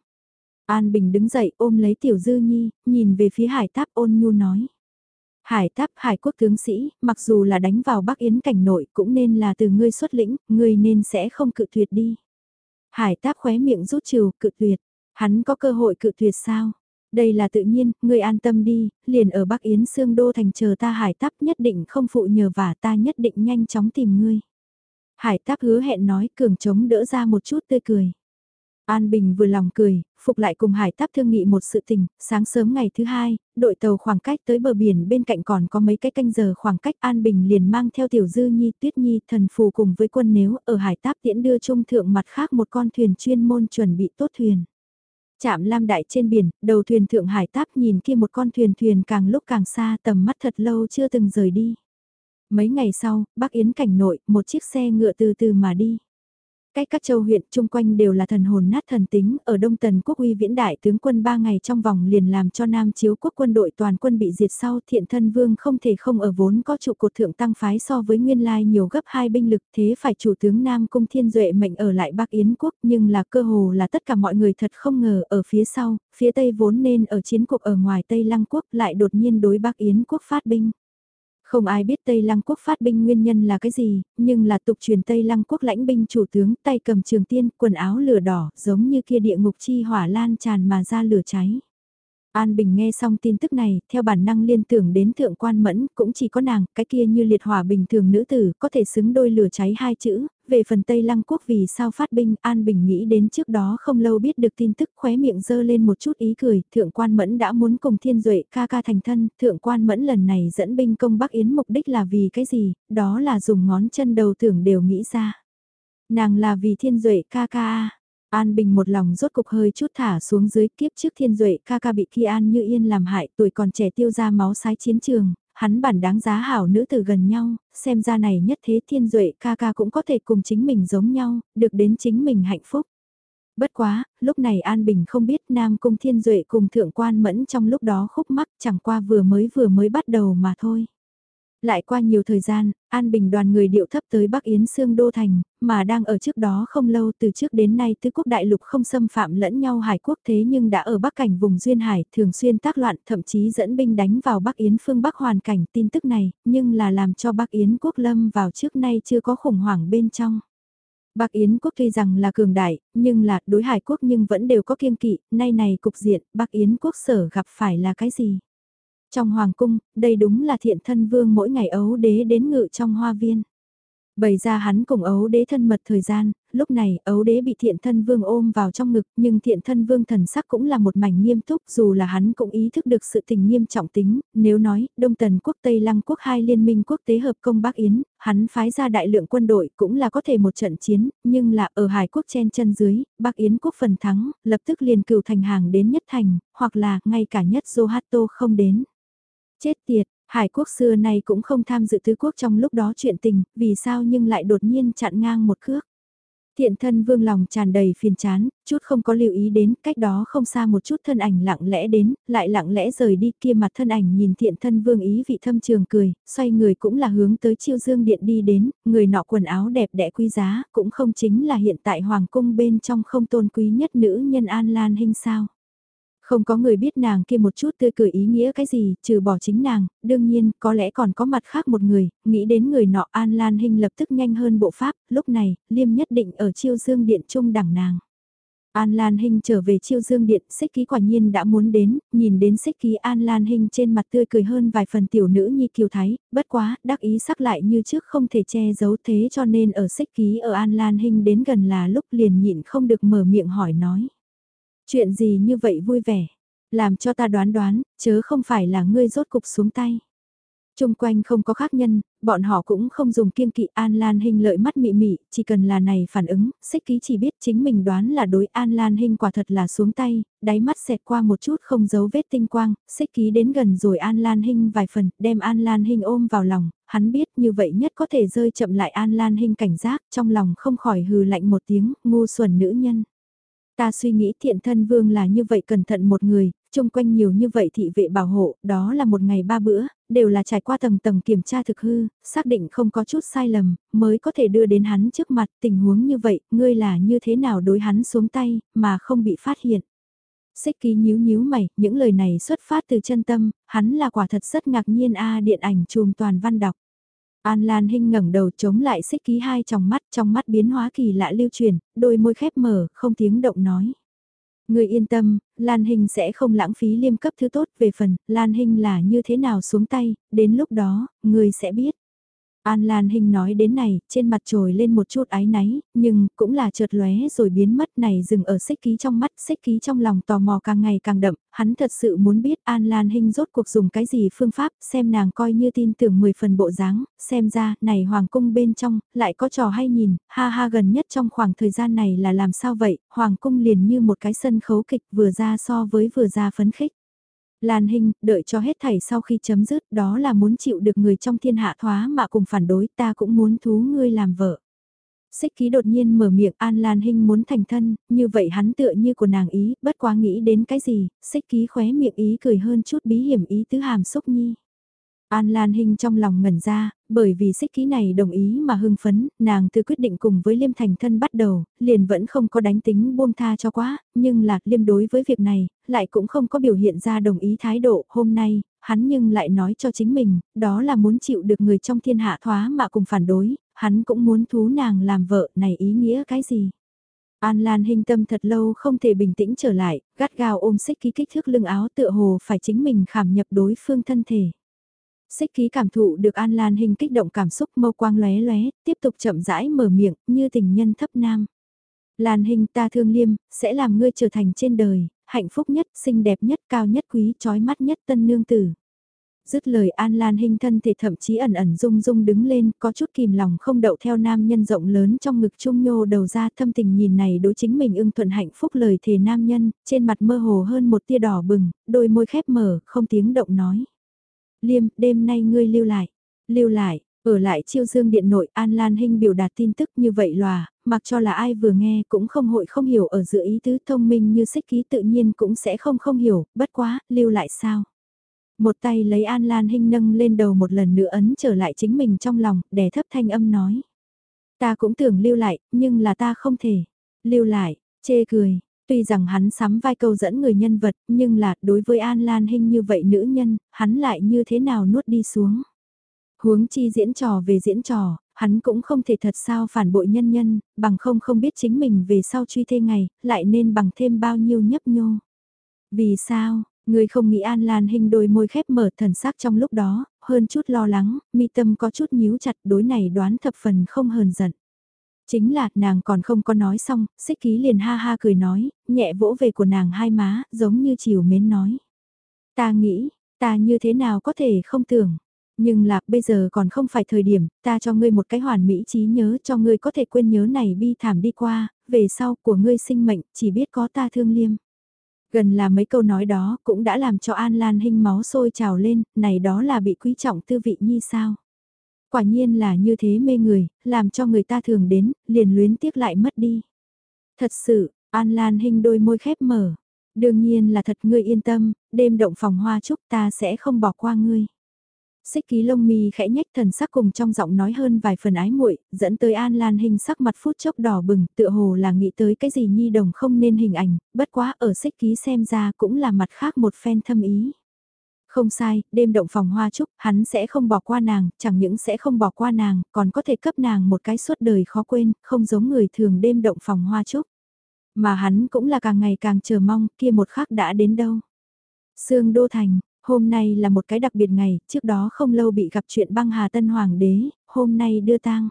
An Bình đứng dậy ôm lấy Tiểu Dư Nhi, nhìn về phía hải táp ôn nhu nói. Hải táp hải quốc tướng sĩ, mặc dù là đánh vào Bắc Yến cảnh nội cũng nên là từ ngươi xuất lĩnh, ngươi nên sẽ không cự tuyệt đi. Hải táp khóe miệng rút trừ, cự tuyệt. Hắn có cơ hội cự tuyệt sao? Đây là tự nhiên, ngươi an tâm đi, liền ở Bắc Yến Sương Đô thành chờ ta hải táp nhất định không phụ nhờ và ta nhất định nhanh chóng tìm ngươi. Hải táp hứa hẹn nói cường chống đỡ ra một chút tươi cười. An Bình vừa lòng cười, phục lại cùng hải táp thương nghị một sự tình, sáng sớm ngày thứ hai, đội tàu khoảng cách tới bờ biển bên cạnh còn có mấy cái canh giờ khoảng cách An Bình liền mang theo tiểu dư nhi tuyết nhi thần phù cùng với quân nếu ở hải táp tiễn đưa trung thượng mặt khác một con thuyền chuyên môn chuẩn bị tốt thuyền. Chạm lam đại trên biển, đầu thuyền thượng hải táp nhìn kia một con thuyền thuyền càng lúc càng xa tầm mắt thật lâu chưa từng rời đi. Mấy ngày sau, bác Yến cảnh nội, một chiếc xe ngựa từ từ mà đi. Cách các châu huyện chung quanh đều là thần hồn nát thần tính, ở Đông Tần quốc uy viễn đại tướng quân 3 ngày trong vòng liền làm cho Nam chiếu quốc quân đội toàn quân bị diệt sau thiện thân vương không thể không ở vốn có trụ cột thượng tăng phái so với nguyên lai nhiều gấp hai binh lực thế phải chủ tướng Nam Cung Thiên Duệ mệnh ở lại Bắc Yến quốc nhưng là cơ hồ là tất cả mọi người thật không ngờ ở phía sau, phía Tây vốn nên ở chiến cuộc ở ngoài Tây Lăng quốc lại đột nhiên đối Bắc Yến quốc phát binh. Không ai biết Tây Lăng quốc phát binh nguyên nhân là cái gì, nhưng là tục truyền Tây Lăng quốc lãnh binh chủ tướng tay cầm trường tiên, quần áo lửa đỏ, giống như kia địa ngục chi hỏa lan tràn mà ra lửa cháy. An Bình nghe xong tin tức này, theo bản năng liên tưởng đến thượng quan mẫn, cũng chỉ có nàng, cái kia như liệt hỏa bình thường nữ tử, có thể xứng đôi lửa cháy hai chữ, về phần Tây Lăng Quốc vì sao phát binh, An Bình nghĩ đến trước đó không lâu biết được tin tức khóe miệng dơ lên một chút ý cười, thượng quan mẫn đã muốn cùng thiên duệ ca ca thành thân, thượng quan mẫn lần này dẫn binh công Bắc Yến mục đích là vì cái gì, đó là dùng ngón chân đầu tưởng đều nghĩ ra. Nàng là vì thiên duệ ca ca An Bình một lòng rốt cục hơi chút thả xuống dưới kiếp trước thiên duệ ca ca bị Ki An như yên làm hại tuổi còn trẻ tiêu ra máu sái chiến trường, hắn bản đáng giá hảo nữ từ gần nhau, xem ra này nhất thế thiên duệ ca ca cũng có thể cùng chính mình giống nhau, được đến chính mình hạnh phúc. Bất quá, lúc này An Bình không biết Nam Cung Thiên Duệ cùng Thượng Quan Mẫn trong lúc đó khúc mắc chẳng qua vừa mới vừa mới bắt đầu mà thôi. Lại qua nhiều thời gian, An Bình đoàn người điệu thấp tới Bắc Yến Sương Đô Thành, mà đang ở trước đó không lâu từ trước đến nay tứ quốc đại lục không xâm phạm lẫn nhau hải quốc thế nhưng đã ở Bắc cảnh vùng Duyên Hải thường xuyên tác loạn thậm chí dẫn binh đánh vào Bắc Yến phương Bắc hoàn cảnh tin tức này, nhưng là làm cho Bắc Yến quốc lâm vào trước nay chưa có khủng hoảng bên trong. Bắc Yến quốc tuy rằng là cường đại, nhưng là đối hải quốc nhưng vẫn đều có kiên kỵ, nay này cục diện Bắc Yến quốc sở gặp phải là cái gì? Trong hoàng cung, đây đúng là thiện thân vương mỗi ngày ấu đế đến ngự trong hoa viên. Bày ra hắn cùng ấu đế thân mật thời gian, lúc này ấu đế bị thiện thân vương ôm vào trong ngực nhưng thiện thân vương thần sắc cũng là một mảnh nghiêm túc dù là hắn cũng ý thức được sự tình nghiêm trọng tính, nếu nói Đông Tần quốc Tây Lăng quốc hai liên minh quốc tế hợp công Bắc Yến, hắn phái ra đại lượng quân đội cũng là có thể một trận chiến, nhưng là ở Hải quốc chen chân dưới, Bắc Yến quốc phần thắng, lập tức liền cửu thành hàng đến nhất thành, hoặc là ngay cả nhất Zohato không đến. Chết tiệt, Hải quốc xưa nay cũng không tham dự tứ quốc trong lúc đó chuyện tình, vì sao nhưng lại đột nhiên chặn ngang một cước. Thiện thân vương lòng tràn đầy phiền chán, chút không có lưu ý đến, cách đó không xa một chút thân ảnh lặng lẽ đến, lại lặng lẽ rời đi kia mặt thân ảnh nhìn thiện thân vương ý vị thâm trường cười, xoay người cũng là hướng tới chiêu dương điện đi đến, người nọ quần áo đẹp đẽ quý giá, cũng không chính là hiện tại hoàng cung bên trong không tôn quý nhất nữ nhân An Lan hình sao. Không có người biết nàng kia một chút tươi cười ý nghĩa cái gì, trừ bỏ chính nàng, đương nhiên, có lẽ còn có mặt khác một người, nghĩ đến người nọ An Lan Hinh lập tức nhanh hơn bộ pháp, lúc này, Liêm nhất định ở chiêu dương điện trung đẳng nàng. An Lan Hinh trở về chiêu dương điện, xích ký quả nhiên đã muốn đến, nhìn đến xích ký An Lan Hinh trên mặt tươi cười hơn vài phần tiểu nữ nhi kiều thái, bất quá, đắc ý sắc lại như trước không thể che giấu thế cho nên ở xích ký ở An Lan Hinh đến gần là lúc liền nhịn không được mở miệng hỏi nói. Chuyện gì như vậy vui vẻ, làm cho ta đoán đoán, chớ không phải là ngươi rốt cục xuống tay. Trung quanh không có khác nhân, bọn họ cũng không dùng kiêng kỵ An Lan Hinh lợi mắt mị mị, chỉ cần là này phản ứng, xích ký chỉ biết chính mình đoán là đối An Lan Hinh quả thật là xuống tay, đáy mắt xẹt qua một chút không giấu vết tinh quang, xích ký đến gần rồi An Lan Hinh vài phần, đem An Lan Hinh ôm vào lòng, hắn biết như vậy nhất có thể rơi chậm lại An Lan Hinh cảnh giác, trong lòng không khỏi hừ lạnh một tiếng, ngu xuẩn nữ nhân. Ta suy nghĩ thiện thân vương là như vậy cẩn thận một người, chung quanh nhiều như vậy thị vệ bảo hộ, đó là một ngày ba bữa, đều là trải qua tầng tầng kiểm tra thực hư, xác định không có chút sai lầm, mới có thể đưa đến hắn trước mặt tình huống như vậy, ngươi là như thế nào đối hắn xuống tay, mà không bị phát hiện. Xích ký nhíu nhíu mày, những lời này xuất phát từ chân tâm, hắn là quả thật rất ngạc nhiên a điện ảnh chùm toàn văn đọc. An Lan Hinh ngẩng đầu chống lại xích ký hai trong mắt, trong mắt biến hóa kỳ lạ lưu truyền, đôi môi khép mở, không tiếng động nói. Người yên tâm, Lan Hinh sẽ không lãng phí liêm cấp thứ tốt về phần, Lan Hinh là như thế nào xuống tay, đến lúc đó, người sẽ biết. An Lan Hinh nói đến này, trên mặt trồi lên một chút ái náy, nhưng cũng là chợt lóe rồi biến mất này dừng ở xích ký trong mắt, xích ký trong lòng tò mò càng ngày càng đậm, hắn thật sự muốn biết An Lan Hinh rốt cuộc dùng cái gì phương pháp, xem nàng coi như tin tưởng 10 phần bộ dáng, xem ra, này hoàng cung bên trong, lại có trò hay nhìn, ha ha gần nhất trong khoảng thời gian này là làm sao vậy, hoàng cung liền như một cái sân khấu kịch vừa ra so với vừa ra phấn khích. Lan Hinh, đợi cho hết thảy sau khi chấm dứt đó là muốn chịu được người trong thiên hạ thoá mà cùng phản đối ta cũng muốn thú ngươi làm vợ. Xích ký đột nhiên mở miệng An Lan Hinh muốn thành thân, như vậy hắn tựa như của nàng ý, bất quá nghĩ đến cái gì, xích ký khóe miệng ý cười hơn chút bí hiểm ý tứ hàm xúc nhi. An Lan Hinh trong lòng ngẩn ra, bởi vì xích ký này đồng ý mà hưng phấn, nàng từ quyết định cùng với Liêm thành thân bắt đầu, liền vẫn không có đánh tính buông tha cho quá, nhưng lạc Liêm đối với việc này, lại cũng không có biểu hiện ra đồng ý thái độ, hôm nay, hắn nhưng lại nói cho chính mình, đó là muốn chịu được người trong thiên hạ thoá mà cùng phản đối, hắn cũng muốn thú nàng làm vợ, này ý nghĩa cái gì? An Lan hình tâm thật lâu không thể bình tĩnh trở lại, gắt gao ôm xích ký kích thước lưng áo tựa hồ phải chính mình khảm nhập đối phương thân thể. Xích ký cảm thụ được An Lan hình kích động cảm xúc mâu quang lóe lóe, tiếp tục chậm rãi mở miệng, như tình nhân thấp nam. Lan hình ta thương liêm, sẽ làm ngươi trở thành trên đời, hạnh phúc nhất, xinh đẹp nhất, cao nhất quý, trói mắt nhất tân nương tử. Dứt lời An Lan hình thân thể thậm chí ẩn ẩn rung rung đứng lên, có chút kìm lòng không đậu theo nam nhân rộng lớn trong ngực trung nhô đầu ra thâm tình nhìn này đối chính mình ưng thuận hạnh phúc lời thề nam nhân, trên mặt mơ hồ hơn một tia đỏ bừng, đôi môi khép mở, không tiếng động nói. Liêm, đêm nay ngươi lưu lại. Lưu lại, ở lại chiêu dương điện nội An Lan Hinh biểu đạt tin tức như vậy lòa, mặc cho là ai vừa nghe cũng không hội không hiểu ở giữa ý tứ thông minh như sách ký tự nhiên cũng sẽ không không hiểu, bất quá, lưu lại sao. Một tay lấy An Lan Hinh nâng lên đầu một lần nữa ấn trở lại chính mình trong lòng, đè thấp thanh âm nói. Ta cũng tưởng lưu lại, nhưng là ta không thể. Lưu lại, chê cười, Tuy rằng hắn sắm vai câu dẫn người nhân vật, nhưng là đối với An Lan Hinh như vậy nữ nhân, hắn lại như thế nào nuốt đi xuống. Huống chi diễn trò về diễn trò, hắn cũng không thể thật sao phản bội nhân nhân, bằng không không biết chính mình về sau truy thê ngày, lại nên bằng thêm bao nhiêu nhấp nhô. Vì sao, người không nghĩ An Lan Hinh đôi môi khép mở thần sắc trong lúc đó, hơn chút lo lắng, mi tâm có chút nhíu chặt đối này đoán thập phần không hờn giận. Chính là nàng còn không có nói xong, xích ký liền ha ha cười nói, nhẹ vỗ về của nàng hai má, giống như chiều mến nói. Ta nghĩ, ta như thế nào có thể không tưởng. Nhưng là bây giờ còn không phải thời điểm, ta cho ngươi một cái hoàn mỹ trí nhớ cho ngươi có thể quên nhớ này bi thảm đi qua, về sau của ngươi sinh mệnh chỉ biết có ta thương liêm. Gần là mấy câu nói đó cũng đã làm cho An Lan Hinh máu sôi trào lên, này đó là bị quý trọng tư vị như sao. Quả nhiên là như thế mê người, làm cho người ta thường đến, liền luyến tiếc lại mất đi. Thật sự, An Lan Hinh đôi môi khép mở. Đương nhiên là thật ngươi yên tâm, đêm động phòng hoa chúc ta sẽ không bỏ qua ngươi. Xích ký lông mi khẽ nhách thần sắc cùng trong giọng nói hơn vài phần ái muội, dẫn tới An Lan Hinh sắc mặt phút chốc đỏ bừng, tựa hồ là nghĩ tới cái gì nhi đồng không nên hình ảnh, bất quá ở xích ký xem ra cũng là mặt khác một phen thâm ý. Không sai, đêm động phòng hoa trúc, hắn sẽ không bỏ qua nàng, chẳng những sẽ không bỏ qua nàng, còn có thể cấp nàng một cái suốt đời khó quên, không giống người thường đêm động phòng hoa trúc. Mà hắn cũng là càng ngày càng chờ mong, kia một khắc đã đến đâu. Sương Đô Thành, hôm nay là một cái đặc biệt ngày, trước đó không lâu bị gặp chuyện băng hà tân hoàng đế, hôm nay đưa tang.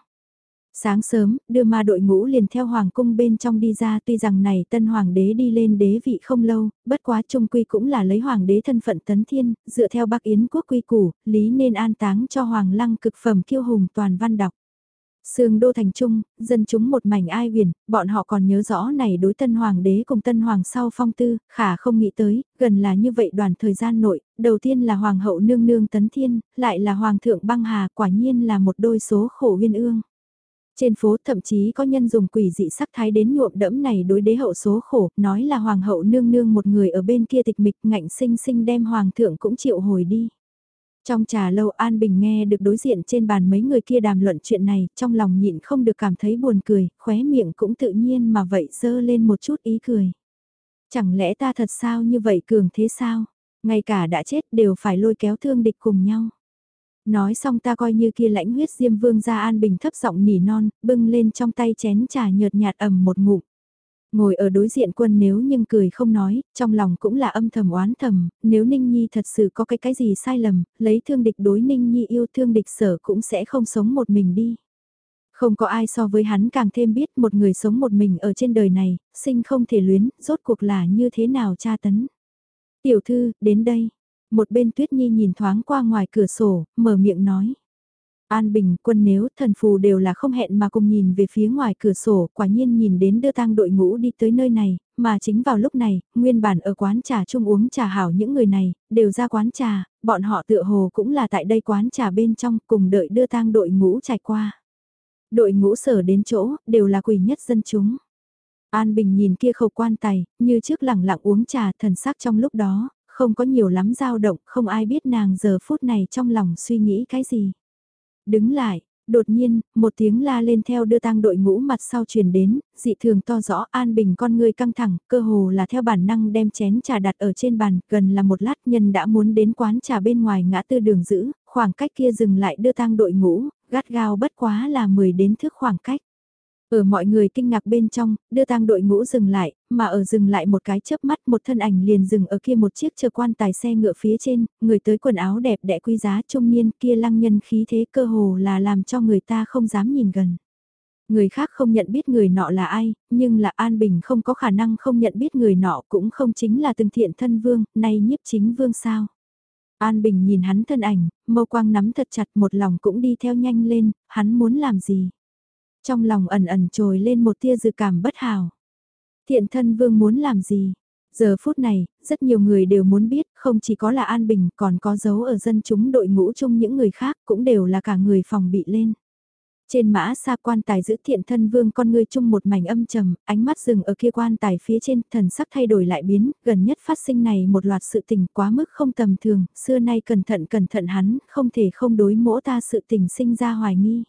Sáng sớm, đưa ma đội ngũ liền theo hoàng cung bên trong đi ra tuy rằng này tân hoàng đế đi lên đế vị không lâu, bất quá trung quy cũng là lấy hoàng đế thân phận tấn thiên, dựa theo bắc yến quốc quy củ, lý nên an táng cho hoàng lăng cực phẩm kiêu hùng toàn văn đọc. Sương đô thành trung, dân chúng một mảnh ai huyền, bọn họ còn nhớ rõ này đối tân hoàng đế cùng tân hoàng sau phong tư, khả không nghĩ tới, gần là như vậy đoàn thời gian nội, đầu tiên là hoàng hậu nương nương tấn thiên, lại là hoàng thượng băng hà, quả nhiên là một đôi số khổ uyên ương. Trên phố thậm chí có nhân dùng quỷ dị sắc thái đến nhuộm đẫm này đối đế hậu số khổ, nói là hoàng hậu nương nương một người ở bên kia tịch mịch ngạnh sinh sinh đem hoàng thượng cũng chịu hồi đi. Trong trà lâu An Bình nghe được đối diện trên bàn mấy người kia đàm luận chuyện này, trong lòng nhịn không được cảm thấy buồn cười, khóe miệng cũng tự nhiên mà vậy dơ lên một chút ý cười. Chẳng lẽ ta thật sao như vậy cường thế sao? Ngay cả đã chết đều phải lôi kéo thương địch cùng nhau. Nói xong ta coi như kia lãnh huyết diêm vương ra an bình thấp giọng nỉ non, bưng lên trong tay chén trà nhợt nhạt ẩm một ngụm. Ngồi ở đối diện quân nếu nhưng cười không nói, trong lòng cũng là âm thầm oán thầm, nếu Ninh Nhi thật sự có cái cái gì sai lầm, lấy thương địch đối Ninh Nhi yêu thương địch sở cũng sẽ không sống một mình đi. Không có ai so với hắn càng thêm biết một người sống một mình ở trên đời này, sinh không thể luyến, rốt cuộc là như thế nào cha tấn. Tiểu thư, đến đây, một bên Tuyết Nhi nhìn thoáng qua ngoài cửa sổ, mở miệng nói. An Bình, quân nếu, thần phù đều là không hẹn mà cùng nhìn về phía ngoài cửa sổ, quả nhiên nhìn đến đưa tang đội ngũ đi tới nơi này, mà chính vào lúc này, nguyên bản ở quán trà chung uống trà hảo những người này, đều ra quán trà, bọn họ tựa hồ cũng là tại đây quán trà bên trong cùng đợi đưa tang đội ngũ trải qua. Đội ngũ sở đến chỗ, đều là quỷ nhất dân chúng. An Bình nhìn kia khẩu quan tài, như trước lẳng lặng uống trà thần sắc trong lúc đó, không có nhiều lắm dao động, không ai biết nàng giờ phút này trong lòng suy nghĩ cái gì. Đứng lại, đột nhiên, một tiếng la lên theo đưa tang đội ngũ mặt sau truyền đến, dị thường to rõ An Bình con người căng thẳng, cơ hồ là theo bản năng đem chén trà đặt ở trên bàn, gần là một lát nhân đã muốn đến quán trà bên ngoài ngã tư đường giữ, khoảng cách kia dừng lại đưa tang đội ngũ, gắt gao bất quá là 10 đến thước khoảng cách. Ở mọi người kinh ngạc bên trong, đưa tang đội ngũ dừng lại, mà ở dừng lại một cái chớp mắt một thân ảnh liền dừng ở kia một chiếc chờ quan tài xe ngựa phía trên, người tới quần áo đẹp đẽ quý giá trung niên kia lăng nhân khí thế cơ hồ là làm cho người ta không dám nhìn gần. Người khác không nhận biết người nọ là ai, nhưng là An Bình không có khả năng không nhận biết người nọ cũng không chính là từng thiện thân vương, nay nhiếp chính vương sao. An Bình nhìn hắn thân ảnh, mâu quang nắm thật chặt một lòng cũng đi theo nhanh lên, hắn muốn làm gì. Trong lòng ẩn ẩn trồi lên một tia dự cảm bất hảo. Thiện thân vương muốn làm gì? Giờ phút này, rất nhiều người đều muốn biết, không chỉ có là An Bình, còn có dấu ở dân chúng đội ngũ chung những người khác, cũng đều là cả người phòng bị lên. Trên mã xa quan tài giữ thiện thân vương con người chung một mảnh âm trầm, ánh mắt dừng ở kia quan tài phía trên, thần sắc thay đổi lại biến, gần nhất phát sinh này một loạt sự tình quá mức không tầm thường, xưa nay cẩn thận cẩn thận hắn, không thể không đối mỗ ta sự tình sinh ra hoài nghi.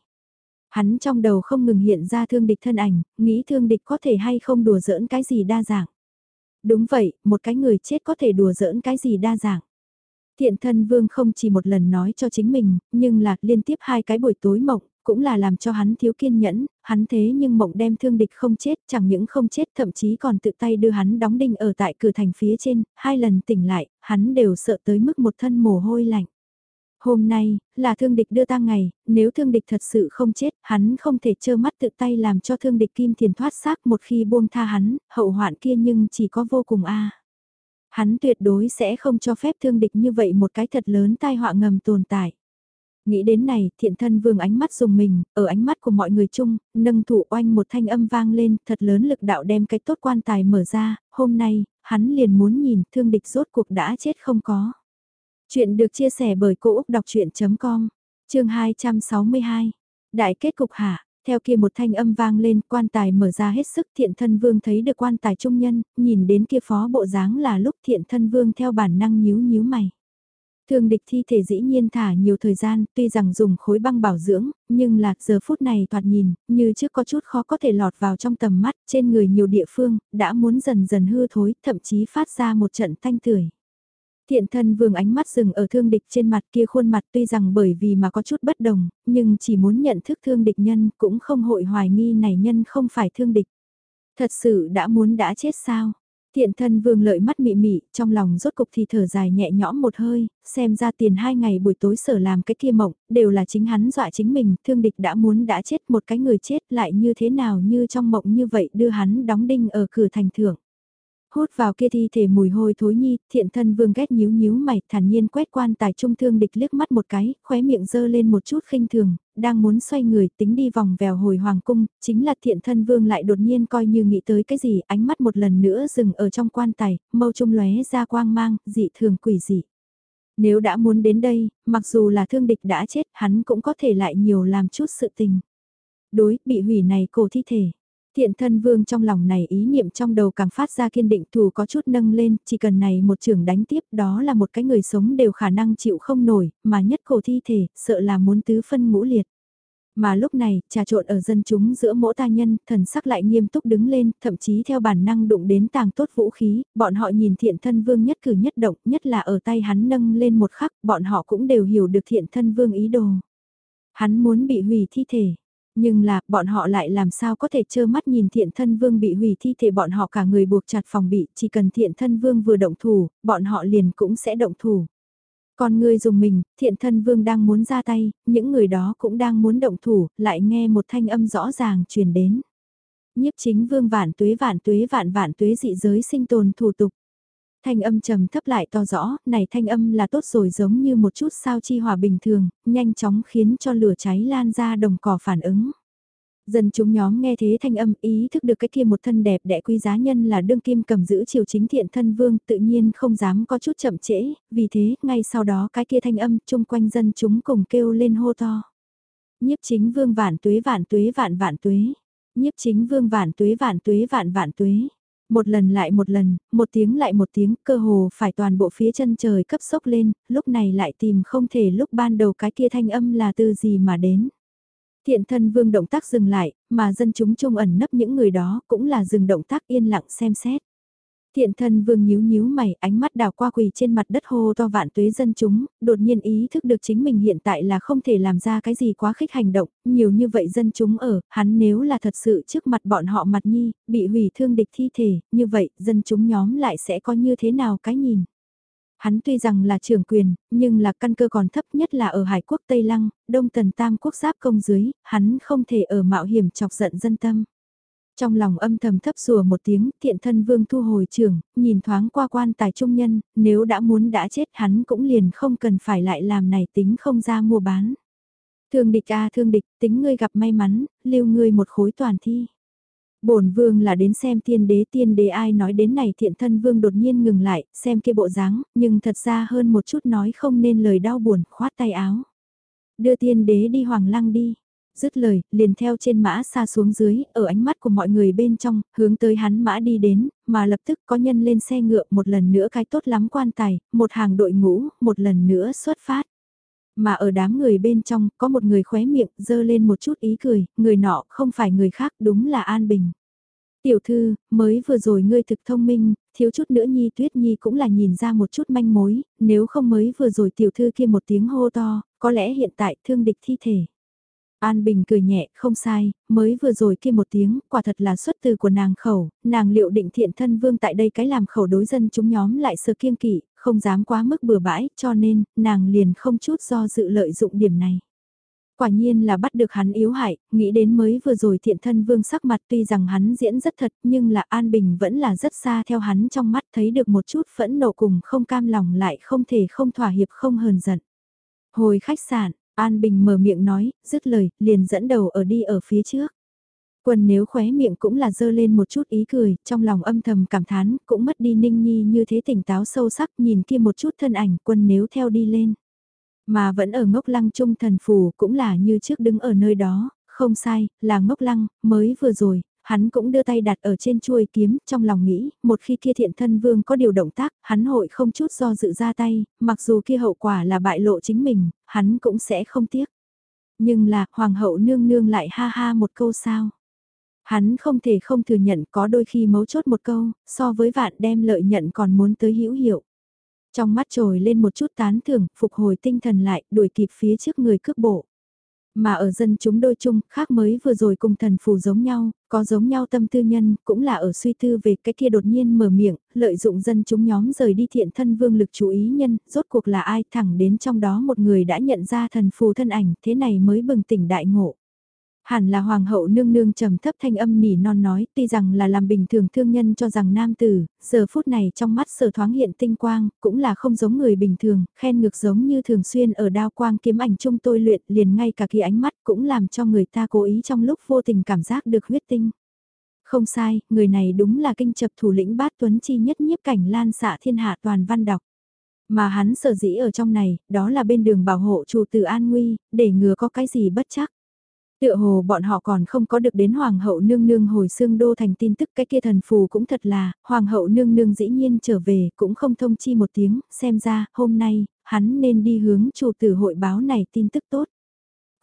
Hắn trong đầu không ngừng hiện ra thương địch thân ảnh, nghĩ thương địch có thể hay không đùa giỡn cái gì đa dạng. Đúng vậy, một cái người chết có thể đùa giỡn cái gì đa dạng. Thiện thân vương không chỉ một lần nói cho chính mình, nhưng là liên tiếp hai cái buổi tối mộng, cũng là làm cho hắn thiếu kiên nhẫn, hắn thế nhưng mộng đem thương địch không chết, chẳng những không chết thậm chí còn tự tay đưa hắn đóng đinh ở tại cửa thành phía trên, hai lần tỉnh lại, hắn đều sợ tới mức một thân mồ hôi lạnh. Hôm nay, là thương địch đưa tang ngày, nếu thương địch thật sự không chết, hắn không thể trơ mắt tự tay làm cho thương địch kim thiền thoát xác một khi buông tha hắn, hậu hoạn kia nhưng chỉ có vô cùng a. Hắn tuyệt đối sẽ không cho phép thương địch như vậy một cái thật lớn tai họa ngầm tồn tại. Nghĩ đến này, thiện thân vương ánh mắt dùng mình, ở ánh mắt của mọi người chung, nâng thủ oanh một thanh âm vang lên, thật lớn lực đạo đem cái tốt quan tài mở ra, hôm nay, hắn liền muốn nhìn thương địch rốt cuộc đã chết không có. Chuyện được chia sẻ bởi Cô Úc Đọc Chuyện.com, chương 262. Đại kết cục hạ, theo kia một thanh âm vang lên, quan tài mở ra hết sức thiện thân vương thấy được quan tài trung nhân, nhìn đến kia phó bộ dáng là lúc thiện thân vương theo bản năng nhíu nhíu mày. Thương địch thi thể dĩ nhiên thả nhiều thời gian, tuy rằng dùng khối băng bảo dưỡng, nhưng là giờ phút này thoạt nhìn, như trước có chút khó có thể lọt vào trong tầm mắt, trên người nhiều địa phương, đã muốn dần dần hư thối, thậm chí phát ra một trận thanh tưởi. Thiện thân vương ánh mắt dừng ở thương địch trên mặt kia khuôn mặt tuy rằng bởi vì mà có chút bất đồng, nhưng chỉ muốn nhận thức thương địch nhân cũng không hội hoài nghi này nhân không phải thương địch. Thật sự đã muốn đã chết sao? Thiện thân vương lợi mắt mị mị, trong lòng rốt cục thì thở dài nhẹ nhõm một hơi, xem ra tiền hai ngày buổi tối sở làm cái kia mộng, đều là chính hắn dọa chính mình, thương địch đã muốn đã chết một cái người chết lại như thế nào như trong mộng như vậy đưa hắn đóng đinh ở cửa thành thưởng. Hút vào kia thi thể mùi hôi thối nhi, thiện thân vương ghét nhíu nhíu mày, thản nhiên quét quan tài trung thương địch liếc mắt một cái, khóe miệng dơ lên một chút khinh thường, đang muốn xoay người tính đi vòng vèo hồi hoàng cung, chính là thiện thân vương lại đột nhiên coi như nghĩ tới cái gì, ánh mắt một lần nữa dừng ở trong quan tài, mâu trung lóe ra quang mang, dị thường quỷ dị. Nếu đã muốn đến đây, mặc dù là thương địch đã chết, hắn cũng có thể lại nhiều làm chút sự tình. Đối, bị hủy này cổ thi thể, Thiện thân vương trong lòng này ý niệm trong đầu càng phát ra kiên định thù có chút nâng lên, chỉ cần này một trường đánh tiếp đó là một cái người sống đều khả năng chịu không nổi, mà nhất cổ thi thể, sợ là muốn tứ phân ngũ liệt. Mà lúc này, trà trộn ở dân chúng giữa mỗi ta nhân, thần sắc lại nghiêm túc đứng lên, thậm chí theo bản năng đụng đến tàng tốt vũ khí, bọn họ nhìn thiện thân vương nhất cử nhất động, nhất là ở tay hắn nâng lên một khắc, bọn họ cũng đều hiểu được thiện thân vương ý đồ. Hắn muốn bị hủy thi thể, nhưng là, bọn họ lại làm sao có thể trơ mắt nhìn thiện thân vương bị hủy thi thể bọn họ cả người buộc chặt phòng bị, chỉ cần thiện thân vương vừa động thủ, bọn họ liền cũng sẽ động thủ. Còn người dùng mình, thiện thân vương đang muốn ra tay, những người đó cũng đang muốn động thủ, lại nghe một thanh âm rõ ràng truyền đến. Nhiếp chính vương vạn tuế vạn tuế vạn vạn tuế dị giới sinh tồn thủ tục. Thanh âm trầm thấp lại to rõ, này thanh âm là tốt rồi giống như một chút sao chi hòa bình thường, nhanh chóng khiến cho lửa cháy lan ra đồng cỏ phản ứng. Dân chúng nhóm nghe thế thanh âm ý thức được cái kia một thân đẹp đẽ quý giá nhân là đương kim cầm giữ triều chính thiện thân vương tự nhiên không dám có chút chậm trễ, vì thế ngay sau đó cái kia thanh âm chung quanh dân chúng cùng kêu lên hô to. Nhiếp chính vương vạn tuế vạn tuế vạn vạn tuế. Nhiếp chính vương vạn tuế vạn tuế vạn vạn tuế. Một lần lại một lần, một tiếng lại một tiếng, cơ hồ phải toàn bộ phía chân trời cấp sốc lên, lúc này lại tìm không thể lúc ban đầu cái kia thanh âm là từ gì mà đến. Thiện thân vương động tác dừng lại, mà dân chúng trung ẩn nấp những người đó cũng là dừng động tác yên lặng xem xét. Thiện thân vương nhíu nhíu mày, ánh mắt đào qua quỳ trên mặt đất hô to vạn tuế dân chúng, đột nhiên ý thức được chính mình hiện tại là không thể làm ra cái gì quá khích hành động, nhiều như vậy dân chúng ở, hắn nếu là thật sự trước mặt bọn họ mặt nhi, bị hủy thương địch thi thể, như vậy dân chúng nhóm lại sẽ có như thế nào cái nhìn. Hắn tuy rằng là trưởng quyền, nhưng là căn cơ còn thấp nhất là ở Hải quốc Tây Lăng, Đông Tần Tam quốc giáp công dưới, hắn không thể ở mạo hiểm chọc giận dân tâm. Trong lòng âm thầm thấp rùa một tiếng, thiện thân vương thu hồi trường, nhìn thoáng qua quan tài trung nhân, nếu đã muốn đã chết hắn cũng liền không cần phải lại làm này tính không ra mua bán. Thương địch a thương địch, tính ngươi gặp may mắn, lưu ngươi một khối toàn thi. bổn vương là đến xem tiên đế tiên đế ai nói đến này thiện thân vương đột nhiên ngừng lại, xem kia bộ dáng, nhưng thật ra hơn một chút nói không nên lời đau buồn, khoát tay áo. Đưa tiên đế đi hoàng lăng đi, dứt lời, liền theo trên mã xa xuống dưới, ở ánh mắt của mọi người bên trong, hướng tới hắn mã đi đến, mà lập tức có nhân lên xe ngựa một lần nữa cái tốt lắm quan tài, một hàng đội ngũ, một lần nữa xuất phát. Mà ở đám người bên trong, có một người khóe miệng, dơ lên một chút ý cười, người nọ không phải người khác, đúng là An Bình. Tiểu thư, mới vừa rồi ngươi thực thông minh, thiếu chút nữa Nhi Tuyết Nhi cũng là nhìn ra một chút manh mối, nếu không mới vừa rồi tiểu thư kia một tiếng hô to, có lẽ hiện tại thương địch thi thể. An Bình cười nhẹ, không sai, mới vừa rồi kia một tiếng, quả thật là xuất từ của nàng khẩu, nàng liệu định thiện thân vương tại đây cái làm khẩu đối dân chúng nhóm lại sơ kiên kỵ, không dám quá mức bừa bãi, cho nên, nàng liền không chút do dự lợi dụng điểm này. Quả nhiên là bắt được hắn yếu hại, nghĩ đến mới vừa rồi thiện thân vương sắc mặt tuy rằng hắn diễn rất thật nhưng là An Bình vẫn là rất xa theo hắn trong mắt thấy được một chút phẫn nộ cùng không cam lòng lại không thể không thỏa hiệp không hờn giận. Hồi khách sạn, An Bình mở miệng nói, dứt lời, liền dẫn đầu ở đi ở phía trước. Quân nếu khóe miệng cũng là dơ lên một chút ý cười, trong lòng âm thầm cảm thán, cũng mất đi ninh nhi như thế tỉnh táo sâu sắc nhìn kia một chút thân ảnh quân nếu theo đi lên. Mà vẫn ở ngốc lăng trung thần phù cũng là như trước đứng ở nơi đó, không sai, là ngốc lăng, mới vừa rồi, hắn cũng đưa tay đặt ở trên chuôi kiếm, trong lòng nghĩ, một khi kia thiện thân vương có điều động tác, hắn hội không chút do dự ra tay, mặc dù kia hậu quả là bại lộ chính mình, hắn cũng sẽ không tiếc. Nhưng là, hoàng hậu nương nương lại ha ha một câu sao. Hắn không thể không thừa nhận có đôi khi mấu chốt một câu, so với vạn đem lợi nhận còn muốn tới hữu hiệu. Trong mắt trồi lên một chút tán thưởng, phục hồi tinh thần lại, đuổi kịp phía trước người cước bộ. Mà ở dân chúng đôi chung, khác mới vừa rồi cùng thần phù giống nhau, có giống nhau tâm tư nhân, cũng là ở suy tư về cái kia đột nhiên mở miệng, lợi dụng dân chúng nhóm rời đi thiện thân vương lực chú ý nhân, rốt cuộc là ai thẳng đến trong đó một người đã nhận ra thần phù thân ảnh, thế này mới bừng tỉnh đại ngộ. Hẳn là hoàng hậu nương nương trầm thấp thanh âm nỉ non nói, tuy rằng là làm bình thường thương nhân cho rằng nam tử, giờ phút này trong mắt sở thoáng hiện tinh quang, cũng là không giống người bình thường, khen ngược giống như thường xuyên ở đao quang kiếm ảnh chung tôi luyện liền ngay cả khi ánh mắt cũng làm cho người ta cố ý trong lúc vô tình cảm giác được huyết tinh. Không sai, người này đúng là kinh chập thủ lĩnh bát tuấn chi nhất nhiếp cảnh lan xạ thiên hạ toàn văn đọc. Mà hắn sở dĩ ở trong này, đó là bên đường bảo hộ chủ tử an nguy, để ngừa có cái gì bất chắc. Tựa hồ bọn họ còn không có được đến Hoàng hậu nương nương hồi xương đô thành tin tức cái kia thần phù cũng thật là, Hoàng hậu nương nương dĩ nhiên trở về cũng không thông chi một tiếng, xem ra hôm nay, hắn nên đi hướng chủ tử hội báo này tin tức tốt.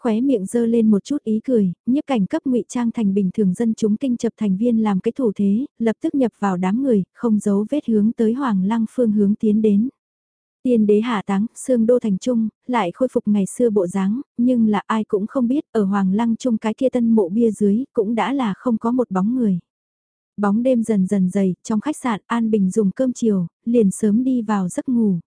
Khóe miệng dơ lên một chút ý cười, nhiếp cảnh cấp ngụy trang thành bình thường dân chúng kinh chập thành viên làm cái thủ thế, lập tức nhập vào đám người, không giấu vết hướng tới Hoàng lăng phương hướng tiến đến. Tiên đế hạ táng, xương đô thành trung, lại khôi phục ngày xưa bộ dáng, nhưng là ai cũng không biết ở Hoàng Lăng trung cái kia tân mộ bia dưới cũng đã là không có một bóng người. Bóng đêm dần dần dày, trong khách sạn An Bình dùng cơm chiều, liền sớm đi vào giấc ngủ.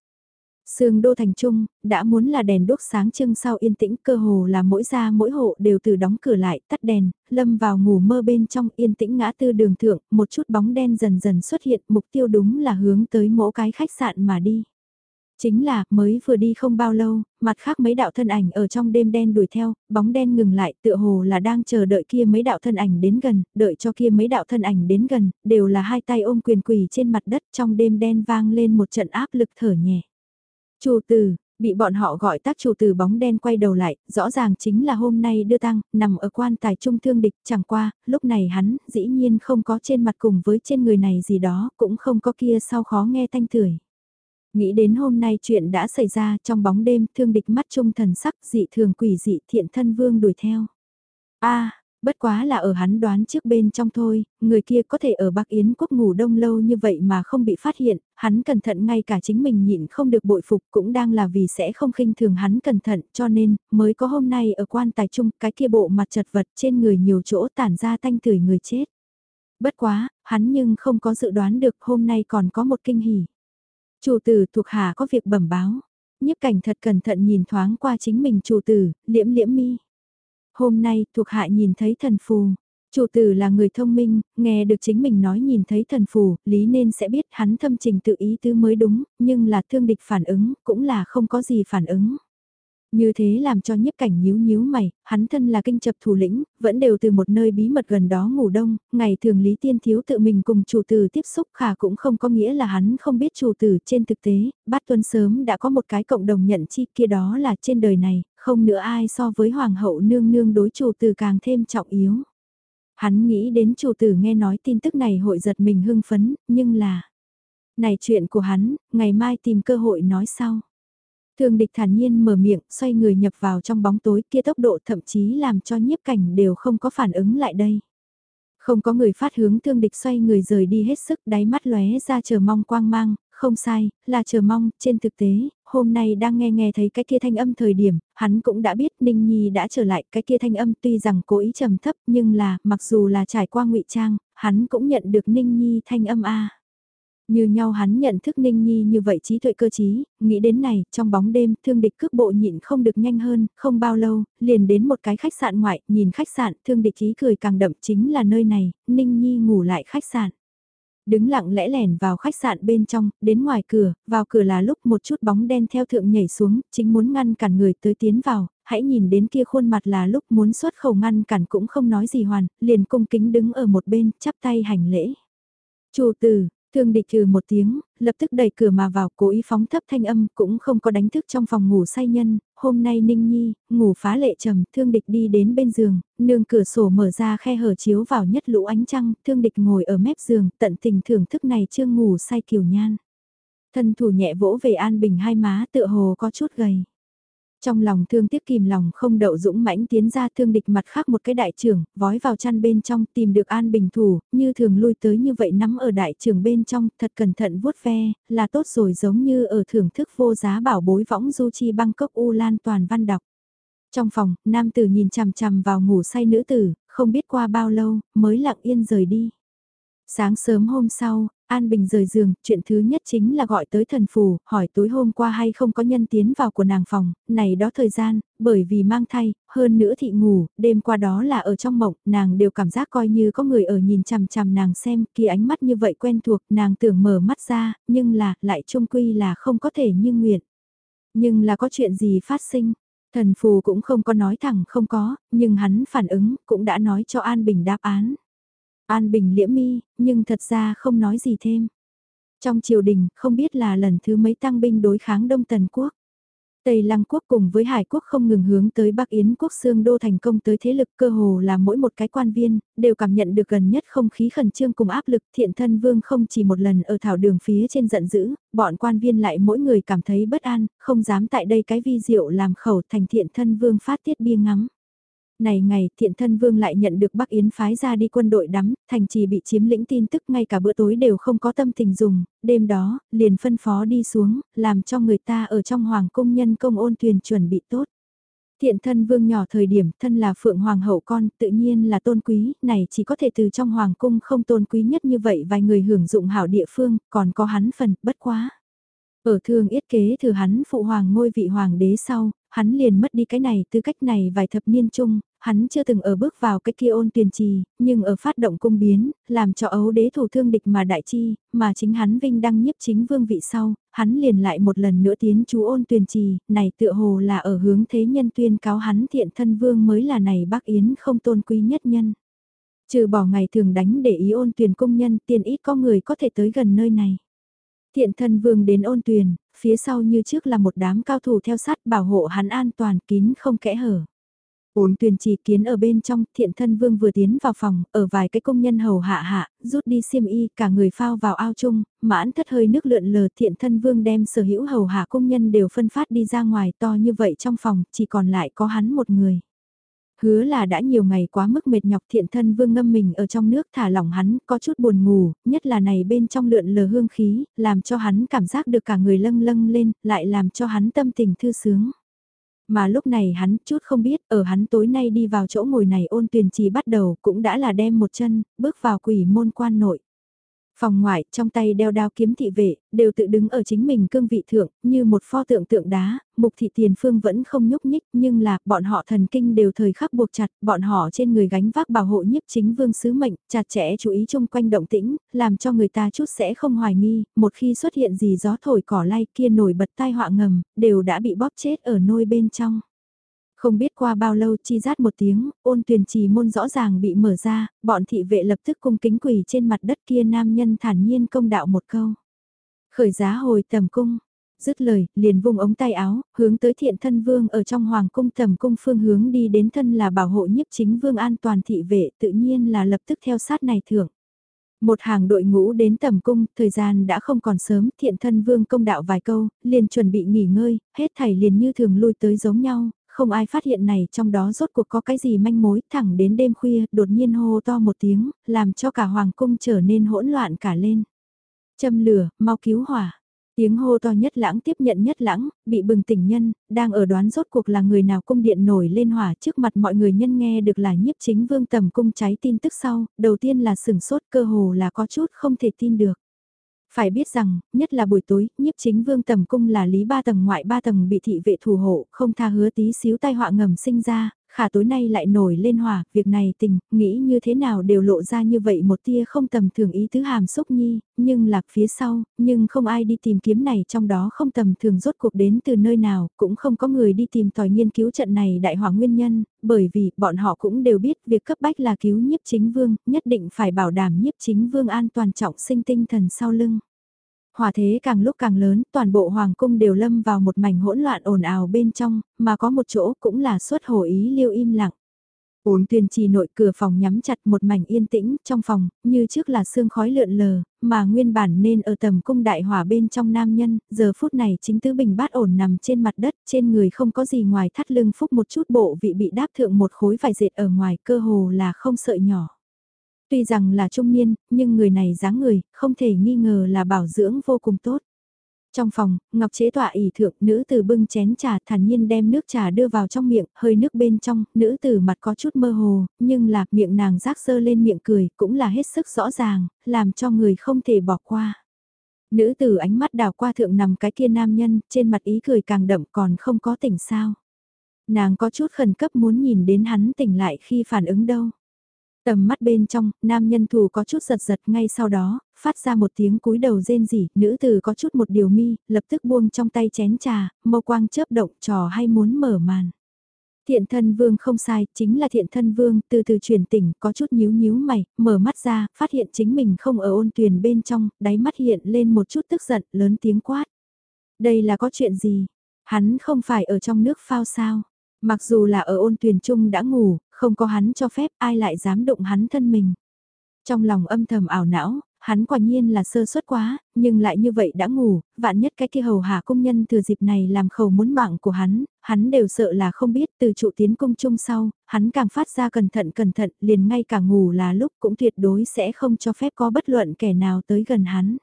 Sương đô thành trung, đã muốn là đèn đốt sáng trưng sau yên tĩnh cơ hồ là mỗi gia mỗi hộ đều từ đóng cửa lại, tắt đèn, lâm vào ngủ mơ bên trong yên tĩnh ngã tư đường thượng, một chút bóng đen dần dần xuất hiện, mục tiêu đúng là hướng tới mỗi cái khách sạn mà đi. Chính là, mới vừa đi không bao lâu, mặt khác mấy đạo thân ảnh ở trong đêm đen đuổi theo, bóng đen ngừng lại tựa hồ là đang chờ đợi kia mấy đạo thân ảnh đến gần, đợi cho kia mấy đạo thân ảnh đến gần, đều là hai tay ôm quyền quỳ trên mặt đất trong đêm đen vang lên một trận áp lực thở nhẹ. Chủ tử, Bị bọn họ gọi tác chủ từ bóng đen quay đầu lại, rõ ràng chính là hôm nay đưa tăng, nằm ở quan tài trung thương địch, chẳng qua, lúc này hắn, dĩ nhiên không có trên mặt cùng với trên người này gì đó, cũng không có kia sau khó nghe thanh tưởi. Nghĩ đến hôm nay chuyện đã xảy ra trong bóng đêm, thương địch mắt trung thần sắc dị thường quỷ dị thiện thân vương đuổi theo. a Bất quá là ở hắn đoán trước bên trong thôi, người kia có thể ở Bắc Yến quốc ngủ đông lâu như vậy mà không bị phát hiện, hắn cẩn thận ngay cả chính mình nhịn không được bội phục cũng đang là vì sẽ không khinh thường hắn cẩn thận cho nên mới có hôm nay ở quan tài trung cái kia bộ mặt chật vật trên người nhiều chỗ tản ra tanh tưởi người chết. Bất quá, hắn nhưng không có dự đoán được hôm nay còn có một kinh hỉ. Chủ tử thuộc hạ có việc bẩm báo, nhiếp cảnh thật cẩn thận nhìn thoáng qua chính mình chủ tử, liễm liễm mi Hôm nay, thuộc hạ nhìn thấy thần phù. Chủ tử là người thông minh, nghe được chính mình nói nhìn thấy thần phù, lý nên sẽ biết hắn thâm trình tự ý tứ mới đúng, nhưng là thương địch phản ứng, cũng là không có gì phản ứng. Như thế làm cho nhiếp cảnh nhíu nhíu mày, hắn thân là kinh chập thủ lĩnh, vẫn đều từ một nơi bí mật gần đó ngủ đông, ngày thường Lý Tiên Thiếu tự mình cùng chủ tử tiếp xúc khả cũng không có nghĩa là hắn không biết chủ tử trên thực tế, bát tuân sớm đã có một cái cộng đồng nhận chi kia đó là trên đời này, không nữa ai so với hoàng hậu nương nương đối chủ tử càng thêm trọng yếu. Hắn nghĩ đến chủ tử nghe nói tin tức này hội giật mình hưng phấn, nhưng là... Này chuyện của hắn, ngày mai tìm cơ hội nói sau. Thường địch thản nhiên mở miệng, xoay người nhập vào trong bóng tối kia tốc độ thậm chí làm cho nhiếp cảnh đều không có phản ứng lại đây. Không có người phát hướng thương địch xoay người rời đi hết sức đáy mắt lóe ra chờ mong quang mang, không sai, là chờ mong, trên thực tế, hôm nay đang nghe nghe thấy cái kia thanh âm thời điểm, hắn cũng đã biết Ninh Nhi đã trở lại cái kia thanh âm tuy rằng cố ý trầm thấp nhưng là, mặc dù là trải qua ngụy trang, hắn cũng nhận được Ninh Nhi thanh âm A. Như nhau hắn nhận thức Ninh Nhi như vậy trí tuệ cơ trí, nghĩ đến này, trong bóng đêm, thương địch cước bộ nhịn không được nhanh hơn, không bao lâu, liền đến một cái khách sạn ngoại, nhìn khách sạn, thương địch ý cười càng đậm chính là nơi này, Ninh Nhi ngủ lại khách sạn. Đứng lặng lẽ lẻn vào khách sạn bên trong, đến ngoài cửa, vào cửa là lúc một chút bóng đen theo thượng nhảy xuống, chính muốn ngăn cản người tới tiến vào, hãy nhìn đến kia khuôn mặt là lúc muốn xuất khẩu ngăn cản cũng không nói gì hoàn, liền cung kính đứng ở một bên, chắp tay hành lễ. Chủ tử, Thương địch trừ một tiếng, lập tức đẩy cửa mà vào cố ý phóng thấp thanh âm cũng không có đánh thức trong phòng ngủ say nhân, hôm nay Ninh Nhi, ngủ phá lệ trầm, thương địch đi đến bên giường, nương cửa sổ mở ra khe hở chiếu vào nhất lũ ánh trăng, thương địch ngồi ở mép giường, tận tình thưởng thức này chưa ngủ say kiều nhan. Thân thủ nhẹ vỗ về an bình hai má tựa hồ có chút gầy. Trong lòng thương tiếc kìm lòng không đậu dũng mãnh tiến ra thương địch mặt khác một cái đại trưởng, vói vào chăn bên trong tìm được an bình thủ, như thường lui tới như vậy nắm ở đại trưởng bên trong, thật cẩn thận vuốt ve, là tốt rồi giống như ở thưởng thức vô giá bảo bối võng du chi băng cốc u lan toàn văn đọc. Trong phòng, nam tử nhìn chằm chằm vào ngủ say nữ tử, không biết qua bao lâu, mới lặng yên rời đi. Sáng sớm hôm sau, An Bình rời giường, chuyện thứ nhất chính là gọi tới thần phù, hỏi tối hôm qua hay không có nhân tiến vào của nàng phòng, này đó thời gian, bởi vì mang thai, hơn nữa thị ngủ, đêm qua đó là ở trong mộng, nàng đều cảm giác coi như có người ở nhìn chằm chằm nàng xem, kia ánh mắt như vậy quen thuộc, nàng tưởng mở mắt ra, nhưng là, lại trung quy là không có thể như nguyện. Nhưng là có chuyện gì phát sinh, thần phù cũng không có nói thẳng không có, nhưng hắn phản ứng, cũng đã nói cho An Bình đáp án. An Bình liễm mi, nhưng thật ra không nói gì thêm. Trong triều đình, không biết là lần thứ mấy tăng binh đối kháng Đông Tần Quốc. Tây Lăng Quốc cùng với Hải Quốc không ngừng hướng tới Bắc Yến Quốc xương đô thành công tới thế lực cơ hồ là mỗi một cái quan viên, đều cảm nhận được gần nhất không khí khẩn trương cùng áp lực thiện thân vương không chỉ một lần ở thảo đường phía trên giận dữ, bọn quan viên lại mỗi người cảm thấy bất an, không dám tại đây cái vi diệu làm khẩu thành thiện thân vương phát tiết bia ngắm. Này ngày, thiện thân vương lại nhận được Bắc Yến phái ra đi quân đội đắm, thành trì bị chiếm lĩnh tin tức ngay cả bữa tối đều không có tâm tình dùng, đêm đó, liền phân phó đi xuống, làm cho người ta ở trong hoàng cung nhân công ôn thuyền chuẩn bị tốt. Thiện thân vương nhỏ thời điểm thân là phượng hoàng hậu con tự nhiên là tôn quý, này chỉ có thể từ trong hoàng cung không tôn quý nhất như vậy vài người hưởng dụng hảo địa phương, còn có hắn phần, bất quá. Ở thương yết kế thừa hắn phụ hoàng ngôi vị hoàng đế sau, hắn liền mất đi cái này tư cách này vài thập niên chung, hắn chưa từng ở bước vào cái kia ôn tuyển trì, nhưng ở phát động cung biến, làm cho ấu đế thủ thương địch mà đại chi, mà chính hắn vinh đăng nhiếp chính vương vị sau, hắn liền lại một lần nữa tiến chú ôn tuyển trì, này tựa hồ là ở hướng thế nhân tuyên cáo hắn thiện thân vương mới là này bác Yến không tôn quý nhất nhân. Trừ bỏ ngày thường đánh để ý ôn tuyển công nhân tiền ít có người có thể tới gần nơi này. Thiện thân vương đến ôn tuyền, phía sau như trước là một đám cao thủ theo sát bảo hộ hắn an toàn kín không kẽ hở. Ôn tuyền trì kiến ở bên trong, thiện thân vương vừa tiến vào phòng, ở vài cái công nhân hầu hạ hạ, rút đi xiêm y, cả người phao vào ao chung, mãn thất hơi nước lượn lờ thiện thân vương đem sở hữu hầu hạ công nhân đều phân phát đi ra ngoài to như vậy trong phòng, chỉ còn lại có hắn một người. Hứa là đã nhiều ngày quá mức mệt nhọc thiện thân vương ngâm mình ở trong nước thả lỏng hắn, có chút buồn ngủ, nhất là này bên trong lượn lờ hương khí, làm cho hắn cảm giác được cả người lâng lâng lên, lại làm cho hắn tâm tình thư sướng. Mà lúc này hắn chút không biết, ở hắn tối nay đi vào chỗ ngồi này ôn tuyền trì bắt đầu cũng đã là đem một chân, bước vào quỷ môn quan nội. Phòng ngoại, trong tay đeo đao kiếm thị vệ, đều tự đứng ở chính mình cương vị thượng, như một pho tượng tượng đá, mục thị tiền phương vẫn không nhúc nhích, nhưng là, bọn họ thần kinh đều thời khắc buộc chặt, bọn họ trên người gánh vác bảo hộ nhiếp chính vương sứ mệnh, chặt chẽ chú ý chung quanh động tĩnh, làm cho người ta chút sẽ không hoài nghi, một khi xuất hiện gì gió thổi cỏ lay kia nổi bật tai họa ngầm, đều đã bị bóp chết ở nôi bên trong. Không biết qua bao lâu chi rát một tiếng, ôn tuyển trì môn rõ ràng bị mở ra, bọn thị vệ lập tức cung kính quỳ trên mặt đất kia nam nhân thản nhiên công đạo một câu. Khởi giá hồi tầm cung, dứt lời, liền vung ống tay áo, hướng tới thiện thân vương ở trong hoàng cung tầm cung phương hướng đi đến thân là bảo hộ nhiếp chính vương an toàn thị vệ tự nhiên là lập tức theo sát này thưởng. Một hàng đội ngũ đến tầm cung, thời gian đã không còn sớm, thiện thân vương công đạo vài câu, liền chuẩn bị nghỉ ngơi, hết thảy liền như thường lui tới giống nhau, không ai phát hiện này trong đó rốt cuộc có cái gì manh mối, thẳng đến đêm khuya, đột nhiên hô to một tiếng, làm cho cả hoàng cung trở nên hỗn loạn cả lên. Châm lửa, mau cứu hỏa. Tiếng hô to nhất lãng tiếp nhận nhất lãng, bị bừng tỉnh nhân, đang ở đoán rốt cuộc là người nào cung điện nổi lên hỏa trước mặt mọi người nhân nghe được là nhiếp chính vương tầm cung cháy tin tức sau, đầu tiên là sửng sốt cơ hồ là có chút không thể tin được. Phải biết rằng, nhất là buổi tối, nhiếp chính vương tầm cung là lý ba tầng ngoại ba tầng bị thị vệ thủ hộ, không tha hứa tí xíu tai họa ngầm sinh ra, khả tối nay lại nổi lên hỏa, việc này tình, nghĩ như thế nào đều lộ ra như vậy một tia không tầm thường ý tứ hàm xúc nhi, nhưng lạc phía sau, nhưng không ai đi tìm kiếm này trong đó không tầm thường rốt cuộc đến từ nơi nào, cũng không có người đi tìm tòi nghiên cứu trận này đại hỏa nguyên nhân, bởi vì bọn họ cũng đều biết việc cấp bách là cứu nhiếp chính vương, nhất định phải bảo đảm nhiếp chính vương an toàn trọng sinh tinh thần sau lưng. Hòa thế càng lúc càng lớn, toàn bộ hoàng cung đều lâm vào một mảnh hỗn loạn ồn ào bên trong, mà có một chỗ cũng là xuất hồ ý liêu im lặng. Ôn tuyên trì nội cửa phòng nhắm chặt một mảnh yên tĩnh trong phòng, như trước là sương khói lượn lờ, mà nguyên bản nên ở tầm cung đại hỏa bên trong nam nhân, giờ phút này chính tứ bình bát ổn nằm trên mặt đất, trên người không có gì ngoài thắt lưng phúc một chút bộ vị bị đáp thượng một khối vải dệt ở ngoài cơ hồ là không sợi nhỏ. Tuy rằng là trung niên, nhưng người này dáng người, không thể nghi ngờ là bảo dưỡng vô cùng tốt. Trong phòng, Ngọc chế tọa ỉ thượng, nữ tử bưng chén trà thản nhiên đem nước trà đưa vào trong miệng, hơi nước bên trong, nữ tử mặt có chút mơ hồ, nhưng là miệng nàng rác sơ lên miệng cười, cũng là hết sức rõ ràng, làm cho người không thể bỏ qua. Nữ tử ánh mắt đào qua thượng nằm cái kia nam nhân, trên mặt ý cười càng đậm còn không có tỉnh sao. Nàng có chút khẩn cấp muốn nhìn đến hắn tỉnh lại khi phản ứng đâu. Tầm mắt bên trong, nam nhân thủ có chút giật giật ngay sau đó, phát ra một tiếng cúi đầu rên rỉ, nữ tử có chút một điều mi, lập tức buông trong tay chén trà, mâu quang chớp động trò hay muốn mở màn. Thiện thân vương không sai, chính là thiện thân vương, từ từ chuyển tỉnh, có chút nhíu nhíu mày, mở mắt ra, phát hiện chính mình không ở ôn tuyền bên trong, đáy mắt hiện lên một chút tức giận, lớn tiếng quát. Đây là có chuyện gì? Hắn không phải ở trong nước phao sao? Mặc dù là ở ôn tuyển trung đã ngủ, không có hắn cho phép ai lại dám động hắn thân mình. Trong lòng âm thầm ảo não, hắn quả nhiên là sơ suất quá, nhưng lại như vậy đã ngủ, vạn nhất cái kia hầu hạ công nhân thừa dịp này làm khẩu muốn mạng của hắn, hắn đều sợ là không biết từ trụ tiến cung chung sau, hắn càng phát ra cẩn thận cẩn thận, liền ngay cả ngủ là lúc cũng tuyệt đối sẽ không cho phép có bất luận kẻ nào tới gần hắn.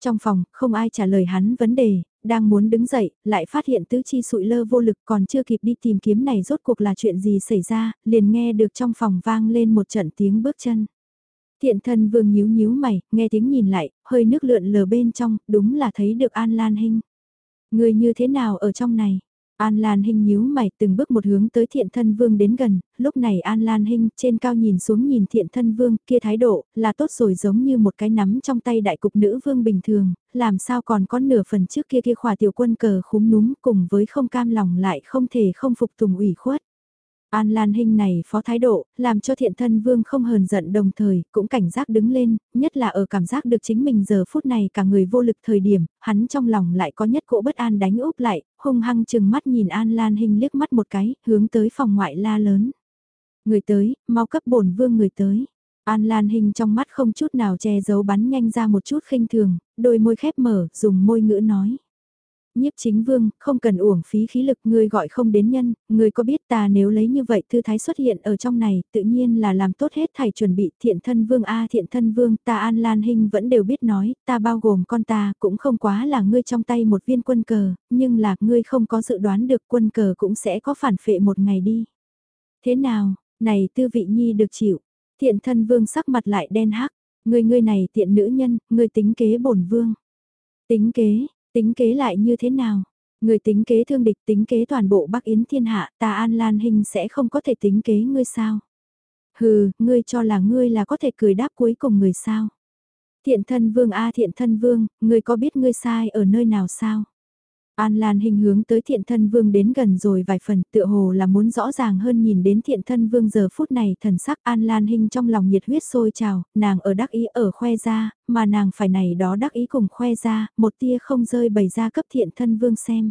Trong phòng, không ai trả lời hắn vấn đề, đang muốn đứng dậy, lại phát hiện tứ chi sụi lơ vô lực còn chưa kịp đi tìm kiếm này rốt cuộc là chuyện gì xảy ra, liền nghe được trong phòng vang lên một trận tiếng bước chân. Thiện thân vương nhíu nhíu mày, nghe tiếng nhìn lại, hơi nước lượn lờ bên trong, đúng là thấy được An Lan Hinh. Người như thế nào ở trong này? An Lan Hinh nhíu mày từng bước một hướng tới thiện thân vương đến gần, lúc này An Lan Hinh trên cao nhìn xuống nhìn thiện thân vương kia thái độ là tốt rồi giống như một cái nắm trong tay đại cục nữ vương bình thường, làm sao còn có nửa phần trước kia kia khỏa tiểu quân cờ khúm núm cùng với không cam lòng lại không thể không phục tùng ủy khuất. An Lan Hinh này phó thái độ, làm cho thiện thân vương không hờn giận đồng thời, cũng cảnh giác đứng lên, nhất là ở cảm giác được chính mình giờ phút này cả người vô lực thời điểm, hắn trong lòng lại có nhất cỗ bất an đánh úp lại, hung hăng chừng mắt nhìn An Lan Hinh liếc mắt một cái, hướng tới phòng ngoại la lớn. Người tới, mau cấp bổn vương người tới. An Lan Hinh trong mắt không chút nào che giấu bắn nhanh ra một chút khinh thường, đôi môi khép mở, dùng môi ngữ nói nhiếp chính vương, không cần uổng phí khí lực ngươi gọi không đến nhân, ngươi có biết ta nếu lấy như vậy thư thái xuất hiện ở trong này, tự nhiên là làm tốt hết thảy chuẩn bị thiện thân vương a thiện thân vương ta an lan hình vẫn đều biết nói, ta bao gồm con ta cũng không quá là ngươi trong tay một viên quân cờ, nhưng là ngươi không có dự đoán được quân cờ cũng sẽ có phản phệ một ngày đi. Thế nào, này tư vị nhi được chịu, thiện thân vương sắc mặt lại đen hắc, ngươi ngươi này tiện nữ nhân, ngươi tính kế bổn vương. Tính kế, Tính kế lại như thế nào? Người tính kế thương địch tính kế toàn bộ Bắc Yến thiên hạ, ta An Lan Hinh sẽ không có thể tính kế ngươi sao? Hừ, ngươi cho là ngươi là có thể cười đáp cuối cùng người sao? Thiện thân vương a thiện thân vương, ngươi có biết ngươi sai ở nơi nào sao? An Lan hình hướng tới thiện thân vương đến gần rồi vài phần tựa hồ là muốn rõ ràng hơn nhìn đến thiện thân vương giờ phút này thần sắc An Lan hình trong lòng nhiệt huyết sôi trào, nàng ở đắc ý ở khoe ra, mà nàng phải này đó đắc ý cùng khoe ra, một tia không rơi bày ra cấp thiện thân vương xem.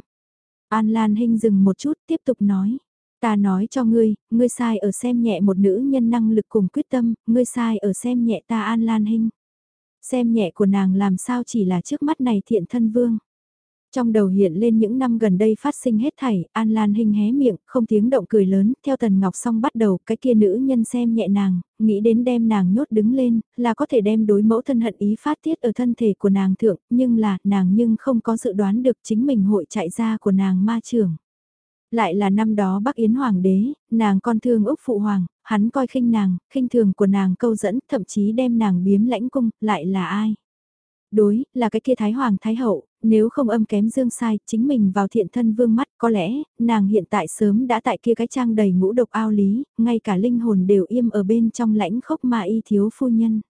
An Lan hình dừng một chút tiếp tục nói. Ta nói cho ngươi, ngươi sai ở xem nhẹ một nữ nhân năng lực cùng quyết tâm, ngươi sai ở xem nhẹ ta An Lan hình. Xem nhẹ của nàng làm sao chỉ là trước mắt này thiện thân vương trong đầu hiện lên những năm gần đây phát sinh hết thảy, An Lan Hinh hé miệng, không tiếng động cười lớn, theo Tần Ngọc Song bắt đầu, cái kia nữ nhân xem nhẹ nàng, nghĩ đến đem nàng nhốt đứng lên, là có thể đem đối mẫu thân hận ý phát tiết ở thân thể của nàng thượng, nhưng là, nàng nhưng không có dự đoán được chính mình hội chạy ra của nàng ma trưởng. Lại là năm đó Bắc Yến Hoàng đế, nàng con thương Úc Phụ Hoàng, hắn coi khinh nàng, khinh thường của nàng câu dẫn, thậm chí đem nàng biếm lãnh cung, lại là ai? Đối, là cái kia Thái Hoàng Thái Hậu, nếu không âm kém dương sai, chính mình vào thiện thân vương mắt, có lẽ, nàng hiện tại sớm đã tại kia cái trang đầy ngũ độc ao lý, ngay cả linh hồn đều im ở bên trong lãnh khốc mà y thiếu phu nhân.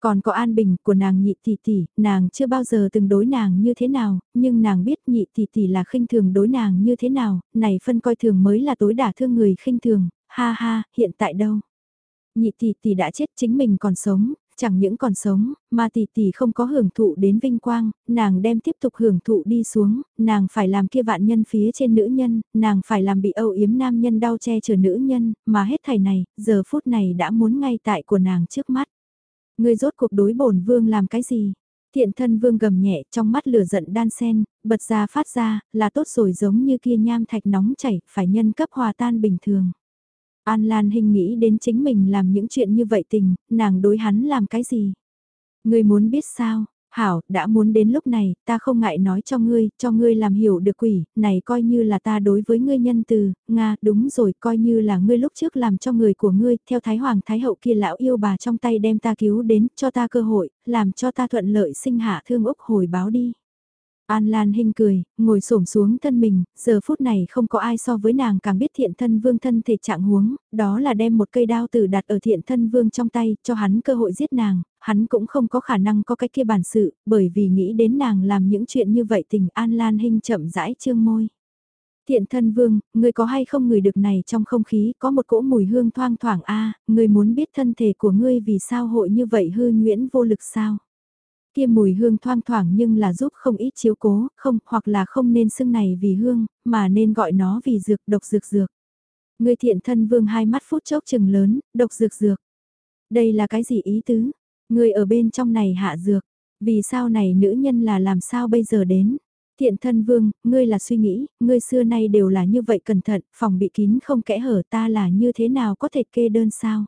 Còn có an bình của nàng nhị tỷ tỷ, nàng chưa bao giờ từng đối nàng như thế nào, nhưng nàng biết nhị tỷ tỷ là khinh thường đối nàng như thế nào, này phân coi thường mới là tối đả thương người khinh thường, ha ha, hiện tại đâu. Nhị tỷ tỷ đã chết chính mình còn sống, chẳng những còn sống, mà tỷ tỷ không có hưởng thụ đến vinh quang, nàng đem tiếp tục hưởng thụ đi xuống, nàng phải làm kia vạn nhân phía trên nữ nhân, nàng phải làm bị âu yếm nam nhân đau che chở nữ nhân, mà hết thầy này, giờ phút này đã muốn ngay tại của nàng trước mắt. Người rốt cuộc đối bổn vương làm cái gì? Thiện thân vương gầm nhẹ trong mắt lửa giận đan sen, bật ra phát ra, là tốt rồi giống như kia nham thạch nóng chảy, phải nhân cấp hòa tan bình thường. An Lan Hinh nghĩ đến chính mình làm những chuyện như vậy tình, nàng đối hắn làm cái gì? Ngươi muốn biết sao? Hảo, đã muốn đến lúc này, ta không ngại nói cho ngươi, cho ngươi làm hiểu được quỷ, này coi như là ta đối với ngươi nhân từ, Nga, đúng rồi, coi như là ngươi lúc trước làm cho người của ngươi, theo Thái Hoàng Thái Hậu kia lão yêu bà trong tay đem ta cứu đến, cho ta cơ hội, làm cho ta thuận lợi sinh hạ thương Úc hồi báo đi. An Lan Hinh cười, ngồi xổm xuống thân mình, giờ phút này không có ai so với nàng càng biết thiện thân vương thân thể trạng huống, đó là đem một cây đao tử đặt ở thiện thân vương trong tay, cho hắn cơ hội giết nàng, hắn cũng không có khả năng có cái kia bản sự, bởi vì nghĩ đến nàng làm những chuyện như vậy tình An Lan Hinh chậm rãi trương môi. Thiện thân vương, người có hay không người được này trong không khí có một cỗ mùi hương thoang thoảng a người muốn biết thân thể của ngươi vì sao hội như vậy hư nguyễn vô lực sao? Kia mùi hương thoang thoảng nhưng là giúp không ít chiếu cố, không, hoặc là không nên xưng này vì hương, mà nên gọi nó vì dược, độc dược dược. Người thiện thân vương hai mắt phút chốc chừng lớn, độc dược dược. Đây là cái gì ý tứ? Người ở bên trong này hạ dược. Vì sao này nữ nhân là làm sao bây giờ đến? Thiện thân vương, ngươi là suy nghĩ, ngươi xưa nay đều là như vậy cẩn thận, phòng bị kín không kẽ hở ta là như thế nào có thể kê đơn sao?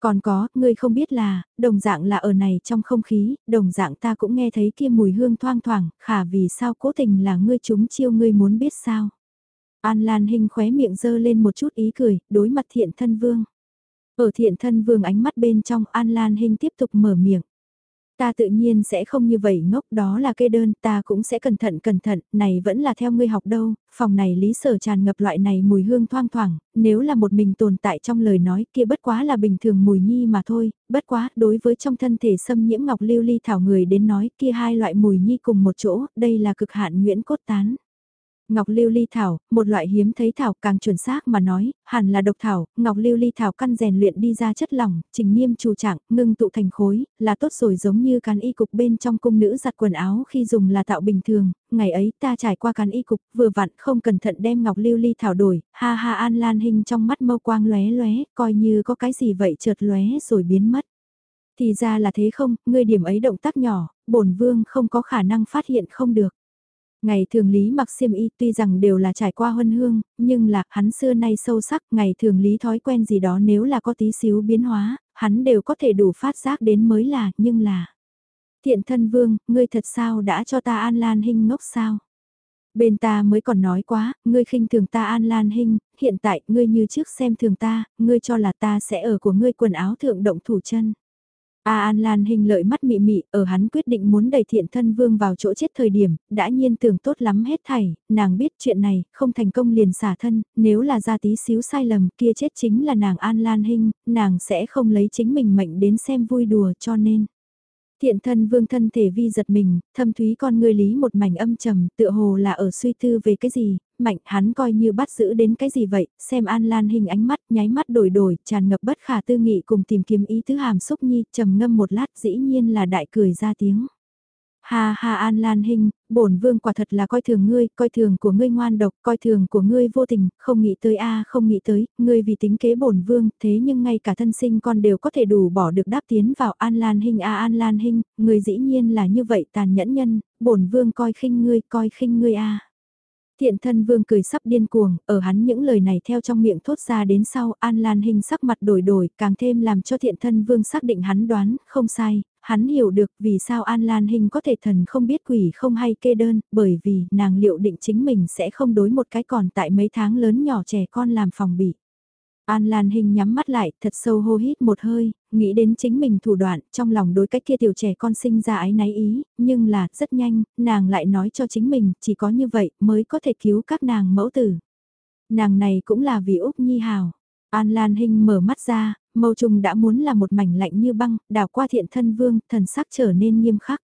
Còn có, ngươi không biết là, đồng dạng là ở này trong không khí, đồng dạng ta cũng nghe thấy kia mùi hương thoang thoảng, khả vì sao cố tình là ngươi chúng chiêu ngươi muốn biết sao. An Lan Hinh khóe miệng dơ lên một chút ý cười, đối mặt thiện thân vương. Ở thiện thân vương ánh mắt bên trong An Lan Hinh tiếp tục mở miệng. Ta tự nhiên sẽ không như vậy ngốc đó là kê đơn, ta cũng sẽ cẩn thận cẩn thận, này vẫn là theo ngươi học đâu, phòng này lý sở tràn ngập loại này mùi hương thoang thoảng, nếu là một mình tồn tại trong lời nói kia bất quá là bình thường mùi nhi mà thôi, bất quá đối với trong thân thể xâm nhiễm ngọc lưu ly thảo người đến nói kia hai loại mùi nhi cùng một chỗ, đây là cực hạn nguyễn cốt tán. Ngọc lưu ly thảo, một loại hiếm thấy thảo càng chuẩn xác mà nói, hẳn là độc thảo, ngọc lưu ly thảo căn rèn luyện đi ra chất lỏng, trình nghiêm chủ trạng, ngưng tụ thành khối, là tốt rồi giống như cán y cục bên trong cung nữ giặt quần áo khi dùng là tạo bình thường, ngày ấy ta trải qua cán y cục, vừa vặn không cẩn thận đem ngọc lưu ly thảo đổi, ha ha an lan hình trong mắt mâu quang lóe lóe, coi như có cái gì vậy chợt lóe rồi biến mất. Thì ra là thế không, ngươi điểm ấy động tác nhỏ, bổn vương không có khả năng phát hiện không được. Ngày thường lý mặc xiêm y tuy rằng đều là trải qua huân hương, nhưng là hắn xưa nay sâu sắc, ngày thường lý thói quen gì đó nếu là có tí xíu biến hóa, hắn đều có thể đủ phát giác đến mới là, nhưng là. Thiện thân vương, ngươi thật sao đã cho ta an lan hình ngốc sao? Bên ta mới còn nói quá, ngươi khinh thường ta an lan hình, hiện tại ngươi như trước xem thường ta, ngươi cho là ta sẽ ở của ngươi quần áo thượng động thủ chân. A An Lan hình lợi mắt mị mị, ở hắn quyết định muốn đẩy thiện thân vương vào chỗ chết thời điểm, đã nhiên tưởng tốt lắm hết thảy, nàng biết chuyện này, không thành công liền xả thân, nếu là ra tí xíu sai lầm kia chết chính là nàng An Lan hình, nàng sẽ không lấy chính mình mệnh đến xem vui đùa cho nên. Thiện thân vương thân thể vi giật mình, thâm thúy con người lý một mảnh âm trầm, tựa hồ là ở suy tư về cái gì, mạnh hắn coi như bắt giữ đến cái gì vậy, xem An Lan hình ánh mắt, nháy mắt đổi đổi, tràn ngập bất khả tư nghị cùng tìm kiếm ý tứ hàm xúc nhi, trầm ngâm một lát dĩ nhiên là đại cười ra tiếng. Ha ha An Lan Hinh, bổn vương quả thật là coi thường ngươi, coi thường của ngươi ngoan độc, coi thường của ngươi vô tình, không nghĩ tới a, không nghĩ tới, ngươi vì tính kế bổn vương, thế nhưng ngay cả thân sinh con đều có thể đủ bỏ được đáp tiến vào An Lan Hinh a An Lan Hinh, ngươi dĩ nhiên là như vậy tàn nhẫn nhân, bổn vương coi khinh ngươi, coi khinh ngươi a. Thiện thân vương cười sắp điên cuồng, ở hắn những lời này theo trong miệng thốt ra đến sau An Lan Hinh sắc mặt đổi đổi, càng thêm làm cho thiện thân vương xác định hắn đoán, không sai, hắn hiểu được vì sao An Lan Hinh có thể thần không biết quỷ không hay kê đơn, bởi vì nàng liệu định chính mình sẽ không đối một cái còn tại mấy tháng lớn nhỏ trẻ con làm phòng bị. An Lan Hinh nhắm mắt lại, thật sâu hô hít một hơi, nghĩ đến chính mình thủ đoạn, trong lòng đối cách kia tiểu trẻ con sinh ra ái náy ý, nhưng là, rất nhanh, nàng lại nói cho chính mình, chỉ có như vậy mới có thể cứu các nàng mẫu tử. Nàng này cũng là vì Úc Nhi Hào. An Lan Hinh mở mắt ra, mâu trùng đã muốn là một mảnh lạnh như băng, đảo qua thiện thân vương, thần sắc trở nên nghiêm khắc.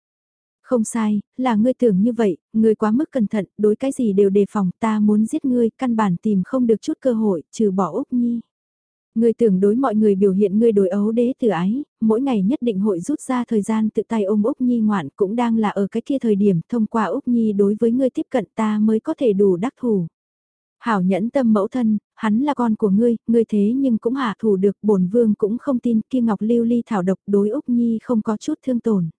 Không sai, là ngươi tưởng như vậy, ngươi quá mức cẩn thận, đối cái gì đều đề phòng, ta muốn giết ngươi, căn bản tìm không được chút cơ hội, trừ bỏ Úc Nhi. Ngươi tưởng đối mọi người biểu hiện ngươi đối ấu đế từ ái, mỗi ngày nhất định hội rút ra thời gian tự tay ôm Úc Nhi ngoạn cũng đang là ở cái kia thời điểm thông qua Úc Nhi đối với ngươi tiếp cận ta mới có thể đủ đắc thủ. Hảo nhẫn tâm mẫu thân, hắn là con của ngươi, ngươi thế nhưng cũng hạ thủ được, bổn vương cũng không tin kia ngọc lưu ly thảo độc đối Úc Nhi không có chút thương tổn.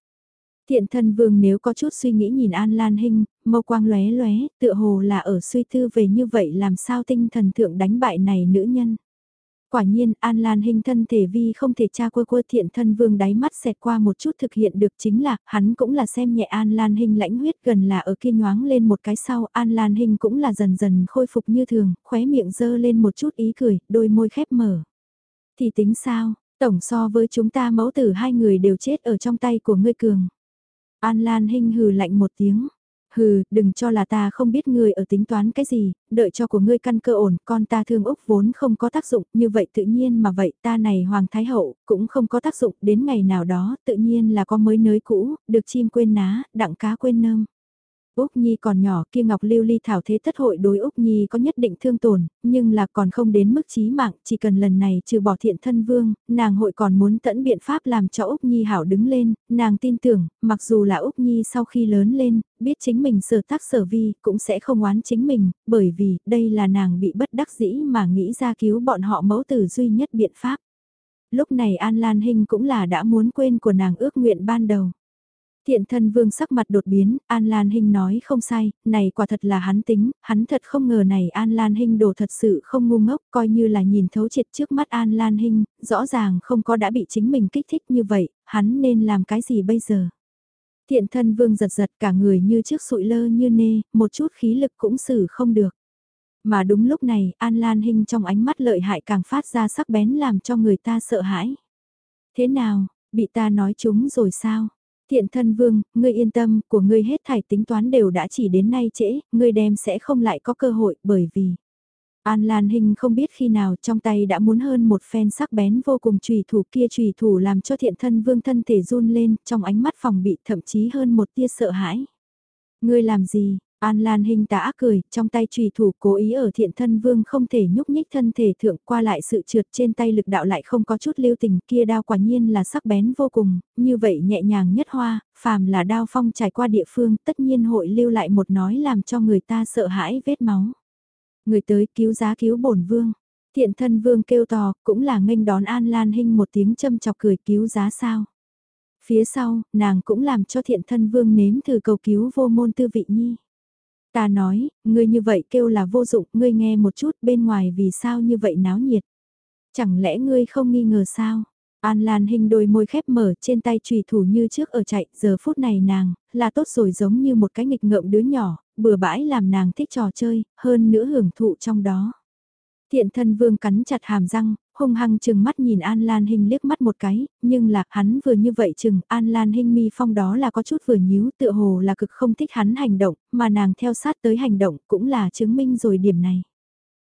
Thiện thân vương nếu có chút suy nghĩ nhìn An Lan Hinh, mâu quang lóe lóe, tựa hồ là ở suy tư về như vậy làm sao tinh thần thượng đánh bại này nữ nhân. Quả nhiên, An Lan hình thân thể vi không thể tra quơ quơ thiện thân vương đáy mắt xẹt qua một chút thực hiện được chính là, hắn cũng là xem nhẹ An Lan hình lãnh huyết gần là ở kia nhoáng lên một cái sau, An Lan hình cũng là dần dần khôi phục như thường, khóe miệng dơ lên một chút ý cười, đôi môi khép mở. Thì tính sao, tổng so với chúng ta mẫu tử hai người đều chết ở trong tay của ngươi cường. An Lan hình hừ lạnh một tiếng, Hừ, đừng cho là ta không biết ngươi ở tính toán cái gì, đợi cho của ngươi căn cơ ổn, con ta thương Úc vốn không có tác dụng, như vậy tự nhiên mà vậy ta này Hoàng Thái Hậu, cũng không có tác dụng, đến ngày nào đó, tự nhiên là có mới nới cũ, được chim quên ná, đặng cá quên nơm. Úc Nhi còn nhỏ kia Ngọc Lưu Ly thảo thế thất hội đối Úc Nhi có nhất định thương tổn, nhưng là còn không đến mức chí mạng, chỉ cần lần này trừ bỏ thiện thân vương, nàng hội còn muốn tận biện pháp làm cho Úc Nhi hảo đứng lên, nàng tin tưởng, mặc dù là Úc Nhi sau khi lớn lên, biết chính mình sở tác sở vi, cũng sẽ không oán chính mình, bởi vì đây là nàng bị bất đắc dĩ mà nghĩ ra cứu bọn họ mẫu tử duy nhất biện pháp. Lúc này An Lan Hinh cũng là đã muốn quên của nàng ước nguyện ban đầu. Thiện thân vương sắc mặt đột biến, An Lan Hinh nói không sai, này quả thật là hắn tính, hắn thật không ngờ này An Lan Hinh đồ thật sự không ngu ngốc, coi như là nhìn thấu triệt trước mắt An Lan Hinh, rõ ràng không có đã bị chính mình kích thích như vậy, hắn nên làm cái gì bây giờ? Thiện thân vương giật giật cả người như trước sụi lơ như nê, một chút khí lực cũng xử không được. Mà đúng lúc này, An Lan Hinh trong ánh mắt lợi hại càng phát ra sắc bén làm cho người ta sợ hãi. Thế nào, bị ta nói chúng rồi sao? Thiện thân vương, ngươi yên tâm, của ngươi hết thảy tính toán đều đã chỉ đến nay trễ, ngươi đem sẽ không lại có cơ hội bởi vì... An Lan Hinh không biết khi nào trong tay đã muốn hơn một phen sắc bén vô cùng trùy thủ kia trùy thủ làm cho thiện thân vương thân thể run lên trong ánh mắt phòng bị thậm chí hơn một tia sợ hãi. Ngươi làm gì? An Lan Hinh tà cười, trong tay trùy thủ cố ý ở thiện thân vương không thể nhúc nhích thân thể thượng qua lại sự trượt trên tay lực đạo lại không có chút lưu tình kia đao quả nhiên là sắc bén vô cùng, như vậy nhẹ nhàng nhất hoa, phàm là đao phong trải qua địa phương tất nhiên hội lưu lại một nói làm cho người ta sợ hãi vết máu. Người tới cứu giá cứu bổn vương. Thiện thân vương kêu to, cũng là nghênh đón An Lan Hinh một tiếng châm chọc cười cứu giá sao. Phía sau, nàng cũng làm cho thiện thân vương nếm thử cầu cứu vô môn tư vị nhi. Ta nói, ngươi như vậy kêu là vô dụng, ngươi nghe một chút bên ngoài vì sao như vậy náo nhiệt. Chẳng lẽ ngươi không nghi ngờ sao? An Lan hình đôi môi khép mở trên tay trùy thủ như trước ở chạy, giờ phút này nàng, là tốt rồi giống như một cái nghịch ngợm đứa nhỏ, bừa bãi làm nàng thích trò chơi, hơn nữa hưởng thụ trong đó. Thiện thân vương cắn chặt hàm răng, hung hăng chừng mắt nhìn An Lan Hinh liếc mắt một cái, nhưng là hắn vừa như vậy chừng An Lan Hinh mi phong đó là có chút vừa nhíu tựa hồ là cực không thích hắn hành động, mà nàng theo sát tới hành động cũng là chứng minh rồi điểm này.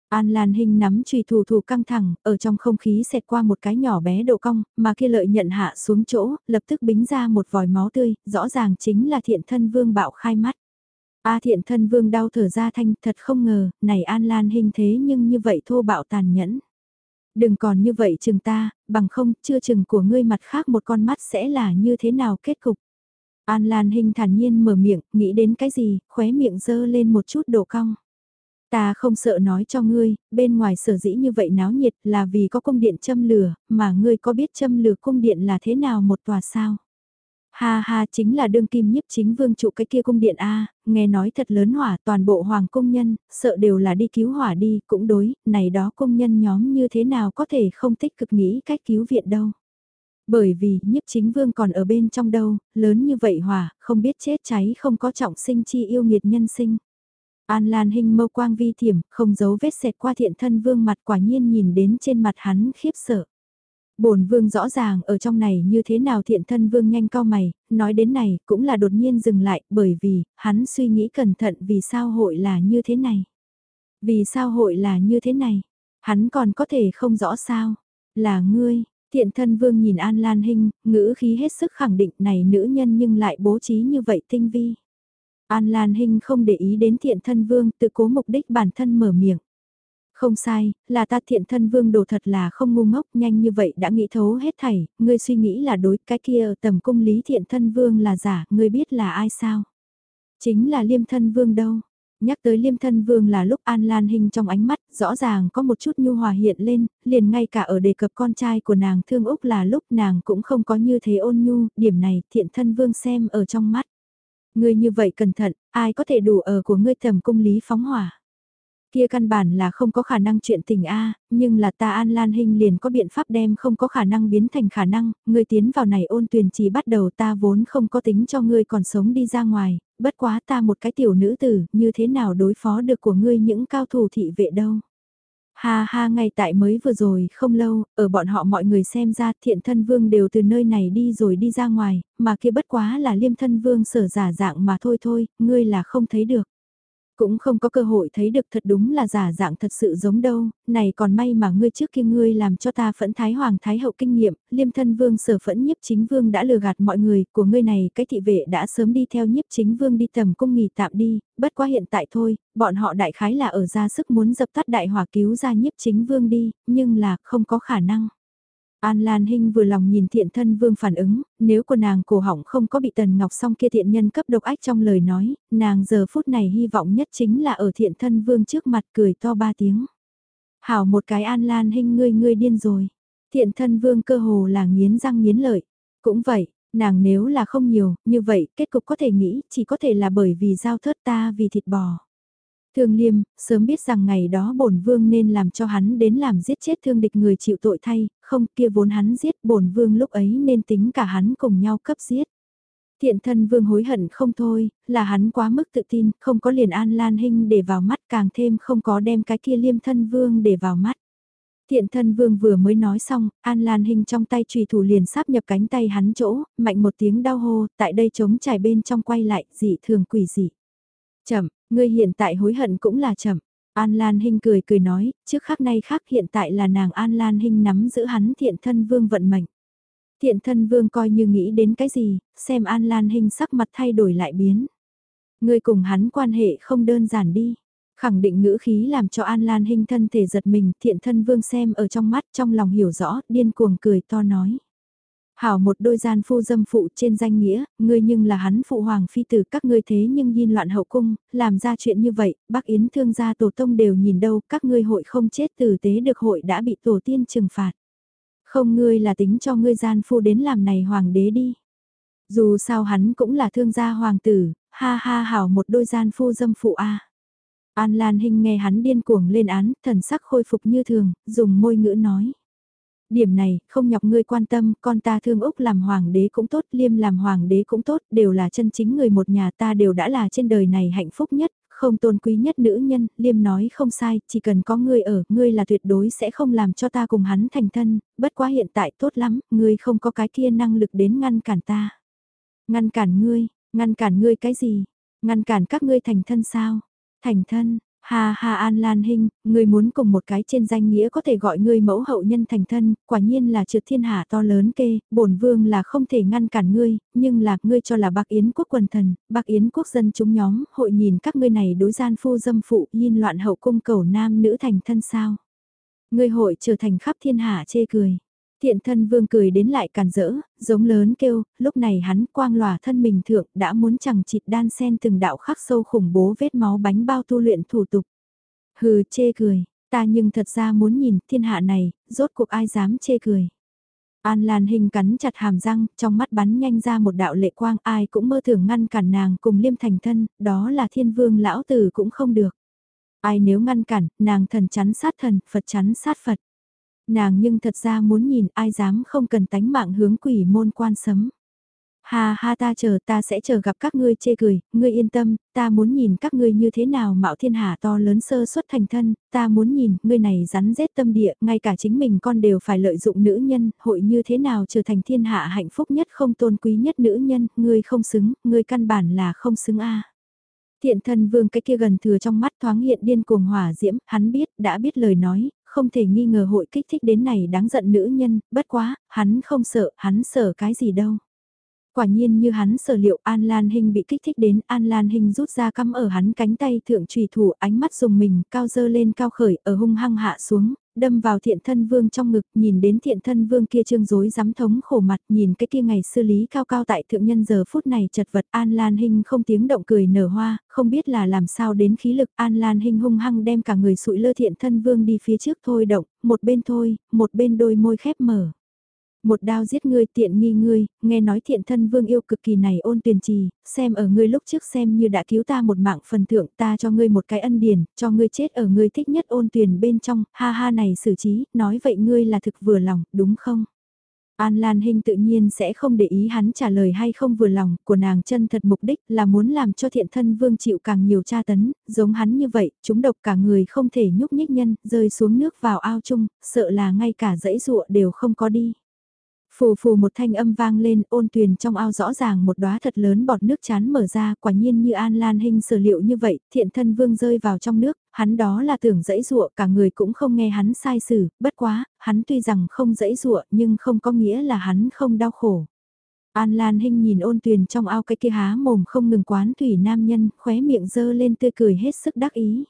An Lan Hinh nắm trùy thủ thủ căng thẳng, ở trong không khí xẹt qua một cái nhỏ bé độ cong, mà kia lợi nhận hạ xuống chỗ, lập tức bính ra một vòi máu tươi, rõ ràng chính là thiện thân vương bạo khai mắt. A thiện thân vương đau thở ra thanh thật không ngờ, này An Lan Hinh thế nhưng như vậy thô bạo tàn nhẫn. Đừng còn như vậy chừng ta, bằng không, chưa chừng của ngươi mặt khác một con mắt sẽ là như thế nào kết cục. An Lan Hinh thản nhiên mở miệng, nghĩ đến cái gì, khóe miệng dơ lên một chút độ cong. Ta không sợ nói cho ngươi, bên ngoài sở dĩ như vậy náo nhiệt là vì có cung điện châm lửa, mà ngươi có biết châm lửa cung điện là thế nào một tòa sao? Ha ha chính là đương kim nhiếp chính vương trụ cái kia cung điện A, nghe nói thật lớn hỏa toàn bộ hoàng công nhân, sợ đều là đi cứu hỏa đi, cũng đối, này đó công nhân nhóm như thế nào có thể không tích cực nghĩ cách cứu viện đâu. Bởi vì nhiếp chính vương còn ở bên trong đâu, lớn như vậy hỏa, không biết chết cháy không có trọng sinh chi yêu nghiệt nhân sinh. An Lan hình mâu quang vi thiểm, không giấu vết xẹt qua thiện thân vương mặt quả nhiên nhìn đến trên mặt hắn khiếp sợ bổn vương rõ ràng ở trong này như thế nào thiện thân vương nhanh cao mày, nói đến này cũng là đột nhiên dừng lại bởi vì, hắn suy nghĩ cẩn thận vì sao hội là như thế này. Vì sao hội là như thế này, hắn còn có thể không rõ sao, là ngươi, thiện thân vương nhìn An Lan Hinh, ngữ khí hết sức khẳng định này nữ nhân nhưng lại bố trí như vậy tinh vi. An Lan Hinh không để ý đến thiện thân vương tự cố mục đích bản thân mở miệng. Không sai, là ta thiện thân vương đồ thật là không ngu ngốc nhanh như vậy đã nghĩ thấu hết thảy, ngươi suy nghĩ là đối cái kia ở tầm cung lý thiện thân vương là giả, ngươi biết là ai sao? Chính là liêm thân vương đâu. Nhắc tới liêm thân vương là lúc An Lan Hinh trong ánh mắt, rõ ràng có một chút nhu hòa hiện lên, liền ngay cả ở đề cập con trai của nàng thương Úc là lúc nàng cũng không có như thế ôn nhu, điểm này thiện thân vương xem ở trong mắt. Ngươi như vậy cẩn thận, ai có thể đủ ở của ngươi tầm cung lý phóng hỏa. Kia căn bản là không có khả năng chuyện tình A, nhưng là ta An Lan Hinh liền có biện pháp đem không có khả năng biến thành khả năng, ngươi tiến vào này ôn tuyền chỉ bắt đầu ta vốn không có tính cho ngươi còn sống đi ra ngoài, bất quá ta một cái tiểu nữ tử, như thế nào đối phó được của ngươi những cao thủ thị vệ đâu. Ha ha ngay tại mới vừa rồi không lâu, ở bọn họ mọi người xem ra thiện thân vương đều từ nơi này đi rồi đi ra ngoài, mà kia bất quá là liêm thân vương sở giả dạng mà thôi thôi, ngươi là không thấy được. Cũng không có cơ hội thấy được thật đúng là giả dạng thật sự giống đâu, này còn may mà ngươi trước kia ngươi làm cho ta phẫn thái hoàng thái hậu kinh nghiệm, liêm thân vương sở phẫn nhiếp chính vương đã lừa gạt mọi người, của ngươi này cái thị vệ đã sớm đi theo nhiếp chính vương đi tầm cung nghỉ tạm đi, bất quá hiện tại thôi, bọn họ đại khái là ở ra sức muốn dập tắt đại hỏa cứu ra nhiếp chính vương đi, nhưng là không có khả năng. An Lan Hinh vừa lòng nhìn thiện thân vương phản ứng, nếu của nàng cổ hỏng không có bị tần ngọc song kia thiện nhân cấp độc ách trong lời nói, nàng giờ phút này hy vọng nhất chính là ở thiện thân vương trước mặt cười to ba tiếng. Hảo một cái An Lan Hinh ngươi ngươi điên rồi. Thiện thân vương cơ hồ là nghiến răng nghiến lợi. Cũng vậy, nàng nếu là không nhiều, như vậy kết cục có thể nghĩ chỉ có thể là bởi vì giao thớt ta vì thịt bò. Thương Liêm, sớm biết rằng ngày đó bổn vương nên làm cho hắn đến làm giết chết thương địch người chịu tội thay, không kia vốn hắn giết bổn vương lúc ấy nên tính cả hắn cùng nhau cấp giết. Thiện thân vương hối hận không thôi, là hắn quá mức tự tin, không có liền an lan hình để vào mắt càng thêm không có đem cái kia liêm thân vương để vào mắt. Thiện thân vương vừa mới nói xong, An Lan Hinh trong tay trùy thủ liền sắp nhập cánh tay hắn chỗ, mạnh một tiếng đau hô, tại đây chống trải bên trong quay lại, dị thường quỷ dị. Chậm, ngươi hiện tại hối hận cũng là chậm. An Lan Hinh cười cười nói, trước khác nay khác hiện tại là nàng An Lan Hinh nắm giữ hắn thiện thân vương vận mệnh. Thiện thân vương coi như nghĩ đến cái gì, xem An Lan Hinh sắc mặt thay đổi lại biến. Ngươi cùng hắn quan hệ không đơn giản đi. Khẳng định ngữ khí làm cho An Lan Hinh thân thể giật mình, thiện thân vương xem ở trong mắt trong lòng hiểu rõ, điên cuồng cười to nói. Hảo một đôi gian phu dâm phụ trên danh nghĩa, ngươi nhưng là hắn phụ hoàng phi tử các ngươi thế nhưng yin loạn hậu cung, làm ra chuyện như vậy, bác Yến thương gia tổ tông đều nhìn đâu, các ngươi hội không chết tử tế được hội đã bị tổ tiên trừng phạt. Không ngươi là tính cho ngươi gian phu đến làm này hoàng đế đi. Dù sao hắn cũng là thương gia hoàng tử, ha ha hảo một đôi gian phu dâm phụ a. An Lan Hinh nghe hắn điên cuồng lên án, thần sắc khôi phục như thường, dùng môi ngữ nói. Điểm này, không nhọc ngươi quan tâm, con ta thương Úc làm hoàng đế cũng tốt, liêm làm hoàng đế cũng tốt, đều là chân chính người một nhà ta đều đã là trên đời này hạnh phúc nhất, không tôn quý nhất nữ nhân, liêm nói không sai, chỉ cần có ngươi ở, ngươi là tuyệt đối sẽ không làm cho ta cùng hắn thành thân, bất quá hiện tại tốt lắm, ngươi không có cái kia năng lực đến ngăn cản ta. Ngăn cản ngươi, ngăn cản ngươi cái gì? Ngăn cản các ngươi thành thân sao? Thành thân, Ha ha An Lan Hinh, ngươi muốn cùng một cái trên danh nghĩa có thể gọi ngươi mẫu hậu nhân thành thân, quả nhiên là trượt thiên hạ to lớn kê, bổn vương là không thể ngăn cản ngươi, nhưng là ngươi cho là bạc yến quốc quần thần, bạc yến quốc dân chúng nhóm, hội nhìn các ngươi này đối gian phu dâm phụ, yin loạn hậu cung cầu nam nữ thành thân sao. Ngươi hội trở thành khắp thiên hạ chê cười. Thiện thân vương cười đến lại càn rỡ, giống lớn kêu, lúc này hắn quang lòa thân mình thượng đã muốn chẳng chịt đan sen từng đạo khắc sâu khủng bố vết máu bánh bao tu luyện thủ tục. Hừ chê cười, ta nhưng thật ra muốn nhìn thiên hạ này, rốt cuộc ai dám chê cười. An Lan Hình cắn chặt hàm răng, trong mắt bắn nhanh ra một đạo lệ quang ai cũng mơ tưởng ngăn cản nàng cùng liêm thành thân, đó là thiên vương lão tử cũng không được. Ai nếu ngăn cản, nàng thần chắn sát thần, Phật chắn sát Phật. Nàng nhưng thật ra muốn nhìn ai dám không cần tánh mạng hướng quỷ môn quan sấm. Ha ha ta chờ ta sẽ chờ gặp các ngươi chê cười, ngươi yên tâm, ta muốn nhìn các ngươi như thế nào mạo thiên hạ to lớn sơ xuất thành thân, ta muốn nhìn, ngươi này rắn rết tâm địa, ngay cả chính mình con đều phải lợi dụng nữ nhân, hội như thế nào trở thành thiên hạ hạnh phúc nhất không tôn quý nhất nữ nhân, ngươi không xứng, ngươi căn bản là không xứng a. Thiện thân vương cái kia gần thừa trong mắt thoáng hiện điên cuồng hỏa diễm, hắn biết, đã biết lời nói, không thể nghi ngờ hội kích thích đến này đáng giận nữ nhân, bất quá, hắn không sợ, hắn sợ cái gì đâu. Quả nhiên như hắn sở liệu An Lan Hinh bị kích thích đến An Lan Hinh rút ra cắm ở hắn cánh tay thượng trùy thủ ánh mắt dùng mình cao dơ lên cao khởi ở hung hăng hạ xuống, đâm vào thiện thân vương trong ngực nhìn đến thiện thân vương kia trương rối dám thống khổ mặt nhìn cái kia ngày xử lý cao cao tại thượng nhân giờ phút này chật vật An Lan Hinh không tiếng động cười nở hoa, không biết là làm sao đến khí lực An Lan Hinh hung hăng đem cả người sụi lơ thiện thân vương đi phía trước thôi động, một bên thôi, một bên đôi môi khép mở. Một đao giết ngươi tiện nghi ngươi, nghe nói thiện thân vương yêu cực kỳ này ôn tuyển trì, xem ở ngươi lúc trước xem như đã cứu ta một mạng phần thượng ta cho ngươi một cái ân điển, cho ngươi chết ở ngươi thích nhất ôn tuyển bên trong, ha ha này xử trí, nói vậy ngươi là thực vừa lòng, đúng không? An Lan Hinh tự nhiên sẽ không để ý hắn trả lời hay không vừa lòng, của nàng chân thật mục đích là muốn làm cho thiện thân vương chịu càng nhiều tra tấn, giống hắn như vậy, chúng độc cả người không thể nhúc nhích nhân, rơi xuống nước vào ao chung, sợ là ngay cả dãy ruộng đều không có đi. Phù phù một thanh âm vang lên ôn tuyền trong ao rõ ràng một đóa thật lớn bọt nước chán mở ra quả nhiên như An Lan Hinh sở liệu như vậy, thiện thân vương rơi vào trong nước, hắn đó là tưởng dẫy dụa cả người cũng không nghe hắn sai xử, bất quá, hắn tuy rằng không dẫy dụa nhưng không có nghĩa là hắn không đau khổ. An Lan Hinh nhìn ôn tuyền trong ao cái kia há mồm không ngừng quán thủy nam nhân, khóe miệng dơ lên tươi cười hết sức đắc ý.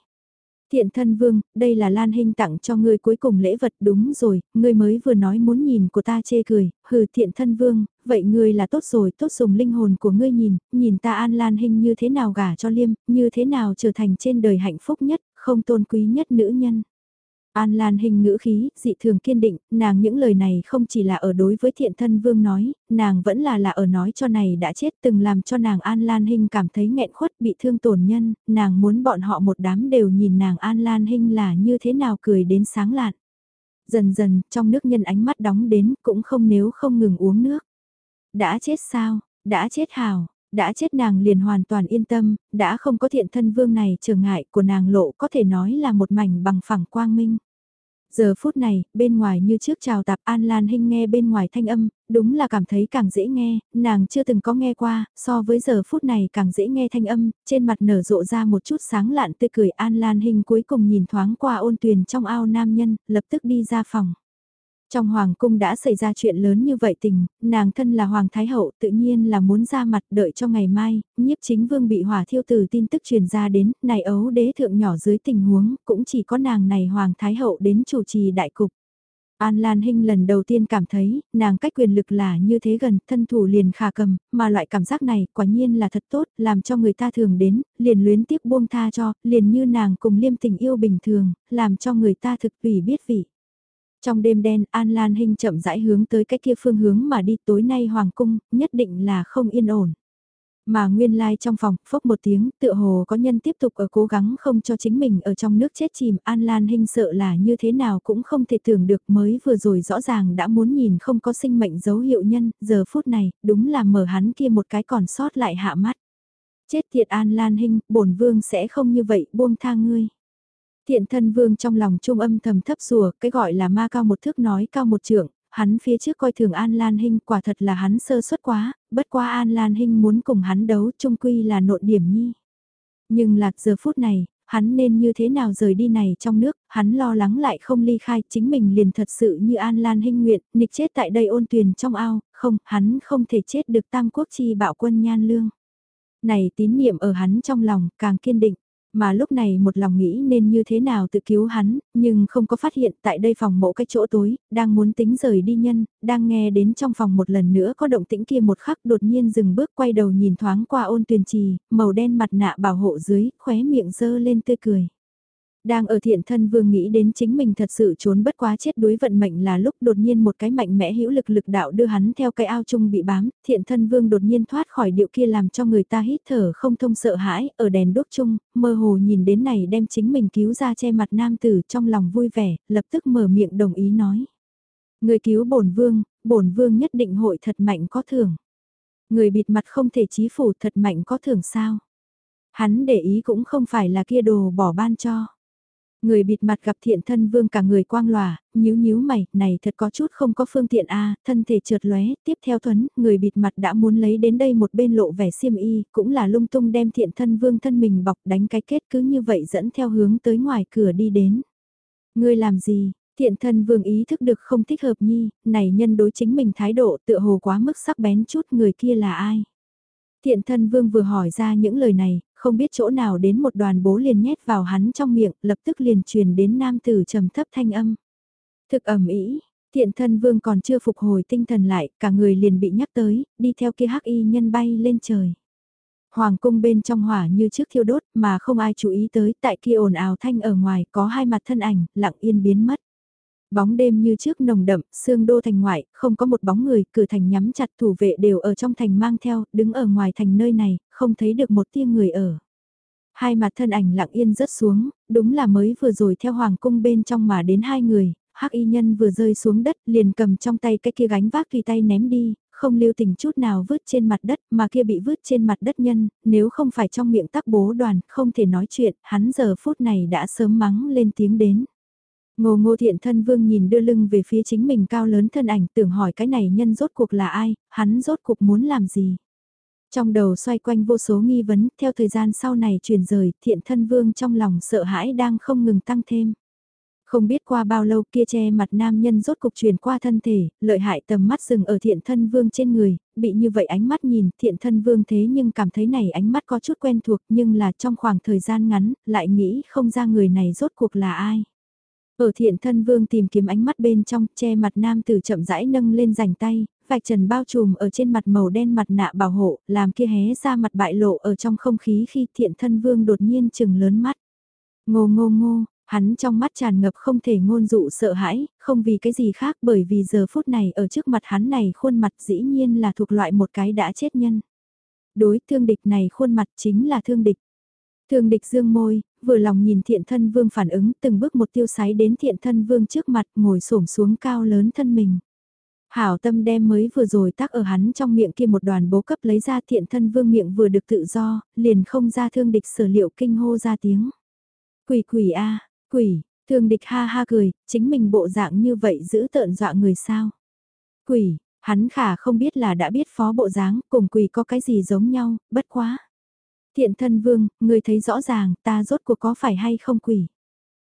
Thiện thân vương, đây là Lan Hinh tặng cho ngươi cuối cùng lễ vật đúng rồi, ngươi mới vừa nói muốn nhìn của ta chê cười, hừ thiện thân vương, vậy ngươi là tốt rồi, tốt dùng linh hồn của ngươi nhìn, nhìn ta An Lan Hinh như thế nào gả cho liêm, như thế nào trở thành trên đời hạnh phúc nhất, không tôn quý nhất nữ nhân. An Lan hình ngữ khí, dị thường kiên định, nàng những lời này không chỉ là ở đối với thiện thân vương nói, nàng vẫn là là ở nói cho này đã chết từng làm cho nàng An Lan hình cảm thấy nghẹn khuất bị thương tổn nhân, nàng muốn bọn họ một đám đều nhìn nàng An Lan hình là như thế nào cười đến sáng lạn. Dần dần, trong nước nhân ánh mắt đóng đến cũng không nếu không ngừng uống nước. Đã chết sao, đã chết hào, đã chết nàng liền hoàn toàn yên tâm, đã không có thiện thân vương này trở ngại của nàng lộ có thể nói là một mảnh bằng phẳng quang minh. Giờ phút này, bên ngoài như trước chào tạp An Lan Hinh nghe bên ngoài thanh âm, đúng là cảm thấy càng dễ nghe, nàng chưa từng có nghe qua, so với giờ phút này càng dễ nghe thanh âm, trên mặt nở rộ ra một chút sáng lạn tươi cười An Lan Hinh cuối cùng nhìn thoáng qua ôn tuyền trong ao nam nhân, lập tức đi ra phòng. Trong hoàng cung đã xảy ra chuyện lớn như vậy tình, nàng thân là hoàng thái hậu tự nhiên là muốn ra mặt đợi cho ngày mai, nhiếp chính vương bị hỏa thiêu từ tin tức truyền ra đến, này ấu đế thượng nhỏ dưới tình huống, cũng chỉ có nàng này hoàng thái hậu đến chủ trì đại cục. An Lan Hinh lần đầu tiên cảm thấy, nàng cách quyền lực là như thế gần, thân thủ liền khả cầm, mà loại cảm giác này quả nhiên là thật tốt, làm cho người ta thường đến, liền luyến tiếc buông tha cho, liền như nàng cùng liêm tình yêu bình thường, làm cho người ta thực tùy biết vị. Trong đêm đen, An Lan Hinh chậm rãi hướng tới cái kia phương hướng mà đi tối nay Hoàng Cung, nhất định là không yên ổn. Mà nguyên lai like trong phòng, phốc một tiếng, tựa hồ có nhân tiếp tục ở cố gắng không cho chính mình ở trong nước chết chìm, An Lan Hinh sợ là như thế nào cũng không thể tưởng được mới vừa rồi rõ ràng đã muốn nhìn không có sinh mệnh dấu hiệu nhân, giờ phút này, đúng là mở hắn kia một cái còn sót lại hạ mắt. Chết thiệt An Lan Hinh, bổn vương sẽ không như vậy buông tha ngươi. Thiện thân vương trong lòng trung âm thầm thấp rùa, cái gọi là ma cao một thước nói cao một trượng, hắn phía trước coi thường An Lan Hinh quả thật là hắn sơ suất quá, bất qua An Lan Hinh muốn cùng hắn đấu trung quy là nộn điểm nhi. Nhưng lạc giờ phút này, hắn nên như thế nào rời đi này trong nước, hắn lo lắng lại không ly khai, chính mình liền thật sự như An Lan Hinh nguyện, nịch chết tại đây ôn tuyền trong ao, không, hắn không thể chết được tam quốc chi bạo quân nhan lương. Này tín niệm ở hắn trong lòng, càng kiên định. Mà lúc này một lòng nghĩ nên như thế nào tự cứu hắn, nhưng không có phát hiện tại đây phòng mộ cái chỗ tối, đang muốn tính rời đi nhân, đang nghe đến trong phòng một lần nữa có động tĩnh kia một khắc đột nhiên dừng bước quay đầu nhìn thoáng qua ôn tuyền trì, màu đen mặt nạ bảo hộ dưới, khóe miệng dơ lên tươi cười. Đang ở thiện thân vương nghĩ đến chính mình thật sự trốn bất quá chết đuối vận mệnh là lúc đột nhiên một cái mạnh mẽ hữu lực lực đạo đưa hắn theo cái ao chung bị bám, thiện thân vương đột nhiên thoát khỏi điệu kia làm cho người ta hít thở không thông sợ hãi, ở đèn đốt chung, mơ hồ nhìn đến này đem chính mình cứu ra che mặt nam tử trong lòng vui vẻ, lập tức mở miệng đồng ý nói. Người cứu bổn vương, bổn vương nhất định hội thật mạnh có thưởng. Người bịt mặt không thể chí phủ thật mạnh có thưởng sao. Hắn để ý cũng không phải là kia đồ bỏ ban cho. Người bịt mặt gặp thiện thân vương cả người quang lòa, nhíu nhíu mày, này thật có chút không có phương tiện a thân thể trượt lóe, tiếp theo thuấn, người bịt mặt đã muốn lấy đến đây một bên lộ vẻ xiêm y, cũng là lung tung đem thiện thân vương thân mình bọc đánh cái kết cứ như vậy dẫn theo hướng tới ngoài cửa đi đến. Ngươi làm gì? Thiện thân vương ý thức được không thích hợp nhi, này nhân đối chính mình thái độ tựa hồ quá mức sắc bén chút người kia là ai? Thiện thân vương vừa hỏi ra những lời này, không biết chỗ nào đến một đoàn bố liền nhét vào hắn trong miệng, lập tức liền truyền đến nam tử trầm thấp thanh âm. Thực ẩm ý, thiện thân vương còn chưa phục hồi tinh thần lại, cả người liền bị nhắc tới, đi theo kia hắc y nhân bay lên trời. Hoàng cung bên trong hỏa như trước thiêu đốt mà không ai chú ý tới tại kia ồn ào thanh ở ngoài có hai mặt thân ảnh, lặng yên biến mất. Bóng đêm như trước nồng đậm, xương đô thành ngoại, không có một bóng người, cửa thành nhắm chặt thủ vệ đều ở trong thành mang theo, đứng ở ngoài thành nơi này, không thấy được một tia người ở. Hai mặt thân ảnh lặng yên rớt xuống, đúng là mới vừa rồi theo hoàng cung bên trong mà đến hai người, hắc y nhân vừa rơi xuống đất liền cầm trong tay cái kia gánh vác tùy tay ném đi, không lưu tình chút nào vứt trên mặt đất mà kia bị vứt trên mặt đất nhân, nếu không phải trong miệng tắc bố đoàn không thể nói chuyện, hắn giờ phút này đã sớm mắng lên tiếng đến. Ngô ngô thiện thân vương nhìn đưa lưng về phía chính mình cao lớn thân ảnh tưởng hỏi cái này nhân rốt cuộc là ai, hắn rốt cuộc muốn làm gì. Trong đầu xoay quanh vô số nghi vấn, theo thời gian sau này truyền rời, thiện thân vương trong lòng sợ hãi đang không ngừng tăng thêm. Không biết qua bao lâu kia che mặt nam nhân rốt cục truyền qua thân thể, lợi hại tầm mắt dừng ở thiện thân vương trên người, bị như vậy ánh mắt nhìn thiện thân vương thế nhưng cảm thấy này ánh mắt có chút quen thuộc nhưng là trong khoảng thời gian ngắn, lại nghĩ không ra người này rốt cuộc là ai. Ở thiện thân vương tìm kiếm ánh mắt bên trong, che mặt nam tử chậm rãi nâng lên rảnh tay, vạch trần bao trùm ở trên mặt màu đen mặt nạ bảo hộ, làm kia hé ra mặt bại lộ ở trong không khí khi thiện thân vương đột nhiên chừng lớn mắt. Ngô ngô ngô, hắn trong mắt tràn ngập không thể ngôn dụ sợ hãi, không vì cái gì khác bởi vì giờ phút này ở trước mặt hắn này khuôn mặt dĩ nhiên là thuộc loại một cái đã chết nhân. Đối thương địch này khuôn mặt chính là thương địch. Thương địch dương môi, vừa lòng nhìn thiện thân vương phản ứng từng bước một tiêu sái đến thiện thân vương trước mặt ngồi xổm xuống cao lớn thân mình. Hảo tâm đem mới vừa rồi tắc ở hắn trong miệng kia một đoàn bố cấp lấy ra thiện thân vương miệng vừa được tự do, liền không ra thương địch sở liệu kinh hô ra tiếng. Quỷ quỷ a quỷ, thương địch ha ha cười, chính mình bộ dạng như vậy giữ tợn dọa người sao. Quỷ, hắn khả không biết là đã biết phó bộ dáng, cùng quỷ có cái gì giống nhau, bất quá. Thiện thân vương, người thấy rõ ràng ta rốt cuộc có phải hay không quỷ.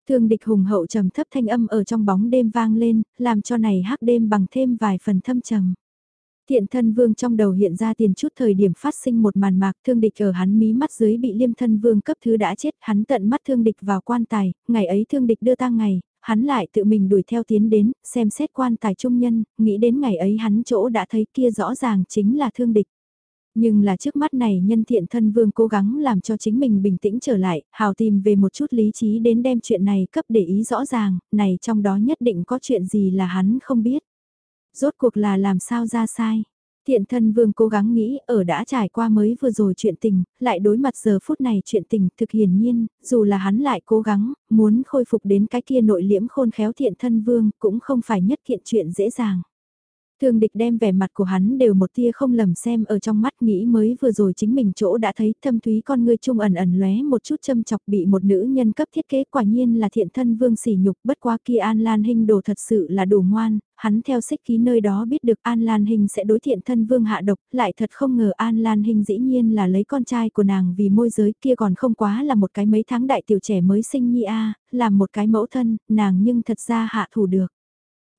Thương địch hùng hậu trầm thấp thanh âm ở trong bóng đêm vang lên, làm cho này hắc đêm bằng thêm vài phần thâm trầm. Thiện thân vương trong đầu hiện ra tiền chút thời điểm phát sinh một màn mạc thương địch ở hắn mí mắt dưới bị liêm thân vương cấp thứ đã chết, hắn tận mắt thương địch vào quan tài, ngày ấy thương địch đưa tang ngày, hắn lại tự mình đuổi theo tiến đến, xem xét quan tài trung nhân, nghĩ đến ngày ấy hắn chỗ đã thấy kia rõ ràng chính là thương địch. Nhưng là trước mắt này nhân thiện thân vương cố gắng làm cho chính mình bình tĩnh trở lại, hào tìm về một chút lý trí đến đem chuyện này cấp để ý rõ ràng, này trong đó nhất định có chuyện gì là hắn không biết. Rốt cuộc là làm sao ra sai. Thiện thân vương cố gắng nghĩ ở đã trải qua mới vừa rồi chuyện tình, lại đối mặt giờ phút này chuyện tình thực hiển nhiên, dù là hắn lại cố gắng, muốn khôi phục đến cái kia nội liễm khôn khéo thiện thân vương cũng không phải nhất kiện chuyện dễ dàng. Thương địch đem vẻ mặt của hắn đều một tia không lầm xem ở trong mắt nghĩ mới vừa rồi chính mình chỗ đã thấy thâm thúy con ngươi trung ẩn ẩn lóe một chút châm chọc bị một nữ nhân cấp thiết kế quả nhiên là thiện thân vương sỉ nhục bất quá kia An Lan Hinh đồ thật sự là đủ ngoan, hắn theo xích ký nơi đó biết được An Lan Hinh sẽ đối thiện thân vương hạ độc, lại thật không ngờ An Lan Hinh dĩ nhiên là lấy con trai của nàng vì môi giới kia còn không quá là một cái mấy tháng đại tiểu trẻ mới sinh nhi a làm một cái mẫu thân, nàng nhưng thật ra hạ thủ được.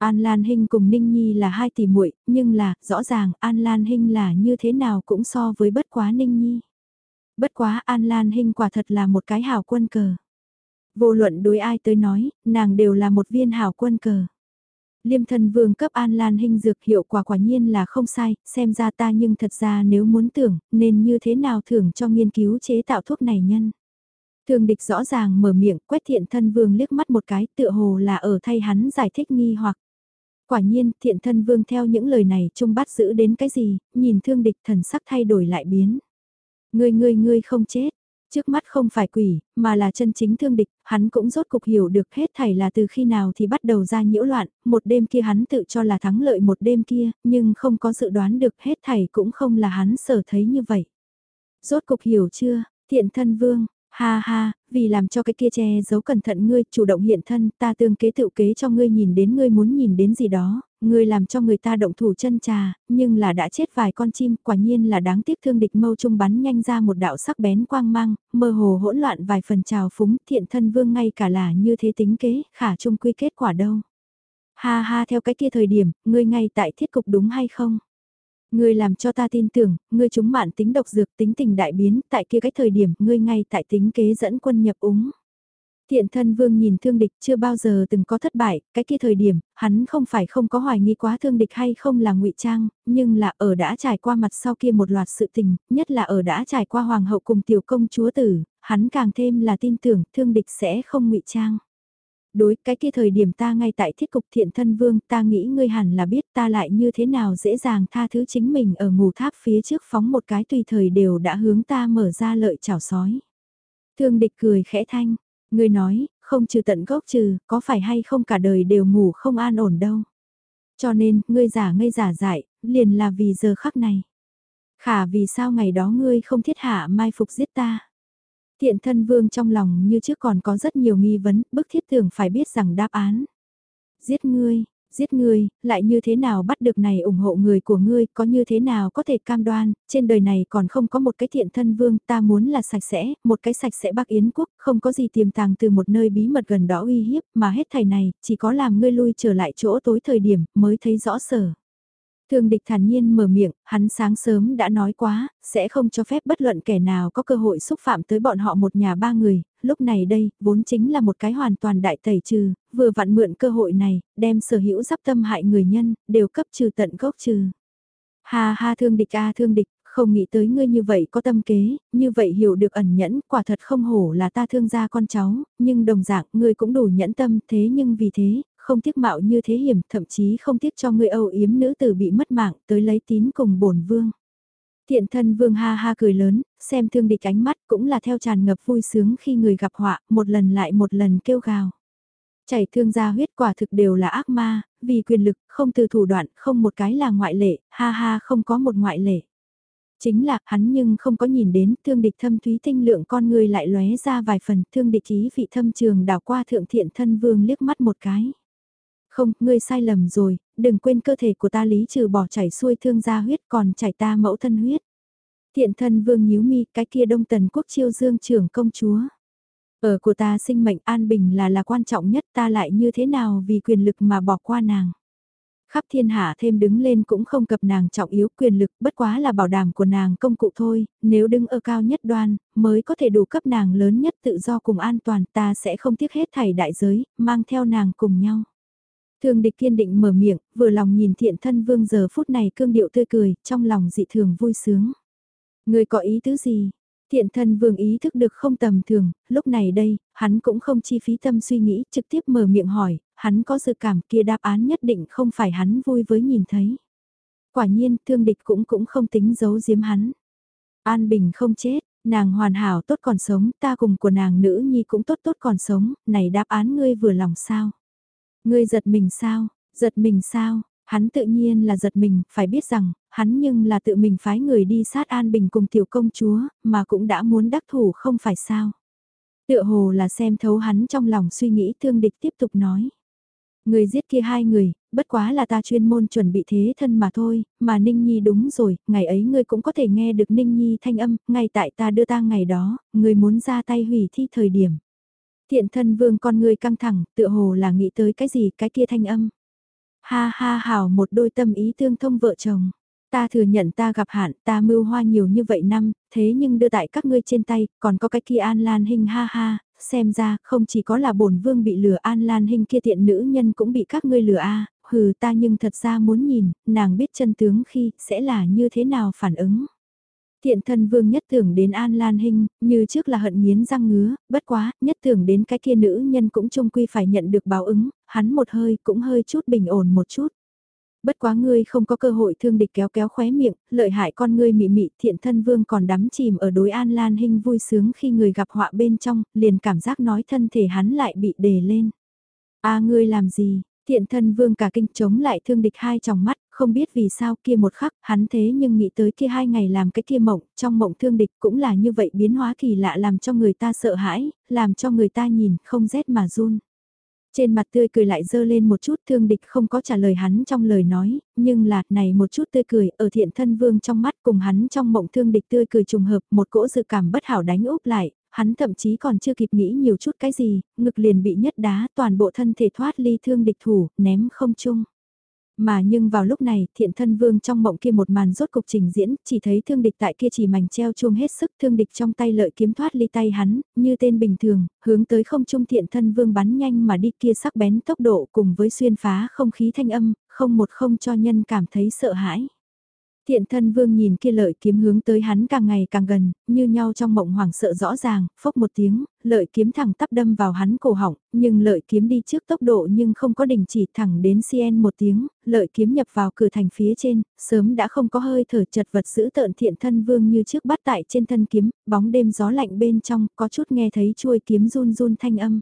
An Lan Hinh cùng Ninh Nhi là hai tỷ muội, nhưng là, rõ ràng An Lan Hinh là như thế nào cũng so với bất quá Ninh Nhi. Bất quá An Lan Hinh quả thật là một cái hảo quân cờ. Vô luận đối ai tới nói, nàng đều là một viên hảo quân cờ. Liêm thần vương cấp An Lan Hinh dược hiệu quả quả nhiên là không sai, xem ra ta nhưng thật ra nếu muốn tưởng, nên như thế nào thưởng cho nghiên cứu chế tạo thuốc này nhân. Thường địch rõ ràng mở miệng quét thiện thân vương liếc mắt một cái tựa hồ là ở thay hắn giải thích nghi hoặc. Quả nhiên, thiện thân vương theo những lời này trung bắt giữ đến cái gì, nhìn thương địch thần sắc thay đổi lại biến. Ngươi ngươi ngươi không chết, trước mắt không phải quỷ, mà là chân chính thương địch, hắn cũng rốt cục hiểu được hết thảy là từ khi nào thì bắt đầu ra nhiễu loạn, một đêm kia hắn tự cho là thắng lợi một đêm kia, nhưng không có dự đoán được hết thảy cũng không là hắn sở thấy như vậy. Rốt cục hiểu chưa, thiện thân vương, Ha ha, vì làm cho cái kia che giấu cẩn thận ngươi chủ động hiện thân ta tương kế tự kế cho ngươi nhìn đến ngươi muốn nhìn đến gì đó, ngươi làm cho người ta động thủ chân trà, nhưng là đã chết vài con chim, quả nhiên là đáng tiếc thương địch mâu trung bắn nhanh ra một đạo sắc bén quang mang, mơ hồ hỗn loạn vài phần trào phúng, thiện thân vương ngay cả là như thế tính kế, khả trung quy kết quả đâu. Ha ha theo cái kia thời điểm, ngươi ngay tại thiết cục đúng hay không? Ngươi làm cho ta tin tưởng, ngươi chúng mạn tính độc dược tính tình đại biến, tại kia cái thời điểm, ngươi ngay tại tính kế dẫn quân nhập úng. Thiện thân vương nhìn thương địch chưa bao giờ từng có thất bại, cái kia thời điểm, hắn không phải không có hoài nghi quá thương địch hay không là ngụy trang, nhưng là ở đã trải qua mặt sau kia một loạt sự tình, nhất là ở đã trải qua hoàng hậu cùng tiểu công chúa tử, hắn càng thêm là tin tưởng thương địch sẽ không ngụy trang đối cái kia thời điểm ta ngay tại thiết cục thiện thân vương ta nghĩ ngươi hẳn là biết ta lại như thế nào dễ dàng tha thứ chính mình ở ngủ tháp phía trước phóng một cái tùy thời đều đã hướng ta mở ra lợi chảo sói. Thương địch cười khẽ thanh, ngươi nói, không trừ tận gốc trừ, có phải hay không cả đời đều ngủ không an ổn đâu. Cho nên, ngươi giả ngây giả dại, liền là vì giờ khắc này. Khả vì sao ngày đó ngươi không thiết hạ mai phục giết ta. Thiện thân vương trong lòng như trước còn có rất nhiều nghi vấn, bức thiết tưởng phải biết rằng đáp án. Giết ngươi, giết ngươi, lại như thế nào bắt được này ủng hộ người của ngươi, có như thế nào có thể cam đoan, trên đời này còn không có một cái thiện thân vương, ta muốn là sạch sẽ, một cái sạch sẽ Bắc Yến quốc, không có gì tiềm tàng từ một nơi bí mật gần đó uy hiếp, mà hết thầy này, chỉ có làm ngươi lui trở lại chỗ tối thời điểm, mới thấy rõ sở. Thương địch thản nhiên mở miệng, hắn sáng sớm đã nói quá, sẽ không cho phép bất luận kẻ nào có cơ hội xúc phạm tới bọn họ một nhà ba người, lúc này đây, vốn chính là một cái hoàn toàn đại tẩy trừ, vừa vặn mượn cơ hội này, đem sở hữu giáp tâm hại người nhân, đều cấp trừ tận gốc trừ. Ha ha thương địch a thương địch, không nghĩ tới ngươi như vậy có tâm kế, như vậy hiểu được ẩn nhẫn, quả thật không hổ là ta thương gia con cháu, nhưng đồng dạng ngươi cũng đủ nhẫn tâm thế nhưng vì thế, không tiếc mạo như thế hiểm, thậm chí không tiếc cho người âu yếm nữ tử bị mất mạng, tới lấy tín cùng bổn vương. Thiện thân vương ha ha cười lớn, xem thương địch ánh mắt cũng là theo tràn ngập vui sướng khi người gặp họa, một lần lại một lần kêu gào. Chảy thương ra huyết quả thực đều là ác ma, vì quyền lực, không từ thủ đoạn, không một cái là ngoại lệ, ha ha không có một ngoại lệ. Chính là hắn nhưng không có nhìn đến thương địch thâm thúy tinh lượng con người lại lóe ra vài phần thương địch ý vị thâm trường đảo qua thượng thiện thân vương liếc mắt một cái. Không, ngươi sai lầm rồi, đừng quên cơ thể của ta lý trừ bỏ chảy xuôi thương gia huyết còn chảy ta mẫu thân huyết. Thiện thân vương nhíu mi, cái kia đông tần quốc chiêu dương trưởng công chúa. Ở của ta sinh mệnh an bình là là quan trọng nhất ta lại như thế nào vì quyền lực mà bỏ qua nàng. Khắp thiên hạ thêm đứng lên cũng không cập nàng trọng yếu quyền lực bất quá là bảo đảm của nàng công cụ thôi, nếu đứng ở cao nhất đoan, mới có thể đủ cấp nàng lớn nhất tự do cùng an toàn ta sẽ không tiếc hết thảy đại giới, mang theo nàng cùng nhau. Thương địch kiên định mở miệng, vừa lòng nhìn thiện thân vương giờ phút này cương điệu tươi cười, trong lòng dị thường vui sướng. Người có ý tứ gì? Thiện thân vương ý thức được không tầm thường, lúc này đây, hắn cũng không chi phí tâm suy nghĩ, trực tiếp mở miệng hỏi, hắn có dự cảm kia đáp án nhất định không phải hắn vui với nhìn thấy. Quả nhiên, thương địch cũng cũng không tính giấu giếm hắn. An Bình không chết, nàng hoàn hảo tốt còn sống, ta cùng của nàng nữ nhi cũng tốt tốt còn sống, này đáp án ngươi vừa lòng sao? Ngươi giật mình sao? Giật mình sao? Hắn tự nhiên là giật mình, phải biết rằng, hắn nhưng là tự mình phái người đi sát An Bình cùng tiểu công chúa, mà cũng đã muốn đắc thủ không phải sao. Tựa hồ là xem thấu hắn trong lòng suy nghĩ thương địch tiếp tục nói. Người giết kia hai người, bất quá là ta chuyên môn chuẩn bị thế thân mà thôi, mà Ninh Nhi đúng rồi, ngày ấy ngươi cũng có thể nghe được Ninh Nhi thanh âm, ngay tại ta đưa ta ngày đó, ngươi muốn ra tay hủy thi thời điểm. Thiện thân vương con người căng thẳng, tựa hồ là nghĩ tới cái gì cái kia thanh âm. Ha ha hảo một đôi tâm ý tương thông vợ chồng. Ta thừa nhận ta gặp hạn, ta mưu hoa nhiều như vậy năm, thế nhưng đưa tại các ngươi trên tay, còn có cái kia an lan hình ha ha, xem ra không chỉ có là bổn vương bị lừa an lan hình kia tiện nữ nhân cũng bị các ngươi lừa a hừ ta nhưng thật ra muốn nhìn, nàng biết chân tướng khi, sẽ là như thế nào phản ứng. Thiện thân vương nhất tưởng đến An Lan Hinh, như trước là hận miến răng ngứa, bất quá, nhất tưởng đến cái kia nữ nhân cũng trông quy phải nhận được báo ứng, hắn một hơi cũng hơi chút bình ổn một chút. Bất quá ngươi không có cơ hội thương địch kéo kéo khóe miệng, lợi hại con ngươi mị mị thiện thân vương còn đắm chìm ở đối An Lan Hinh vui sướng khi người gặp họa bên trong, liền cảm giác nói thân thể hắn lại bị đề lên. a ngươi làm gì, thiện thân vương cả kinh chống lại thương địch hai tròng mắt không biết vì sao kia một khắc, hắn thế nhưng nghĩ tới kia hai ngày làm cái kia mộng, trong mộng thương địch cũng là như vậy biến hóa kỳ lạ làm cho người ta sợ hãi, làm cho người ta nhìn không rét mà run. Trên mặt tươi cười lại dơ lên một chút thương địch không có trả lời hắn trong lời nói, nhưng là này một chút tươi cười ở thiện thân vương trong mắt cùng hắn trong mộng thương địch tươi cười trùng hợp một cỗ dự cảm bất hảo đánh úp lại, hắn thậm chí còn chưa kịp nghĩ nhiều chút cái gì, ngực liền bị nhất đá toàn bộ thân thể thoát ly thương địch thủ, ném không chung. Mà nhưng vào lúc này, thiện thân vương trong mộng kia một màn rốt cục trình diễn, chỉ thấy thương địch tại kia chỉ mảnh treo chuông hết sức thương địch trong tay lợi kiếm thoát ly tay hắn, như tên bình thường, hướng tới không trung thiện thân vương bắn nhanh mà đi kia sắc bén tốc độ cùng với xuyên phá không khí thanh âm, không một không cho nhân cảm thấy sợ hãi. Thiện thân vương nhìn kia lợi kiếm hướng tới hắn càng ngày càng gần, như nhau trong mộng hoảng sợ rõ ràng, phốc một tiếng, lợi kiếm thẳng tắp đâm vào hắn cổ họng, nhưng lợi kiếm đi trước tốc độ nhưng không có đình chỉ thẳng đến CN một tiếng, lợi kiếm nhập vào cửa thành phía trên, sớm đã không có hơi thở chật vật giữ tợn thiện thân vương như trước bắt tại trên thân kiếm, bóng đêm gió lạnh bên trong, có chút nghe thấy chuôi kiếm run run thanh âm.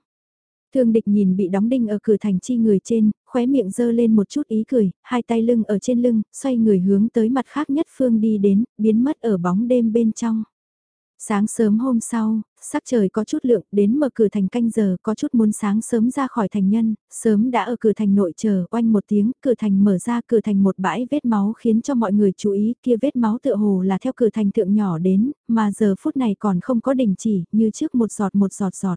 Thương địch nhìn bị đóng đinh ở cửa thành chi người trên, khóe miệng dơ lên một chút ý cười, hai tay lưng ở trên lưng, xoay người hướng tới mặt khác nhất phương đi đến, biến mất ở bóng đêm bên trong. Sáng sớm hôm sau, sắc trời có chút lượng, đến mở cửa thành canh giờ, có chút muốn sáng sớm ra khỏi thành nhân, sớm đã ở cửa thành nội chờ, oanh một tiếng, cửa thành mở ra cửa thành một bãi vết máu khiến cho mọi người chú ý, kia vết máu tựa hồ là theo cửa thành thượng nhỏ đến, mà giờ phút này còn không có đình chỉ, như trước một giọt một giọt giọt.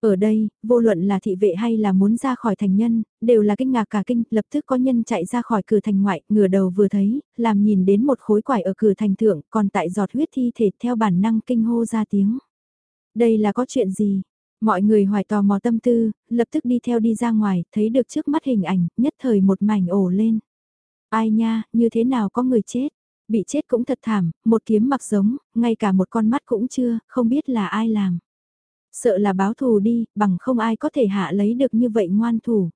Ở đây, vô luận là thị vệ hay là muốn ra khỏi thành nhân, đều là kinh ngạc cả kinh, lập tức có nhân chạy ra khỏi cửa thành ngoại, ngửa đầu vừa thấy, làm nhìn đến một khối quải ở cửa thành thượng, còn tại giọt huyết thi thể theo bản năng kinh hô ra tiếng. Đây là có chuyện gì? Mọi người hoài tò mò tâm tư, lập tức đi theo đi ra ngoài, thấy được trước mắt hình ảnh, nhất thời một mảnh ổ lên. Ai nha, như thế nào có người chết? Bị chết cũng thật thảm, một kiếm mặc giống, ngay cả một con mắt cũng chưa, không biết là ai làm. Sợ là báo thù đi, bằng không ai có thể hạ lấy được như vậy ngoan thủ.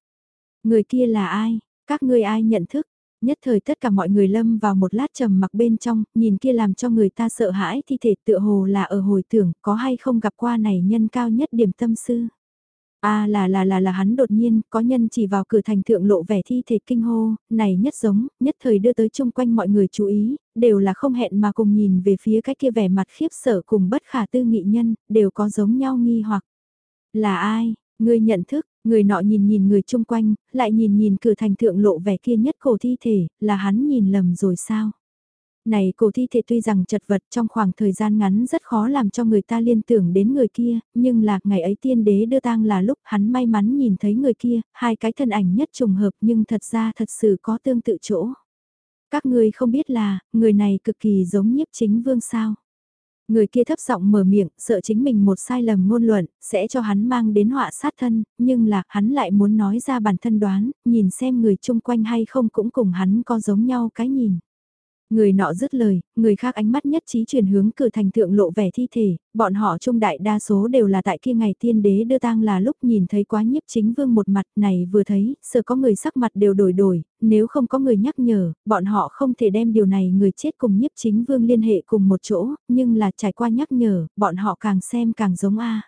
Người kia là ai? Các ngươi ai nhận thức? Nhất thời tất cả mọi người lâm vào một lát trầm mặc bên trong, nhìn kia làm cho người ta sợ hãi thi thể tựa hồ là ở hồi tưởng có hay không gặp qua này nhân cao nhất điểm tâm sư. À là là là là hắn đột nhiên, có nhân chỉ vào cửa thành thượng lộ vẻ thi thể kinh hô, này nhất giống, nhất thời đưa tới chung quanh mọi người chú ý, đều là không hẹn mà cùng nhìn về phía cái kia vẻ mặt khiếp sợ cùng bất khả tư nghị nhân, đều có giống nhau nghi hoặc. Là ai, người nhận thức, người nọ nhìn nhìn người chung quanh, lại nhìn nhìn cửa thành thượng lộ vẻ kia nhất cổ thi thể, là hắn nhìn lầm rồi sao? Này cổ thi thể tuy rằng chật vật trong khoảng thời gian ngắn rất khó làm cho người ta liên tưởng đến người kia, nhưng là ngày ấy tiên đế đưa tang là lúc hắn may mắn nhìn thấy người kia, hai cái thân ảnh nhất trùng hợp nhưng thật ra thật sự có tương tự chỗ. Các ngươi không biết là, người này cực kỳ giống nhiếp chính vương sao. Người kia thấp giọng mở miệng, sợ chính mình một sai lầm ngôn luận, sẽ cho hắn mang đến họa sát thân, nhưng là, hắn lại muốn nói ra bản thân đoán, nhìn xem người chung quanh hay không cũng cùng hắn có giống nhau cái nhìn. Người nọ dứt lời, người khác ánh mắt nhất trí chuyển hướng cử thành thượng lộ vẻ thi thể, bọn họ trung đại đa số đều là tại kia ngày tiên đế đưa tang là lúc nhìn thấy quá nhiếp chính vương một mặt này vừa thấy, sợ có người sắc mặt đều đổi đổi, nếu không có người nhắc nhở, bọn họ không thể đem điều này người chết cùng nhiếp chính vương liên hệ cùng một chỗ, nhưng là trải qua nhắc nhở, bọn họ càng xem càng giống A.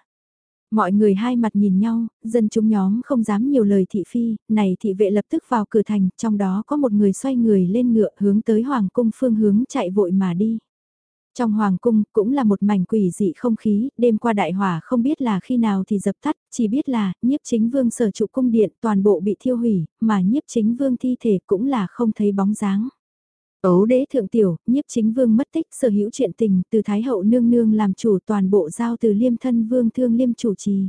Mọi người hai mặt nhìn nhau, dân chúng nhóm không dám nhiều lời thị phi, này thị vệ lập tức vào cửa thành, trong đó có một người xoay người lên ngựa hướng tới hoàng cung phương hướng chạy vội mà đi. Trong hoàng cung cũng là một mảnh quỷ dị không khí, đêm qua đại hỏa không biết là khi nào thì dập tắt, chỉ biết là nhiếp chính vương sở trụ cung điện toàn bộ bị thiêu hủy, mà nhiếp chính vương thi thể cũng là không thấy bóng dáng. Ấu đế thượng tiểu, nhiếp chính vương mất tích sở hữu chuyện tình từ Thái hậu nương nương làm chủ toàn bộ giao từ liêm thân vương thương liêm chủ trì.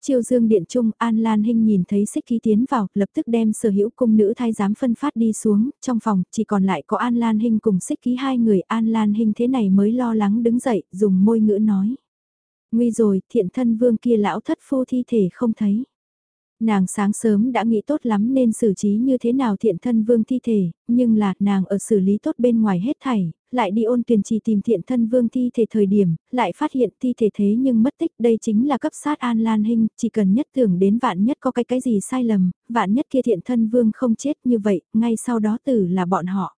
Chiêu dương điện trung An Lan Hinh nhìn thấy xích ký tiến vào, lập tức đem sở hữu cung nữ thái giám phân phát đi xuống, trong phòng chỉ còn lại có An Lan Hinh cùng xích ký hai người An Lan Hinh thế này mới lo lắng đứng dậy, dùng môi ngữ nói. Nguy rồi, thiện thân vương kia lão thất phu thi thể không thấy. Nàng sáng sớm đã nghĩ tốt lắm nên xử trí như thế nào thiện thân vương thi thể, nhưng là nàng ở xử lý tốt bên ngoài hết thảy, lại đi ôn tuyển trì tìm thiện thân vương thi thể thời điểm, lại phát hiện thi thể thế nhưng mất tích đây chính là cấp sát an lan hình, chỉ cần nhất tưởng đến vạn nhất có cái cái gì sai lầm, vạn nhất kia thiện thân vương không chết như vậy, ngay sau đó tử là bọn họ.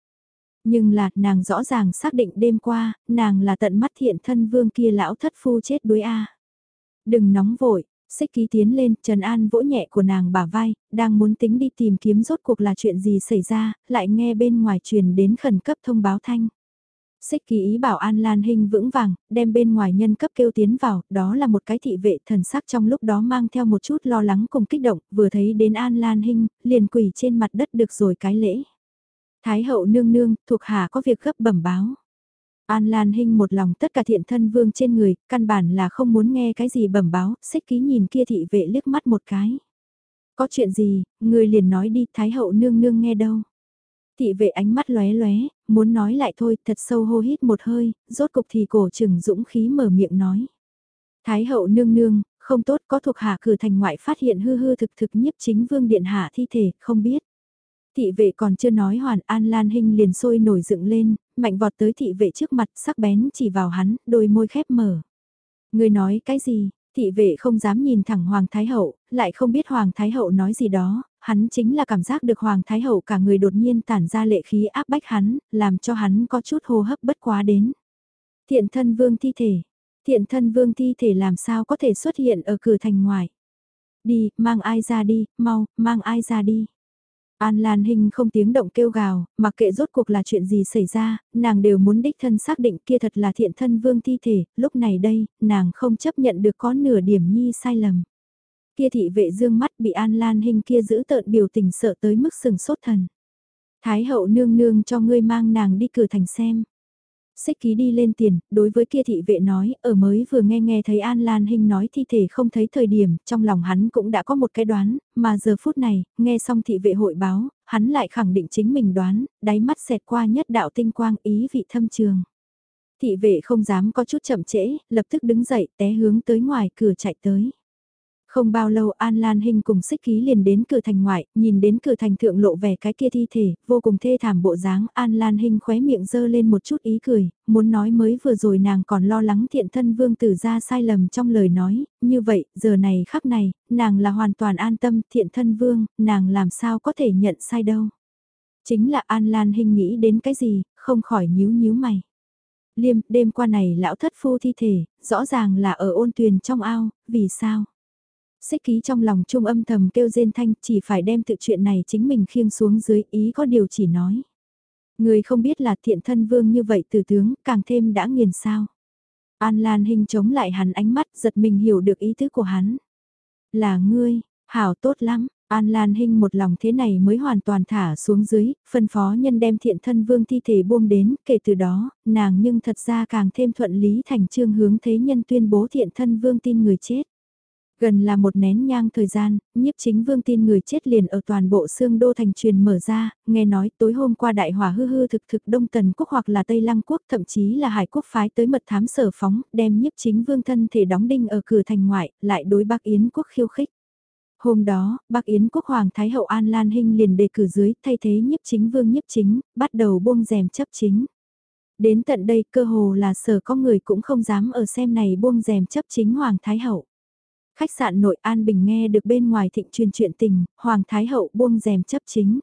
Nhưng là, nàng rõ ràng xác định đêm qua, nàng là tận mắt thiện thân vương kia lão thất phu chết đuối A. Đừng nóng vội, Xích ký tiến lên, Trần An vỗ nhẹ của nàng bả vai, đang muốn tính đi tìm kiếm rốt cuộc là chuyện gì xảy ra, lại nghe bên ngoài truyền đến khẩn cấp thông báo thanh. Xích ký ý bảo An Lan Hinh vững vàng, đem bên ngoài nhân cấp kêu tiến vào, đó là một cái thị vệ thần sắc trong lúc đó mang theo một chút lo lắng cùng kích động, vừa thấy đến An Lan Hinh, liền quỳ trên mặt đất được rồi cái lễ. Thái hậu nương nương, thuộc hạ có việc gấp bẩm báo. An Lan Hinh một lòng tất cả thiện thân vương trên người, căn bản là không muốn nghe cái gì bẩm báo, xích ký nhìn kia thị vệ liếc mắt một cái. Có chuyện gì, người liền nói đi, Thái hậu nương nương nghe đâu. Thị vệ ánh mắt lóe lóe, muốn nói lại thôi, thật sâu hô hít một hơi, rốt cục thì cổ trừng dũng khí mở miệng nói. Thái hậu nương nương, không tốt có thuộc hạ cử thành ngoại phát hiện hư hư thực thực nhiếp chính vương điện hạ thi thể, không biết. Thị vệ còn chưa nói hoàn An Lan Hinh liền sôi nổi dựng lên, mạnh vọt tới thị vệ trước mặt sắc bén chỉ vào hắn, đôi môi khép mở. Người nói cái gì, thị vệ không dám nhìn thẳng Hoàng Thái Hậu, lại không biết Hoàng Thái Hậu nói gì đó, hắn chính là cảm giác được Hoàng Thái Hậu cả người đột nhiên tản ra lệ khí áp bách hắn, làm cho hắn có chút hô hấp bất quá đến. Thiện thân vương thi thể, thiện thân vương thi thể làm sao có thể xuất hiện ở cửa thành ngoài. Đi, mang ai ra đi, mau, mang ai ra đi. An Lan Hinh không tiếng động kêu gào, mặc kệ rốt cuộc là chuyện gì xảy ra, nàng đều muốn đích thân xác định kia thật là thiện thân vương thi thể, lúc này đây, nàng không chấp nhận được có nửa điểm nhi sai lầm. Kia thị vệ dương mắt bị An Lan Hinh kia giữ tợn biểu tình sợ tới mức sừng sốt thần. Thái hậu nương nương cho ngươi mang nàng đi cửa thành xem. Xích ký đi lên tiền, đối với kia thị vệ nói, ở mới vừa nghe nghe thấy An Lan Hinh nói thi thể không thấy thời điểm, trong lòng hắn cũng đã có một cái đoán, mà giờ phút này, nghe xong thị vệ hội báo, hắn lại khẳng định chính mình đoán, đáy mắt xẹt qua nhất đạo tinh quang ý vị thâm trường. Thị vệ không dám có chút chậm trễ, lập tức đứng dậy té hướng tới ngoài cửa chạy tới. Không bao lâu An Lan Hinh cùng xích ký liền đến cửa thành ngoại, nhìn đến cửa thành thượng lộ vẻ cái kia thi thể, vô cùng thê thảm bộ dáng, An Lan Hinh khóe miệng dơ lên một chút ý cười, muốn nói mới vừa rồi nàng còn lo lắng thiện thân vương tử ra sai lầm trong lời nói, như vậy, giờ này khắc này, nàng là hoàn toàn an tâm, thiện thân vương, nàng làm sao có thể nhận sai đâu. Chính là An Lan Hinh nghĩ đến cái gì, không khỏi nhíu nhíu mày. Liêm, đêm qua này lão thất phu thi thể, rõ ràng là ở ôn tuyền trong ao, vì sao? Xích ký trong lòng trung âm thầm kêu rên thanh chỉ phải đem tự chuyện này chính mình khiêng xuống dưới ý có điều chỉ nói. Người không biết là thiện thân vương như vậy từ tướng càng thêm đã nghiền sao. An Lan Hinh chống lại hắn ánh mắt giật mình hiểu được ý tứ của hắn. Là ngươi, hảo tốt lắm, An Lan Hinh một lòng thế này mới hoàn toàn thả xuống dưới, phân phó nhân đem thiện thân vương thi thể buông đến, kể từ đó, nàng nhưng thật ra càng thêm thuận lý thành trương hướng thế nhân tuyên bố thiện thân vương tin người chết. Gần là một nén nhang thời gian, nhiếp chính vương tin người chết liền ở toàn bộ xương đô thành truyền mở ra, nghe nói tối hôm qua đại hỏa hư hư thực thực Đông Tần Quốc hoặc là Tây Lăng Quốc thậm chí là Hải Quốc phái tới mật thám sở phóng, đem nhiếp chính vương thân thể đóng đinh ở cửa thành ngoại, lại đối Bắc Yến Quốc khiêu khích. Hôm đó, Bắc Yến Quốc Hoàng Thái Hậu An Lan Hinh liền đề cử dưới thay thế nhiếp chính vương nhiếp chính, bắt đầu buông rèm chấp chính. Đến tận đây cơ hồ là sở có người cũng không dám ở xem này buông rèm chấp chính Hoàng Thái Hậu. Khách sạn nội An Bình nghe được bên ngoài thịnh truyền chuyện tình, Hoàng Thái Hậu buông rèm chấp chính.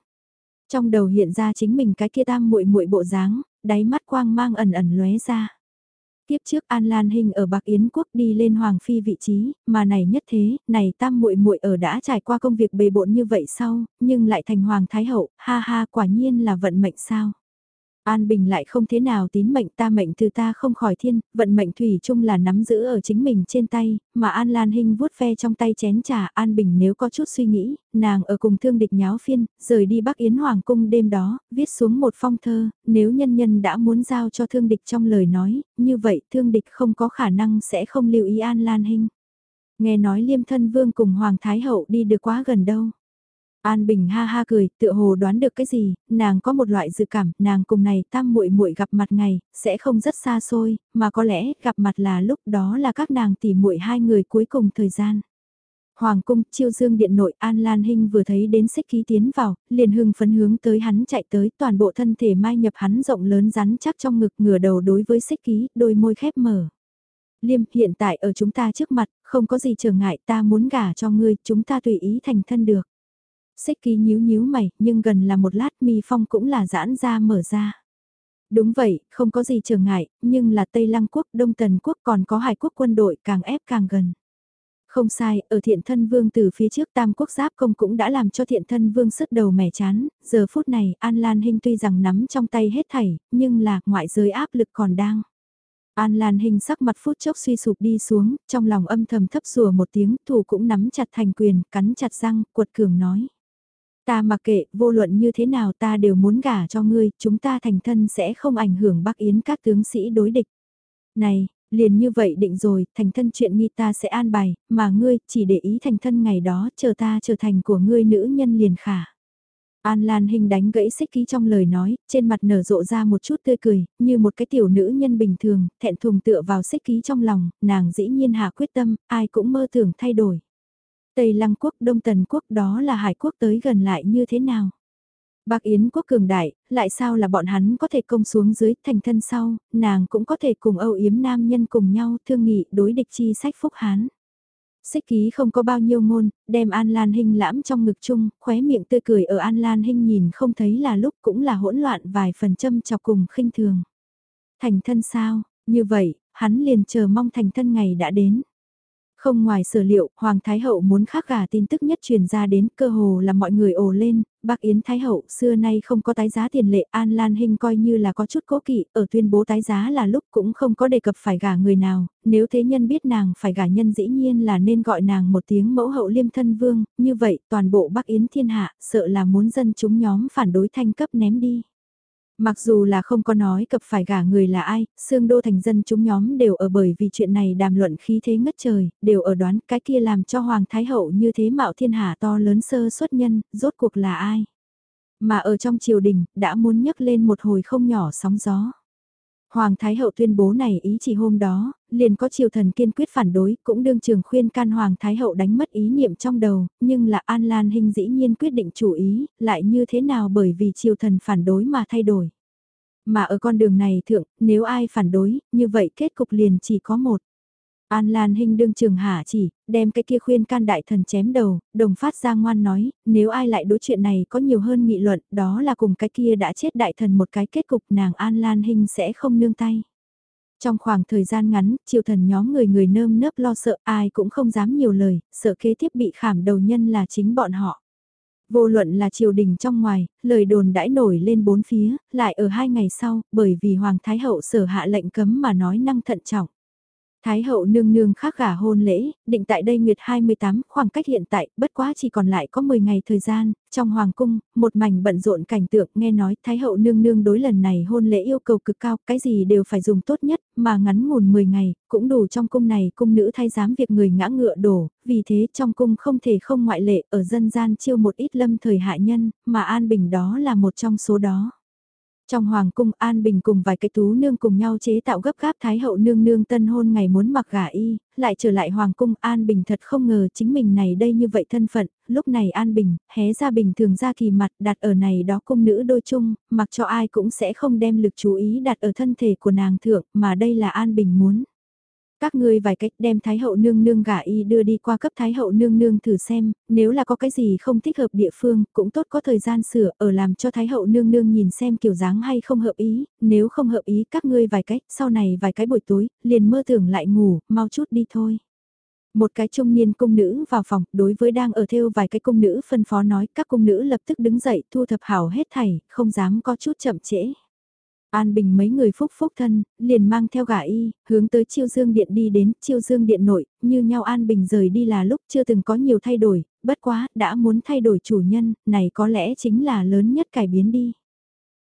Trong đầu hiện ra chính mình cái kia tam muội muội bộ dáng, đáy mắt quang mang ẩn ẩn lóe ra. Tiếp trước An Lan hình ở Bạc Yến Quốc đi lên Hoàng Phi vị trí, mà này nhất thế, này tam muội muội ở đã trải qua công việc bề bộn như vậy sau, nhưng lại thành Hoàng Thái Hậu, ha ha quả nhiên là vận mệnh sao. An Bình lại không thế nào tín mệnh ta mệnh từ ta không khỏi thiên, vận mệnh thủy chung là nắm giữ ở chính mình trên tay, mà An Lan Hinh vuốt ve trong tay chén trà An Bình nếu có chút suy nghĩ, nàng ở cùng thương địch nháo phiên, rời đi Bắc Yến Hoàng cung đêm đó, viết xuống một phong thơ, nếu nhân nhân đã muốn giao cho thương địch trong lời nói, như vậy thương địch không có khả năng sẽ không lưu ý An Lan Hinh. Nghe nói liêm thân vương cùng Hoàng Thái Hậu đi được quá gần đâu. An Bình ha ha cười, tựa hồ đoán được cái gì, nàng có một loại dự cảm, nàng cùng này tam muội muội gặp mặt ngày, sẽ không rất xa xôi, mà có lẽ gặp mặt là lúc đó là các nàng tỷ muội hai người cuối cùng thời gian. Hoàng cung, chiêu dương điện nội An Lan Hinh vừa thấy đến xích ký tiến vào, liền hưng phấn hướng tới hắn chạy tới toàn bộ thân thể mai nhập hắn rộng lớn rắn chắc trong ngực ngửa đầu đối với xích ký, đôi môi khép mở. Liêm, hiện tại ở chúng ta trước mặt, không có gì trở ngại ta muốn gả cho ngươi, chúng ta tùy ý thành thân được. Xích ký nhíu nhíu mày, nhưng gần là một lát mi phong cũng là giãn ra mở ra. Đúng vậy, không có gì trở ngại, nhưng là Tây Lăng quốc, Đông Tần quốc còn có hải quốc quân đội càng ép càng gần. Không sai, ở thiện thân vương từ phía trước tam quốc giáp công cũng đã làm cho thiện thân vương sứt đầu mẻ chán, giờ phút này An Lan Hinh tuy rằng nắm trong tay hết thảy, nhưng là ngoại giới áp lực còn đang. An Lan Hinh sắc mặt phút chốc suy sụp đi xuống, trong lòng âm thầm thấp rùa một tiếng, thủ cũng nắm chặt thành quyền, cắn chặt răng, cuột cường nói. Ta mặc kệ, vô luận như thế nào ta đều muốn gả cho ngươi, chúng ta thành thân sẽ không ảnh hưởng Bắc Yến các tướng sĩ đối địch. Này, liền như vậy định rồi, thành thân chuyện nghi ta sẽ an bài, mà ngươi chỉ để ý thành thân ngày đó chờ ta trở thành của ngươi nữ nhân liền khả. An Lan Hình đánh gãy xích ký trong lời nói, trên mặt nở rộ ra một chút tươi cười, như một cái tiểu nữ nhân bình thường, thẹn thùng tựa vào xích ký trong lòng, nàng dĩ nhiên hạ quyết tâm, ai cũng mơ tưởng thay đổi. Tây Lăng quốc, Đông Tần quốc đó là hải quốc tới gần lại như thế nào? Bạc Yến quốc cường đại, lại sao là bọn hắn có thể công xuống dưới thành thân sau, nàng cũng có thể cùng Âu Yếm nam nhân cùng nhau thương nghị đối địch chi sách phúc hán. Xích ký không có bao nhiêu ngôn, đem An Lan Hinh lãm trong ngực chung, khóe miệng tươi cười ở An Lan Hinh nhìn không thấy là lúc cũng là hỗn loạn vài phần châm chọc cùng khinh thường. Thành thân sao, như vậy, hắn liền chờ mong thành thân ngày đã đến. Không ngoài sở liệu, Hoàng Thái Hậu muốn khác gà tin tức nhất truyền ra đến cơ hồ là mọi người ồ lên, bác Yến Thái Hậu xưa nay không có tái giá tiền lệ An Lan Hinh coi như là có chút cố kỵ, ở tuyên bố tái giá là lúc cũng không có đề cập phải gả người nào, nếu thế nhân biết nàng phải gả nhân dĩ nhiên là nên gọi nàng một tiếng mẫu hậu liêm thân vương, như vậy toàn bộ bác Yến thiên hạ sợ là muốn dân chúng nhóm phản đối thanh cấp ném đi. Mặc dù là không có nói cập phải gả người là ai, xương đô thành dân chúng nhóm đều ở bởi vì chuyện này đàm luận khí thế ngất trời, đều ở đoán cái kia làm cho Hoàng Thái Hậu như thế mạo thiên hạ to lớn sơ xuất nhân, rốt cuộc là ai. Mà ở trong triều đình, đã muốn nhấc lên một hồi không nhỏ sóng gió. Hoàng Thái Hậu tuyên bố này ý chỉ hôm đó, liền có triều thần kiên quyết phản đối, cũng đương trường khuyên can Hoàng Thái Hậu đánh mất ý niệm trong đầu, nhưng là An Lan Hinh dĩ nhiên quyết định chủ ý, lại như thế nào bởi vì triều thần phản đối mà thay đổi. Mà ở con đường này thượng, nếu ai phản đối, như vậy kết cục liền chỉ có một. An Lan Hinh đương trường hạ chỉ, đem cái kia khuyên can đại thần chém đầu, đồng phát ra ngoan nói, nếu ai lại đối chuyện này có nhiều hơn nghị luận, đó là cùng cái kia đã chết đại thần một cái kết cục nàng An Lan Hinh sẽ không nương tay. Trong khoảng thời gian ngắn, triều thần nhóm người người nơm nớp lo sợ ai cũng không dám nhiều lời, sợ kế tiếp bị khảm đầu nhân là chính bọn họ. Vô luận là triều đình trong ngoài, lời đồn đãi nổi lên bốn phía, lại ở hai ngày sau, bởi vì Hoàng Thái Hậu sở hạ lệnh cấm mà nói năng thận trọng. Thái hậu nương nương khác gả hôn lễ, định tại đây nguyệt 28, khoảng cách hiện tại, bất quá chỉ còn lại có 10 ngày thời gian, trong hoàng cung, một mảnh bận rộn cảnh tượng nghe nói Thái hậu nương nương đối lần này hôn lễ yêu cầu cực cao, cái gì đều phải dùng tốt nhất, mà ngắn ngủn 10 ngày, cũng đủ trong cung này cung nữ thay giám việc người ngã ngựa đổ, vì thế trong cung không thể không ngoại lệ ở dân gian chiêu một ít lâm thời hạ nhân, mà An Bình đó là một trong số đó. Trong hoàng cung An Bình cùng vài cái tú nương cùng nhau chế tạo gấp gáp Thái hậu nương nương tân hôn ngày muốn mặc gả y, lại trở lại hoàng cung An Bình thật không ngờ chính mình này đây như vậy thân phận, lúc này An Bình, hé ra bình thường ra kỳ mặt đặt ở này đó cung nữ đôi chung, mặc cho ai cũng sẽ không đem lực chú ý đặt ở thân thể của nàng thượng, mà đây là An Bình muốn. Các ngươi vài cách đem Thái hậu nương nương gả y đưa đi qua cấp Thái hậu nương nương thử xem, nếu là có cái gì không thích hợp địa phương, cũng tốt có thời gian sửa ở làm cho Thái hậu nương nương nhìn xem kiểu dáng hay không hợp ý, nếu không hợp ý các ngươi vài cách, sau này vài cái buổi tối, liền mơ tưởng lại ngủ, mau chút đi thôi. Một cái trung niên cung nữ vào phòng, đối với đang ở theo vài cái cung nữ phân phó nói, các cung nữ lập tức đứng dậy thu thập hảo hết thảy, không dám có chút chậm trễ. An Bình mấy người phúc phúc thân, liền mang theo gà y, hướng tới chiêu dương điện đi đến, chiêu dương điện nội, như nhau An Bình rời đi là lúc chưa từng có nhiều thay đổi, bất quá, đã muốn thay đổi chủ nhân, này có lẽ chính là lớn nhất cải biến đi.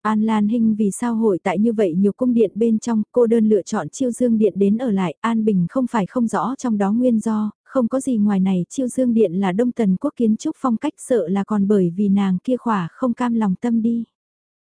An Lan Hinh vì sao hội tại như vậy nhiều cung điện bên trong, cô đơn lựa chọn chiêu dương điện đến ở lại, An Bình không phải không rõ trong đó nguyên do, không có gì ngoài này, chiêu dương điện là đông tần quốc kiến trúc phong cách sợ là còn bởi vì nàng kia khỏa không cam lòng tâm đi.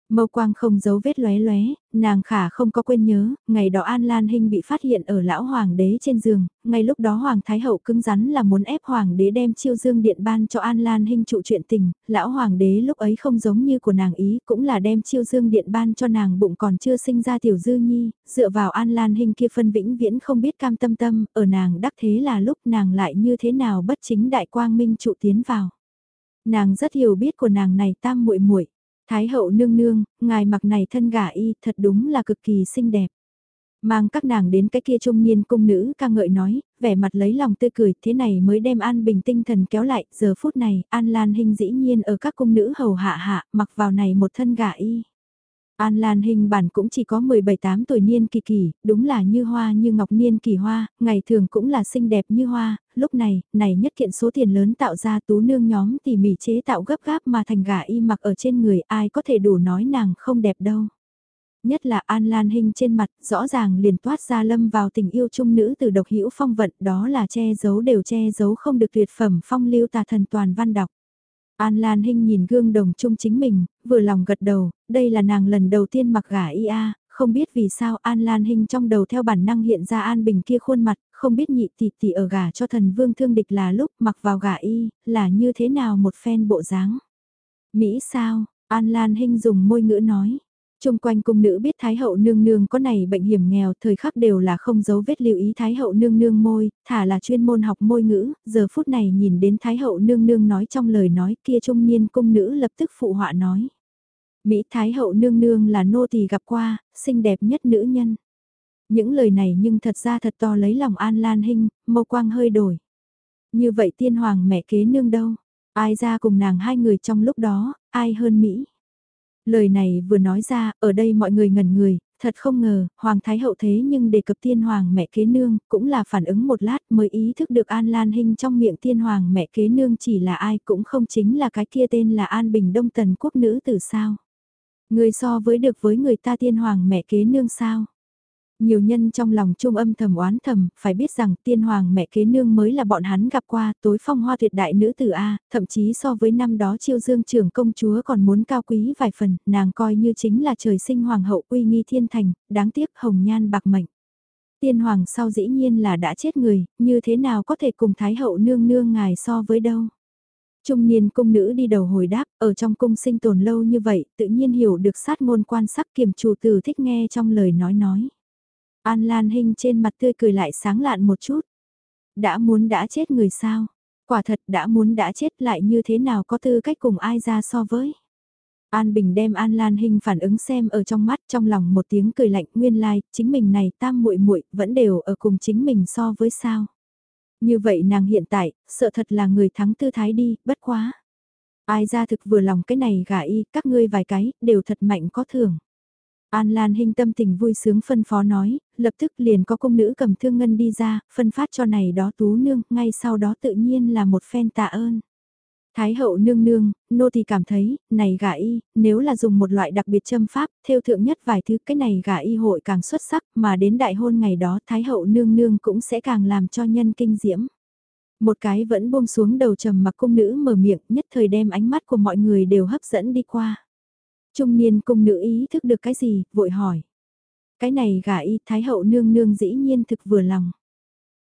Mâu quang không giấu vết lóe lóe, nàng khả không có quên nhớ, ngày đó An Lan Hinh bị phát hiện ở lão hoàng đế trên giường, ngay lúc đó hoàng thái hậu cứng rắn là muốn ép hoàng đế đem chiêu dương điện ban cho An Lan Hinh trụ chuyện tình, lão hoàng đế lúc ấy không giống như của nàng ý, cũng là đem chiêu dương điện ban cho nàng bụng còn chưa sinh ra tiểu dư nhi, dựa vào An Lan Hinh kia phân vĩnh viễn không biết cam tâm tâm, ở nàng đắc thế là lúc nàng lại như thế nào bất chính đại quang minh trụ tiến vào. Nàng rất hiểu biết của nàng này tam muội muội Thái hậu nương nương, ngài mặc này thân gả y thật đúng là cực kỳ xinh đẹp. Mang các nàng đến cái kia trung niên cung nữ ca ngợi nói, vẻ mặt lấy lòng tươi cười, thế này mới đem An Bình tinh thần kéo lại, giờ phút này, An Lan Hinh dĩ nhiên ở các cung nữ hầu hạ hạ, mặc vào này một thân gả y. An Lan hình bản cũng chỉ có 17-8 tuổi niên kỳ kỳ, đúng là như hoa như ngọc niên kỳ hoa, ngày thường cũng là xinh đẹp như hoa, lúc này, này nhất kiện số tiền lớn tạo ra tú nương nhóm tỉ mỉ chế tạo gấp gáp mà thành gà y mặc ở trên người ai có thể đủ nói nàng không đẹp đâu. Nhất là An Lan hình trên mặt, rõ ràng liền toát ra lâm vào tình yêu chung nữ từ độc hữu phong vận, đó là che giấu đều che giấu không được tuyệt phẩm phong lưu tà thần toàn văn đọc. An Lan Hinh nhìn gương đồng chung chính mình, vừa lòng gật đầu, đây là nàng lần đầu tiên mặc gả y a, không biết vì sao An Lan Hinh trong đầu theo bản năng hiện ra An Bình kia khuôn mặt, không biết nhị tỷ tỷ ở gả cho thần vương thương địch là lúc mặc vào gả y, là như thế nào một phen bộ dáng. Mỹ sao, An Lan Hinh dùng môi ngữ nói, Trung quanh cung nữ biết Thái hậu nương nương có này bệnh hiểm nghèo thời khắc đều là không giấu vết lưu ý Thái hậu nương nương môi, thả là chuyên môn học môi ngữ, giờ phút này nhìn đến Thái hậu nương nương nói trong lời nói kia trung niên cung nữ lập tức phụ họa nói. Mỹ Thái hậu nương nương là nô tỳ gặp qua, xinh đẹp nhất nữ nhân. Những lời này nhưng thật ra thật to lấy lòng An Lan Hinh, mâu quang hơi đổi. Như vậy tiên hoàng mẹ kế nương đâu? Ai ra cùng nàng hai người trong lúc đó, ai hơn Mỹ? Lời này vừa nói ra, ở đây mọi người ngẩn người, thật không ngờ, Hoàng Thái Hậu thế nhưng đề cập tiên hoàng mẹ kế nương, cũng là phản ứng một lát mới ý thức được An Lan Hinh trong miệng tiên hoàng mẹ kế nương chỉ là ai cũng không chính là cái kia tên là An Bình Đông Tần quốc nữ từ sao. Người so với được với người ta tiên hoàng mẹ kế nương sao. Nhiều nhân trong lòng trung âm thầm oán thầm, phải biết rằng tiên hoàng mẹ kế nương mới là bọn hắn gặp qua tối phong hoa tuyệt đại nữ tử A, thậm chí so với năm đó chiêu dương trưởng công chúa còn muốn cao quý vài phần, nàng coi như chính là trời sinh hoàng hậu uy nghi thiên thành, đáng tiếc hồng nhan bạc mệnh. Tiên hoàng sau dĩ nhiên là đã chết người, như thế nào có thể cùng thái hậu nương nương ngài so với đâu. Trung niên cung nữ đi đầu hồi đáp, ở trong cung sinh tồn lâu như vậy, tự nhiên hiểu được sát ngôn quan sắc kiềm chủ tử thích nghe trong lời nói nói. An Lan Hinh trên mặt tươi cười lại sáng lạn một chút. Đã muốn đã chết người sao? Quả thật đã muốn đã chết lại như thế nào có tư cách cùng ai ra so với? An Bình đem An Lan Hinh phản ứng xem ở trong mắt trong lòng một tiếng cười lạnh nguyên lai, like, chính mình này tam muội muội vẫn đều ở cùng chính mình so với sao. Như vậy nàng hiện tại, sợ thật là người thắng tư thái đi, bất quá. Ai ra thực vừa lòng cái này gả y, các ngươi vài cái, đều thật mạnh có thưởng. An Lan Hinh tâm tình vui sướng phân phó nói, lập tức liền có công nữ cầm thương ngân đi ra, phân phát cho này đó tú nương, ngay sau đó tự nhiên là một phen tạ ơn. Thái hậu nương nương, nô thì cảm thấy, này gà y, nếu là dùng một loại đặc biệt châm pháp, theo thượng nhất vài thứ cái này gà y hội càng xuất sắc, mà đến đại hôn ngày đó Thái hậu nương nương cũng sẽ càng làm cho nhân kinh diễm. Một cái vẫn buông xuống đầu trầm mặc cung nữ mở miệng nhất thời đem ánh mắt của mọi người đều hấp dẫn đi qua. Trung niên cung nữ ý thức được cái gì, vội hỏi. Cái này gả y Thái hậu nương nương dĩ nhiên thực vừa lòng.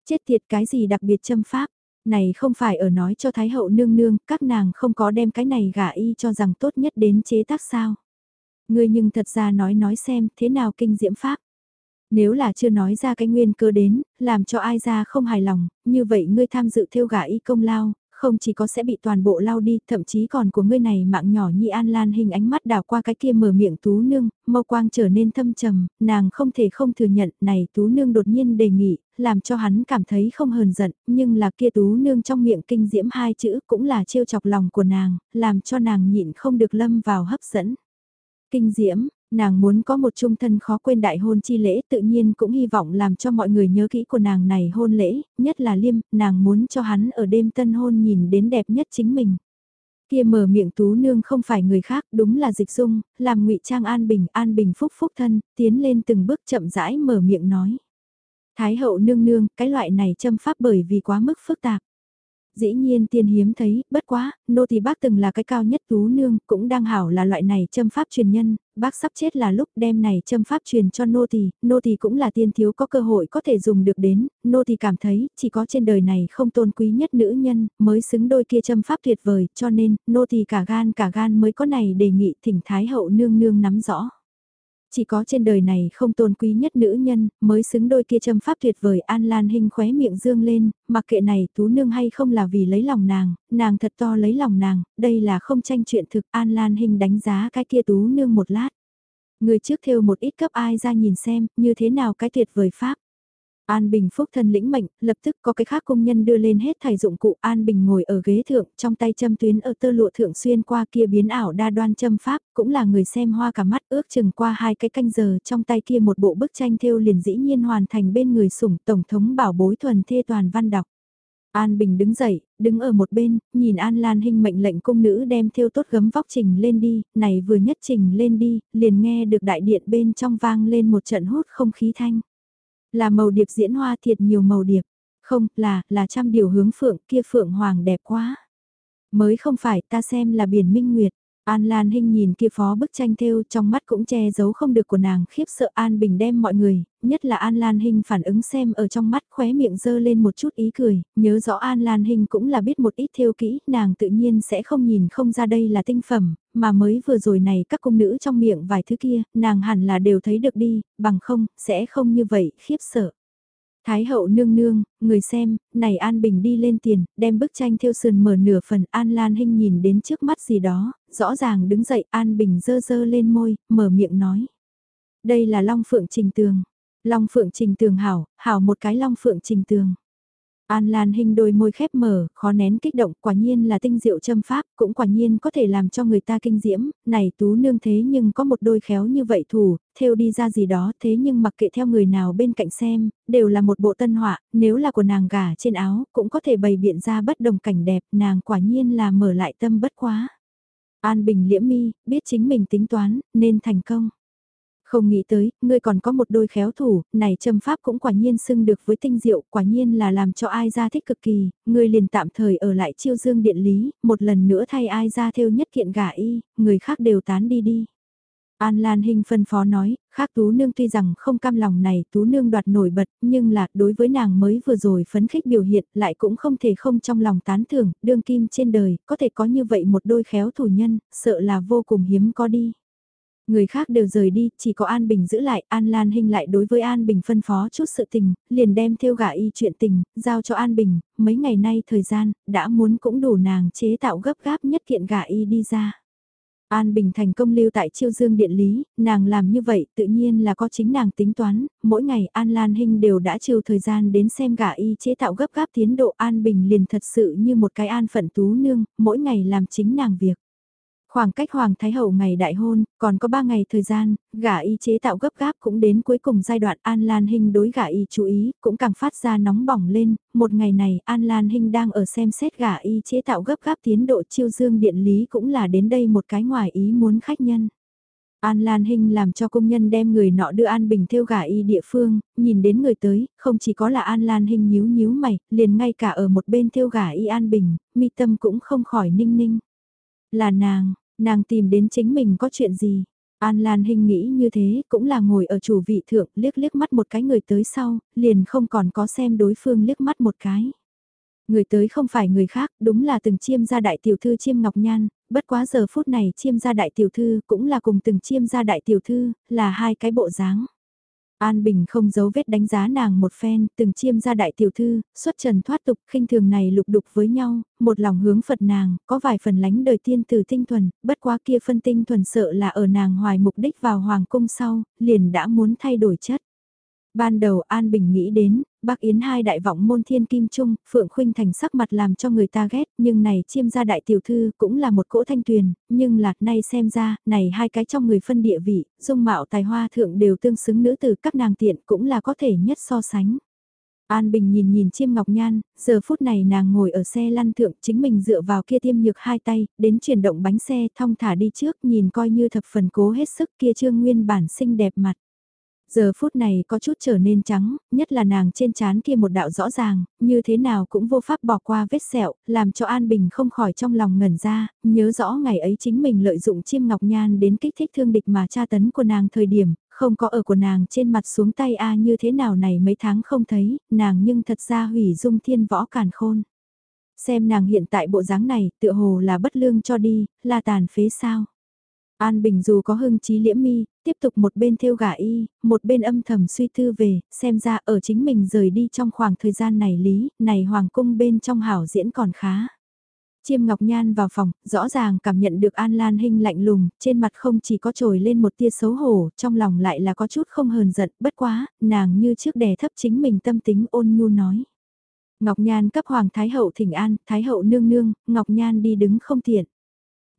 Chết tiệt cái gì đặc biệt châm pháp này không phải ở nói cho Thái hậu nương nương, các nàng không có đem cái này gả y cho rằng tốt nhất đến chế tác sao. Ngươi nhưng thật ra nói nói xem thế nào kinh diễm pháp. Nếu là chưa nói ra cái nguyên cơ đến, làm cho ai ra không hài lòng, như vậy ngươi tham dự theo gả y công lao, không chỉ có sẽ bị toàn bộ lao đi, thậm chí còn của ngươi này mạng nhỏ nhi an lan hình ánh mắt đào qua cái kia mở miệng tú nương, mâu quang trở nên thâm trầm, nàng không thể không thừa nhận này tú nương đột nhiên đề nghị, làm cho hắn cảm thấy không hờn giận, nhưng là kia tú nương trong miệng kinh diễm hai chữ cũng là trêu chọc lòng của nàng, làm cho nàng nhịn không được lâm vào hấp dẫn. Kinh diễm, nàng muốn có một trung thân khó quên đại hôn chi lễ tự nhiên cũng hy vọng làm cho mọi người nhớ kỹ của nàng này hôn lễ, nhất là liêm, nàng muốn cho hắn ở đêm tân hôn nhìn đến đẹp nhất chính mình. Kia mở miệng tú nương không phải người khác, đúng là dịch dung, làm ngụy trang an bình, an bình phúc phúc thân, tiến lên từng bước chậm rãi mở miệng nói. Thái hậu nương nương, cái loại này châm pháp bởi vì quá mức phức tạp. Dĩ nhiên tiên hiếm thấy, bất quá, nô tỳ bác từng là cái cao nhất tú nương, cũng đang hảo là loại này châm pháp truyền nhân, bác sắp chết là lúc đem này châm pháp truyền cho nô tỳ, nô tỳ cũng là tiên thiếu có cơ hội có thể dùng được đến, nô tỳ cảm thấy, chỉ có trên đời này không tôn quý nhất nữ nhân, mới xứng đôi kia châm pháp tuyệt vời, cho nên, nô tỳ cả gan cả gan mới có này đề nghị thỉnh thái hậu nương nương nắm rõ. Chỉ có trên đời này không tôn quý nhất nữ nhân, mới xứng đôi kia châm pháp tuyệt vời An Lan Hinh khóe miệng dương lên, mặc kệ này tú nương hay không là vì lấy lòng nàng, nàng thật to lấy lòng nàng, đây là không tranh chuyện thực An Lan Hinh đánh giá cái kia tú nương một lát. Người trước theo một ít cấp ai ra nhìn xem, như thế nào cái tuyệt vời pháp. An Bình phúc thân lĩnh mệnh, lập tức có cái khác công nhân đưa lên hết thải dụng cụ An Bình ngồi ở ghế thượng, trong tay châm tuyến ở tơ lụa thượng xuyên qua kia biến ảo đa đoan châm pháp, cũng là người xem hoa cả mắt ước chừng qua hai cái canh giờ trong tay kia một bộ bức tranh thêu liền dĩ nhiên hoàn thành bên người sủng Tổng thống bảo bối thuần thê toàn văn đọc. An Bình đứng dậy, đứng ở một bên, nhìn An Lan Hinh mệnh lệnh cung nữ đem thêu tốt gấm vóc trình lên đi, này vừa nhất trình lên đi, liền nghe được đại điện bên trong vang lên một trận hút không khí thanh. Là màu điệp diễn hoa thiệt nhiều màu điệp. Không, là, là trăm điều hướng phượng kia phượng hoàng đẹp quá. Mới không phải ta xem là biển minh nguyệt. An Lan Hinh nhìn kia phó bức tranh thêu trong mắt cũng che giấu không được của nàng khiếp sợ An Bình đem mọi người, nhất là An Lan Hinh phản ứng xem ở trong mắt khóe miệng dơ lên một chút ý cười, nhớ rõ An Lan Hinh cũng là biết một ít thêu kỹ, nàng tự nhiên sẽ không nhìn không ra đây là tinh phẩm, mà mới vừa rồi này các cung nữ trong miệng vài thứ kia, nàng hẳn là đều thấy được đi, bằng không, sẽ không như vậy, khiếp sợ. Thái hậu nương nương, người xem, này An Bình đi lên tiền, đem bức tranh theo sườn mở nửa phần An Lan Hinh nhìn đến trước mắt gì đó, rõ ràng đứng dậy An Bình dơ dơ lên môi, mở miệng nói. Đây là Long Phượng Trình Tường. Long Phượng Trình Tường hảo, hảo một cái Long Phượng Trình Tường. An Lan Hinh đôi môi khép mở, khó nén kích động, quả nhiên là tinh diệu châm pháp, cũng quả nhiên có thể làm cho người ta kinh diễm, này tú nương thế nhưng có một đôi khéo như vậy thủ, theo đi ra gì đó thế nhưng mặc kệ theo người nào bên cạnh xem, đều là một bộ tân họa, nếu là của nàng gả trên áo, cũng có thể bày biện ra bất đồng cảnh đẹp, nàng quả nhiên là mở lại tâm bất quá. An Bình liễm mi, biết chính mình tính toán, nên thành công. Không nghĩ tới, ngươi còn có một đôi khéo thủ, này châm pháp cũng quả nhiên xưng được với tinh diệu, quả nhiên là làm cho ai ra thích cực kỳ, ngươi liền tạm thời ở lại chiêu dương điện lý, một lần nữa thay ai ra theo nhất kiện gả y, người khác đều tán đi đi. An Lan Hinh phân phó nói, khác Tú Nương tuy rằng không cam lòng này Tú Nương đoạt nổi bật, nhưng là đối với nàng mới vừa rồi phấn khích biểu hiện lại cũng không thể không trong lòng tán thưởng, đương kim trên đời, có thể có như vậy một đôi khéo thủ nhân, sợ là vô cùng hiếm có đi. Người khác đều rời đi, chỉ có An Bình giữ lại, An Lan Hinh lại đối với An Bình phân phó chút sự tình, liền đem theo gả y chuyện tình, giao cho An Bình, mấy ngày nay thời gian, đã muốn cũng đủ nàng chế tạo gấp gáp nhất kiện gả y đi ra. An Bình thành công lưu tại chiêu dương điện lý, nàng làm như vậy tự nhiên là có chính nàng tính toán, mỗi ngày An Lan Hinh đều đã trừ thời gian đến xem gả y chế tạo gấp gáp tiến độ An Bình liền thật sự như một cái an phận tú nương, mỗi ngày làm chính nàng việc. Khoảng cách Hoàng Thái Hậu ngày đại hôn, còn có 3 ngày thời gian, gả y chế tạo gấp gáp cũng đến cuối cùng giai đoạn An Lan Hinh đối gả y chú ý, cũng càng phát ra nóng bỏng lên, một ngày này An Lan Hinh đang ở xem xét gả y chế tạo gấp gáp tiến độ chiêu dương điện lý cũng là đến đây một cái ngoài ý muốn khách nhân. An Lan Hinh làm cho công nhân đem người nọ đưa An Bình theo gả y địa phương, nhìn đến người tới, không chỉ có là An Lan Hinh nhíu nhíu mày, liền ngay cả ở một bên theo gả y An Bình, mi tâm cũng không khỏi ninh ninh. Là nàng, nàng tìm đến chính mình có chuyện gì? An Lan Hinh nghĩ như thế cũng là ngồi ở chủ vị thượng liếc liếc mắt một cái người tới sau, liền không còn có xem đối phương liếc mắt một cái. Người tới không phải người khác, đúng là từng chiêm gia đại tiểu thư chiêm ngọc nhan, bất quá giờ phút này chiêm gia đại tiểu thư cũng là cùng từng chiêm gia đại tiểu thư, là hai cái bộ dáng. An Bình không giấu vết đánh giá nàng một phen, từng chiêm gia đại tiểu thư, xuất trần thoát tục, khinh thường này lục đục với nhau, một lòng hướng Phật nàng, có vài phần lánh đời tiên từ tinh thuần, bất quá kia phân tinh thuần sợ là ở nàng hoài mục đích vào hoàng cung sau, liền đã muốn thay đổi chất. Ban đầu An Bình nghĩ đến, Bắc Yến hai đại vọng môn thiên kim trung, Phượng Khuynh thành sắc mặt làm cho người ta ghét, nhưng này chiêm gia đại tiểu thư cũng là một cỗ thanh tuyền, nhưng lạc nay xem ra, này hai cái trong người phân địa vị, dung mạo tài hoa thượng đều tương xứng nữ tử các nàng tiện cũng là có thể nhất so sánh. An Bình nhìn nhìn chiêm ngọc nhan, giờ phút này nàng ngồi ở xe lăn thượng chính mình dựa vào kia tiêm nhược hai tay, đến chuyển động bánh xe thong thả đi trước nhìn coi như thập phần cố hết sức kia trương nguyên bản xinh đẹp mặt. Giờ phút này có chút trở nên trắng, nhất là nàng trên trán kia một đạo rõ ràng, như thế nào cũng vô pháp bỏ qua vết sẹo, làm cho An Bình không khỏi trong lòng ngẩn ra, nhớ rõ ngày ấy chính mình lợi dụng chiêm ngọc nhan đến kích thích thương địch mà tra tấn của nàng thời điểm, không có ở của nàng trên mặt xuống tay a như thế nào này mấy tháng không thấy, nàng nhưng thật ra hủy dung thiên võ càn khôn. Xem nàng hiện tại bộ dáng này, tựa hồ là bất lương cho đi, là tàn phế sao. An Bình dù có hưng trí liễm mi, tiếp tục một bên theo gả y, một bên âm thầm suy tư về, xem ra ở chính mình rời đi trong khoảng thời gian này lý, này hoàng cung bên trong hảo diễn còn khá. Chiêm Ngọc Nhan vào phòng, rõ ràng cảm nhận được An Lan Hinh lạnh lùng, trên mặt không chỉ có trồi lên một tia xấu hổ, trong lòng lại là có chút không hờn giận, bất quá, nàng như trước đè thấp chính mình tâm tính ôn nhu nói. Ngọc Nhan cấp Hoàng Thái Hậu thỉnh an, Thái Hậu nương nương, Ngọc Nhan đi đứng không tiện.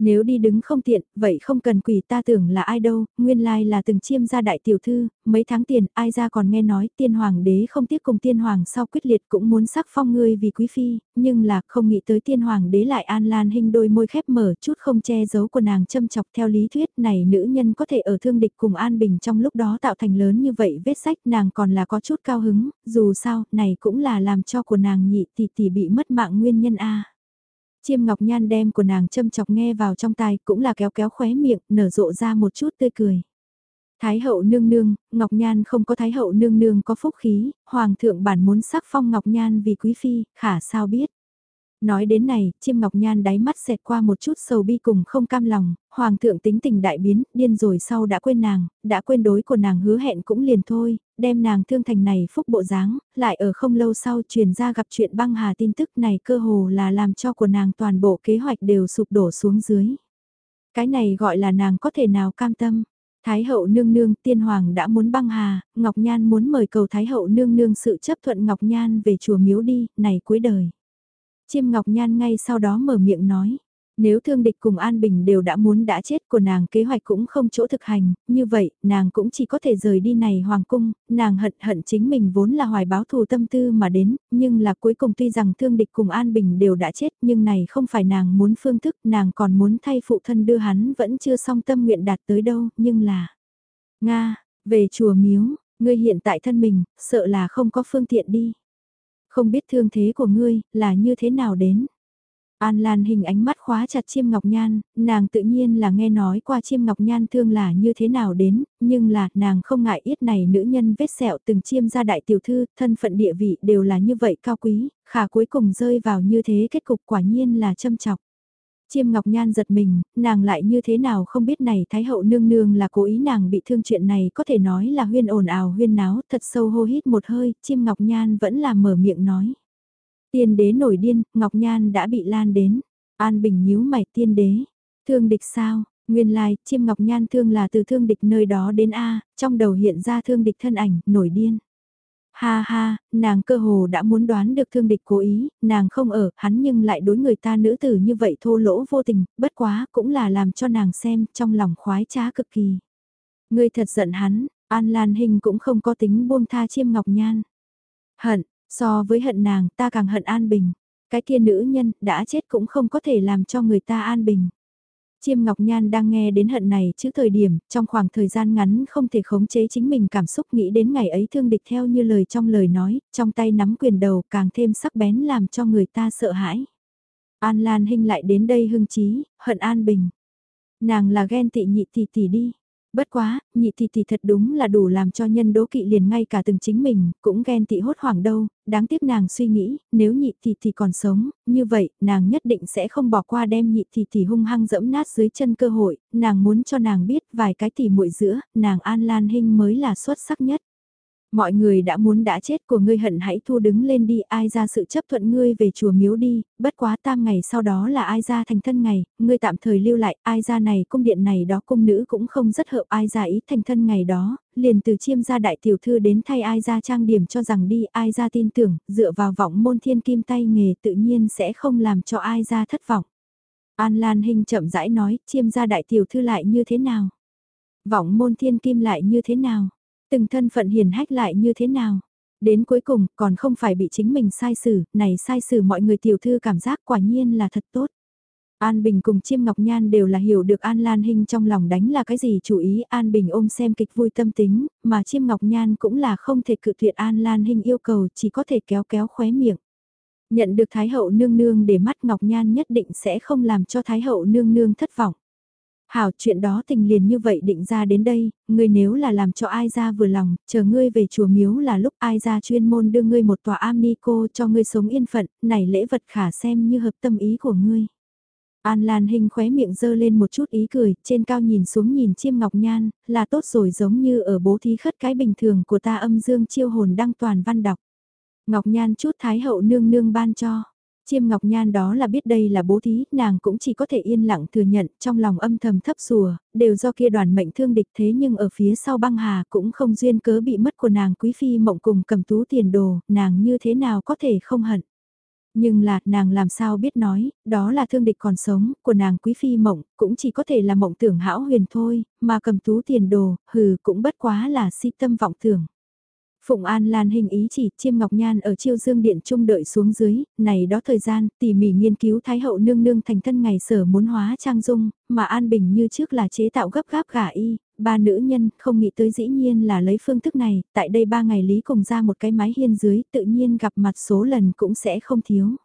Nếu đi đứng không tiện, vậy không cần quỷ ta tưởng là ai đâu, nguyên lai là từng chiêm gia đại tiểu thư, mấy tháng tiền, ai ra còn nghe nói tiên hoàng đế không tiếc cùng tiên hoàng sau quyết liệt cũng muốn sắc phong ngươi vì quý phi, nhưng là không nghĩ tới tiên hoàng đế lại an lan hình đôi môi khép mở chút không che giấu của nàng châm chọc theo lý thuyết này nữ nhân có thể ở thương địch cùng an bình trong lúc đó tạo thành lớn như vậy vết sách nàng còn là có chút cao hứng, dù sao, này cũng là làm cho của nàng nhị tỷ tỷ bị mất mạng nguyên nhân a. Chiêm ngọc nhan đem của nàng châm chọc nghe vào trong tai cũng là kéo kéo khóe miệng, nở rộ ra một chút tươi cười. Thái hậu nương nương, Ngọc Nhan không có Thái hậu nương nương có phúc khí, Hoàng thượng bản muốn sắc phong Ngọc Nhan vì quý phi, khả sao biết. Nói đến này, chiêm ngọc nhan đáy mắt xẹt qua một chút sầu bi cùng không cam lòng, hoàng thượng tính tình đại biến, điên rồi sau đã quên nàng, đã quên đối của nàng hứa hẹn cũng liền thôi, đem nàng thương thành này phúc bộ dáng, lại ở không lâu sau truyền ra gặp chuyện băng hà tin tức này cơ hồ là làm cho của nàng toàn bộ kế hoạch đều sụp đổ xuống dưới. Cái này gọi là nàng có thể nào cam tâm. Thái hậu nương nương tiên hoàng đã muốn băng hà, Ngọc Nhan muốn mời cầu Thái hậu nương nương sự chấp thuận Ngọc Nhan về chùa miếu đi, này cuối đời. Chiêm Ngọc Nhan ngay sau đó mở miệng nói. Nếu thương địch cùng An Bình đều đã muốn đã chết của nàng kế hoạch cũng không chỗ thực hành, như vậy, nàng cũng chỉ có thể rời đi này hoàng cung, nàng hận hận chính mình vốn là hoài báo thù tâm tư mà đến, nhưng là cuối cùng tuy rằng thương địch cùng An Bình đều đã chết nhưng này không phải nàng muốn phương thức, nàng còn muốn thay phụ thân đưa hắn vẫn chưa xong tâm nguyện đạt tới đâu, nhưng là... Nga, về chùa miếu, ngươi hiện tại thân mình, sợ là không có phương tiện đi không biết thương thế của ngươi là như thế nào đến. An Lan hình ánh mắt khóa chặt chiêm ngọc nhan, nàng tự nhiên là nghe nói qua chiêm ngọc nhan thương là như thế nào đến, nhưng là nàng không ngại ít này nữ nhân vết sẹo từng chiêm ra đại tiểu thư, thân phận địa vị đều là như vậy cao quý, khả cuối cùng rơi vào như thế kết cục quả nhiên là châm chọc. Chiêm Ngọc Nhan giật mình, nàng lại như thế nào không biết này Thái hậu nương nương là cố ý nàng bị thương chuyện này có thể nói là huyên ồn ào huyên náo thật sâu hô hít một hơi, Chiêm Ngọc Nhan vẫn là mở miệng nói. Tiên đế nổi điên, Ngọc Nhan đã bị lan đến. An Bình nhíu mày tiên đế. Thương địch sao? Nguyên lai, chiêm Ngọc Nhan thương là từ thương địch nơi đó đến A, trong đầu hiện ra thương địch thân ảnh, nổi điên. Ha ha, nàng cơ hồ đã muốn đoán được thương địch cố ý, nàng không ở, hắn nhưng lại đối người ta nữ tử như vậy thô lỗ vô tình, bất quá cũng là làm cho nàng xem trong lòng khoái trá cực kỳ. Ngươi thật giận hắn, An Lan Hình cũng không có tính buông tha chiêm ngọc nhan. Hận, so với hận nàng ta càng hận An Bình. Cái kia nữ nhân đã chết cũng không có thể làm cho người ta an bình. Chiêm Ngọc Nhan đang nghe đến hận này chứ thời điểm, trong khoảng thời gian ngắn không thể khống chế chính mình cảm xúc nghĩ đến ngày ấy thương địch theo như lời trong lời nói, trong tay nắm quyền đầu càng thêm sắc bén làm cho người ta sợ hãi. An Lan Hinh lại đến đây hưng trí, hận An Bình. Nàng là ghen tị nhị tỷ tỷ đi. Bất quá, nhị tỷ tỷ thật đúng là đủ làm cho nhân đố kỵ liền ngay cả từng chính mình, cũng ghen tị hốt hoảng đâu, đáng tiếc nàng suy nghĩ, nếu nhị tỷ tỷ còn sống, như vậy, nàng nhất định sẽ không bỏ qua đem nhị tỷ tỷ hung hăng dẫm nát dưới chân cơ hội, nàng muốn cho nàng biết vài cái tỷ muội giữa, nàng An Lan Hinh mới là xuất sắc nhất. Mọi người đã muốn đã chết của ngươi hận hãy thu đứng lên đi ai ra sự chấp thuận ngươi về chùa miếu đi, bất quá tam ngày sau đó là ai ra thành thân ngày, ngươi tạm thời lưu lại, ai ra này cung điện này đó cung nữ cũng không rất hợp ai ra ý thành thân ngày đó, liền từ chiêm gia đại tiểu thư đến thay ai ra trang điểm cho rằng đi ai ra tin tưởng, dựa vào vọng môn thiên kim tay nghề tự nhiên sẽ không làm cho ai ra thất vọng. An Lan Hinh chậm rãi nói, chiêm gia đại tiểu thư lại như thế nào? Vọng môn thiên kim lại như thế nào? Từng thân phận hiền hách lại như thế nào? Đến cuối cùng còn không phải bị chính mình sai xử, này sai xử mọi người tiểu thư cảm giác quả nhiên là thật tốt. An Bình cùng Chiêm Ngọc Nhan đều là hiểu được An Lan Hinh trong lòng đánh là cái gì chủ ý An Bình ôm xem kịch vui tâm tính, mà Chiêm Ngọc Nhan cũng là không thể cự tuyệt An Lan Hinh yêu cầu chỉ có thể kéo kéo khóe miệng. Nhận được Thái Hậu nương nương để mắt Ngọc Nhan nhất định sẽ không làm cho Thái Hậu nương nương thất vọng. Hảo chuyện đó tình liền như vậy định ra đến đây, ngươi nếu là làm cho ai ra vừa lòng, chờ ngươi về chùa miếu là lúc ai ra chuyên môn đưa ngươi một tòa am ni cô cho ngươi sống yên phận, này lễ vật khả xem như hợp tâm ý của ngươi. An Lan Hinh khóe miệng dơ lên một chút ý cười, trên cao nhìn xuống nhìn chiêm ngọc nhan, là tốt rồi giống như ở bố thí khất cái bình thường của ta âm dương chiêu hồn đăng toàn văn đọc. Ngọc nhan chút thái hậu nương nương ban cho. Chiêm Ngọc Nhan đó là biết đây là bố thí, nàng cũng chỉ có thể yên lặng thừa nhận, trong lòng âm thầm thấp sùa, đều do kia đoàn mệnh thương địch thế nhưng ở phía sau băng hà cũng không duyên cớ bị mất của nàng quý phi mộng cùng cầm tú tiền đồ, nàng như thế nào có thể không hận. Nhưng là, nàng làm sao biết nói, đó là thương địch còn sống, của nàng quý phi mộng, cũng chỉ có thể là mộng tưởng hão huyền thôi, mà cầm tú tiền đồ, hừ cũng bất quá là si tâm vọng tưởng. Phụng An Lan hình ý chỉ chiêm ngọc nhan ở chiêu dương điện trung đợi xuống dưới, này đó thời gian tỉ mỉ nghiên cứu Thái hậu nương nương thành thân ngày sở muốn hóa trang dung, mà An Bình như trước là chế tạo gấp gáp gả y, ba nữ nhân không nghĩ tới dĩ nhiên là lấy phương thức này, tại đây ba ngày lý cùng ra một cái mái hiên dưới tự nhiên gặp mặt số lần cũng sẽ không thiếu.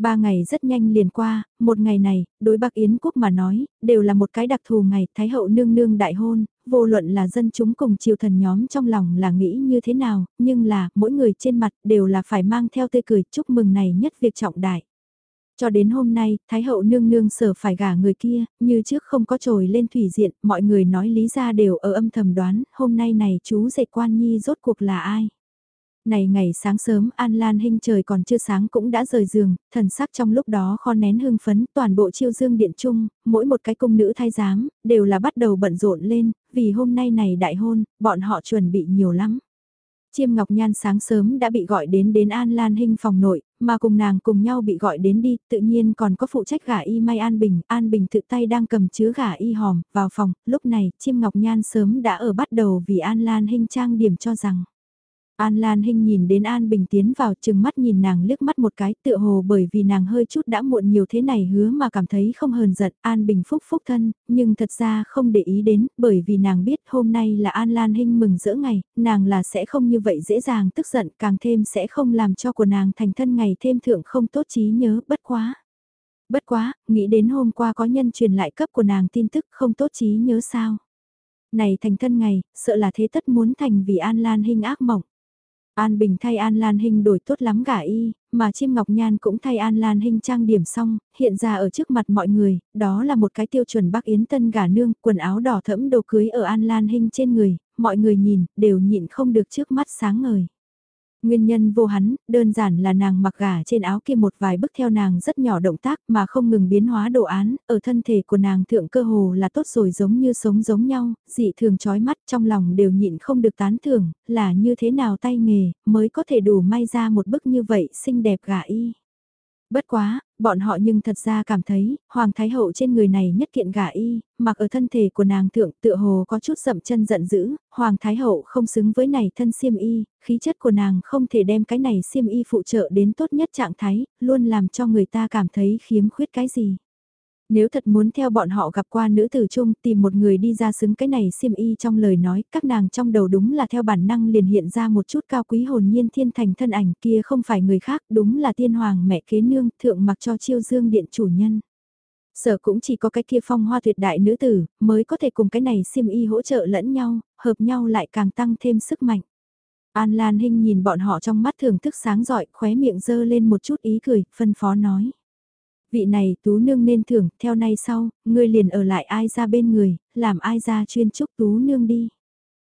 Ba ngày rất nhanh liền qua, một ngày này, đối Bắc Yến Quốc mà nói, đều là một cái đặc thù ngày Thái hậu nương nương đại hôn, vô luận là dân chúng cùng triều thần nhóm trong lòng là nghĩ như thế nào, nhưng là, mỗi người trên mặt đều là phải mang theo tươi cười chúc mừng này nhất việc trọng đại. Cho đến hôm nay, Thái hậu nương nương sở phải gả người kia, như trước không có trồi lên thủy diện, mọi người nói lý ra đều ở âm thầm đoán, hôm nay này chú dạy quan nhi rốt cuộc là ai. Này ngày sáng sớm An Lan Hinh trời còn chưa sáng cũng đã rời giường, thần sắc trong lúc đó kho nén hương phấn toàn bộ chiêu dương điện trung, mỗi một cái cung nữ thay giám, đều là bắt đầu bận rộn lên, vì hôm nay này đại hôn, bọn họ chuẩn bị nhiều lắm. Chiêm Ngọc Nhan sáng sớm đã bị gọi đến đến An Lan Hinh phòng nội, mà cùng nàng cùng nhau bị gọi đến đi, tự nhiên còn có phụ trách gả y may An Bình, An Bình tự tay đang cầm chứa gả y hòm, vào phòng, lúc này, Chiêm Ngọc Nhan sớm đã ở bắt đầu vì An Lan Hinh trang điểm cho rằng. An Lan Hinh nhìn đến An Bình tiến vào chừng mắt nhìn nàng liếc mắt một cái tựa hồ bởi vì nàng hơi chút đã muộn nhiều thế này hứa mà cảm thấy không hờn giận An Bình phúc phúc thân, nhưng thật ra không để ý đến bởi vì nàng biết hôm nay là An Lan Hinh mừng giữa ngày, nàng là sẽ không như vậy dễ dàng tức giận càng thêm sẽ không làm cho của nàng thành thân ngày thêm thượng không tốt trí nhớ bất quá. Bất quá, nghĩ đến hôm qua có nhân truyền lại cấp của nàng tin tức không tốt trí nhớ sao. Này thành thân ngày, sợ là thế tất muốn thành vì An Lan Hinh ác mộng. An Bình thay An Lan Hinh đổi tốt lắm gả y, mà Chiêm Ngọc Nhan cũng thay An Lan Hinh trang điểm xong, hiện ra ở trước mặt mọi người, đó là một cái tiêu chuẩn Bắc Yến Tân gả nương, quần áo đỏ thẫm đồ cưới ở An Lan Hinh trên người, mọi người nhìn, đều nhịn không được trước mắt sáng ngời. Nguyên nhân vô hắn, đơn giản là nàng mặc gà trên áo kia một vài bức theo nàng rất nhỏ động tác mà không ngừng biến hóa đồ án, ở thân thể của nàng thượng cơ hồ là tốt rồi giống như sống giống nhau, dị thường chói mắt trong lòng đều nhịn không được tán thưởng, là như thế nào tay nghề, mới có thể đủ may ra một bức như vậy xinh đẹp gà y. Bất quá, bọn họ nhưng thật ra cảm thấy, Hoàng Thái Hậu trên người này nhất kiện gả y, mặc ở thân thể của nàng thượng tựa hồ có chút sậm chân giận dữ, Hoàng Thái Hậu không xứng với này thân xiêm y, khí chất của nàng không thể đem cái này xiêm y phụ trợ đến tốt nhất trạng thái, luôn làm cho người ta cảm thấy khiếm khuyết cái gì. Nếu thật muốn theo bọn họ gặp qua nữ tử chung tìm một người đi ra xứng cái này xiêm y trong lời nói, các nàng trong đầu đúng là theo bản năng liền hiện ra một chút cao quý hồn nhiên thiên thành thân ảnh kia không phải người khác, đúng là tiên hoàng mẹ kế nương thượng mặc cho chiêu dương điện chủ nhân. Sở cũng chỉ có cái kia phong hoa tuyệt đại nữ tử, mới có thể cùng cái này xiêm y hỗ trợ lẫn nhau, hợp nhau lại càng tăng thêm sức mạnh. An Lan Hinh nhìn bọn họ trong mắt thưởng thức sáng giỏi, khóe miệng dơ lên một chút ý cười, phân phó nói vị này tú nương nên thưởng, theo nay sau, ngươi liền ở lại ai ra bên người, làm ai ra chuyên chúc tú nương đi.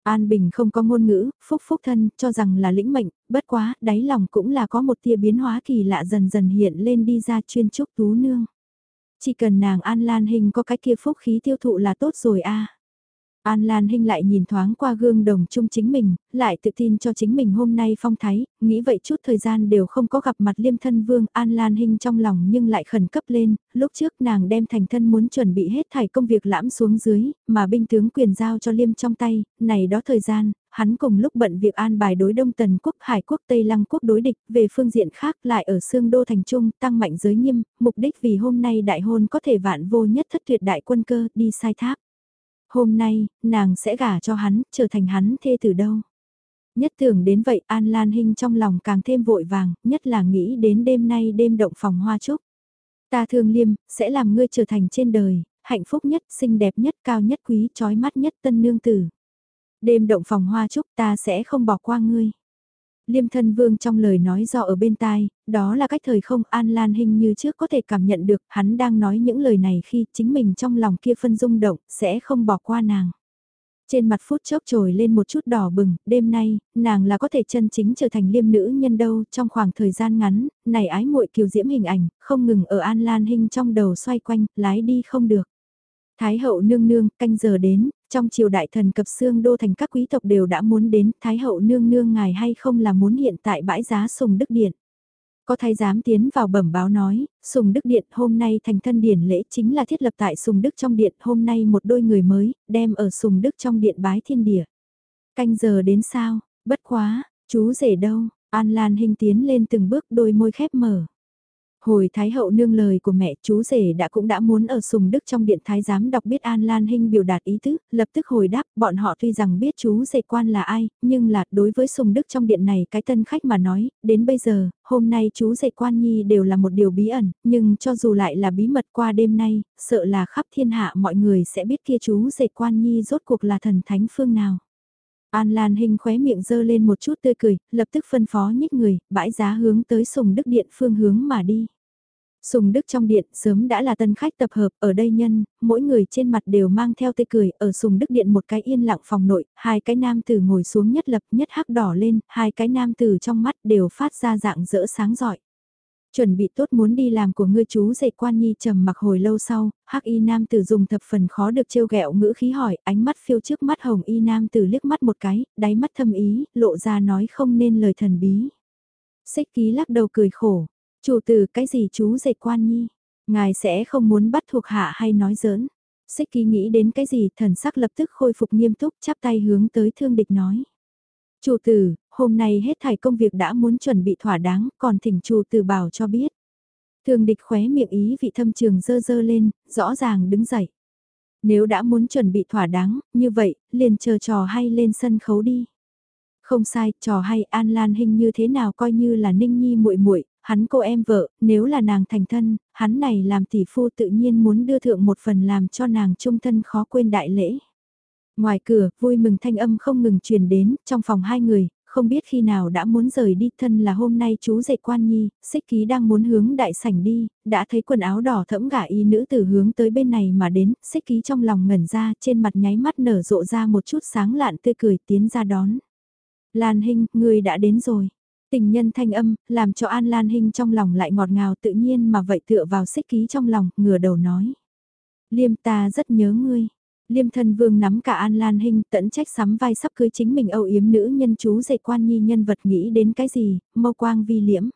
An Bình không có ngôn ngữ, phúc phúc thân, cho rằng là lĩnh mệnh, bất quá, đáy lòng cũng là có một tia biến hóa kỳ lạ dần dần hiện lên đi ra chuyên chúc tú nương. Chỉ cần nàng An Lan Hình có cái kia phúc khí tiêu thụ là tốt rồi a. An Lan Hinh lại nhìn thoáng qua gương đồng chung chính mình, lại tự tin cho chính mình hôm nay phong thái, nghĩ vậy chút thời gian đều không có gặp mặt liêm thân vương An Lan Hinh trong lòng nhưng lại khẩn cấp lên, lúc trước nàng đem thành thân muốn chuẩn bị hết thảy công việc lãm xuống dưới, mà binh tướng quyền giao cho liêm trong tay, này đó thời gian, hắn cùng lúc bận việc an bài đối đông tần quốc hải quốc Tây Lăng quốc đối địch, về phương diện khác lại ở xương đô thành trung tăng mạnh giới nghiêm, mục đích vì hôm nay đại hôn có thể vạn vô nhất thất tuyệt đại quân cơ đi sai tháp. Hôm nay, nàng sẽ gả cho hắn, trở thành hắn thê từ đâu. Nhất tưởng đến vậy An Lan Hinh trong lòng càng thêm vội vàng, nhất là nghĩ đến đêm nay đêm động phòng hoa trúc. Ta thương liêm, sẽ làm ngươi trở thành trên đời, hạnh phúc nhất, xinh đẹp nhất, cao nhất quý, trói mắt nhất tân nương tử. Đêm động phòng hoa trúc ta sẽ không bỏ qua ngươi. Liêm thân vương trong lời nói do ở bên tai, đó là cách thời không An Lan Hinh như trước có thể cảm nhận được hắn đang nói những lời này khi chính mình trong lòng kia phân rung động, sẽ không bỏ qua nàng. Trên mặt phút chốc trồi lên một chút đỏ bừng, đêm nay, nàng là có thể chân chính trở thành liêm nữ nhân đâu trong khoảng thời gian ngắn, này ái muội kiều diễm hình ảnh, không ngừng ở An Lan Hinh trong đầu xoay quanh, lái đi không được. Thái hậu nương nương, canh giờ đến, trong triều đại thần cập xương đô thành các quý tộc đều đã muốn đến, Thái hậu nương nương ngài hay không là muốn hiện tại bãi giá sùng đức điện. Có thái giám tiến vào bẩm báo nói, Sùng Đức Điện hôm nay thành thân điển lễ chính là thiết lập tại Sùng Đức trong điện hôm nay một đôi người mới, đem ở Sùng Đức trong điện bái thiên địa. Canh giờ đến sao, bất quá, chú rể đâu, An Lan hình tiến lên từng bước đôi môi khép mở. Hồi Thái Hậu nương lời của mẹ chú rể đã cũng đã muốn ở sùng đức trong điện Thái giám đọc biết An Lan Hinh biểu đạt ý tứ, lập tức hồi đáp bọn họ tuy rằng biết chú rể quan là ai, nhưng là đối với sùng đức trong điện này cái tân khách mà nói, đến bây giờ, hôm nay chú rể quan nhi đều là một điều bí ẩn, nhưng cho dù lại là bí mật qua đêm nay, sợ là khắp thiên hạ mọi người sẽ biết kia chú rể quan nhi rốt cuộc là thần thánh phương nào. An Lan Hinh khóe miệng dơ lên một chút tươi cười, lập tức phân phó nhích người, bãi giá hướng tới Sùng Đức Điện phương hướng mà đi. Sùng Đức trong điện sớm đã là tân khách tập hợp ở đây nhân, mỗi người trên mặt đều mang theo tươi cười, ở Sùng Đức điện một cái yên lặng phòng nội, hai cái nam tử ngồi xuống nhất lập nhất hắc đỏ lên, hai cái nam tử trong mắt đều phát ra dạng rỡ sáng giỏi. Chuẩn bị tốt muốn đi làm của ngươi chú dạy quan nhi trầm mặc hồi lâu sau, hắc y nam tử dùng thập phần khó được trêu ghẹo ngữ khí hỏi, ánh mắt phiêu trước mắt hồng y nam tử liếc mắt một cái, đáy mắt thâm ý, lộ ra nói không nên lời thần bí. Xích ký lắc đầu cười khổ, chủ tử cái gì chú dạy quan nhi, ngài sẽ không muốn bắt thuộc hạ hay nói giỡn. Xích ký nghĩ đến cái gì thần sắc lập tức khôi phục nghiêm túc chắp tay hướng tới thương địch nói. Chủ tử, hôm nay hết thảy công việc đã muốn chuẩn bị thỏa đáng, còn thỉnh chủ từ bảo cho biết. Thường địch khóe miệng ý vị thâm trường dơ dơ lên, rõ ràng đứng dậy. Nếu đã muốn chuẩn bị thỏa đáng, như vậy, liền chờ trò hay lên sân khấu đi. Không sai, trò hay An Lan Hinh như thế nào coi như là Ninh Nhi muội muội, hắn cô em vợ, nếu là nàng thành thân, hắn này làm tỷ phu tự nhiên muốn đưa thượng một phần làm cho nàng trung thân khó quên đại lễ. Ngoài cửa, vui mừng thanh âm không ngừng truyền đến, trong phòng hai người, không biết khi nào đã muốn rời đi thân là hôm nay chú dạy quan nhi, xích ký đang muốn hướng đại sảnh đi, đã thấy quần áo đỏ thẫm gả y nữ tử hướng tới bên này mà đến, xích ký trong lòng ngẩn ra trên mặt nháy mắt nở rộ ra một chút sáng lạn tươi cười tiến ra đón. Lan Hinh, người đã đến rồi. Tình nhân thanh âm, làm cho An Lan Hinh trong lòng lại ngọt ngào tự nhiên mà vậy tựa vào xích ký trong lòng, ngửa đầu nói. Liêm ta rất nhớ ngươi. Liêm thân vương nắm cả An Lan Hinh tẫn trách sắm vai sắp cưới chính mình âu yếm nữ nhân chú dạy quan nhi nhân vật nghĩ đến cái gì, mâu quang vi liễm.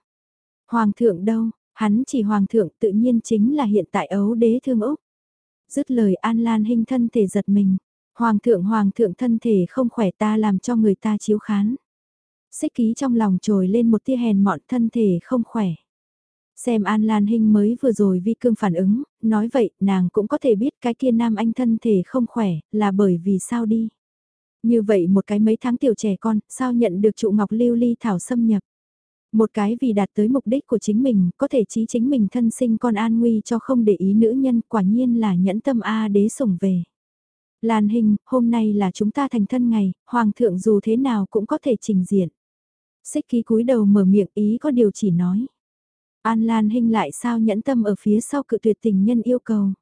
Hoàng thượng đâu, hắn chỉ hoàng thượng tự nhiên chính là hiện tại ấu đế thương Úc. Dứt lời An Lan Hinh thân thể giật mình. Hoàng thượng hoàng thượng thân thể không khỏe ta làm cho người ta chiếu khán. Xích ký trong lòng trồi lên một tia hèn mọn thân thể không khỏe. Xem An Lan Hinh mới vừa rồi vi cương phản ứng, nói vậy nàng cũng có thể biết cái kia nam anh thân thể không khỏe là bởi vì sao đi. Như vậy một cái mấy tháng tiểu trẻ con, sao nhận được trụ ngọc lưu ly thảo xâm nhập. Một cái vì đạt tới mục đích của chính mình, có thể trí chính mình thân sinh con an nguy cho không để ý nữ nhân, quả nhiên là nhẫn tâm A đế sủng về. Lan hình, hôm nay là chúng ta thành thân ngày, hoàng thượng dù thế nào cũng có thể trình diện. Xích ký cúi đầu mở miệng ý có điều chỉ nói. An Lan Hinh lại sao nhẫn tâm ở phía sau cự tuyệt tình nhân yêu cầu.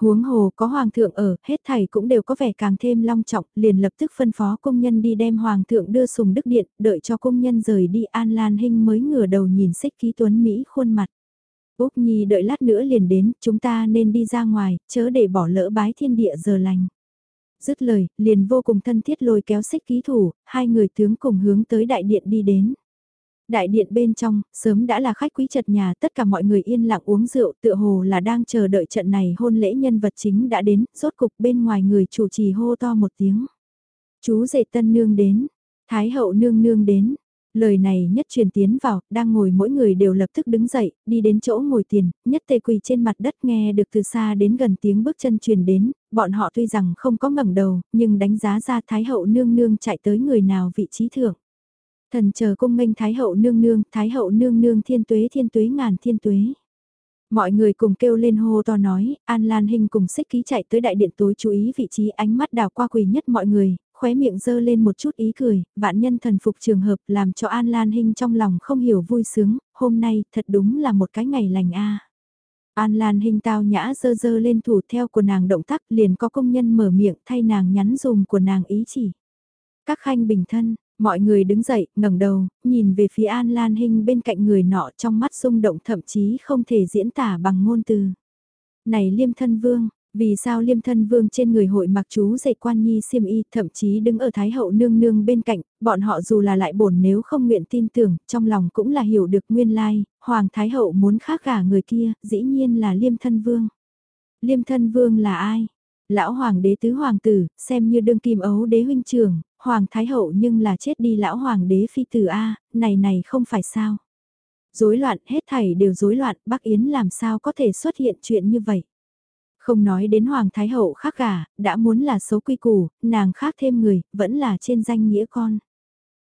Huống hồ có hoàng thượng ở, hết thảy cũng đều có vẻ càng thêm long trọng, liền lập tức phân phó công nhân đi đem hoàng thượng đưa sùng đức điện, đợi cho công nhân rời đi An Lan Hinh mới ngửa đầu nhìn xích ký tuấn Mỹ khuôn mặt. Úc Nhi đợi lát nữa liền đến, chúng ta nên đi ra ngoài, chớ để bỏ lỡ bái thiên địa giờ lành. Dứt lời, liền vô cùng thân thiết lôi kéo xích ký thủ, hai người tướng cùng hướng tới đại điện đi đến. Đại điện bên trong, sớm đã là khách quý chật nhà tất cả mọi người yên lặng uống rượu tựa hồ là đang chờ đợi trận này hôn lễ nhân vật chính đã đến, rốt cục bên ngoài người chủ trì hô to một tiếng. Chú rể tân nương đến, thái hậu nương nương đến, Lời này nhất truyền tiến vào, đang ngồi mỗi người đều lập tức đứng dậy, đi đến chỗ ngồi tiền, nhất tề quỳ trên mặt đất nghe được từ xa đến gần tiếng bước chân truyền đến, bọn họ tuy rằng không có ngẩng đầu, nhưng đánh giá ra Thái hậu nương nương chạy tới người nào vị trí thượng. Thần chờ cung nghênh Thái hậu nương nương, Thái hậu nương nương thiên tuế thiên tuế ngàn thiên tuế. Mọi người cùng kêu lên hô to nói, An Lan hình cùng xích ký chạy tới đại điện tối chú ý vị trí ánh mắt đào qua quỳ nhất mọi người, khóe miệng dơ lên một chút ý cười, vạn nhân thần phục trường hợp làm cho An Lan Hinh trong lòng không hiểu vui sướng, hôm nay thật đúng là một cái ngày lành a. An Lan Hinh tao nhã dơ dơ lên thủ theo của nàng động tác liền có công nhân mở miệng thay nàng nhắn dùng của nàng ý chỉ. Các khanh bình thân, mọi người đứng dậy, ngẩng đầu, nhìn về phía An Lan Hinh bên cạnh người nọ trong mắt rung động thậm chí không thể diễn tả bằng ngôn từ. Này liêm thân vương, vì sao liêm thân vương trên người hội mặc chú dạy quan nhi xiêm y thậm chí đứng ở thái hậu nương nương bên cạnh, bọn họ dù là lại bổn nếu không nguyện tin tưởng, trong lòng cũng là hiểu được nguyên lai, hoàng thái hậu muốn khác cả người kia, dĩ nhiên là liêm thân vương. Liêm thân vương là ai? Lão hoàng đế tứ hoàng tử, xem như đương kim ấu đế huynh trưởng, hoàng thái hậu nhưng là chết đi lão hoàng đế phi tử A, này này không phải sao. Rối loạn, hết thảy đều rối loạn, Bắc Yến làm sao có thể xuất hiện chuyện như vậy. Không nói đến Hoàng Thái Hậu khác cả, đã muốn là xấu quy củ, nàng khác thêm người, vẫn là trên danh nghĩa con.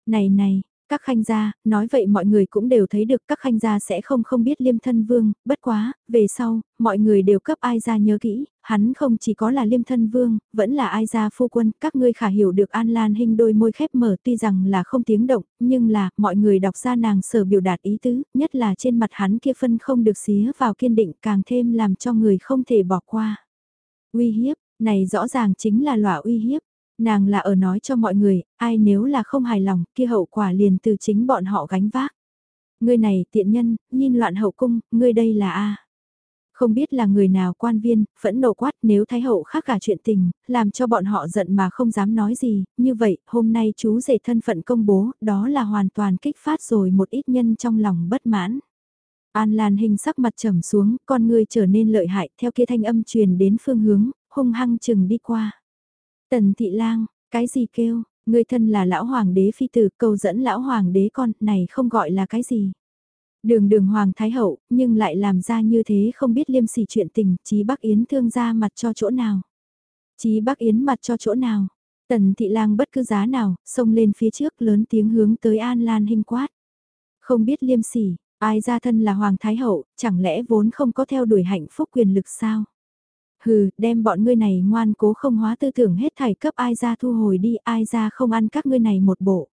Này này, các khanh gia, nói vậy mọi người cũng đều thấy được các khanh gia sẽ không không biết liêm thân vương, bất quá, về sau, mọi người đều cấp ai gia nhớ kỹ, hắn không chỉ có là liêm thân vương, vẫn là ai gia phu quân, các ngươi khả hiểu được An Lan hình đôi môi khép mở tuy rằng là không tiếng động, nhưng là, mọi người đọc ra nàng sở biểu đạt ý tứ, nhất là trên mặt hắn kia phân không được xía vào kiên định càng thêm làm cho người không thể bỏ qua. Uy hiếp, này rõ ràng chính là lỏa uy hiếp. Nàng là ở nói cho mọi người, ai nếu là không hài lòng, kia hậu quả liền từ chính bọn họ gánh vác. Ngươi này tiện nhân, nhìn loạn hậu cung, ngươi đây là A. Không biết là người nào quan viên, phẫn nộ quát nếu thái hậu khác cả chuyện tình, làm cho bọn họ giận mà không dám nói gì, như vậy, hôm nay chú rể thân phận công bố, đó là hoàn toàn kích phát rồi một ít nhân trong lòng bất mãn. An Lan hình sắc mặt trầm xuống, con người trở nên lợi hại, theo kia thanh âm truyền đến phương hướng, hung hăng chừng đi qua. Tần thị lang, cái gì kêu, người thân là lão hoàng đế phi tử cầu dẫn lão hoàng đế con, này không gọi là cái gì. Đường đường hoàng thái hậu, nhưng lại làm ra như thế không biết liêm sỉ chuyện tình, chí bắc yến thương ra mặt cho chỗ nào. Chí bắc yến mặt cho chỗ nào. Tần thị lang bất cứ giá nào, xông lên phía trước lớn tiếng hướng tới An Lan hình quát. Không biết liêm sỉ, ai ra thân là hoàng thái hậu, chẳng lẽ vốn không có theo đuổi hạnh phúc quyền lực sao? Hừ, đem bọn ngươi này ngoan cố không hóa tư tưởng hết thảy cấp ai ra thu hồi đi, ai ra không ăn các ngươi này một bộ.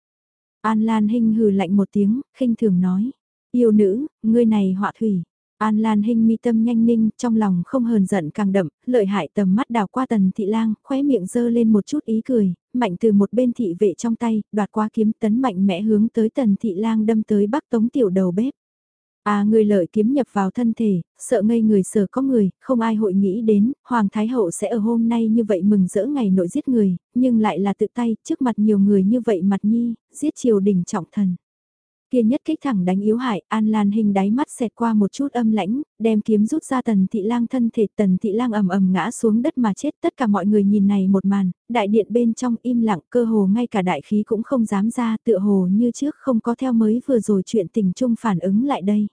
An Lan Hinh hừ lạnh một tiếng, khinh thường nói. Yêu nữ, ngươi này họa thủy. An Lan Hinh mi tâm nhanh ninh, trong lòng không hờn giận càng đậm, lợi hại tầm mắt đào qua tần thị lang, khóe miệng dơ lên một chút ý cười, mạnh từ một bên thị vệ trong tay, đoạt qua kiếm tấn mạnh mẽ hướng tới tần thị lang đâm tới bắc tống tiểu đầu bếp. À người lợi kiếm nhập vào thân thể, sợ ngây người sợ có người, không ai hội nghĩ đến, Hoàng Thái Hậu sẽ ở hôm nay như vậy mừng rỡ ngày nội giết người, nhưng lại là tự tay, trước mặt nhiều người như vậy mặt nhi, giết triều đình trọng thần. Kia nhất kích thẳng đánh yếu hại, An Lan hình đáy mắt xẹt qua một chút âm lãnh, đem kiếm rút ra tần thị lang thân thể tần thị lang ầm ầm ngã xuống đất mà chết tất cả mọi người nhìn này một màn, đại điện bên trong im lặng cơ hồ ngay cả đại khí cũng không dám ra tựa hồ như trước không có theo mới vừa rồi chuyện tình chung phản ứng lại đây.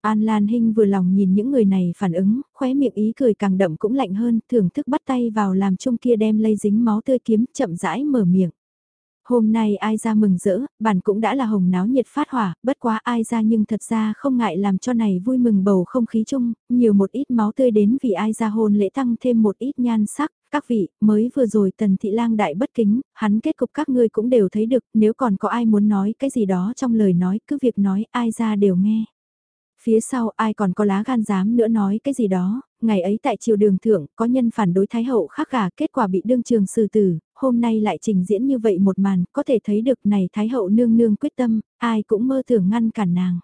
An Lan Hinh vừa lòng nhìn những người này phản ứng, khóe miệng ý cười càng đậm cũng lạnh hơn, thưởng thức bắt tay vào làm chung kia đem lây dính máu tươi kiếm, chậm rãi mở miệng. Hôm nay ai ra mừng rỡ, bản cũng đã là hồng náo nhiệt phát hỏa, bất quá ai ra nhưng thật ra không ngại làm cho này vui mừng bầu không khí chung, nhiều một ít máu tươi đến vì ai ra hôn lễ tăng thêm một ít nhan sắc, các vị, mới vừa rồi tần thị lang đại bất kính, hắn kết cục các ngươi cũng đều thấy được, nếu còn có ai muốn nói cái gì đó trong lời nói, cứ việc nói ai ra đều nghe. Phía sau ai còn có lá gan dám nữa nói cái gì đó, ngày ấy tại triều đường thượng có nhân phản đối Thái Hậu khác gà kết quả bị đương trường xử tử, hôm nay lại trình diễn như vậy một màn, có thể thấy được này Thái Hậu nương nương quyết tâm, ai cũng mơ tưởng ngăn cản nàng.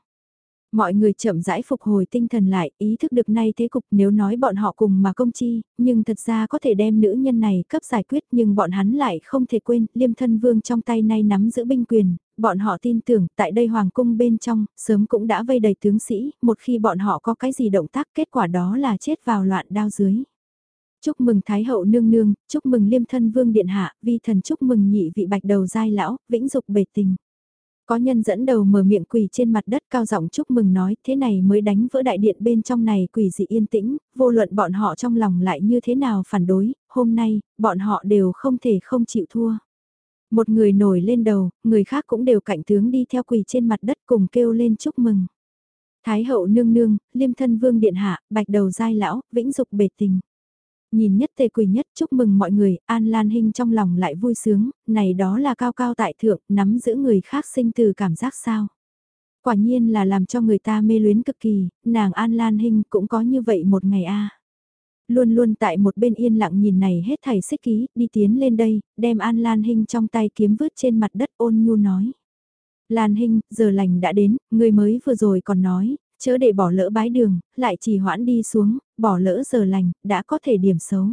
Mọi người chậm rãi phục hồi tinh thần lại, ý thức được nay thế cục nếu nói bọn họ cùng mà công chi, nhưng thật ra có thể đem nữ nhân này cấp giải quyết nhưng bọn hắn lại không thể quên, liêm thân vương trong tay nay nắm giữ binh quyền, bọn họ tin tưởng tại đây hoàng cung bên trong, sớm cũng đã vây đầy tướng sĩ, một khi bọn họ có cái gì động tác kết quả đó là chết vào loạn đao dưới. Chúc mừng Thái hậu nương nương, chúc mừng liêm thân vương điện hạ, vi thần chúc mừng nhị vị bạch đầu giai lão, vĩnh dục bề tình. Có nhân dẫn đầu mở miệng quỳ trên mặt đất cao giọng chúc mừng nói thế này mới đánh vỡ đại điện bên trong này quỳ dị yên tĩnh, vô luận bọn họ trong lòng lại như thế nào phản đối, hôm nay, bọn họ đều không thể không chịu thua. Một người nổi lên đầu, người khác cũng đều cạnh tướng đi theo quỳ trên mặt đất cùng kêu lên chúc mừng. Thái hậu nương nương, liêm thân vương điện hạ, bạch đầu giai lão, vĩnh dục bề tình. Nhìn nhất tề quỳ nhất chúc mừng mọi người, An Lan Hinh trong lòng lại vui sướng, này đó là cao cao tại thượng, nắm giữ người khác sinh từ cảm giác sao. Quả nhiên là làm cho người ta mê luyến cực kỳ, nàng An Lan Hinh cũng có như vậy một ngày a Luôn luôn tại một bên yên lặng nhìn này hết thảy xích ký, đi tiến lên đây, đem An Lan Hinh trong tay kiếm vứt trên mặt đất ôn nhu nói. Lan Hinh, giờ lành đã đến, người mới vừa rồi còn nói, chớ để bỏ lỡ bái đường, lại chỉ hoãn đi xuống, bỏ lỡ giờ lành, đã có thể điểm xấu.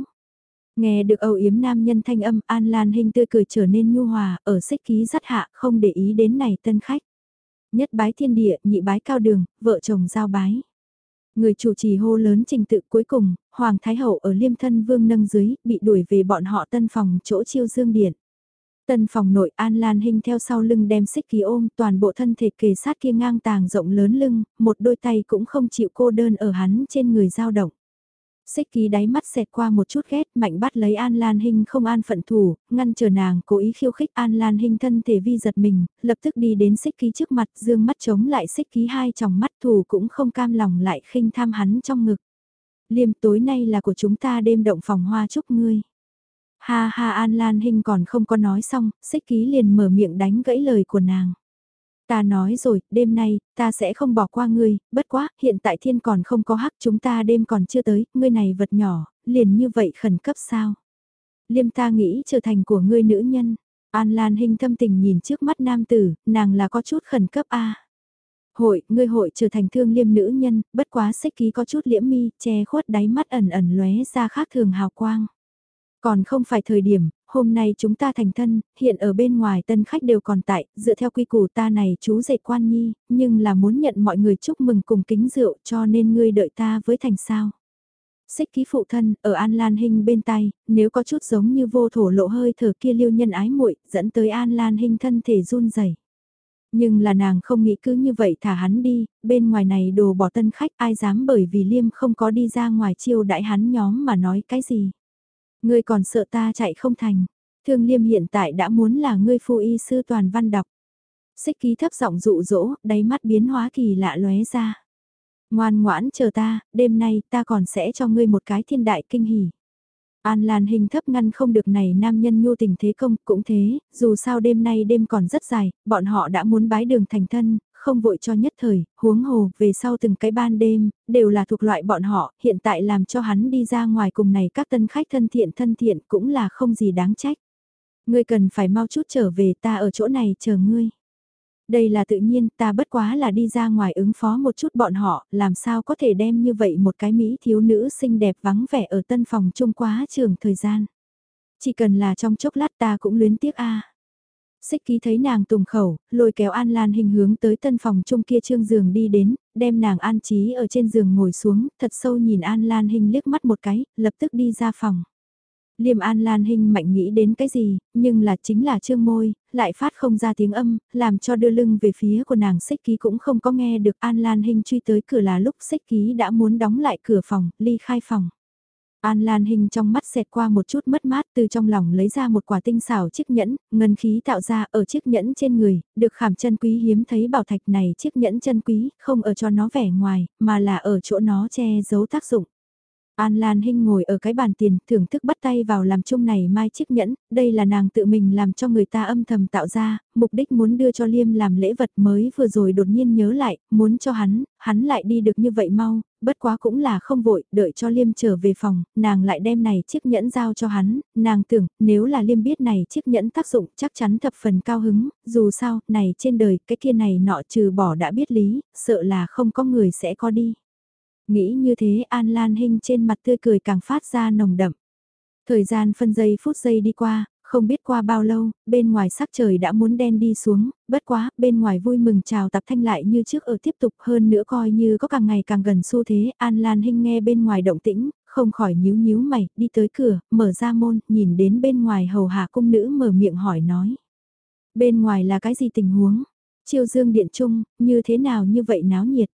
Nghe được âu yếm nam nhân thanh âm An Lan Hinh tươi cười trở nên nhu hòa, ở xích ký rất hạ không để ý đến này tân khách. Nhất bái thiên địa, nhị bái cao đường, vợ chồng giao bái. Người chủ trì hô lớn trình tự cuối cùng, Hoàng Thái Hậu ở liêm thân vương nâng dưới, bị đuổi về bọn họ tân phòng chỗ chiêu dương điện. Tân phòng nội An Lan Hinh theo sau lưng đem xích kỳ ôm toàn bộ thân thể kề sát kia ngang tàng rộng lớn lưng, một đôi tay cũng không chịu cô đơn ở hắn trên người dao động. Xích ký đáy mắt xẹt qua một chút ghét, mạnh bắt lấy An Lan Hinh không an phận thủ, ngăn chờ nàng cố ý khiêu khích An Lan Hinh thân thể vi giật mình, lập tức đi đến xích ký trước mặt dương mắt chống lại xích ký hai tròng mắt thủ cũng không cam lòng lại khinh tham hắn trong ngực. Liêm tối nay là của chúng ta đêm động phòng hoa chúc ngươi. Ha ha An Lan Hinh còn không có nói xong, xích ký liền mở miệng đánh gãy lời của nàng. Ta nói rồi, đêm nay, ta sẽ không bỏ qua ngươi, bất quá, hiện tại thiên còn không có hắc chúng ta đêm còn chưa tới, ngươi này vật nhỏ, liền như vậy khẩn cấp sao? Liêm ta nghĩ trở thành của ngươi nữ nhân. An Lan Hinh thâm tình nhìn trước mắt nam tử, nàng là có chút khẩn cấp a. Hội, ngươi hội trở thành thương liêm nữ nhân, bất quá xích ký có chút liễm mi, che khuất đáy mắt ẩn ẩn lóe ra khác thường hào quang. Còn không phải thời điểm, hôm nay chúng ta thành thân, hiện ở bên ngoài tân khách đều còn tại, dựa theo quy củ ta này chú dạy quan nhi, nhưng là muốn nhận mọi người chúc mừng cùng kính rượu cho nên ngươi đợi ta với thành sao. Xích ký phụ thân, ở An Lan Hinh bên tay, nếu có chút giống như vô thổ lộ hơi thở kia liêu nhân ái muội dẫn tới An Lan Hinh thân thể run rẩy Nhưng là nàng không nghĩ cứ như vậy thả hắn đi, bên ngoài này đồ bỏ tân khách ai dám bởi vì liêm không có đi ra ngoài chiêu đại hắn nhóm mà nói cái gì. Ngươi còn sợ ta chạy không thành. Thương liêm hiện tại đã muốn là ngươi phu y sư toàn văn đọc. Xích ký thấp giọng dụ dỗ, đáy mắt biến hóa kỳ lạ lóe ra. Ngoan ngoãn chờ ta, đêm nay ta còn sẽ cho ngươi một cái thiên đại kinh hỉ. An Lan hình thấp ngăn không được này nam nhân nhu tình thế công, cũng thế, dù sao đêm nay đêm còn rất dài, bọn họ đã muốn bái đường thành thân, không vội cho nhất thời, huống hồ, về sau từng cái ban đêm, đều là thuộc loại bọn họ, hiện tại làm cho hắn đi ra ngoài cùng này các tân khách thân thiện thân thiện cũng là không gì đáng trách. Ngươi cần phải mau chút trở về ta ở chỗ này chờ ngươi. Đây là tự nhiên ta bất quá là đi ra ngoài ứng phó một chút bọn họ, làm sao có thể đem như vậy một cái Mỹ thiếu nữ xinh đẹp vắng vẻ ở tân phòng chung quá trường thời gian. Chỉ cần là trong chốc lát ta cũng luyến tiếc a. Xích ký thấy nàng tùng khẩu, lôi kéo An Lan hình hướng tới tân phòng chung kia trương giường đi đến, đem nàng an trí ở trên giường ngồi xuống, thật sâu nhìn An Lan hình liếc mắt một cái, lập tức đi ra phòng. Liêm An Lan hình mạnh nghĩ đến cái gì, nhưng là chính là trương môi, lại phát không ra tiếng âm, làm cho đưa lưng về phía của nàng xích ký cũng không có nghe được An Lan hình truy tới cửa là lúc xích ký đã muốn đóng lại cửa phòng, ly khai phòng. An Lan Hình trong mắt xẹt qua một chút mất mát từ trong lòng lấy ra một quả tinh xảo chiếc nhẫn, ngân khí tạo ra ở chiếc nhẫn trên người, được khảm chân quý hiếm thấy bảo thạch này chiếc nhẫn chân quý, không ở cho nó vẻ ngoài, mà là ở chỗ nó che giấu tác dụng. An Lan Hinh ngồi ở cái bàn tiền, thưởng thức bắt tay vào làm chung này mai chiếc nhẫn, đây là nàng tự mình làm cho người ta âm thầm tạo ra, mục đích muốn đưa cho Liêm làm lễ vật mới vừa rồi đột nhiên nhớ lại, muốn cho hắn, hắn lại đi được như vậy mau, bất quá cũng là không vội, đợi cho Liêm trở về phòng, nàng lại đem này chiếc nhẫn giao cho hắn, nàng tưởng, nếu là Liêm biết này chiếc nhẫn tác dụng chắc chắn thập phần cao hứng, dù sao, này trên đời, cái kia này nọ trừ bỏ đã biết lý, sợ là không có người sẽ có đi. Nghĩ như thế An Lan Hinh trên mặt tươi cười càng phát ra nồng đậm. Thời gian phân giây phút giây đi qua, không biết qua bao lâu, bên ngoài sắc trời đã muốn đen đi xuống, bất quá, bên ngoài vui mừng chào tập thanh lại như trước ở tiếp tục hơn nữa coi như có càng ngày càng gần xu thế, An Lan Hinh nghe bên ngoài động tĩnh, không khỏi nhíu nhíu mày, đi tới cửa, mở ra môn, nhìn đến bên ngoài hầu hạ cung nữ mở miệng hỏi nói. Bên ngoài là cái gì tình huống? Chiêu dương điện trung, như thế nào như vậy náo nhiệt?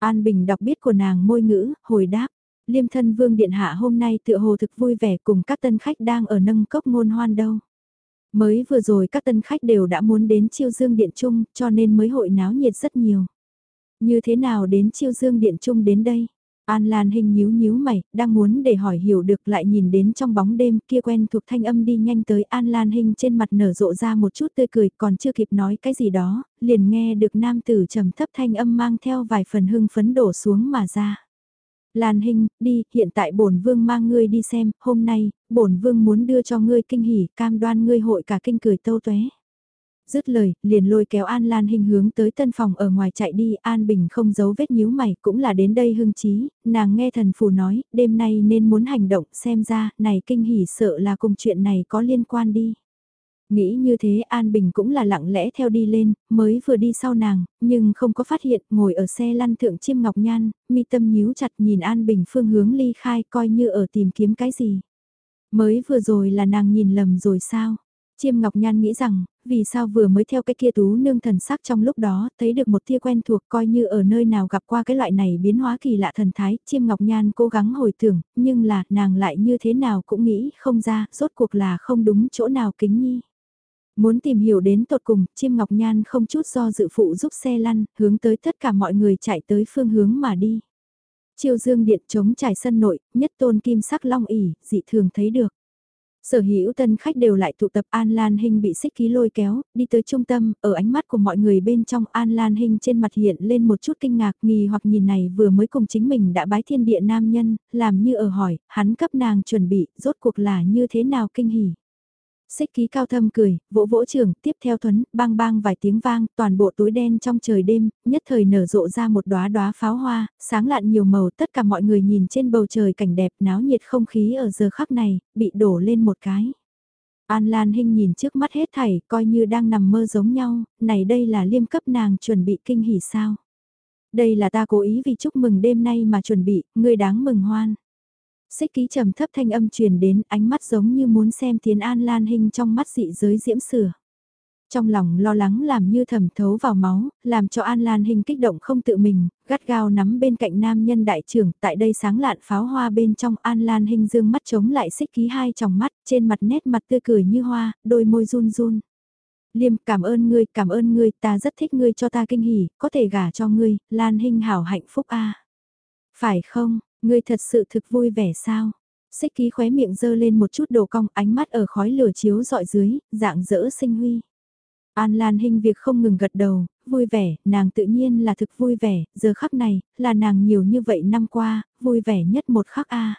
An Bình đọc biết của nàng môi ngữ, hồi đáp. Liêm thân vương điện hạ hôm nay tựa hồ thực vui vẻ cùng các tân khách đang ở nâng cốc ngôn hoan đâu. Mới vừa rồi các tân khách đều đã muốn đến chiêu dương điện trung cho nên mới hội náo nhiệt rất nhiều. Như thế nào đến chiêu dương điện trung đến đây? An Lan hình nhíu nhíu mày, đang muốn để hỏi hiểu được lại nhìn đến trong bóng đêm kia quen thuộc thanh âm đi nhanh tới An Lan hình trên mặt nở rộ ra một chút tươi cười còn chưa kịp nói cái gì đó, liền nghe được nam tử trầm thấp thanh âm mang theo vài phần hưng phấn đổ xuống mà ra. Lan Hinh, đi, hiện tại bổn vương mang ngươi đi xem, hôm nay, bổn vương muốn đưa cho ngươi kinh hỉ, cam đoan ngươi hội cả kinh cười tâu tuế. Dứt lời, liền lôi kéo An Lan Hinh hướng tới tân phòng ở ngoài chạy đi, An Bình không giấu vết nhíu mày, cũng là đến đây hưng trí, nàng nghe thần phù nói, đêm nay nên muốn hành động, xem ra, này kinh hỉ sợ là cùng chuyện này có liên quan đi. Nghĩ như thế An Bình cũng là lặng lẽ theo đi lên, mới vừa đi sau nàng, nhưng không có phát hiện, ngồi ở xe lăn thượng chiêm ngọc nhan, mi tâm nhíu chặt nhìn An Bình phương hướng ly khai coi như ở tìm kiếm cái gì. Mới vừa rồi là nàng nhìn lầm rồi sao? Chiêm Ngọc Nhan nghĩ rằng, vì sao vừa mới theo cái kia tú nương thần sắc trong lúc đó, thấy được một tia quen thuộc coi như ở nơi nào gặp qua cái loại này biến hóa kỳ lạ thần thái, Chiêm Ngọc Nhan cố gắng hồi tưởng, nhưng là nàng lại như thế nào cũng nghĩ không ra, rốt cuộc là không đúng chỗ nào kính nhi. Muốn tìm hiểu đến tột cùng, Chiêm Ngọc Nhan không chút do dự phụ giúp xe lăn, hướng tới tất cả mọi người chạy tới phương hướng mà đi. Chiêu dương điện chống trải sân nội, nhất tôn kim sắc long ỉ, dị thường thấy được. Sở hữu tân khách đều lại tụ tập An Lan Hinh bị xích ký lôi kéo, đi tới trung tâm, ở ánh mắt của mọi người bên trong An Lan Hinh trên mặt hiện lên một chút kinh ngạc nghi hoặc nhìn này vừa mới cùng chính mình đã bái thiên địa nam nhân, làm như ở hỏi, hắn cấp nàng chuẩn bị, rốt cuộc là như thế nào kinh hỉ. Xích ký cao thâm cười, vỗ vỗ trường, tiếp theo thuấn, bang bang vài tiếng vang, toàn bộ túi đen trong trời đêm, nhất thời nở rộ ra một đóa đóa pháo hoa, sáng lạn nhiều màu, tất cả mọi người nhìn trên bầu trời cảnh đẹp náo nhiệt không khí ở giờ khắc này, bị đổ lên một cái. An Lan Hinh nhìn trước mắt hết thảy, coi như đang nằm mơ giống nhau, này đây là liêm cấp nàng chuẩn bị kinh hỉ sao. Đây là ta cố ý vì chúc mừng đêm nay mà chuẩn bị, ngươi đáng mừng hoan. Xích ký trầm thấp thanh âm truyền đến ánh mắt giống như muốn xem Tiến An Lan Hinh trong mắt dị giới diễm sửa. Trong lòng lo lắng làm như thẩm thấu vào máu, làm cho An Lan Hinh kích động không tự mình, gắt gao nắm bên cạnh nam nhân đại trưởng, tại đây sáng lạn pháo hoa bên trong An Lan Hinh dương mắt chống lại xích ký hai tròng mắt, trên mặt nét mặt tươi cười như hoa, đôi môi run run. Liêm cảm ơn ngươi, cảm ơn ngươi, ta rất thích ngươi cho ta kinh hỉ, có thể gả cho ngươi, Lan Hinh hảo hạnh phúc a. Phải không, Ngươi thật sự thực vui vẻ sao? Xích ký khóe miệng dơ lên một chút đồ cong ánh mắt ở khói lửa chiếu dọi dưới, dạng dỡ sinh huy. An Lan Hinh việc không ngừng gật đầu, vui vẻ, nàng tự nhiên là thực vui vẻ, giờ khắc này, là nàng nhiều như vậy năm qua, vui vẻ nhất một khắc a.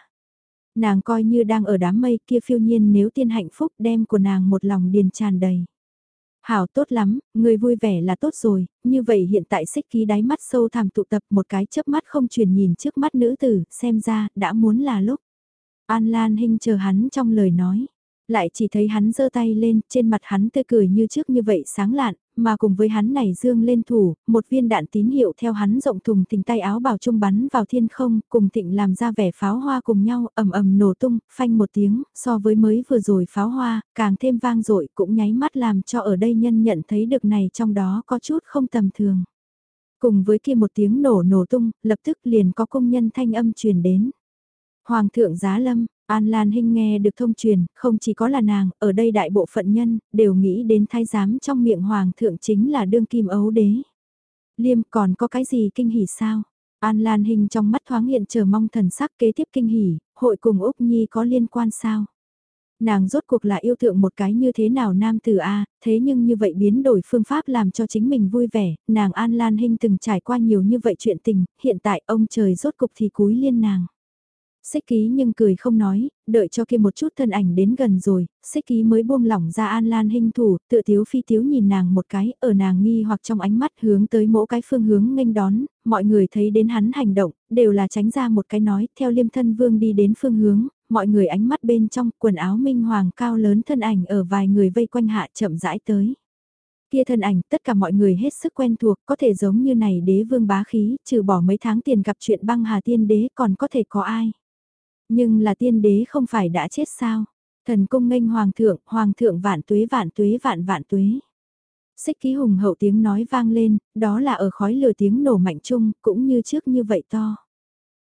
Nàng coi như đang ở đám mây kia phiêu nhiên nếu tiên hạnh phúc đem của nàng một lòng điền tràn đầy. Hảo tốt lắm, người vui vẻ là tốt rồi, như vậy hiện tại xích ký đáy mắt sâu thẳm tụ tập một cái chớp mắt không truyền nhìn trước mắt nữ tử, xem ra, đã muốn là lúc. An Lan Hinh chờ hắn trong lời nói, lại chỉ thấy hắn giơ tay lên, trên mặt hắn tươi cười như trước như vậy sáng lạn, mà cùng với hắn này dương lên thủ, một viên đạn tín hiệu theo hắn rộng thùng thình tay áo bảo trung bắn vào thiên không, cùng thịnh làm ra vẻ pháo hoa cùng nhau, ầm ầm nổ tung, phanh một tiếng, so với mới vừa rồi pháo hoa, càng thêm vang dội cũng nháy mắt làm cho ở đây nhân nhận thấy được này trong đó có chút không tầm thường. Cùng với kia một tiếng nổ nổ tung, lập tức liền có công nhân thanh âm truyền đến. Hoàng thượng giá lâm, An Lan Hinh nghe được thông truyền, không chỉ có là nàng, ở đây đại bộ phận nhân, đều nghĩ đến thái giám trong miệng hoàng thượng chính là đương kim ấu đế. Liêm còn có cái gì kinh hỉ sao? An Lan Hinh trong mắt thoáng hiện chờ mong thần sắc kế tiếp kinh hỉ, hội cùng Úc Nhi có liên quan sao? Nàng rốt cuộc là yêu thượng một cái như thế nào nam tử A, thế nhưng như vậy biến đổi phương pháp làm cho chính mình vui vẻ, nàng An Lan Hinh từng trải qua nhiều như vậy chuyện tình, hiện tại ông trời rốt cục thì cúi liên nàng. Xích ký nhưng cười không nói, đợi cho kia một chút thân ảnh đến gần rồi, xích ký mới buông lỏng ra an lan hình thủ, tựa thiếu phi thiếu nhìn nàng một cái, ở nàng nghi hoặc trong ánh mắt hướng tới mỗi cái phương hướng nghênh đón, mọi người thấy đến hắn hành động, đều là tránh ra một cái nói, theo liêm thân vương đi đến phương hướng, mọi người ánh mắt bên trong quần áo minh hoàng cao lớn thân ảnh ở vài người vây quanh hạ chậm rãi tới. Kia thân ảnh tất cả mọi người hết sức quen thuộc có thể giống như này đế vương bá khí trừ bỏ mấy tháng tiền gặp chuyện băng hà tiên đế còn có thể có ai? Nhưng là tiên đế không phải đã chết sao? Thần cung nghênh hoàng thượng, hoàng thượng vạn tuế vạn tuế vạn vạn tuế. Xích ký hùng hậu tiếng nói vang lên, đó là ở khói lửa tiếng nổ mạnh chung, cũng như trước như vậy to.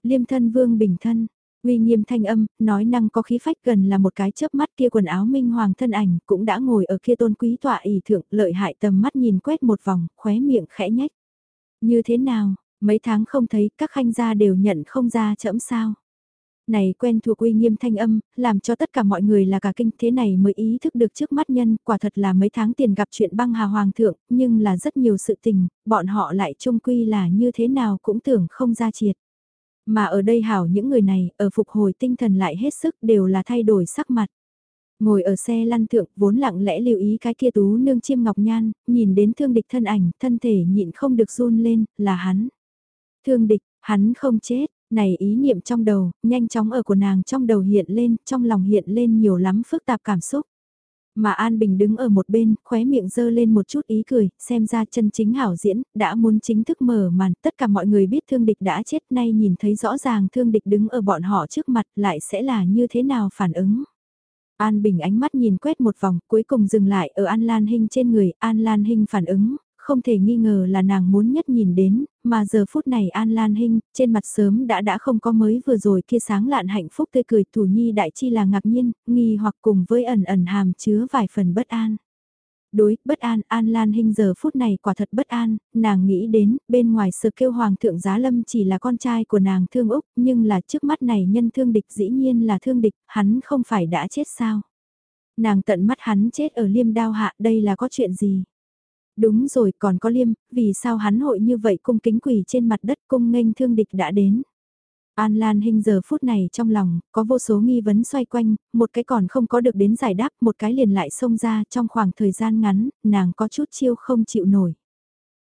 Liêm thân vương bình thân, uy nghiêm thanh âm, nói năng có khí phách gần là một cái chớp mắt kia quần áo minh hoàng thân ảnh, cũng đã ngồi ở kia tôn quý tọa ỷ thượng, lợi hại tầm mắt nhìn quét một vòng, khóe miệng khẽ nhách. Như thế nào, mấy tháng không thấy, các khanh gia đều nhận không ra chẫm sao. Này quen thuộc uy nghiêm thanh âm, làm cho tất cả mọi người là cả kinh thế này mới ý thức được trước mắt nhân, quả thật là mấy tháng tiền gặp chuyện băng hà hoàng thượng, nhưng là rất nhiều sự tình, bọn họ lại trung quy là như thế nào cũng tưởng không ra triệt. Mà ở đây hảo những người này, ở phục hồi tinh thần lại hết sức đều là thay đổi sắc mặt. Ngồi ở xe lăn thượng vốn lặng lẽ lưu ý cái kia tú nương chiêm ngọc nhan, nhìn đến thương địch thân ảnh, thân thể nhịn không được run lên, là hắn. Thương địch, hắn không chết, này ý niệm trong đầu, nhanh chóng ở của nàng trong đầu hiện lên, trong lòng hiện lên nhiều lắm phức tạp cảm xúc. Mà An Bình đứng ở một bên, khóe miệng dơ lên một chút ý cười, xem ra chân chính hảo diễn, đã muốn chính thức mở màn, tất cả mọi người biết thương địch đã chết nay nhìn thấy rõ ràng thương địch đứng ở bọn họ trước mặt lại sẽ là như thế nào phản ứng. An Bình ánh mắt nhìn quét một vòng, cuối cùng dừng lại ở An Lan Hinh trên người, An Lan Hinh phản ứng, không thể nghi ngờ là nàng muốn nhất nhìn đến, mà giờ phút này An Lan Hinh, trên mặt sớm đã đã không có mới vừa rồi kia sáng lạn hạnh phúc tươi cười thủ nhi đại chi là ngạc nhiên, nghi hoặc cùng với ẩn ẩn hàm chứa vài phần bất an. Đối, bất an, An Lan Hinh giờ phút này quả thật bất an, nàng nghĩ đến, bên ngoài sự kêu Hoàng thượng Giá Lâm chỉ là con trai của nàng thương Úc, nhưng là trước mắt này nhân thương địch dĩ nhiên là thương địch, hắn không phải đã chết sao. Nàng tận mắt hắn chết ở liêm đao hạ đây là có chuyện gì? Đúng rồi còn có liêm, vì sao hắn hội như vậy cung kính quỳ trên mặt đất cung nghênh thương địch đã đến. An Lan Hinh giờ phút này trong lòng, có vô số nghi vấn xoay quanh, một cái còn không có được đến giải đáp, một cái liền lại xông ra trong khoảng thời gian ngắn, nàng có chút chiêu không chịu nổi.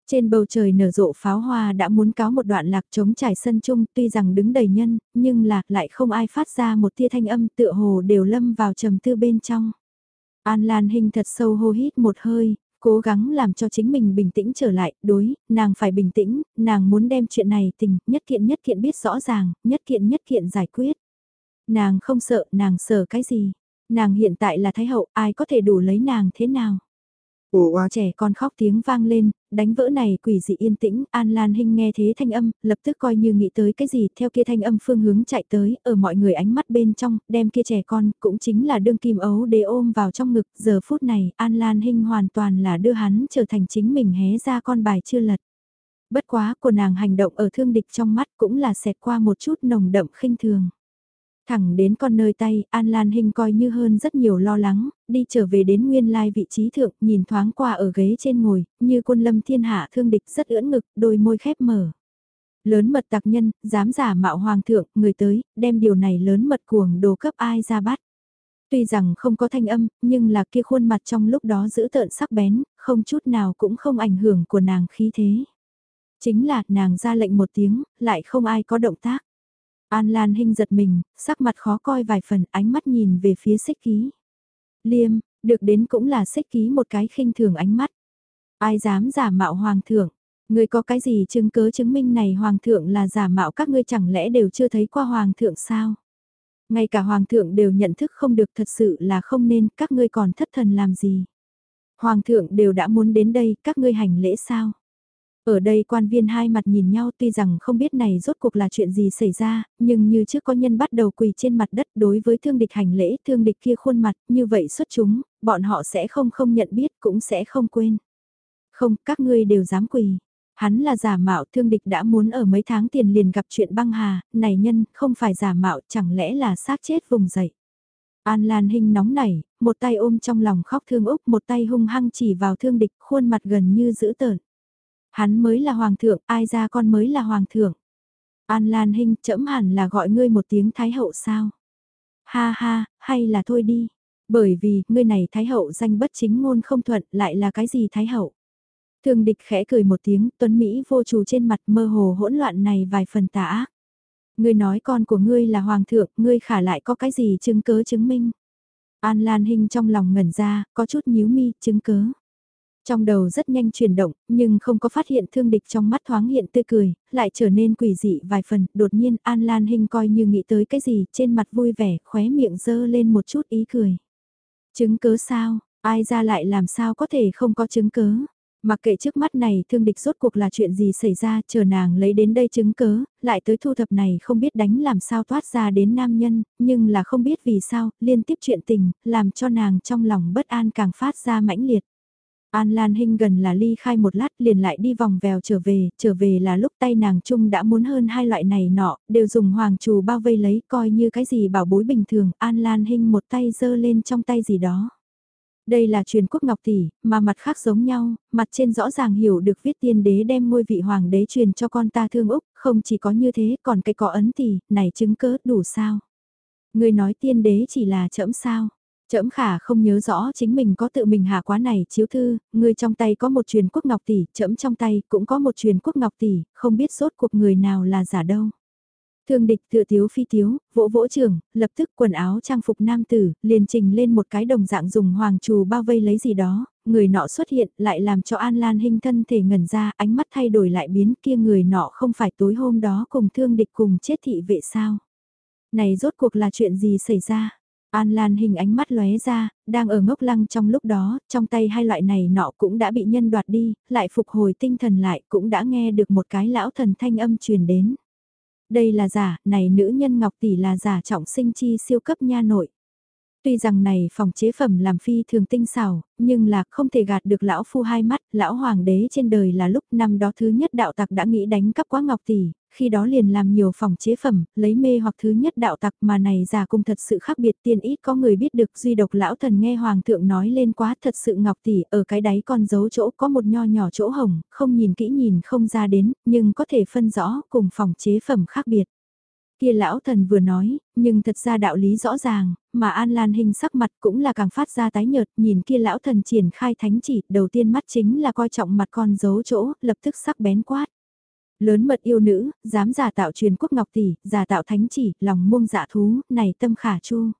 Trên bầu trời nở rộ pháo hoa đã muốn cáo một đoạn lạc trống trải sân chung tuy rằng đứng đầy nhân, nhưng lạc lại không ai phát ra một tia thanh âm tựa hồ đều lâm vào trầm tư bên trong. An Lan Hinh thật sâu hô hít một hơi, cố gắng làm cho chính mình bình tĩnh trở lại, đối, nàng phải bình tĩnh, nàng muốn đem chuyện này tình, nhất kiện nhất kiện biết rõ ràng, nhất kiện nhất kiện giải quyết. Nàng không sợ, nàng sợ cái gì? Nàng hiện tại là Thái Hậu, ai có thể đủ lấy nàng thế nào? Ủa trẻ con khóc tiếng vang lên, đánh vỡ này quỷ dị yên tĩnh, An Lan Hinh nghe thế thanh âm, lập tức coi như nghĩ tới cái gì, theo kia thanh âm phương hướng chạy tới, ở mọi người ánh mắt bên trong, đem kia trẻ con, cũng chính là đương kim ấu để ôm vào trong ngực, giờ phút này, An Lan Hinh hoàn toàn là đưa hắn trở thành chính mình hé ra con bài chưa lật. Bất quá của nàng hành động ở thương địch trong mắt cũng là xẹt qua một chút nồng đậm khinh thường. Thẳng đến con nơi tay, An Lan Hinh coi như hơn rất nhiều lo lắng, đi trở về đến nguyên lai vị trí thượng, nhìn thoáng qua ở ghế trên ngồi, như quân lâm thiên hạ thương địch rất ưỡn ngực, đôi môi khép mở. Lớn mật tặc nhân, dám giả mạo hoàng thượng, người tới, đem điều này lớn mật cuồng đồ cấp ai ra bắt. Tuy rằng không có thanh âm, nhưng là kia khuôn mặt trong lúc đó giữ tợn sắc bén, không chút nào cũng không ảnh hưởng của nàng khí thế. Chính là nàng ra lệnh một tiếng, lại không ai có động tác. An Lan Hinh giật mình, sắc mặt khó coi vài phần ánh mắt nhìn về phía xích ký. Liêm, được đến cũng là xích ký một cái khinh thường ánh mắt. Ai dám giả mạo hoàng thượng, người có cái gì chứng cớ chứng minh này hoàng thượng là giả mạo các ngươi chẳng lẽ đều chưa thấy qua hoàng thượng sao? Ngay cả hoàng thượng đều nhận thức không được thật sự là không nên các ngươi còn thất thần làm gì? Hoàng thượng đều đã muốn đến đây, các ngươi hành lễ sao? Ở đây quan viên hai mặt nhìn nhau tuy rằng không biết này rốt cuộc là chuyện gì xảy ra, nhưng như trước có nhân bắt đầu quỳ trên mặt đất đối với thương địch hành lễ, thương địch kia khuôn mặt, như vậy xuất chúng, bọn họ sẽ không không nhận biết cũng sẽ không quên. Không, các ngươi đều dám quỳ. Hắn là giả mạo thương địch đã muốn ở mấy tháng tiền liền gặp chuyện băng hà, này nhân, không phải giả mạo chẳng lẽ là xác chết vùng dậy. An Lan Hinh nóng nảy, một tay ôm trong lòng khóc thương Úc, một tay hung hăng chỉ vào thương địch, khuôn mặt gần như dữ tợn. Hắn mới là hoàng thượng, ai ra con mới là hoàng thượng. An Lan Hinh chẫm hẳn là gọi ngươi một tiếng thái hậu sao? Ha ha, hay là thôi đi. Bởi vì, ngươi này thái hậu danh bất chính ngôn không thuận lại là cái gì thái hậu? thường địch khẽ cười một tiếng, tuấn Mỹ vô chủ trên mặt mơ hồ hỗn loạn này vài phần tả. ác. Ngươi nói con của ngươi là hoàng thượng, ngươi khả lại có cái gì chứng cớ chứng minh? An Lan Hinh trong lòng ngẩn ra, có chút nhíu mi, chứng cớ. Trong đầu rất nhanh chuyển động, nhưng không có phát hiện thương địch trong mắt thoáng hiện tươi cười, lại trở nên quỷ dị vài phần, đột nhiên An Lan Hinh coi như nghĩ tới cái gì, trên mặt vui vẻ, khóe miệng dơ lên một chút ý cười. Chứng cớ sao, ai ra lại làm sao có thể không có chứng cớ. Mặc kệ trước mắt này thương địch rốt cuộc là chuyện gì xảy ra chờ nàng lấy đến đây chứng cớ, lại tới thu thập này không biết đánh làm sao thoát ra đến nam nhân, nhưng là không biết vì sao, liên tiếp chuyện tình, làm cho nàng trong lòng bất an càng phát ra mãnh liệt. An Lan Hinh gần là ly khai một lát liền lại đi vòng vèo trở về, trở về là lúc tay nàng chung đã muốn hơn hai loại này nọ, đều dùng hoàng trù bao vây lấy coi như cái gì bảo bối bình thường, An Lan Hinh một tay giơ lên trong tay gì đó. Đây là truyền quốc ngọc tỷ, mà mặt khác giống nhau, mặt trên rõ ràng hiểu được viết tiên đế đem ngôi vị hoàng đế truyền cho con ta thương Úc, không chỉ có như thế còn cái có ấn tỷ, này chứng cớ đủ sao. Người nói tiên đế chỉ là chẫm sao. Trẫm khả không nhớ rõ chính mình có tự mình hạ quá này chiếu thư, người trong tay có một truyền quốc ngọc tỷ, trẫm trong tay cũng có một truyền quốc ngọc tỷ, không biết rốt cuộc người nào là giả đâu. Thương địch tựa thiếu phi thiếu vỗ vỗ trưởng lập tức quần áo trang phục nam tử, liền trình lên một cái đồng dạng dùng hoàng trù bao vây lấy gì đó, người nọ xuất hiện lại làm cho An Lan hình thân thể ngẩn ra, ánh mắt thay đổi lại biến kia người nọ không phải tối hôm đó cùng thương địch cùng chết thị vệ sao. Này rốt cuộc là chuyện gì xảy ra? An Lan hình ánh mắt lóe ra, đang ở ngốc lăng trong lúc đó, trong tay hai loại này nọ cũng đã bị nhân đoạt đi, lại phục hồi tinh thần lại cũng đã nghe được một cái lão thần thanh âm truyền đến. Đây là giả, này nữ nhân ngọc tỷ là giả trọng sinh chi siêu cấp nha nội. Tuy rằng này phòng chế phẩm làm phi thường tinh xảo, nhưng là không thể gạt được lão phu hai mắt, lão hoàng đế trên đời là lúc năm đó thứ nhất đạo tặc đã nghĩ đánh cắp quá ngọc tỷ, khi đó liền làm nhiều phòng chế phẩm, lấy mê hoặc thứ nhất đạo tặc mà này giả cung thật sự khác biệt tiên ít có người biết được duy độc lão thần nghe hoàng thượng nói lên quá thật sự ngọc tỷ ở cái đáy con dấu chỗ có một nho nhỏ chỗ hồng, không nhìn kỹ nhìn không ra đến, nhưng có thể phân rõ cùng phòng chế phẩm khác biệt. Kia lão thần vừa nói, nhưng thật ra đạo lý rõ ràng, mà An Lan hình sắc mặt cũng là càng phát ra tái nhợt, nhìn kia lão thần triển khai thánh chỉ, đầu tiên mắt chính là coi trọng mặt con dấu chỗ, lập tức sắc bén quát. Lớn mật yêu nữ, dám giả tạo truyền quốc ngọc tỷ, giả tạo thánh chỉ, lòng muông dạ thú, này tâm khả chu.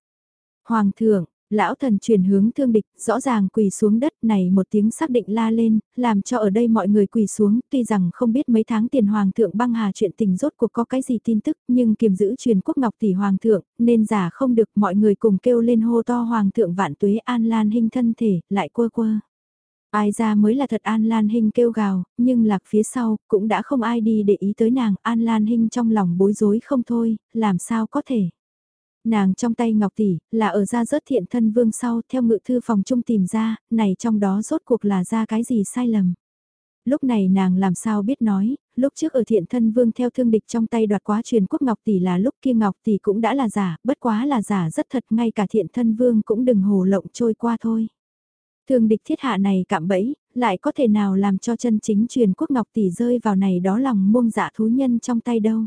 Hoàng thượng, lão thần truyền hướng thương địch, rõ ràng quỳ xuống đất này một tiếng xác định la lên, làm cho ở đây mọi người quỳ xuống, tuy rằng không biết mấy tháng tiền hoàng thượng băng hà chuyện tình rốt cuộc có cái gì tin tức, nhưng kiềm giữ truyền quốc ngọc tỷ hoàng thượng, nên giả không được mọi người cùng kêu lên hô to hoàng thượng vạn tuế an lan hình thân thể, lại quơ quơ. Ai ra mới là thật An Lan Hinh kêu gào, nhưng lạc phía sau, cũng đã không ai đi để ý tới nàng, An Lan Hinh trong lòng bối rối không thôi, làm sao có thể. Nàng trong tay Ngọc Tỷ, là ở ra rớt thiện thân vương sau, theo ngự thư phòng trung tìm ra, này trong đó rốt cuộc là ra cái gì sai lầm. Lúc này nàng làm sao biết nói, lúc trước ở thiện thân vương theo thương địch trong tay đoạt quá truyền quốc Ngọc Tỷ là lúc kia Ngọc Tỷ cũng đã là giả, bất quá là giả rất thật ngay cả thiện thân vương cũng đừng hồ lộng trôi qua thôi. Thương địch thiết hạ này cạm bẫy, lại có thể nào làm cho chân chính truyền quốc ngọc tỷ rơi vào này đó lòng muông dạ thú nhân trong tay đâu.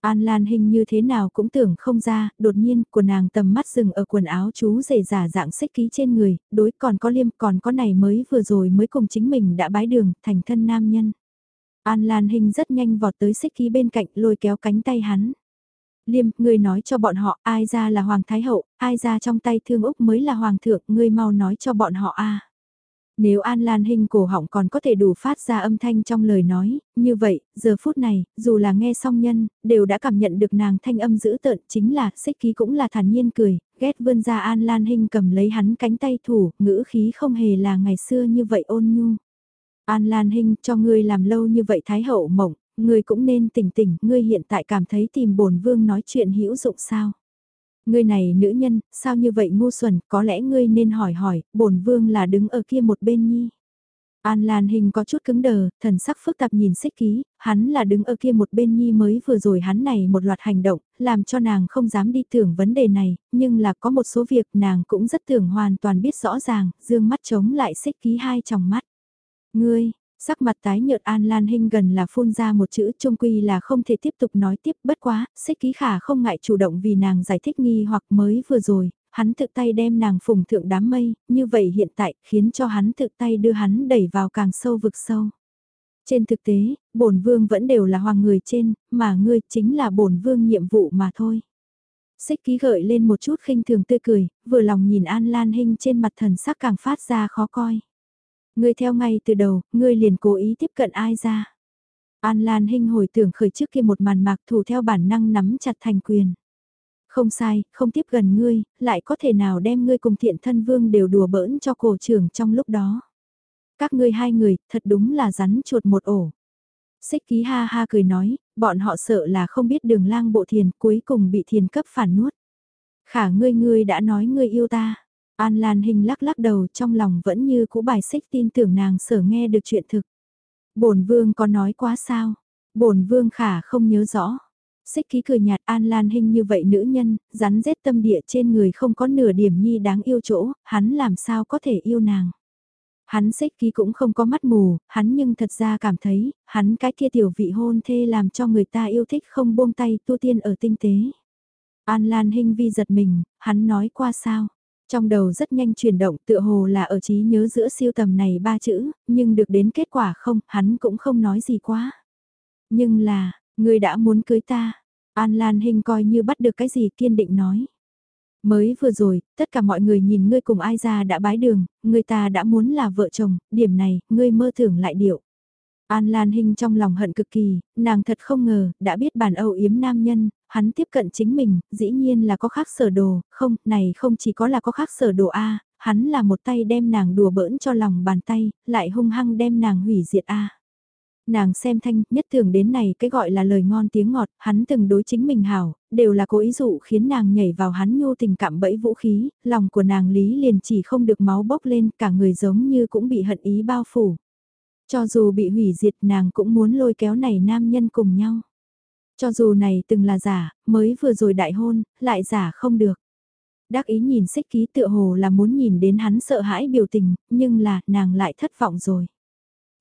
An Lan hình như thế nào cũng tưởng không ra, đột nhiên của nàng tầm mắt dừng ở quần áo chú rể giả dạng xích ký trên người, đối còn có liêm còn có này mới vừa rồi mới cùng chính mình đã bái đường, thành thân nam nhân. An Lan hình rất nhanh vọt tới xích ký bên cạnh lôi kéo cánh tay hắn. Liêm, ngươi nói cho bọn họ ai ra là Hoàng Thái Hậu, ai ra trong tay thương Úc mới là Hoàng thượng, ngươi mau nói cho bọn họ a. Nếu An Lan Hinh cổ họng còn có thể đủ phát ra âm thanh trong lời nói, như vậy, giờ phút này, dù là nghe song nhân, đều đã cảm nhận được nàng thanh âm dữ tợn chính là, xích ký cũng là thản nhiên cười, ghét vươn ra An Lan Hinh cầm lấy hắn cánh tay thủ, ngữ khí không hề là ngày xưa như vậy ôn nhu. An Lan Hinh cho ngươi làm lâu như vậy Thái Hậu mộng, ngươi cũng nên tỉnh tỉnh, ngươi hiện tại cảm thấy tìm bổn vương nói chuyện hữu dụng sao? Ngươi này nữ nhân, sao như vậy ngu xuẩn, có lẽ ngươi nên hỏi hỏi, bổn vương là đứng ở kia một bên nhi. An Lan Hình có chút cứng đờ, thần sắc phức tạp nhìn xích ký, hắn là đứng ở kia một bên nhi mới vừa rồi hắn này một loạt hành động, làm cho nàng không dám đi tưởng vấn đề này, nhưng là có một số việc nàng cũng rất tưởng hoàn toàn biết rõ ràng, dương mắt chống lại xích ký hai tròng mắt. Ngươi, Sắc mặt tái nhợt An Lan Hinh gần là phun ra một chữ trung quy là không thể tiếp tục nói tiếp bất quá, xích ký khả không ngại chủ động vì nàng giải thích nghi hoặc mới vừa rồi, hắn tự tay đem nàng phùng thượng đám mây, như vậy hiện tại khiến cho hắn tự tay đưa hắn đẩy vào càng sâu vực sâu. Trên thực tế, bổn vương vẫn đều là hoàng người trên, mà ngươi chính là bổn vương nhiệm vụ mà thôi. Xích ký gợi lên một chút khinh thường tươi cười, vừa lòng nhìn An Lan Hinh trên mặt thần sắc càng phát ra khó coi. Ngươi theo ngay từ đầu, ngươi liền cố ý tiếp cận ai ra. An Lan Hinh hồi tưởng khởi trước kia một màn mạc thủ theo bản năng nắm chặt thành quyền. Không sai, không tiếp gần ngươi, lại có thể nào đem ngươi cùng thiện thân vương đều đùa bỡn cho cổ trưởng trong lúc đó. Các ngươi hai người, thật đúng là rắn chuột một ổ. Xích ký ha ha cười nói, bọn họ sợ là không biết đường lang bộ thiền cuối cùng bị thiền cấp phản nuốt. Khả ngươi ngươi đã nói ngươi yêu ta. An Lan Hình lắc lắc đầu trong lòng vẫn như cũ bài xích tin tưởng nàng sở nghe được chuyện thực. bổn vương có nói quá sao? bổn vương khả không nhớ rõ. Xích ký cười nhạt An Lan Hinh như vậy nữ nhân, rắn rết tâm địa trên người không có nửa điểm nhi đáng yêu chỗ, hắn làm sao có thể yêu nàng. Hắn xích ký cũng không có mắt mù, hắn nhưng thật ra cảm thấy, hắn cái kia tiểu vị hôn thê làm cho người ta yêu thích không buông tay tu tiên ở tinh tế. An Lan Hinh vi giật mình, hắn nói qua sao, trong đầu rất nhanh chuyển động tựa hồ là ở trí nhớ giữa siêu tầm này ba chữ, nhưng được đến kết quả không, hắn cũng không nói gì quá. Nhưng là, người đã muốn cưới ta. An Lan Hinh coi như bắt được cái gì kiên định nói. Mới vừa rồi, tất cả mọi người nhìn ngươi cùng ai ra đã bái đường, người ta đã muốn là vợ chồng, điểm này, ngươi mơ tưởng lại điệu. An Lan Hinh trong lòng hận cực kỳ, nàng thật không ngờ, đã biết bản âu yếm nam nhân, hắn tiếp cận chính mình, dĩ nhiên là có khác sở đồ, không, này không chỉ có là có khác sở đồ A, hắn là một tay đem nàng đùa bỡn cho lòng bàn tay, lại hung hăng đem nàng hủy diệt A. Nàng xem thanh, nhất thường đến này cái gọi là lời ngon tiếng ngọt, hắn từng đối chính mình hảo, đều là cố ý dụ khiến nàng nhảy vào hắn nhô tình cảm bẫy vũ khí, lòng của nàng lý liền chỉ không được máu bốc lên, cả người giống như cũng bị hận ý bao phủ. Cho dù bị hủy diệt nàng cũng muốn lôi kéo này nam nhân cùng nhau. Cho dù này từng là giả, mới vừa rồi đại hôn, lại giả không được. Đắc ý nhìn xích ký tựa hồ là muốn nhìn đến hắn sợ hãi biểu tình, nhưng là nàng lại thất vọng rồi.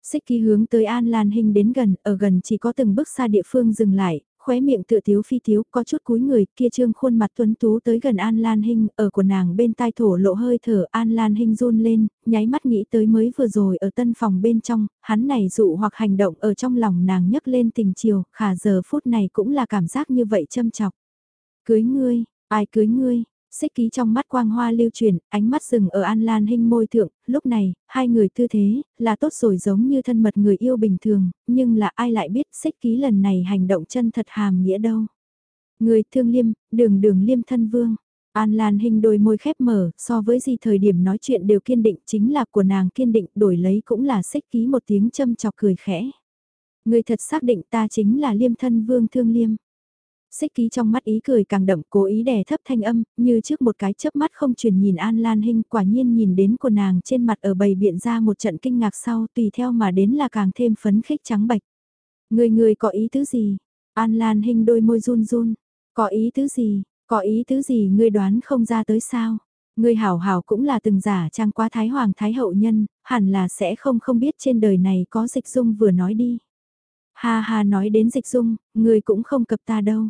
Xích ký hướng tới An Lan Hinh đến gần, ở gần chỉ có từng bước xa địa phương dừng lại, khóe miệng tựa thiếu phi thiếu, có chút cúi người, kia trương khuôn mặt tuấn tú tới gần An Lan Hinh, ở của nàng bên tai thổ lộ hơi thở An Lan Hinh run lên, nháy mắt nghĩ tới mới vừa rồi ở tân phòng bên trong, hắn này dụ hoặc hành động ở trong lòng nàng nhấc lên tình chiều, khả giờ phút này cũng là cảm giác như vậy châm chọc. Cưới ngươi, ai cưới ngươi, Xích ký trong mắt quang hoa lưu truyền, ánh mắt dừng ở An Lan Hinh môi thượng, lúc này, hai người tư thế, là tốt rồi giống như thân mật người yêu bình thường, nhưng là ai lại biết xích ký lần này hành động chân thật hàm nghĩa đâu. Người thương liêm, đường đường liêm thân vương. An Lan Hinh đôi môi khép mở, so với gì thời điểm nói chuyện đều kiên định chính là của nàng kiên định đổi lấy cũng là xích ký một tiếng châm chọc cười khẽ. Người thật xác định ta chính là liêm thân vương thương liêm. Xích ký trong mắt ý cười càng đậm cố ý đè thấp thanh âm, như trước một cái chớp mắt không truyền nhìn An Lan Hinh quả nhiên nhìn đến của nàng trên mặt ở bầy biện ra một trận kinh ngạc sau tùy theo mà đến là càng thêm phấn khích trắng bạch. Người người có ý tứ gì? An Lan Hinh đôi môi run run. Có ý tứ gì? Có ý tứ gì ngươi đoán không ra tới sao? ngươi hảo hảo cũng là từng giả trang quá thái hoàng thái hậu nhân, hẳn là sẽ không không biết trên đời này có dịch dung vừa nói đi. Ha ha nói đến dịch dung, ngươi cũng không cập ta đâu.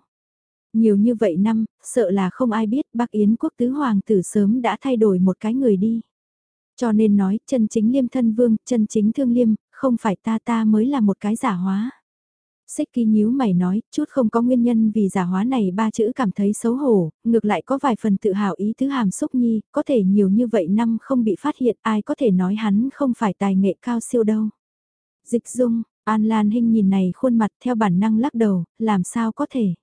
Nhiều như vậy năm, sợ là không ai biết Bắc Yến quốc tứ hoàng tử sớm đã thay đổi một cái người đi. Cho nên nói, chân chính liêm thân vương, chân chính thương liêm, không phải ta ta mới là một cái giả hóa. Xích kỳ nhíu mày nói, chút không có nguyên nhân vì giả hóa này ba chữ cảm thấy xấu hổ, ngược lại có vài phần tự hào ý thứ hàm xúc nhi, có thể nhiều như vậy năm không bị phát hiện ai có thể nói hắn không phải tài nghệ cao siêu đâu. Dịch dung, An Lan Hinh nhìn này khuôn mặt theo bản năng lắc đầu, làm sao có thể.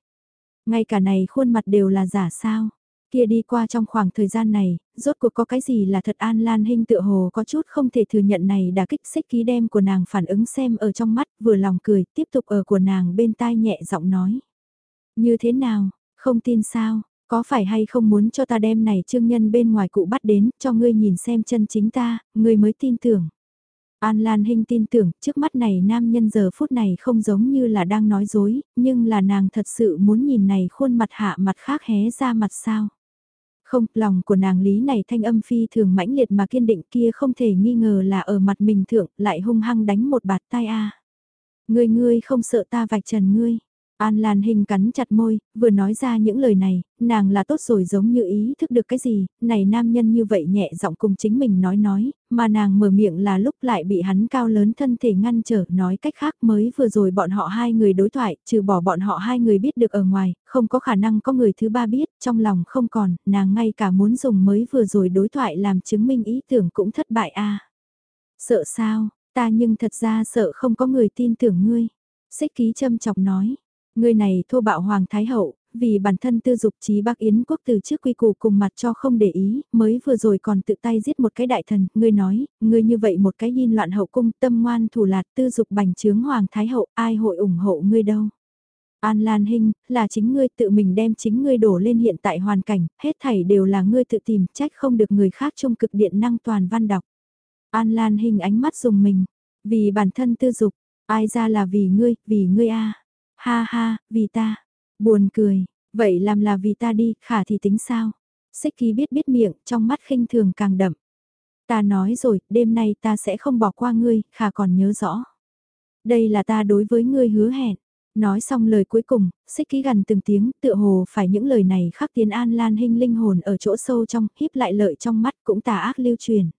Ngay cả này khuôn mặt đều là giả sao. Kia đi qua trong khoảng thời gian này, rốt cuộc có cái gì là thật An Lan Hinh tựa hồ có chút không thể thừa nhận này đã kích xích ký đem của nàng phản ứng xem ở trong mắt, vừa lòng cười, tiếp tục ở của nàng bên tai nhẹ giọng nói. Như thế nào, không tin sao, có phải hay không muốn cho ta đem này trương nhân bên ngoài cụ bắt đến, cho ngươi nhìn xem chân chính ta, ngươi mới tin tưởng. An Lan Hinh tin tưởng trước mắt này nam nhân giờ phút này không giống như là đang nói dối, nhưng là nàng thật sự muốn nhìn này khuôn mặt hạ mặt khác hé ra mặt sao. Không, lòng của nàng lý này thanh âm phi thường mãnh liệt mà kiên định kia không thể nghi ngờ là ở mặt mình thượng lại hung hăng đánh một bạt tai a. Ngươi ngươi không sợ ta vạch trần ngươi. An Lan Hình cắn chặt môi, vừa nói ra những lời này, nàng là tốt rồi giống như ý thức được cái gì, này nam nhân như vậy nhẹ giọng cùng chính mình nói nói, mà nàng mở miệng là lúc lại bị hắn cao lớn thân thể ngăn trở, nói cách khác mới vừa rồi bọn họ hai người đối thoại, trừ bỏ bọn họ hai người biết được ở ngoài, không có khả năng có người thứ ba biết, trong lòng không còn, nàng ngay cả muốn dùng mới vừa rồi đối thoại làm chứng minh ý tưởng cũng thất bại a Sợ sao, ta nhưng thật ra sợ không có người tin tưởng ngươi. Xích ký châm chọc nói Người này thô bạo Hoàng Thái Hậu, vì bản thân tư dục trí bác Yến quốc từ trước quy củ cùng mặt cho không để ý, mới vừa rồi còn tự tay giết một cái đại thần, ngươi nói, ngươi như vậy một cái yin loạn hậu cung tâm ngoan thủ lạt tư dục bành trướng Hoàng Thái Hậu, ai hội ủng hộ ngươi đâu. An Lan Hinh, là chính ngươi tự mình đem chính ngươi đổ lên hiện tại hoàn cảnh, hết thảy đều là ngươi tự tìm, trách không được người khác trong cực điện năng toàn văn đọc. An Lan Hinh ánh mắt dùng mình, vì bản thân tư dục, ai ra là vì ngươi, vì ngươi a. Ha ha, vì ta. Buồn cười, vậy làm là vì ta đi, khả thì tính sao? Xích ký biết biết miệng, trong mắt khinh thường càng đậm. Ta nói rồi, đêm nay ta sẽ không bỏ qua ngươi, khả còn nhớ rõ. Đây là ta đối với ngươi hứa hẹn. Nói xong lời cuối cùng, xích ký gần từng tiếng, tựa hồ phải những lời này khắc tiến an lan hình linh hồn ở chỗ sâu trong, híp lại lợi trong mắt cũng tà ác lưu truyền.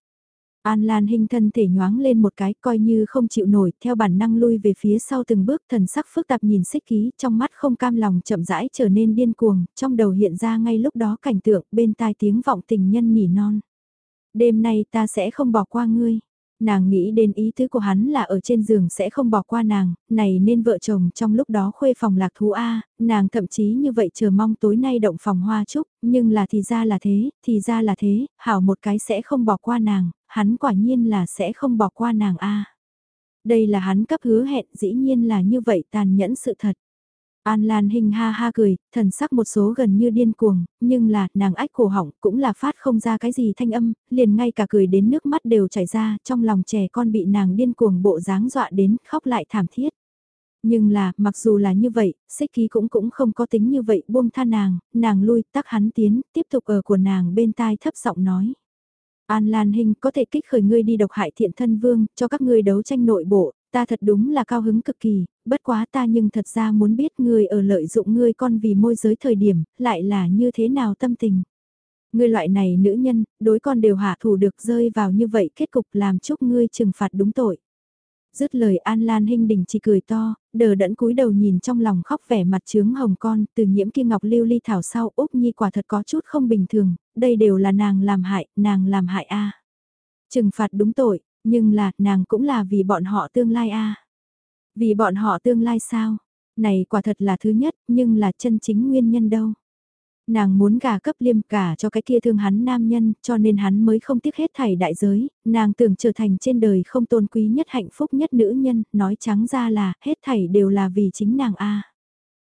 An Lan Hinh thân thể nhoáng lên một cái coi như không chịu nổi, theo bản năng lui về phía sau từng bước thần sắc phức tạp nhìn xích ký, trong mắt không cam lòng chậm rãi trở nên điên cuồng, trong đầu hiện ra ngay lúc đó cảnh tượng bên tai tiếng vọng tình nhân nỉ non. Đêm nay ta sẽ không bỏ qua ngươi. Nàng nghĩ đến ý tứ của hắn là ở trên giường sẽ không bỏ qua nàng, này nên vợ chồng trong lúc đó khuê phòng lạc thú A, nàng thậm chí như vậy chờ mong tối nay động phòng hoa trúc, nhưng là thì ra là thế, thì ra là thế, hảo một cái sẽ không bỏ qua nàng, hắn quả nhiên là sẽ không bỏ qua nàng A. Đây là hắn cấp hứa hẹn dĩ nhiên là như vậy tàn nhẫn sự thật. An Lan Hinh ha ha cười, thần sắc một số gần như điên cuồng, nhưng là, nàng ách cổ họng cũng là phát không ra cái gì thanh âm, liền ngay cả cười đến nước mắt đều chảy ra, trong lòng trẻ con bị nàng điên cuồng bộ dáng dọa đến, khóc lại thảm thiết. Nhưng là, mặc dù là như vậy, xích ký cũng cũng không có tính như vậy buông tha nàng, nàng lui, tắc hắn tiến, tiếp tục ở của nàng bên tai thấp giọng nói. An Lan Hinh có thể kích khởi ngươi đi độc hại thiện thân vương, cho các ngươi đấu tranh nội bộ, ta thật đúng là cao hứng cực kỳ, bất quá ta nhưng thật ra muốn biết ngươi ở lợi dụng ngươi con vì môi giới thời điểm, lại là như thế nào tâm tình. Ngươi loại này nữ nhân, đối con đều hạ thủ được rơi vào như vậy kết cục làm chúc ngươi trừng phạt đúng tội. Dứt lời An Lan Hinh đình chỉ cười to, đờ đẫn cúi đầu nhìn trong lòng khóc vẻ mặt trướng hồng con, từ nhiễm kia ngọc lưu ly thảo sau Úc Nhi quả thật có chút không bình thường, đây đều là nàng làm hại, nàng làm hại a Trừng phạt đúng tội, nhưng là, nàng cũng là vì bọn họ tương lai a Vì bọn họ tương lai sao? Này quả thật là thứ nhất, nhưng là chân chính nguyên nhân đâu? Nàng muốn gả cấp liêm cả cho cái kia thương hắn nam nhân, cho nên hắn mới không tiếc hết thảy đại giới, nàng tưởng trở thành trên đời không tôn quý nhất hạnh phúc nhất nữ nhân, nói trắng ra là, hết thảy đều là vì chính nàng a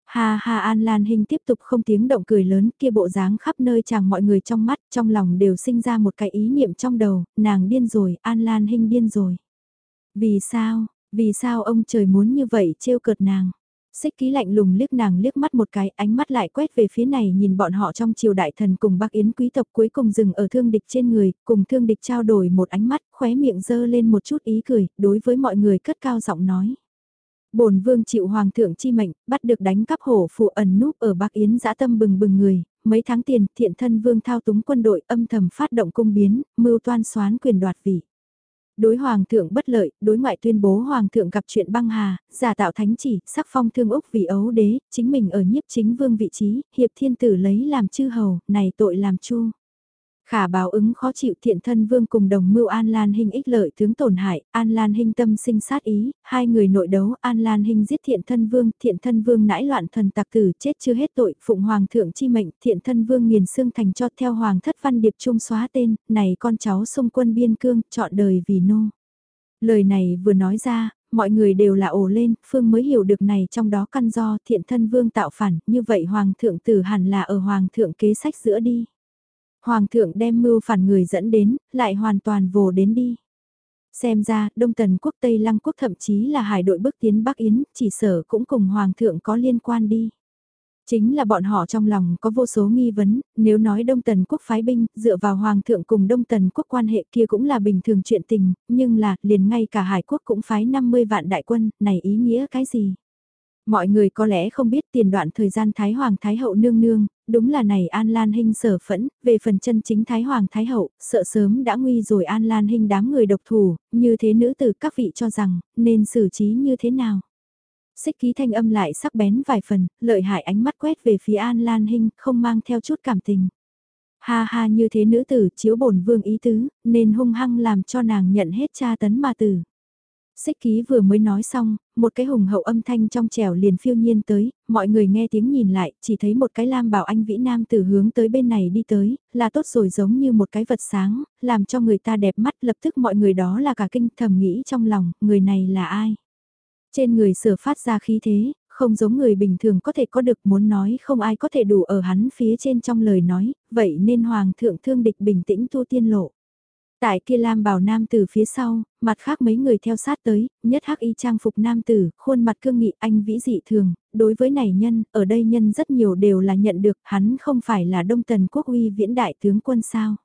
Ha ha An Lan Hinh tiếp tục không tiếng động cười lớn kia bộ dáng khắp nơi chàng mọi người trong mắt, trong lòng đều sinh ra một cái ý niệm trong đầu, nàng điên rồi, An Lan Hinh điên rồi. Vì sao, vì sao ông trời muốn như vậy trêu cợt nàng? Xích ký lạnh lùng liếc nàng liếc mắt một cái, ánh mắt lại quét về phía này nhìn bọn họ trong triều đại thần cùng bác yến quý tộc cuối cùng dừng ở thương địch trên người, cùng thương địch trao đổi một ánh mắt, khóe miệng dơ lên một chút ý cười, đối với mọi người cất cao giọng nói. bổn vương chịu hoàng thượng chi mệnh, bắt được đánh cắp hổ phụ ẩn núp ở bác yến dã tâm bừng bừng người, mấy tháng tiền thiện thân vương thao túng quân đội âm thầm phát động cung biến, mưu toan xoán quyền đoạt vị. Đối hoàng thượng bất lợi, đối ngoại tuyên bố hoàng thượng gặp chuyện băng hà, giả tạo thánh chỉ, sắc phong thương Úc vì ấu đế, chính mình ở nhiếp chính vương vị trí, hiệp thiên tử lấy làm chư hầu, này tội làm chu. Khả báo ứng khó chịu thiện thân vương cùng đồng mưu An Lan Hinh ích lợi tướng tổn hại, An Lan Hinh tâm sinh sát ý, hai người nội đấu, An Lan Hinh giết thiện thân vương, thiện thân vương nãi loạn thần tặc tử chết chưa hết tội, phụng hoàng thượng chi mệnh, thiện thân vương nghiền xương thành cho theo hoàng thất văn điệp trung xóa tên, này con cháu xung quân biên cương, chọn đời vì nô. Lời này vừa nói ra, mọi người đều là ồ lên, Phương mới hiểu được này trong đó căn do thiện thân vương tạo phản, như vậy hoàng thượng tử hẳn là ở hoàng thượng kế sách giữa đi. Hoàng thượng đem mưu phản người dẫn đến, lại hoàn toàn vồ đến đi. Xem ra, Đông Tần quốc Tây Lăng quốc thậm chí là hải đội bước tiến Bắc Yến, chỉ sở cũng cùng Hoàng thượng có liên quan đi. Chính là bọn họ trong lòng có vô số nghi vấn, nếu nói Đông Tần quốc phái binh, dựa vào Hoàng thượng cùng Đông Tần quốc quan hệ kia cũng là bình thường chuyện tình, nhưng là, liền ngay cả Hải quốc cũng phái 50 vạn đại quân, này ý nghĩa cái gì? Mọi người có lẽ không biết tiền đoạn thời gian Thái Hoàng Thái Hậu nương nương, đúng là này An Lan Hinh sở phẫn, về phần chân chính Thái Hoàng Thái Hậu, sợ sớm đã nguy rồi An Lan Hinh đám người độc thủ, như thế nữ tử các vị cho rằng, nên xử trí như thế nào. Xích ký thanh âm lại sắc bén vài phần, lợi hại ánh mắt quét về phía An Lan Hinh, không mang theo chút cảm tình. Ha ha như thế nữ tử chiếu bổn vương ý tứ, nên hung hăng làm cho nàng nhận hết tra tấn mà tử. Xích ký vừa mới nói xong, một cái hùng hậu âm thanh trong trèo liền phiêu nhiên tới, mọi người nghe tiếng nhìn lại, chỉ thấy một cái lam bảo anh vĩ nam từ hướng tới bên này đi tới, là tốt rồi giống như một cái vật sáng, làm cho người ta đẹp mắt lập tức mọi người đó là cả kinh thầm nghĩ trong lòng, người này là ai? Trên người sửa phát ra khí thế, không giống người bình thường có thể có được muốn nói không ai có thể đủ ở hắn phía trên trong lời nói, vậy nên hoàng thượng thương địch bình tĩnh tu tiên lộ. Tại kia Lam bảo nam tử phía sau, mặt khác mấy người theo sát tới, nhất hắc y trang phục nam tử, khuôn mặt cương nghị anh vĩ dị thường, đối với này nhân, ở đây nhân rất nhiều đều là nhận được, hắn không phải là Đông Tần Quốc uy viễn đại tướng quân sao.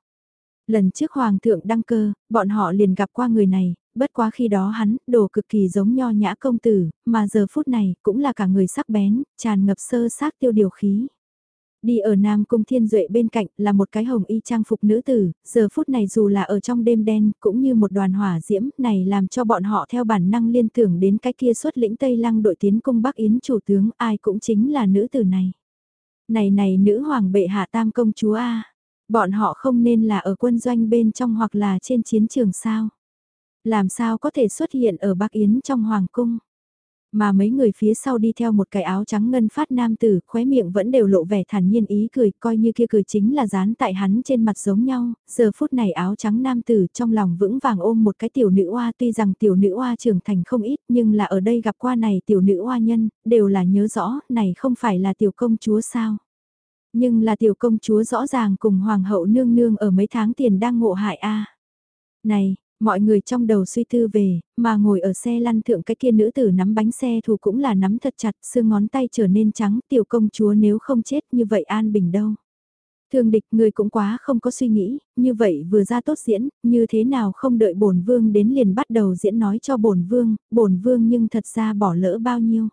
Lần trước Hoàng thượng đăng cơ, bọn họ liền gặp qua người này, bất quá khi đó hắn, đồ cực kỳ giống nho nhã công tử, mà giờ phút này, cũng là cả người sắc bén, tràn ngập sơ sát tiêu điều khí. Đi ở Nam Cung Thiên Duệ bên cạnh là một cái hồng y trang phục nữ tử, giờ phút này dù là ở trong đêm đen cũng như một đoàn hỏa diễm này làm cho bọn họ theo bản năng liên tưởng đến cái kia xuất lĩnh Tây Lăng đội tiến cung Bắc Yến chủ tướng ai cũng chính là nữ tử này. Này này nữ hoàng bệ hạ tam công chúa A, bọn họ không nên là ở quân doanh bên trong hoặc là trên chiến trường sao. Làm sao có thể xuất hiện ở Bắc Yến trong hoàng cung. Mà mấy người phía sau đi theo một cái áo trắng ngân phát nam tử, khóe miệng vẫn đều lộ vẻ thản nhiên ý cười, coi như kia cười chính là dán tại hắn trên mặt giống nhau, giờ phút này áo trắng nam tử trong lòng vững vàng ôm một cái tiểu nữ oa tuy rằng tiểu nữ oa trưởng thành không ít nhưng là ở đây gặp qua này tiểu nữ oa nhân, đều là nhớ rõ, này không phải là tiểu công chúa sao. Nhưng là tiểu công chúa rõ ràng cùng hoàng hậu nương nương ở mấy tháng tiền đang ngộ hại a Này, Mọi người trong đầu suy tư về, mà ngồi ở xe lăn thượng cái kia nữ tử nắm bánh xe thủ cũng là nắm thật chặt, xương ngón tay trở nên trắng, tiểu công chúa nếu không chết như vậy an bình đâu. Thường địch người cũng quá không có suy nghĩ, như vậy vừa ra tốt diễn, như thế nào không đợi bổn vương đến liền bắt đầu diễn nói cho bổn vương, bổn vương nhưng thật ra bỏ lỡ bao nhiêu.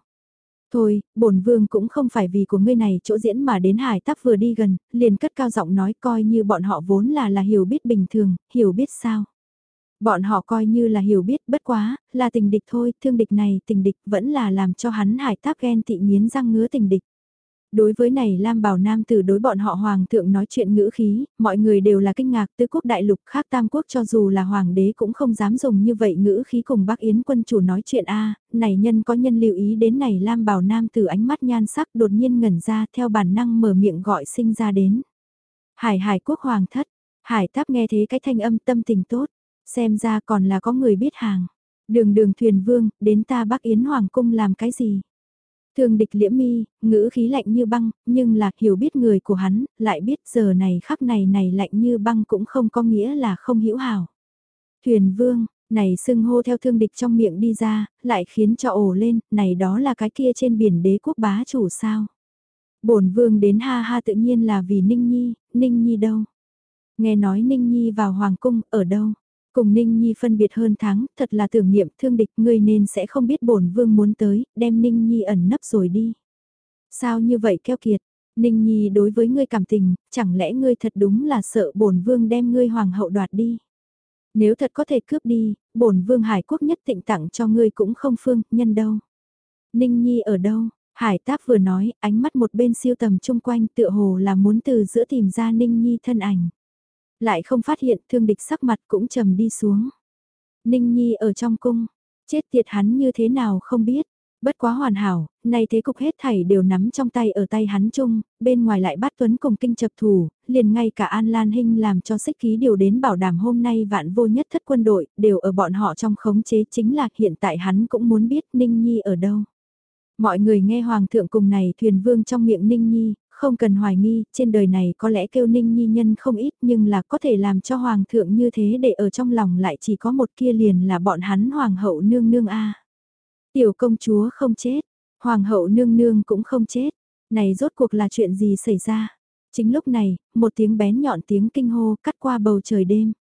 Thôi, bổn vương cũng không phải vì của ngươi này chỗ diễn mà đến hải tắp vừa đi gần, liền cất cao giọng nói coi như bọn họ vốn là là hiểu biết bình thường, hiểu biết sao. Bọn họ coi như là hiểu biết bất quá, là tình địch thôi, thương địch này tình địch vẫn là làm cho hắn hải táp ghen tị nghiến răng ngứa tình địch. Đối với này Lam Bảo Nam từ đối bọn họ hoàng thượng nói chuyện ngữ khí, mọi người đều là kinh ngạc tứ quốc đại lục khác tam quốc cho dù là hoàng đế cũng không dám dùng như vậy ngữ khí cùng bác Yến quân chủ nói chuyện a này nhân có nhân lưu ý đến này Lam Bảo Nam từ ánh mắt nhan sắc đột nhiên ngẩn ra theo bản năng mở miệng gọi sinh ra đến. Hải hải quốc hoàng thất, hải táp nghe thế cái thanh âm tâm tình tốt, Xem ra còn là có người biết hàng. Đường đường thuyền vương, đến ta Bắc Yến Hoàng Cung làm cái gì? Thường địch liễm mi, ngữ khí lạnh như băng, nhưng là hiểu biết người của hắn, lại biết giờ này khắc này này lạnh như băng cũng không có nghĩa là không hiểu hảo. Thuyền vương, Này sưng hô theo thương địch trong miệng đi ra, lại khiến cho ổ lên, này đó là cái kia trên biển đế quốc bá chủ sao. bổn vương đến ha ha tự nhiên là vì Ninh Nhi, Ninh Nhi đâu. Nghe nói Ninh Nhi vào Hoàng cung, ở đâu? Cùng Ninh Nhi phân biệt hơn tháng, thật là tưởng niệm thương địch ngươi nên sẽ không biết bổn vương muốn tới, đem Ninh Nhi ẩn nấp rồi đi. Sao như vậy keo kiệt? Ninh Nhi đối với ngươi cảm tình, chẳng lẽ ngươi thật đúng là sợ bổn vương đem ngươi hoàng hậu đoạt đi? Nếu thật có thể cướp đi, bổn vương Hải quốc nhất tịnh tặng cho ngươi cũng không phương, nhân đâu. Ninh Nhi ở đâu? Hải Táp vừa nói, ánh mắt một bên siêu tầm chung quanh tựa hồ là muốn từ giữa tìm ra Ninh Nhi thân ảnh. Lại không phát hiện thương địch sắc mặt cũng trầm đi xuống. Ninh Nhi ở trong cung, chết tiệt hắn như thế nào không biết. Bất quá hoàn hảo, nay thế cục hết thảy đều nắm trong tay ở tay hắn chung, bên ngoài lại bắt Tuấn cùng kinh chập thủ, liền ngay cả An Lan Hinh làm cho xích ký điều đến bảo đảm hôm nay vạn vô nhất thất quân đội, đều ở bọn họ trong khống chế chính là hiện tại hắn cũng muốn biết Ninh Nhi ở đâu. Mọi người nghe Hoàng thượng cùng này thuyền vương trong miệng Ninh Nhi, không cần hoài nghi, trên đời này có lẽ kêu Ninh Nhi nhân không ít nhưng là có thể làm cho Hoàng thượng như thế để ở trong lòng lại chỉ có một kia liền là bọn hắn Hoàng hậu nương nương A. Tiểu công chúa không chết, Hoàng hậu nương nương cũng không chết, này rốt cuộc là chuyện gì xảy ra? Chính lúc này, một tiếng bén nhọn tiếng kinh hô cắt qua bầu trời đêm.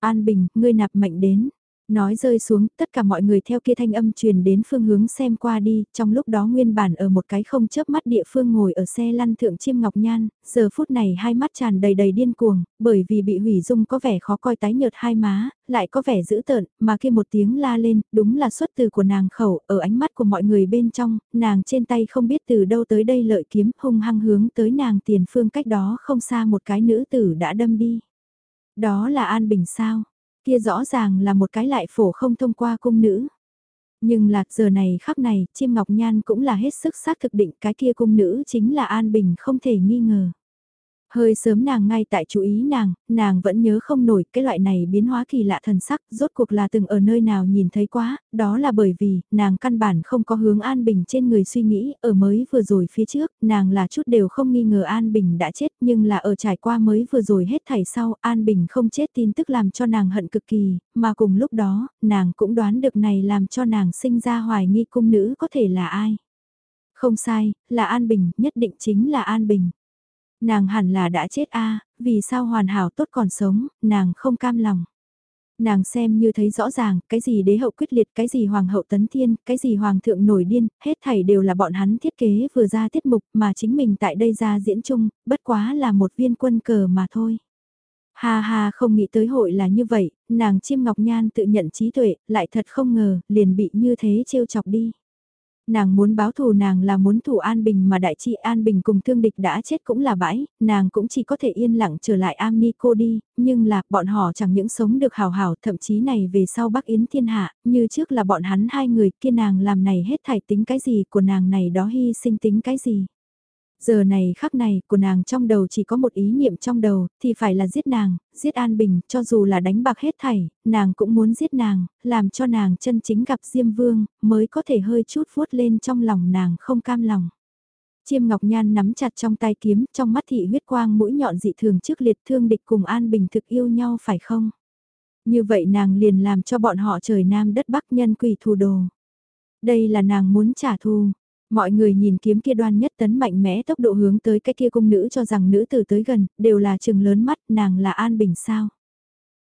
An Bình, ngươi nạp mệnh đến, Nói rơi xuống, tất cả mọi người theo kia thanh âm truyền đến phương hướng xem qua đi, trong lúc đó nguyên bản ở một cái không chớp mắt địa phương ngồi ở xe lăn thượng chiêm ngọc nhan, giờ phút này hai mắt tràn đầy đầy điên cuồng, bởi vì bị hủy dung có vẻ khó coi tái nhợt hai má, lại có vẻ dữ tợn, mà kia một tiếng la lên, đúng là xuất từ của nàng khẩu, ở ánh mắt của mọi người bên trong, nàng trên tay không biết từ đâu tới đây lợi kiếm hung hăng hướng tới nàng tiền phương cách đó không xa một cái nữ tử đã đâm đi. Đó là An Bình sao? Kia rõ ràng là một cái lại phổ không thông qua cung nữ. Nhưng lạc giờ này khắc này, chim ngọc nhan cũng là hết sức xác thực định cái kia cung nữ chính là An Bình không thể nghi ngờ. Hơi sớm nàng ngay tại chú ý nàng, nàng vẫn nhớ không nổi cái loại này biến hóa kỳ lạ thần sắc, rốt cuộc là từng ở nơi nào nhìn thấy quá, đó là bởi vì, nàng căn bản không có hướng An Bình trên người suy nghĩ, ở mới vừa rồi phía trước, nàng là chút đều không nghi ngờ An Bình đã chết, nhưng là ở trải qua mới vừa rồi hết thảy sau, An Bình không chết tin tức làm cho nàng hận cực kỳ, mà cùng lúc đó, nàng cũng đoán được này làm cho nàng sinh ra hoài nghi cung nữ có thể là ai. Không sai, là An Bình, nhất định chính là An Bình. Nàng hẳn là đã chết a vì sao hoàn hảo tốt còn sống, nàng không cam lòng. Nàng xem như thấy rõ ràng, cái gì đế hậu quyết liệt, cái gì hoàng hậu tấn thiên, cái gì hoàng thượng nổi điên, hết thảy đều là bọn hắn thiết kế vừa ra tiết mục mà chính mình tại đây ra diễn chung, bất quá là một viên quân cờ mà thôi. Ha ha không nghĩ tới hội là như vậy, nàng chim ngọc nhan tự nhận trí tuệ, lại thật không ngờ, liền bị như thế trêu chọc đi. Nàng muốn báo thù nàng là muốn thủ An Bình mà đại trị An Bình cùng thương địch đã chết cũng là bãi, nàng cũng chỉ có thể yên lặng trở lại am ni cô đi, nhưng là bọn họ chẳng những sống được hào hào thậm chí này về sau Bắc Yến thiên hạ, như trước là bọn hắn hai người kia nàng làm này hết thảy tính cái gì của nàng này đó hy sinh tính cái gì. Giờ này khắc này của nàng trong đầu chỉ có một ý niệm trong đầu, thì phải là giết nàng, giết An Bình, cho dù là đánh bạc hết thảy, nàng cũng muốn giết nàng, làm cho nàng chân chính gặp Diêm Vương, mới có thể hơi chút vuốt lên trong lòng nàng không cam lòng. Chiêm Ngọc Nhan nắm chặt trong tay kiếm, trong mắt thị huyết quang mũi nhọn dị thường trước liệt thương địch cùng An Bình thực yêu nhau phải không? Như vậy nàng liền làm cho bọn họ trời nam đất bắc nhân quỷ thù đồ. Đây là nàng muốn trả thù, Mọi người nhìn kiếm kia đoan nhất tấn mạnh mẽ tốc độ hướng tới cái kia cung nữ cho rằng nữ tử tới gần, đều là trừng lớn mắt, nàng là An Bình sao.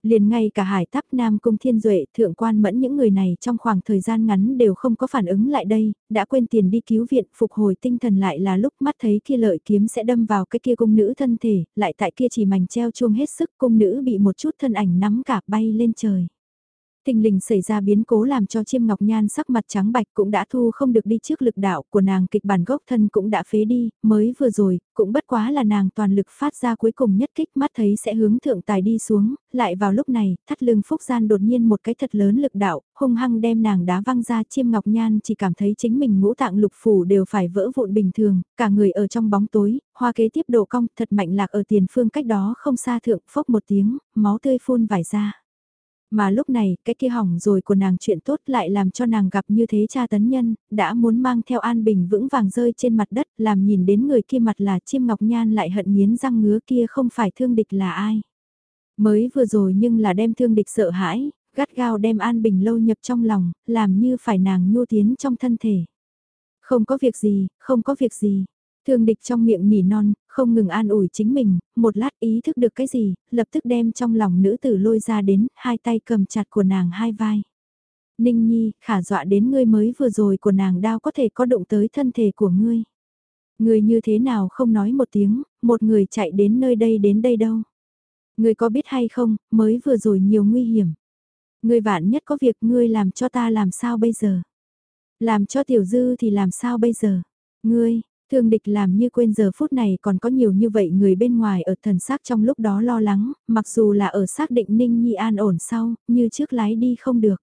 Liền ngay cả hải tháp Nam Cung Thiên Duệ, thượng quan mẫn những người này trong khoảng thời gian ngắn đều không có phản ứng lại đây, đã quên tiền đi cứu viện, phục hồi tinh thần lại là lúc mắt thấy kia lợi kiếm sẽ đâm vào cái kia cung nữ thân thể, lại tại kia chỉ mảnh treo chuông hết sức cung nữ bị một chút thân ảnh nắm cả bay lên trời. Tình lình xảy ra biến cố làm cho chiêm ngọc nhan sắc mặt trắng bạch cũng đã thu không được đi trước lực đạo của nàng kịch bản gốc thân cũng đã phế đi, mới vừa rồi, cũng bất quá là nàng toàn lực phát ra cuối cùng nhất kích mắt thấy sẽ hướng thượng tài đi xuống, lại vào lúc này, thắt lưng phúc gian đột nhiên một cái thật lớn lực đạo, hung hăng đem nàng đá văng ra chiêm ngọc nhan chỉ cảm thấy chính mình ngũ tạng lục phủ đều phải vỡ vụn bình thường, cả người ở trong bóng tối, hoa kế tiếp độ cong thật mạnh lạc ở tiền phương cách đó không xa thượng phốc một tiếng, máu tươi phun vải ra. Mà lúc này, cái kia hỏng rồi của nàng chuyện tốt lại làm cho nàng gặp như thế cha tấn nhân, đã muốn mang theo An Bình vững vàng rơi trên mặt đất, làm nhìn đến người kia mặt là chim ngọc nhan lại hận nghiến răng ngứa kia không phải thương địch là ai. Mới vừa rồi nhưng là đem thương địch sợ hãi, gắt gao đem An Bình lâu nhập trong lòng, làm như phải nàng nhu tiến trong thân thể. Không có việc gì, không có việc gì. Thương địch trong miệng nỉ non, không ngừng an ủi chính mình, một lát ý thức được cái gì, lập tức đem trong lòng nữ tử lôi ra đến, hai tay cầm chặt của nàng hai vai. Ninh Nhi, khả dọa đến ngươi mới vừa rồi của nàng đao có thể có động tới thân thể của ngươi. Ngươi như thế nào không nói một tiếng, một người chạy đến nơi đây đến đây đâu. Ngươi có biết hay không, mới vừa rồi nhiều nguy hiểm. Ngươi vạn nhất có việc ngươi làm cho ta làm sao bây giờ. Làm cho tiểu dư thì làm sao bây giờ. Ngươi, Thương địch làm như quên giờ phút này còn có nhiều như vậy người bên ngoài ở thần xác trong lúc đó lo lắng, mặc dù là ở xác định Ninh Nhi an ổn sau, như trước lái đi không được.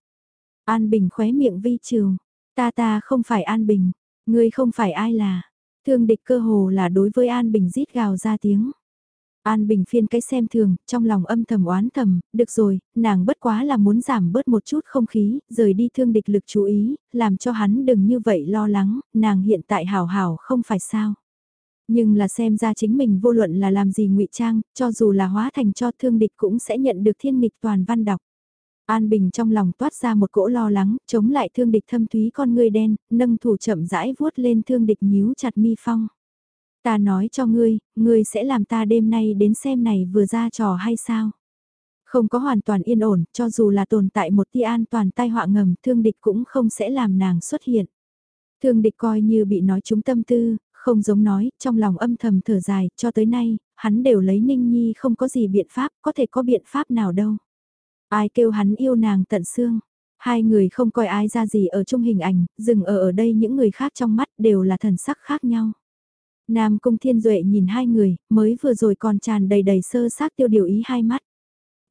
An Bình khóe miệng vi trường, ta ta không phải An Bình, ngươi không phải ai là. Thương địch cơ hồ là đối với An Bình rít gào ra tiếng. An Bình phiên cái xem thường, trong lòng âm thầm oán thầm, được rồi, nàng bất quá là muốn giảm bớt một chút không khí, rời đi thương địch lực chú ý, làm cho hắn đừng như vậy lo lắng, nàng hiện tại hào hào không phải sao. Nhưng là xem ra chính mình vô luận là làm gì ngụy trang, cho dù là hóa thành cho thương địch cũng sẽ nhận được thiên nghịch toàn văn đọc. An Bình trong lòng toát ra một cỗ lo lắng, chống lại thương địch thâm thúy con ngươi đen, nâng thủ chậm rãi vuốt lên thương địch nhíu chặt mi phong. Ta nói cho ngươi, ngươi sẽ làm ta đêm nay đến xem này vừa ra trò hay sao? Không có hoàn toàn yên ổn, cho dù là tồn tại một tia an toàn tai họa ngầm, thương địch cũng không sẽ làm nàng xuất hiện. Thương địch coi như bị nói trúng tâm tư, không giống nói, trong lòng âm thầm thở dài, cho tới nay, hắn đều lấy Ninh Nhi không có gì biện pháp, có thể có biện pháp nào đâu. Ai kêu hắn yêu nàng tận xương. Hai người không coi ai ra gì ở trong hình ảnh, dừng ở ở đây những người khác trong mắt đều là thần sắc khác nhau. Nam Cung Thiên Duệ nhìn hai người, mới vừa rồi còn tràn đầy đầy sơ xác tiêu điều ý hai mắt.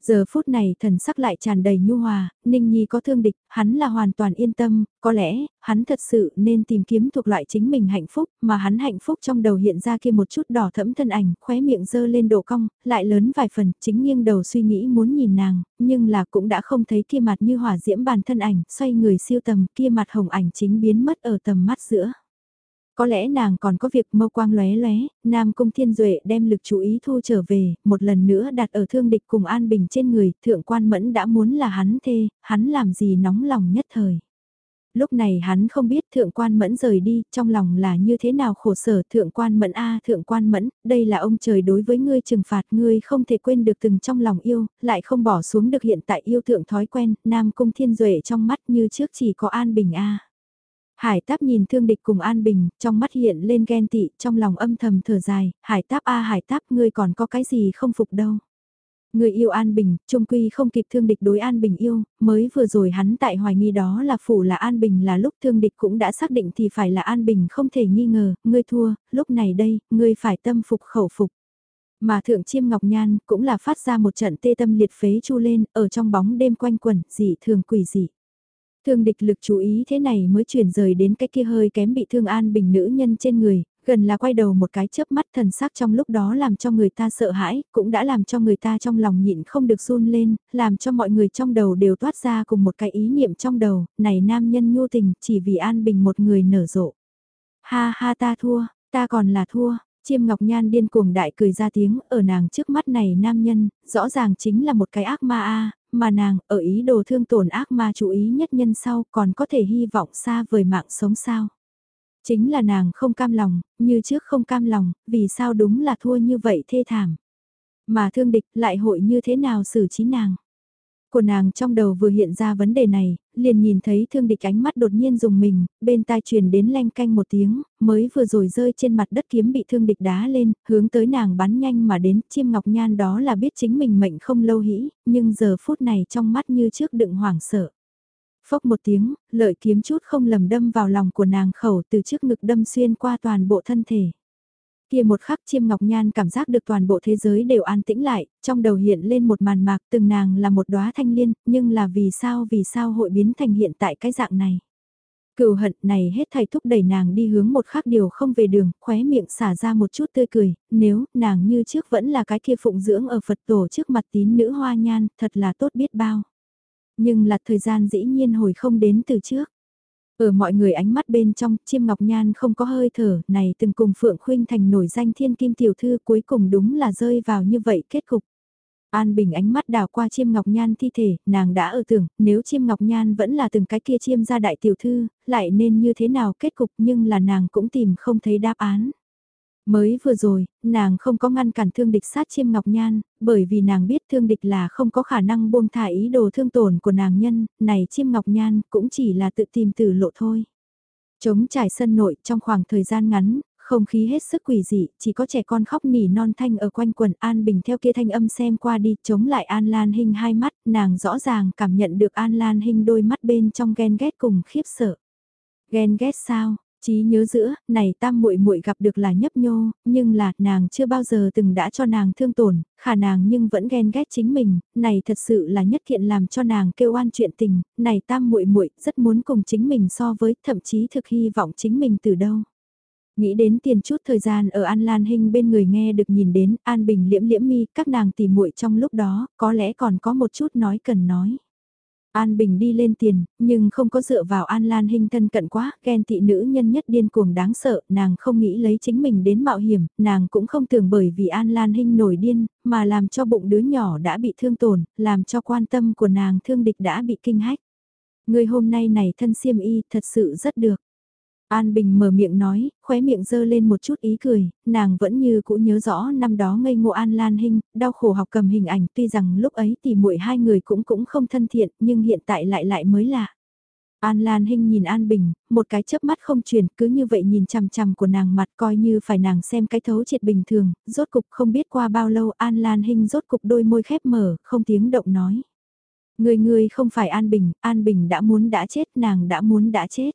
Giờ phút này thần sắc lại tràn đầy nhu hòa, Ninh Nhi có thương địch, hắn là hoàn toàn yên tâm, có lẽ, hắn thật sự nên tìm kiếm thuộc loại chính mình hạnh phúc, mà hắn hạnh phúc trong đầu hiện ra kia một chút đỏ thẫm thân ảnh, khóe miệng dơ lên độ cong, lại lớn vài phần, chính nghiêng đầu suy nghĩ muốn nhìn nàng, nhưng là cũng đã không thấy kia mặt như hỏa diễm bàn thân ảnh, xoay người siêu tầm, kia mặt hồng ảnh chính biến mất ở tầm mắt giữa. Có lẽ nàng còn có việc mâu quang lóe lóe, Nam Cung Thiên Duệ đem lực chú ý thu trở về, một lần nữa đặt ở thương địch cùng An Bình trên người, thượng quan mẫn đã muốn là hắn thê, hắn làm gì nóng lòng nhất thời. Lúc này hắn không biết thượng quan mẫn rời đi, trong lòng là như thế nào khổ sở thượng quan mẫn a thượng quan mẫn, đây là ông trời đối với ngươi trừng phạt ngươi không thể quên được từng trong lòng yêu, lại không bỏ xuống được hiện tại yêu thượng thói quen, Nam Cung Thiên Duệ trong mắt như trước chỉ có An Bình a Hải táp nhìn thương địch cùng An Bình, trong mắt hiện lên ghen tị, trong lòng âm thầm thở dài, hải táp a hải táp ngươi còn có cái gì không phục đâu. Người yêu An Bình, trung quy không kịp thương địch đối An Bình yêu, mới vừa rồi hắn tại hoài nghi đó là phủ là An Bình là lúc thương địch cũng đã xác định thì phải là An Bình không thể nghi ngờ, ngươi thua, lúc này đây, ngươi phải tâm phục khẩu phục. Mà thượng chiêm ngọc nhan cũng là phát ra một trận tê tâm liệt phế chu lên, ở trong bóng đêm quanh quẩn, dị thường quỷ dị. Thương địch lực chú ý thế này mới chuyển rời đến cái kia hơi kém bị thương an bình nữ nhân trên người, gần là quay đầu một cái chớp mắt thần sắc trong lúc đó làm cho người ta sợ hãi, cũng đã làm cho người ta trong lòng nhịn không được run lên, làm cho mọi người trong đầu đều toát ra cùng một cái ý niệm trong đầu, này nam nhân nhu tình chỉ vì an bình một người nở rộ. Ha ha ta thua, ta còn là thua, chiêm ngọc nhan điên cuồng đại cười ra tiếng ở nàng trước mắt này nam nhân, rõ ràng chính là một cái ác ma a mà nàng ở ý đồ thương tổn ác ma chú ý nhất nhân sau còn có thể hy vọng xa vời mạng sống sao. Chính là nàng không cam lòng, như trước không cam lòng, vì sao đúng là thua như vậy thê thảm. Mà thương địch lại hội như thế nào xử trí nàng. Của nàng trong đầu vừa hiện ra vấn đề này, liền nhìn thấy thương địch ánh mắt đột nhiên dùng mình, bên tai truyền đến leng canh một tiếng, mới vừa rồi rơi trên mặt đất kiếm bị thương địch đá lên, hướng tới nàng bắn nhanh mà đến, chim ngọc nhan đó là biết chính mình mệnh không lâu hĩ, nhưng giờ phút này trong mắt như trước đựng hoảng sợ. Phốc một tiếng, lợi kiếm chút không lầm đâm vào lòng của nàng khẩu từ trước ngực đâm xuyên qua toàn bộ thân thể. Kia một khắc chiêm ngọc nhan cảm giác được toàn bộ thế giới đều an tĩnh lại, trong đầu hiện lên một màn mạc từng nàng là một đóa thanh liên, nhưng là vì sao vì sao hội biến thành hiện tại cái dạng này. Cựu hận này hết thầy thúc đẩy nàng đi hướng một khắc điều không về đường, khóe miệng xả ra một chút tươi cười, nếu nàng như trước vẫn là cái kia phụng dưỡng ở Phật tổ trước mặt tín nữ hoa nhan, thật là tốt biết bao. Nhưng là thời gian dĩ nhiên hồi không đến từ trước. Ở mọi người ánh mắt bên trong, chiêm ngọc nhan không có hơi thở, này từng cùng Phượng Khuynh thành nổi danh thiên kim tiểu thư cuối cùng đúng là rơi vào như vậy kết cục. An Bình ánh mắt đào qua chiêm ngọc nhan thi thể, nàng đã ở tưởng, nếu chiêm ngọc nhan vẫn là từng cái kia chiêm gia đại tiểu thư, lại nên như thế nào kết cục nhưng là nàng cũng tìm không thấy đáp án. Mới vừa rồi, nàng không có ngăn cản thương địch sát chiêm ngọc nhan, bởi vì nàng biết thương địch là không có khả năng buông thả ý đồ thương tổn của nàng nhân, này chiêm ngọc nhan cũng chỉ là tự tìm tử lộ thôi. Chống trải sân nội trong khoảng thời gian ngắn, không khí hết sức quỷ dị, chỉ có trẻ con khóc nỉ non thanh ở quanh quần An Bình theo kia thanh âm xem qua đi, chống lại An Lan Hinh hai mắt, nàng rõ ràng cảm nhận được An Lan Hinh đôi mắt bên trong ghen ghét cùng khiếp sợ. Ghen ghét sao? Chí nhớ giữa, này tam muội muội gặp được là nhấp nhô, nhưng là nàng chưa bao giờ từng đã cho nàng thương tổn, khả nàng nhưng vẫn ghen ghét chính mình, này thật sự là nhất thiện làm cho nàng kêu oan chuyện tình, này tam muội muội rất muốn cùng chính mình so với, thậm chí thực hy vọng chính mình từ đâu. Nghĩ đến tiền chút thời gian ở An Lan Hinh bên người nghe được nhìn đến An Bình liễm liễm mi, các nàng tỉ muội trong lúc đó, có lẽ còn có một chút nói cần nói. An Bình đi lên tiền, nhưng không có dựa vào An Lan Hinh thân cận quá, ghen tị nữ nhân nhất điên cuồng đáng sợ, nàng không nghĩ lấy chính mình đến mạo hiểm, nàng cũng không tưởng bởi vì An Lan Hinh nổi điên, mà làm cho bụng đứa nhỏ đã bị thương tổn, làm cho quan tâm của nàng thương địch đã bị kinh hách. Người hôm nay này thân siêm y thật sự rất được. An Bình mở miệng nói, khóe miệng dơ lên một chút ý cười, nàng vẫn như cũ nhớ rõ năm đó ngây ngô An Lan Hinh, đau khổ học cầm hình ảnh tuy rằng lúc ấy thì muội hai người cũng cũng không thân thiện nhưng hiện tại lại lại mới lạ. An Lan Hinh nhìn An Bình, một cái chớp mắt không chuyển, cứ như vậy nhìn chằm chằm của nàng mặt coi như phải nàng xem cái thấu triệt bình thường, rốt cục không biết qua bao lâu An Lan Hinh rốt cục đôi môi khép mở, không tiếng động nói. Người người không phải An Bình, An Bình đã muốn đã chết, nàng đã muốn đã chết.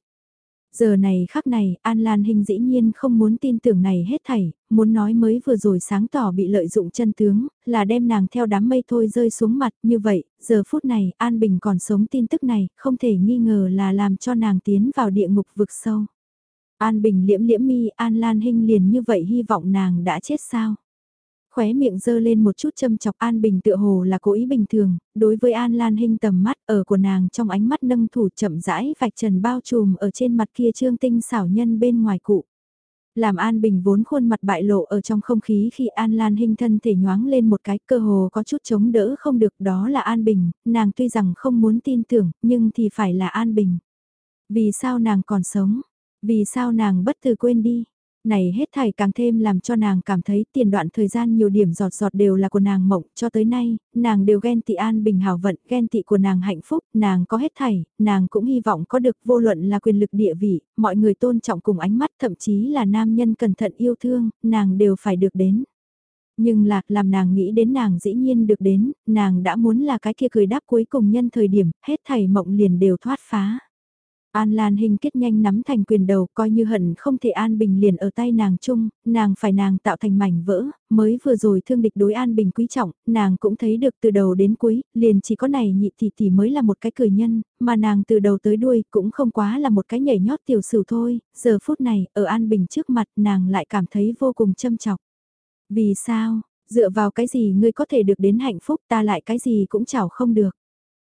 Giờ này khắc này, An Lan Hinh dĩ nhiên không muốn tin tưởng này hết thảy, muốn nói mới vừa rồi sáng tỏ bị lợi dụng chân tướng, là đem nàng theo đám mây thôi rơi xuống mặt như vậy, giờ phút này, An Bình còn sống tin tức này, không thể nghi ngờ là làm cho nàng tiến vào địa ngục vực sâu. An Bình liễm liễm mi, An Lan Hinh liền như vậy hy vọng nàng đã chết sao? Khóe miệng dơ lên một chút châm chọc An Bình tựa hồ là cố ý bình thường, đối với An Lan Hinh tầm mắt ở của nàng trong ánh mắt nâng thủ chậm rãi vạch trần bao trùm ở trên mặt kia trương tinh xảo nhân bên ngoài cụ. Làm An Bình vốn khuôn mặt bại lộ ở trong không khí khi An Lan Hinh thân thể nhoáng lên một cái cơ hồ có chút chống đỡ không được đó là An Bình, nàng tuy rằng không muốn tin tưởng nhưng thì phải là An Bình. Vì sao nàng còn sống? Vì sao nàng bất từ quên đi? Này hết thảy càng thêm làm cho nàng cảm thấy tiền đoạn thời gian nhiều điểm giọt giọt đều là của nàng mộng, cho tới nay, nàng đều ghen tị an bình hào vận, ghen tị của nàng hạnh phúc, nàng có hết thảy, nàng cũng hy vọng có được vô luận là quyền lực địa vị, mọi người tôn trọng cùng ánh mắt thậm chí là nam nhân cẩn thận yêu thương, nàng đều phải được đến. Nhưng lạc làm nàng nghĩ đến nàng dĩ nhiên được đến, nàng đã muốn là cái kia cười đáp cuối cùng nhân thời điểm, hết thảy mộng liền đều thoát phá. An Lan Hinh kết nhanh nắm thành quyền đầu coi như hận không thể An Bình liền ở tay nàng chung, nàng phải nàng tạo thành mảnh vỡ, mới vừa rồi thương địch đối An Bình quý trọng, nàng cũng thấy được từ đầu đến cuối, liền chỉ có này nhị tỷ tỷ mới là một cái cười nhân, mà nàng từ đầu tới đuôi cũng không quá là một cái nhảy nhót tiểu sử thôi, giờ phút này, ở An Bình trước mặt nàng lại cảm thấy vô cùng châm chọc. Vì sao, dựa vào cái gì ngươi có thể được đến hạnh phúc ta lại cái gì cũng chảo không được.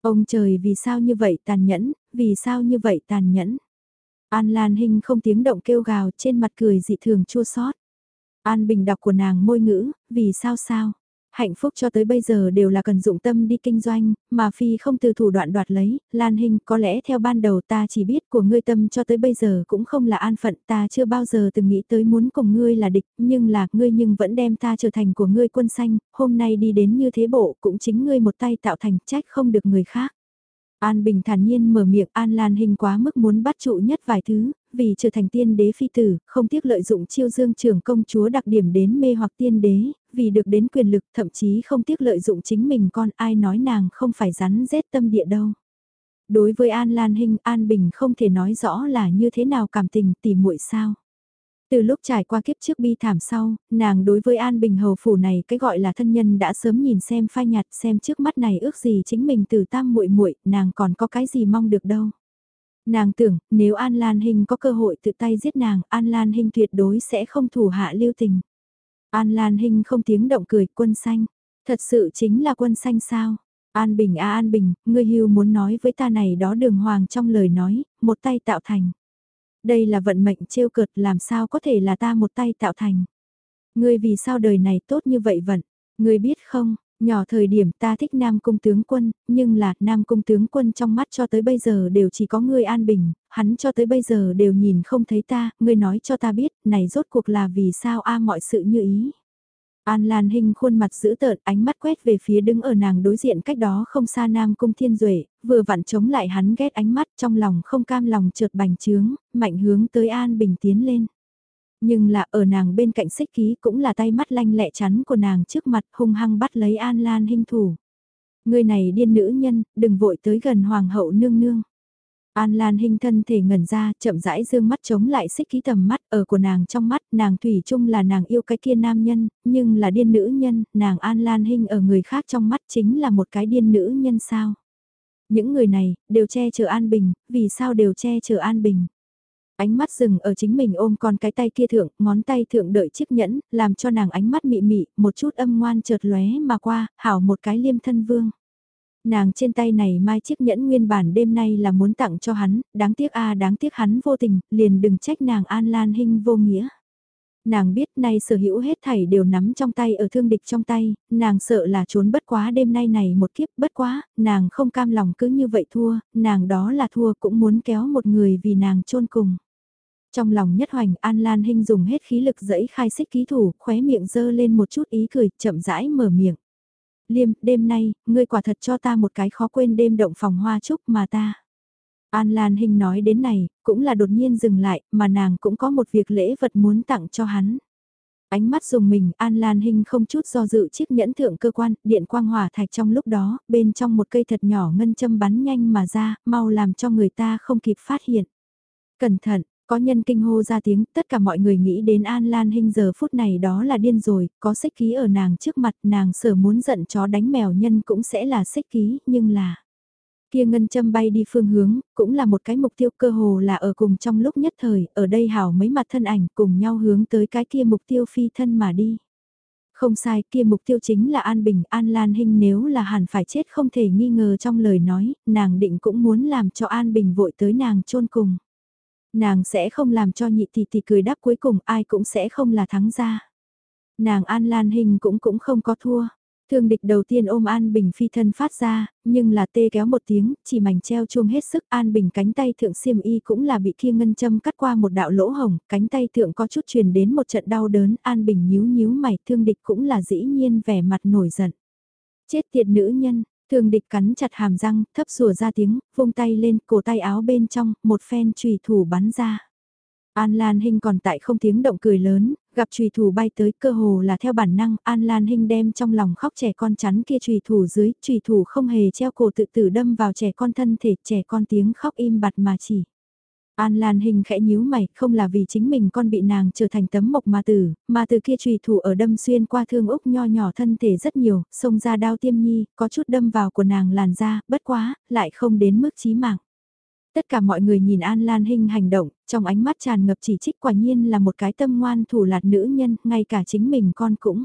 Ông trời vì sao như vậy tàn nhẫn, vì sao như vậy tàn nhẫn. An Lan Hinh không tiếng động kêu gào trên mặt cười dị thường chua xót. An Bình đọc của nàng môi ngữ, vì sao sao? Hạnh phúc cho tới bây giờ đều là cần dụng tâm đi kinh doanh, mà Phi không từ thủ đoạn đoạt lấy, Lan Hinh có lẽ theo ban đầu ta chỉ biết của ngươi tâm cho tới bây giờ cũng không là an phận, ta chưa bao giờ từng nghĩ tới muốn cùng ngươi là địch, nhưng là ngươi nhưng vẫn đem ta trở thành của ngươi quân xanh, hôm nay đi đến như thế bộ cũng chính ngươi một tay tạo thành trách không được người khác. An Bình thản nhiên mở miệng An Lan hình quá mức muốn bắt trụ nhất vài thứ, vì trở thành tiên đế phi tử, không tiếc lợi dụng chiêu dương trưởng công chúa đặc điểm đến mê hoặc tiên đế, vì được đến quyền lực thậm chí không tiếc lợi dụng chính mình con ai nói nàng không phải rắn rết tâm địa đâu. Đối với An Lan Hinh, An Bình không thể nói rõ là như thế nào cảm tình tỉ muội sao. Từ lúc trải qua kiếp trước bi thảm sau, nàng đối với An Bình Hầu Phủ này cái gọi là thân nhân đã sớm nhìn xem phai nhạt xem trước mắt này ước gì chính mình từ tam muội muội nàng còn có cái gì mong được đâu. Nàng tưởng, nếu An Lan Hinh có cơ hội tự tay giết nàng, An Lan Hinh tuyệt đối sẽ không thủ hạ lưu tình. An Lan Hinh không tiếng động cười, quân xanh. Thật sự chính là quân xanh sao? An Bình a An Bình, ngươi hưu muốn nói với ta này đó đường hoàng trong lời nói, một tay tạo thành. Đây là vận mệnh trêu cợt làm sao có thể là ta một tay tạo thành. Ngươi vì sao đời này tốt như vậy vận? Ngươi biết không, Nhỏ thời điểm ta thích Nam Cung tướng quân, nhưng là Nam Cung tướng quân trong mắt cho tới bây giờ đều chỉ có ngươi an bình, hắn cho tới bây giờ đều nhìn không thấy ta, ngươi nói cho ta biết, này rốt cuộc là vì sao a mọi sự như ý. An Lan Hinh khuôn mặt giữ tợn, ánh mắt quét về phía đứng ở nàng đối diện cách đó không xa Nam Cung Thiên Duệ, vừa vặn chống lại hắn ghét ánh mắt trong lòng không cam lòng trượt bành trướng, mạnh hướng tới An Bình tiến lên. Nhưng là ở nàng bên cạnh xích ký cũng là tay mắt lanh lẹ chắn của nàng trước mặt hung hăng bắt lấy An Lan hình thủ. Người này điên nữ nhân, đừng vội tới gần Hoàng hậu nương nương. An Lan hình thân thể ngẩn ra, chậm rãi dương mắt chống lại xích ký tầm mắt ở của nàng trong mắt, nàng thủy chung là nàng yêu cái kia nam nhân, nhưng là điên nữ nhân, nàng An Lan hình ở người khác trong mắt chính là một cái điên nữ nhân sao. Những người này, đều che chở An Bình, vì sao đều che chở An Bình. Ánh mắt dừng ở chính mình ôm con cái tay kia thượng, ngón tay thượng đợi chiếc nhẫn, làm cho nàng ánh mắt mị mị, một chút âm ngoan chợt lóe mà qua, hảo một cái liêm thân vương. Nàng trên tay này mai chiếc nhẫn nguyên bản đêm nay là muốn tặng cho hắn, đáng tiếc a đáng tiếc hắn vô tình, liền đừng trách nàng an lan hình vô nghĩa. Nàng biết nay sở hữu hết thảy đều nắm trong tay ở thương địch trong tay, nàng sợ là trốn bất quá đêm nay này một kiếp bất quá, nàng không cam lòng cứ như vậy thua, nàng đó là thua cũng muốn kéo một người vì nàng chôn cùng. Trong lòng nhất hoành An Lan Hinh dùng hết khí lực dẫy khai xích ký thủ, khóe miệng dơ lên một chút ý cười, chậm rãi mở miệng. Liêm, đêm nay, ngươi quả thật cho ta một cái khó quên đêm động phòng hoa chúc mà ta. An Lan Hinh nói đến này, cũng là đột nhiên dừng lại, mà nàng cũng có một việc lễ vật muốn tặng cho hắn. Ánh mắt dùng mình, An Lan Hinh không chút do dự chiếc nhẫn thượng cơ quan, điện quang hỏa thạch trong lúc đó, bên trong một cây thật nhỏ ngân châm bắn nhanh mà ra, mau làm cho người ta không kịp phát hiện. Cẩn thận, có nhân kinh hô ra tiếng, tất cả mọi người nghĩ đến An Lan Hinh giờ phút này đó là điên rồi, có xích ký ở nàng trước mặt nàng sở muốn giận chó đánh mèo nhân cũng sẽ là xích ký, nhưng là... Kia ngân châm bay đi phương hướng, cũng là một cái mục tiêu cơ hồ là ở cùng trong lúc nhất thời, ở đây hảo mấy mặt thân ảnh cùng nhau hướng tới cái kia mục tiêu phi thân mà đi. Không sai, kia mục tiêu chính là An Bình, An Lan Hinh nếu là hẳn phải chết không thể nghi ngờ trong lời nói, nàng định cũng muốn làm cho An Bình vội tới nàng chôn cùng. Nàng sẽ không làm cho nhị tỷ tỷ cười đáp cuối cùng ai cũng sẽ không là thắng ra. Nàng An Lan Hình cũng cũng không có thua. Thương địch đầu tiên ôm An Bình phi thân phát ra, nhưng là tê kéo một tiếng, chỉ mảnh treo chuông hết sức An Bình cánh tay thượng xiêm y cũng là bị kia ngân châm cắt qua một đạo lỗ hồng, cánh tay thượng có chút truyền đến một trận đau đớn, An Bình nhíu nhíu mày, thương địch cũng là dĩ nhiên vẻ mặt nổi giận. Chết tiệt nữ nhân, thương địch cắn chặt hàm răng, thấp rùa ra tiếng, vung tay lên, cổ tay áo bên trong, một phen trùy thủ bắn ra. An Lan Hinh còn tại không tiếng động cười lớn, gặp trùy thủ bay tới cơ hồ là theo bản năng, An Lan Hinh đem trong lòng khóc trẻ con chắn kia trùy thủ dưới, trùy thủ không hề treo cổ tự tử đâm vào trẻ con thân thể, trẻ con tiếng khóc im bặt mà chỉ. An Lan Hình khẽ nhíu mày, không là vì chính mình con bị nàng trở thành tấm mộc mà tử, mà từ kia trùy thủ ở đâm xuyên qua thương úc nho nhỏ thân thể rất nhiều, xông ra đao tiêm nhi, có chút đâm vào của nàng làn da, bất quá, lại không đến mức chí mạng. Tất cả mọi người nhìn An Lan Hinh hành động, trong ánh mắt tràn ngập chỉ trích quả nhiên là một cái tâm ngoan thủ lạt nữ nhân, ngay cả chính mình con cũng.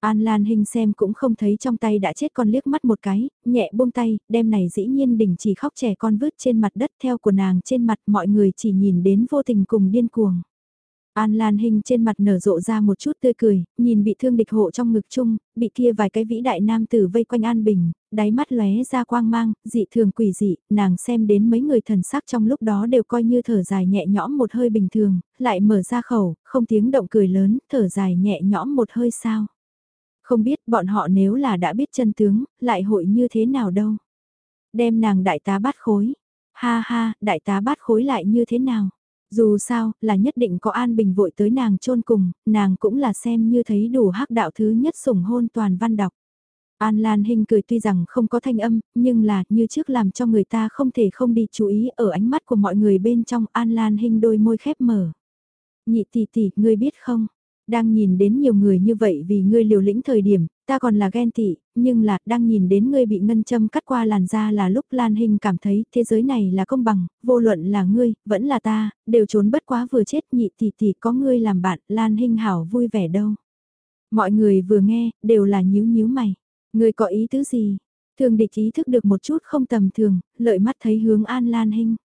An Lan Hinh xem cũng không thấy trong tay đã chết con liếc mắt một cái, nhẹ buông tay, đem này dĩ nhiên đình chỉ khóc trẻ con vứt trên mặt đất theo của nàng trên mặt mọi người chỉ nhìn đến vô tình cùng điên cuồng. An Lan Hinh trên mặt nở rộ ra một chút tươi cười, nhìn bị thương địch hộ trong ngực chung, bị kia vài cái vĩ đại nam tử vây quanh An Bình, đáy mắt lóe ra quang mang, dị thường quỷ dị, nàng xem đến mấy người thần sắc trong lúc đó đều coi như thở dài nhẹ nhõm một hơi bình thường, lại mở ra khẩu, không tiếng động cười lớn, thở dài nhẹ nhõm một hơi sao. Không biết bọn họ nếu là đã biết chân tướng, lại hội như thế nào đâu. Đem nàng đại tá bát khối. Ha ha, đại tá bát khối lại như thế nào. Dù sao, là nhất định có an bình vội tới nàng chôn cùng, nàng cũng là xem như thấy đủ hắc đạo thứ nhất sủng hôn toàn văn đọc. An Lan Hinh cười tuy rằng không có thanh âm, nhưng là như trước làm cho người ta không thể không đi chú ý ở ánh mắt của mọi người bên trong An Lan Hinh đôi môi khép mở. Nhị tỷ tỷ, ngươi biết không, đang nhìn đến nhiều người như vậy vì ngươi liều lĩnh thời điểm, ta còn là ghen tị, nhưng là đang nhìn đến ngươi bị ngân châm cắt qua làn da là lúc Lan Hình cảm thấy thế giới này là công bằng, vô luận là ngươi, vẫn là ta, đều trốn bất quá vừa chết nhị tỷ tỷ có ngươi làm bạn, Lan Hình hảo vui vẻ đâu. Mọi người vừa nghe, đều là nhíu nhíu mày. Ngươi có ý tứ gì? Thường địch ý thức được một chút không tầm thường, lợi mắt thấy hướng An Lan Hinh.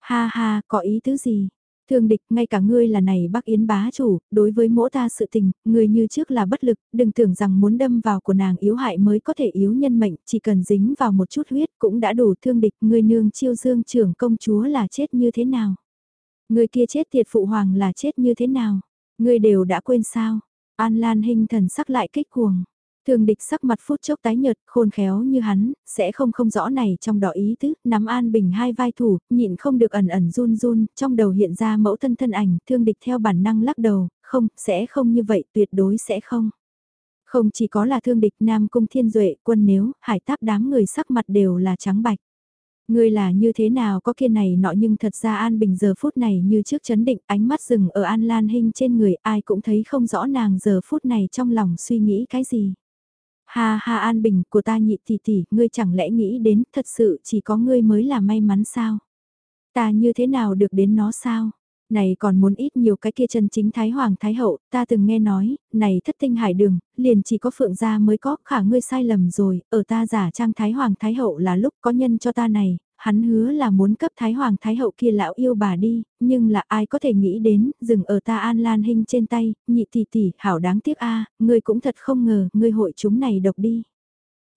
Ha ha, có ý tứ gì? Thương địch, ngay cả ngươi là này bác Yến bá chủ, đối với mỗi ta sự tình, ngươi như trước là bất lực, đừng tưởng rằng muốn đâm vào của nàng yếu hại mới có thể yếu nhân mệnh, chỉ cần dính vào một chút huyết cũng đã đủ thương địch, ngươi nương chiêu dương trưởng công chúa là chết như thế nào. người kia chết tiệt phụ hoàng là chết như thế nào, ngươi đều đã quên sao. An Lan hình thần sắc lại kích cuồng. Thường địch sắc mặt phút chốc tái nhợt, khôn khéo như hắn, sẽ không không rõ này trong đó ý tứ, nắm An Bình hai vai thủ, nhịn không được ẩn ẩn run run, trong đầu hiện ra mẫu thân thân ảnh, thương địch theo bản năng lắc đầu, không, sẽ không như vậy, tuyệt đối sẽ không. Không chỉ có là thương địch Nam Cung Thiên Duệ, quân nếu, hải táp đám người sắc mặt đều là trắng bạch. Ngươi là như thế nào có kia này nọ nhưng thật ra An Bình giờ phút này như trước chấn định ánh mắt rừng ở An Lan Hinh trên người ai cũng thấy không rõ nàng giờ phút này trong lòng suy nghĩ cái gì. Ha ha An Bình của ta nhị tỷ tỷ, ngươi chẳng lẽ nghĩ đến thật sự chỉ có ngươi mới là may mắn sao? Ta như thế nào được đến nó sao? Này còn muốn ít nhiều cái kia chân chính Thái Hoàng Thái Hậu, ta từng nghe nói, này thất tinh hải đường, liền chỉ có phượng gia mới có, khả ngươi sai lầm rồi, ở ta giả trang Thái Hoàng Thái Hậu là lúc có nhân cho ta này, hắn hứa là muốn cấp Thái Hoàng Thái Hậu kia lão yêu bà đi, nhưng là ai có thể nghĩ đến, dừng ở ta An Lan Hinh trên tay, nhị tỷ tỷ, hảo đáng tiếc a ngươi cũng thật không ngờ, ngươi hội chúng này độc đi.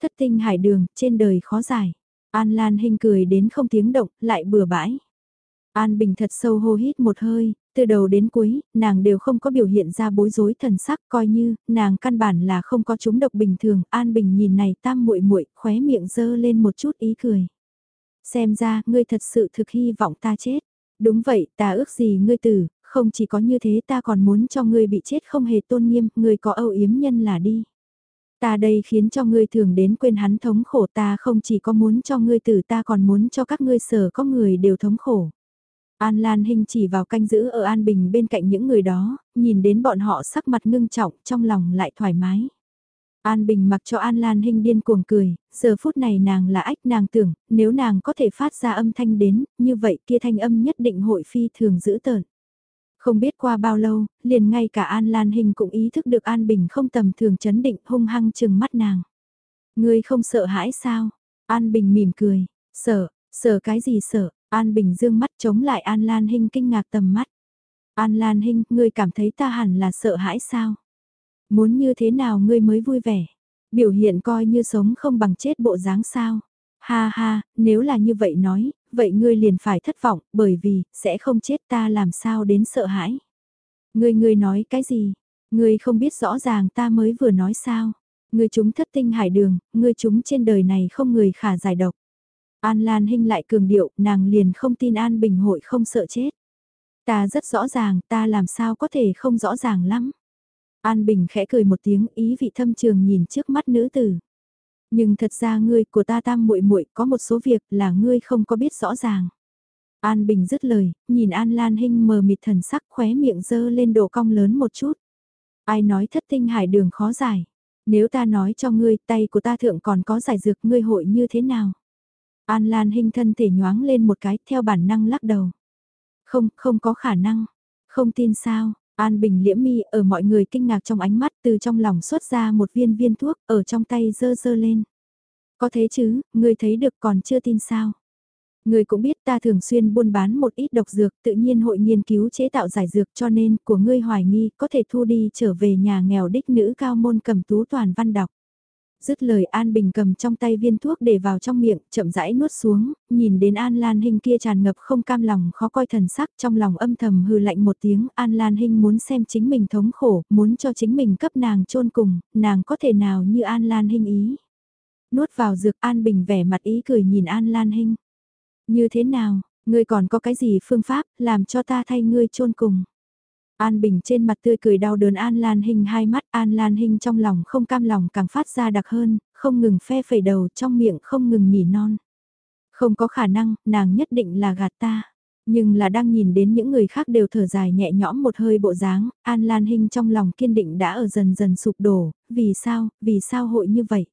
Thất tinh hải đường, trên đời khó giải. An Lan Hinh cười đến không tiếng động, lại bừa bãi. An Bình thật sâu hô hít một hơi, từ đầu đến cuối, nàng đều không có biểu hiện ra bối rối thần sắc coi như, nàng căn bản là không có chúng độc bình thường. An Bình nhìn này tam muội muội khóe miệng dơ lên một chút ý cười. Xem ra, ngươi thật sự thực hy vọng ta chết. Đúng vậy, ta ước gì ngươi tử, không chỉ có như thế ta còn muốn cho ngươi bị chết không hề tôn nghiêm, ngươi có âu yếm nhân là đi. Ta đây khiến cho ngươi thường đến quên hắn thống khổ ta không chỉ có muốn cho ngươi tử ta còn muốn cho các ngươi sở có người đều thống khổ. An Lan Hinh chỉ vào canh giữ ở An Bình bên cạnh những người đó, nhìn đến bọn họ sắc mặt ngưng trọng trong lòng lại thoải mái. An Bình mặc cho An Lan Hinh điên cuồng cười, giờ phút này nàng là ách nàng tưởng, nếu nàng có thể phát ra âm thanh đến, như vậy kia thanh âm nhất định hội phi thường giữ tợn. Không biết qua bao lâu, liền ngay cả An Lan Hinh cũng ý thức được An Bình không tầm thường chấn định hung hăng chừng mắt nàng. Ngươi không sợ hãi sao? An Bình mỉm cười, sợ, sợ cái gì sợ? An Bình dương mắt chống lại An Lan Hinh kinh ngạc tầm mắt. An Lan Hinh, ngươi cảm thấy ta hẳn là sợ hãi sao? Muốn như thế nào ngươi mới vui vẻ? Biểu hiện coi như sống không bằng chết bộ dáng sao? Ha ha, nếu là như vậy nói, vậy ngươi liền phải thất vọng, bởi vì, sẽ không chết ta làm sao đến sợ hãi. Ngươi ngươi nói cái gì? Ngươi không biết rõ ràng ta mới vừa nói sao? Ngươi chúng thất tinh hải đường, ngươi chúng trên đời này không người khả giải độc. An Lan Hinh lại cường điệu, nàng liền không tin An Bình hội không sợ chết. Ta rất rõ ràng, ta làm sao có thể không rõ ràng lắm. An Bình khẽ cười một tiếng ý vị thâm trường nhìn trước mắt nữ tử. Nhưng thật ra ngươi của ta tam muội muội có một số việc là ngươi không có biết rõ ràng. An Bình dứt lời, nhìn An Lan Hinh mờ mịt thần sắc khóe miệng dơ lên độ cong lớn một chút. Ai nói thất tinh hải đường khó giải. Nếu ta nói cho ngươi tay của ta thượng còn có giải dược ngươi hội như thế nào? An Lan Hinh thân thể nhoáng lên một cái theo bản năng lắc đầu. Không, không có khả năng. Không tin sao, An Bình liễm mi ở mọi người kinh ngạc trong ánh mắt từ trong lòng xuất ra một viên viên thuốc ở trong tay dơ dơ lên. Có thế chứ, người thấy được còn chưa tin sao. Người cũng biết ta thường xuyên buôn bán một ít độc dược tự nhiên hội nghiên cứu chế tạo giải dược cho nên của ngươi hoài nghi có thể thu đi trở về nhà nghèo đích nữ cao môn cầm tú toàn văn đọc. Dứt lời An Bình cầm trong tay viên thuốc để vào trong miệng, chậm rãi nuốt xuống, nhìn đến An Lan Hinh kia tràn ngập không cam lòng khó coi thần sắc trong lòng âm thầm hư lạnh một tiếng. An Lan Hinh muốn xem chính mình thống khổ, muốn cho chính mình cấp nàng chôn cùng, nàng có thể nào như An Lan Hinh ý. Nuốt vào dược An Bình vẻ mặt ý cười nhìn An Lan Hinh. Như thế nào, ngươi còn có cái gì phương pháp làm cho ta thay ngươi chôn cùng. An Bình trên mặt tươi cười đau đớn An Lan Hinh hai mắt An Lan Hinh trong lòng không cam lòng càng phát ra đặc hơn, không ngừng phe phẩy đầu trong miệng không ngừng nhỉ non. Không có khả năng, nàng nhất định là gạt ta. Nhưng là đang nhìn đến những người khác đều thở dài nhẹ nhõm một hơi bộ dáng, An Lan Hinh trong lòng kiên định đã ở dần dần sụp đổ, vì sao, vì sao hội như vậy?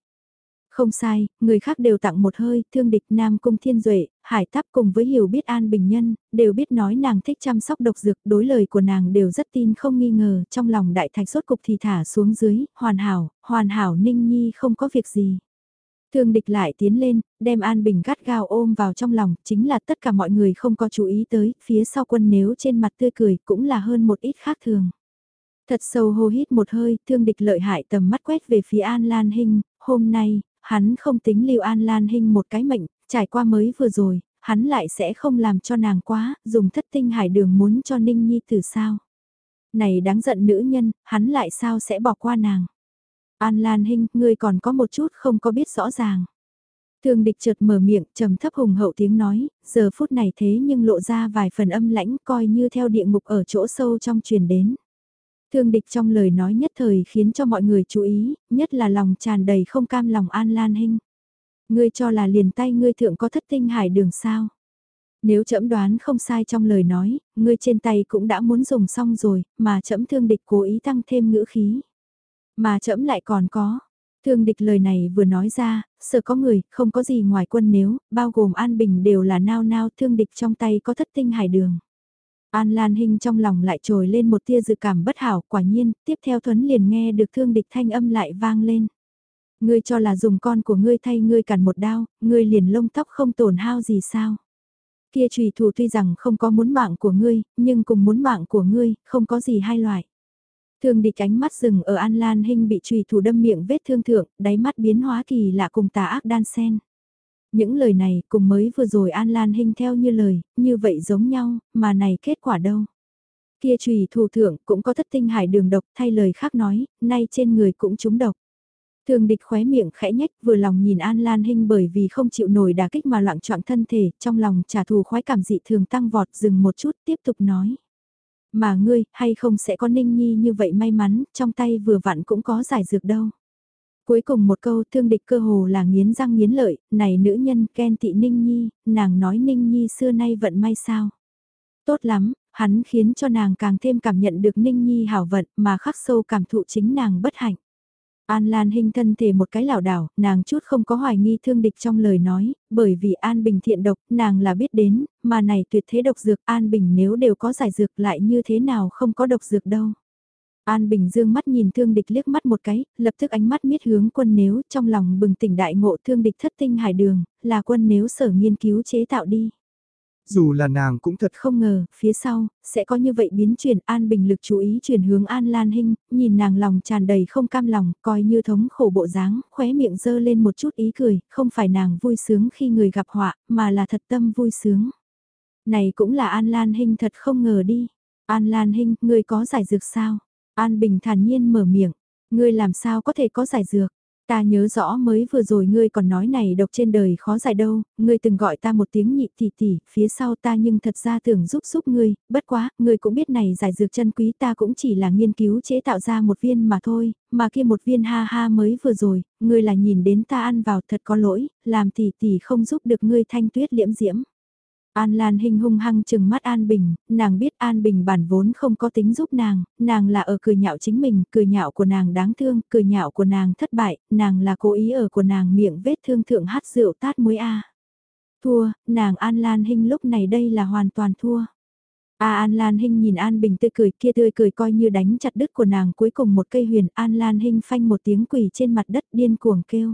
Không sai, người khác đều tặng một hơi, thương địch Nam Cung Thiên Duệ, Hải Táp cùng với hiểu biết An Bình Nhân, đều biết nói nàng thích chăm sóc độc dược, đối lời của nàng đều rất tin không nghi ngờ, trong lòng đại thạch sốt cục thì thả xuống dưới, hoàn hảo, hoàn hảo Ninh Nhi không có việc gì. Thương địch lại tiến lên, đem An Bình gắt gao ôm vào trong lòng, chính là tất cả mọi người không có chú ý tới, phía sau quân nếu trên mặt tươi cười cũng là hơn một ít khác thường. Thật sâu hô hít một hơi, thương địch lợi hại tầm mắt quét về phía An Lan Hinh, hôm nay, hắn không tính lưu An Lan Hinh một cái mệnh, trải qua mới vừa rồi, hắn lại sẽ không làm cho nàng quá, dùng thất tinh hải đường muốn cho Ninh Nhi từ sao. Này đáng giận nữ nhân, hắn lại sao sẽ bỏ qua nàng. An Lan Hinh, ngươi còn có một chút không có biết rõ ràng. thường địch chợt mở miệng, trầm thấp hùng hậu tiếng nói, giờ phút này thế nhưng lộ ra vài phần âm lãnh coi như theo địa ngục ở chỗ sâu trong truyền đến. Thương địch trong lời nói nhất thời khiến cho mọi người chú ý, nhất là lòng tràn đầy không cam lòng An Lan Hinh. Ngươi cho là liền tay ngươi thượng có thất tinh hải đường sao? Nếu chậm đoán không sai trong lời nói, ngươi trên tay cũng đã muốn dùng xong rồi, mà chậm thương địch cố ý tăng thêm ngữ khí. Mà chậm lại còn có. Thương địch lời này vừa nói ra, sợ có người, không có gì ngoài quân nếu, bao gồm An Bình đều là nao nao thương địch trong tay có thất tinh hải đường. An Lan Hinh trong lòng lại trồi lên một tia dự cảm bất hảo, quả nhiên, tiếp theo Thuấn liền nghe được thương địch thanh âm lại vang lên. Ngươi cho là dùng con của ngươi thay ngươi cản một đao, ngươi liền lông tóc không tổn hao gì sao? Kia trùy thủ tuy rằng không có muốn mạng của ngươi, nhưng cùng muốn mạng của ngươi, không có gì hai loại. Thương địch ánh mắt rừng ở An Lan Hinh bị trùy thủ đâm miệng vết thương thượng, đáy mắt biến hóa kỳ lạ cùng tà ác đan sen. Những lời này cùng mới vừa rồi An Lan Hinh theo như lời, như vậy giống nhau, mà này kết quả đâu. Kia trùy thủ thượng cũng có thất tinh hải đường độc thay lời khác nói, nay trên người cũng trúng độc. Thường địch khóe miệng khẽ nhách vừa lòng nhìn An Lan Hinh bởi vì không chịu nổi đả kích mà loạn trọng thân thể, trong lòng trả thù khoái cảm dị thường tăng vọt dừng một chút tiếp tục nói. Mà ngươi, hay không sẽ có ninh nhi như vậy may mắn, trong tay vừa vặn cũng có giải dược đâu. Cuối cùng một câu thương địch cơ hồ là nghiến răng nghiến lợi, này nữ nhân khen tị ninh nhi, nàng nói ninh nhi xưa nay vận may sao. Tốt lắm, hắn khiến cho nàng càng thêm cảm nhận được ninh nhi hảo vận mà khắc sâu cảm thụ chính nàng bất hạnh. An Lan Hinh thân thể một cái lảo đảo, nàng chút không có hoài nghi thương địch trong lời nói, bởi vì An Bình thiện độc, nàng là biết đến, mà này tuyệt thế độc dược An Bình nếu đều có giải dược lại như thế nào không có độc dược đâu. An Bình dương mắt nhìn thương địch liếc mắt một cái, lập tức ánh mắt miết hướng quân nếu trong lòng bừng tỉnh đại ngộ thương địch thất tinh hải đường, là quân nếu sở nghiên cứu chế tạo đi. Dù là nàng cũng thật không ngờ, phía sau, sẽ có như vậy biến chuyển An Bình lực chú ý chuyển hướng An Lan Hinh, nhìn nàng lòng tràn đầy không cam lòng, coi như thống khổ bộ dáng, khóe miệng dơ lên một chút ý cười, không phải nàng vui sướng khi người gặp họa, mà là thật tâm vui sướng. Này cũng là An Lan Hinh thật không ngờ đi. An Lan Hinh, người có giải dược sao? An Bình thản nhiên mở miệng, ngươi làm sao có thể có giải dược? Ta nhớ rõ mới vừa rồi ngươi còn nói này độc trên đời khó giải đâu, ngươi từng gọi ta một tiếng nhị tỷ tỷ, phía sau ta nhưng thật ra tưởng giúp giúp ngươi, bất quá, ngươi cũng biết này giải dược chân quý ta cũng chỉ là nghiên cứu chế tạo ra một viên mà thôi, mà kia một viên ha ha mới vừa rồi, ngươi là nhìn đến ta ăn vào thật có lỗi, làm tỷ tỷ không giúp được ngươi thanh tuyết liễm diễm. An Lan Hinh hung hăng chừng mắt An Bình, nàng biết An Bình bản vốn không có tính giúp nàng, nàng là ở cười nhạo chính mình, cười nhạo của nàng đáng thương, cười nhạo của nàng thất bại, nàng là cố ý ở của nàng miệng vết thương thượng hát rượu tát muối A. Thua, nàng An Lan Hinh lúc này đây là hoàn toàn thua. A An Lan Hinh nhìn An Bình tươi cười kia tươi cười coi như đánh chặt đứt của nàng cuối cùng một cây huyền An Lan Hinh phanh một tiếng quỳ trên mặt đất điên cuồng kêu.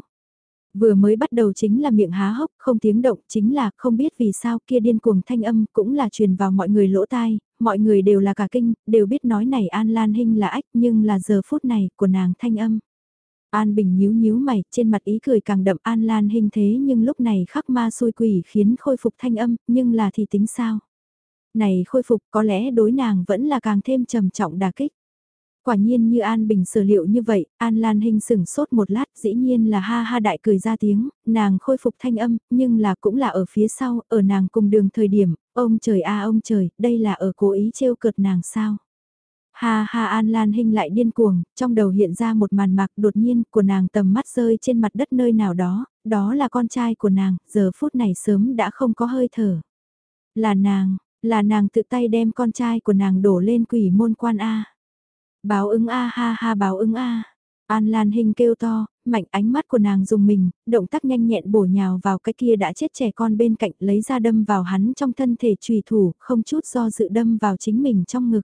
Vừa mới bắt đầu chính là miệng há hốc, không tiếng động, chính là không biết vì sao kia điên cuồng thanh âm cũng là truyền vào mọi người lỗ tai, mọi người đều là cả kinh, đều biết nói này An Lan Hinh là ách nhưng là giờ phút này của nàng thanh âm. An Bình nhíu nhíu mày, trên mặt ý cười càng đậm An Lan Hinh thế nhưng lúc này khắc ma xôi quỷ khiến khôi phục thanh âm, nhưng là thì tính sao? Này khôi phục có lẽ đối nàng vẫn là càng thêm trầm trọng đà kích. Quả nhiên như An Bình sở liệu như vậy, An Lan Hinh sừng sốt một lát dĩ nhiên là ha ha đại cười ra tiếng, nàng khôi phục thanh âm, nhưng là cũng là ở phía sau, ở nàng cùng đường thời điểm, ông trời a à ông trời, đây là ở cố ý trêu cợt nàng sao. Ha ha An Lan Hinh lại điên cuồng, trong đầu hiện ra một màn mạc đột nhiên của nàng tầm mắt rơi trên mặt đất nơi nào đó, đó là con trai của nàng, giờ phút này sớm đã không có hơi thở. Là nàng, là nàng tự tay đem con trai của nàng đổ lên quỷ môn quan A. Báo ứng a ha ha báo ứng a. An Lan Hinh kêu to, mạnh ánh mắt của nàng dùng mình, động tác nhanh nhẹn bổ nhào vào cái kia đã chết trẻ con bên cạnh lấy ra đâm vào hắn trong thân thể trùy thủ, không chút do dự đâm vào chính mình trong ngực.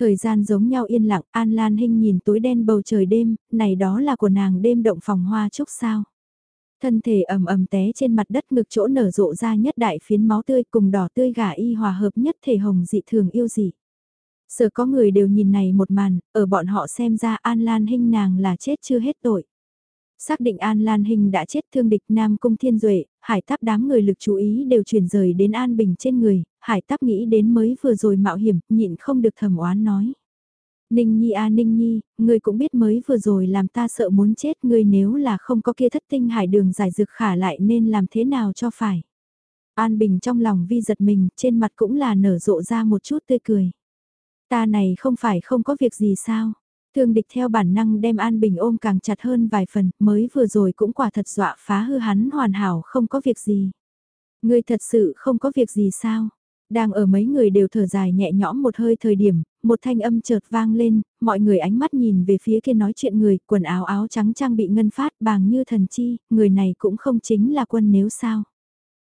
Thời gian giống nhau yên lặng, An Lan Hinh nhìn tối đen bầu trời đêm, này đó là của nàng đêm động phòng hoa chúc sao. Thân thể ầm ầm té trên mặt đất ngực chỗ nở rộ ra nhất đại phiến máu tươi cùng đỏ tươi gà y hòa hợp nhất thể hồng dị thường yêu dị sở có người đều nhìn này một màn, ở bọn họ xem ra An Lan Hinh nàng là chết chưa hết tội. Xác định An Lan Hinh đã chết thương địch Nam Cung Thiên Duệ, hải táp đám người lực chú ý đều chuyển rời đến An Bình trên người, hải táp nghĩ đến mới vừa rồi mạo hiểm, nhịn không được thầm oán nói. Ninh Nhi a Ninh Nhi, ngươi cũng biết mới vừa rồi làm ta sợ muốn chết ngươi nếu là không có kia thất tinh hải đường giải dược khả lại nên làm thế nào cho phải. An Bình trong lòng vi giật mình, trên mặt cũng là nở rộ ra một chút tươi cười. Ta này không phải không có việc gì sao? Thương địch theo bản năng đem An Bình ôm càng chặt hơn vài phần, mới vừa rồi cũng quả thật dọa phá hư hắn hoàn hảo không có việc gì. Ngươi thật sự không có việc gì sao? Đang ở mấy người đều thở dài nhẹ nhõm một hơi thời điểm, một thanh âm chợt vang lên, mọi người ánh mắt nhìn về phía kia nói chuyện người, quần áo áo trắng trang bị ngân phát bàng như thần chi, người này cũng không chính là quân nếu sao.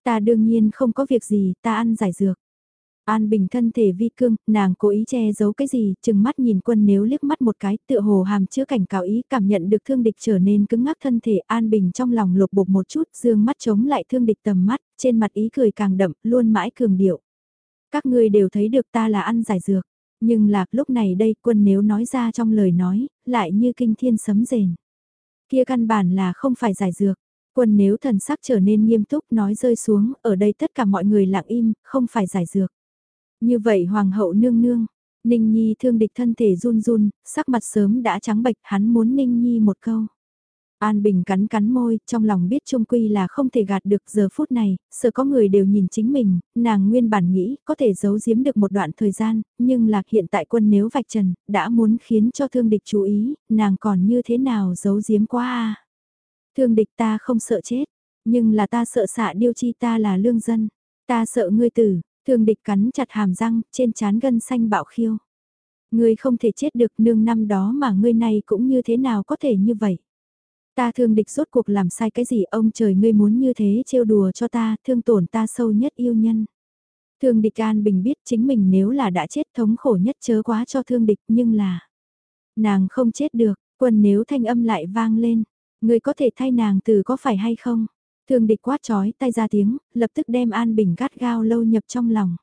Ta đương nhiên không có việc gì, ta ăn giải dược. An Bình thân thể vi cương, nàng cố ý che giấu cái gì, chừng mắt nhìn quân nếu liếc mắt một cái, tựa hồ hàm chứa cảnh cáo ý cảm nhận được thương địch trở nên cứng ngắc thân thể An Bình trong lòng lột bột một chút, dương mắt chống lại thương địch tầm mắt, trên mặt ý cười càng đậm, luôn mãi cường điệu. Các ngươi đều thấy được ta là ăn giải dược, nhưng là lúc này đây quân nếu nói ra trong lời nói, lại như kinh thiên sấm rền. Kia căn bản là không phải giải dược, quân nếu thần sắc trở nên nghiêm túc nói rơi xuống, ở đây tất cả mọi người lặng im, không phải giải dược. Như vậy hoàng hậu nương nương, Ninh Nhi thương địch thân thể run run, sắc mặt sớm đã trắng bệch hắn muốn Ninh Nhi một câu. An Bình cắn cắn môi, trong lòng biết trung quy là không thể gạt được giờ phút này, sợ có người đều nhìn chính mình, nàng nguyên bản nghĩ có thể giấu giếm được một đoạn thời gian, nhưng lạc hiện tại quân nếu vạch trần, đã muốn khiến cho thương địch chú ý, nàng còn như thế nào giấu giếm quá à. Thương địch ta không sợ chết, nhưng là ta sợ xạ điêu chi ta là lương dân, ta sợ ngươi tử, thương địch cắn chặt hàm răng, trên trán gân xanh bạo khiêu. Ngươi không thể chết được nương năm đó mà ngươi này cũng như thế nào có thể như vậy. Ta thương địch rốt cuộc làm sai cái gì ông trời ngươi muốn như thế trêu đùa cho ta, thương tổn ta sâu nhất yêu nhân. Thương địch an bình biết chính mình nếu là đã chết thống khổ nhất chớ quá cho thương địch nhưng là... Nàng không chết được, quân nếu thanh âm lại vang lên, ngươi có thể thay nàng từ có phải hay không? Thương địch quát chói tay ra tiếng, lập tức đem an bình gắt gao lâu nhập trong lòng.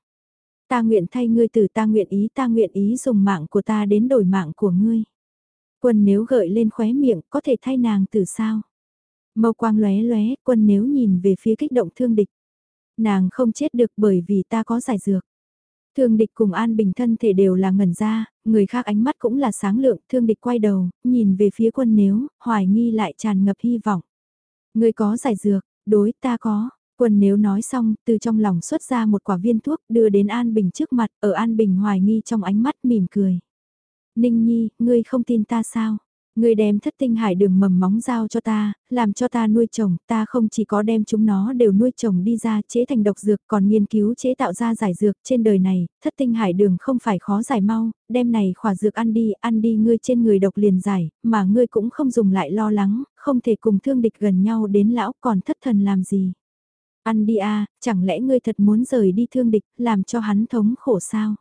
Ta nguyện thay ngươi từ ta nguyện ý ta nguyện ý dùng mạng của ta đến đổi mạng của ngươi. Quân nếu gợi lên khóe miệng có thể thay nàng từ sao. Màu quang lóe lóe, quân nếu nhìn về phía kích động thương địch. Nàng không chết được bởi vì ta có giải dược. Thương địch cùng An Bình thân thể đều là ngẩn ra, người khác ánh mắt cũng là sáng lượng, thương địch quay đầu, nhìn về phía quân nếu, hoài nghi lại tràn ngập hy vọng. Người có giải dược, đối ta có, quân nếu nói xong, từ trong lòng xuất ra một quả viên thuốc đưa đến An Bình trước mặt, ở An Bình hoài nghi trong ánh mắt mỉm cười. Ninh Nhi, ngươi không tin ta sao? Ngươi đem thất tinh hải đường mầm móng giao cho ta, làm cho ta nuôi trồng, ta không chỉ có đem chúng nó đều nuôi trồng đi ra chế thành độc dược còn nghiên cứu chế tạo ra giải dược trên đời này, thất tinh hải đường không phải khó giải mau, đem này khỏa dược ăn đi, ăn đi ngươi trên người độc liền giải, mà ngươi cũng không dùng lại lo lắng, không thể cùng thương địch gần nhau đến lão còn thất thần làm gì. Ăn đi a chẳng lẽ ngươi thật muốn rời đi thương địch, làm cho hắn thống khổ sao?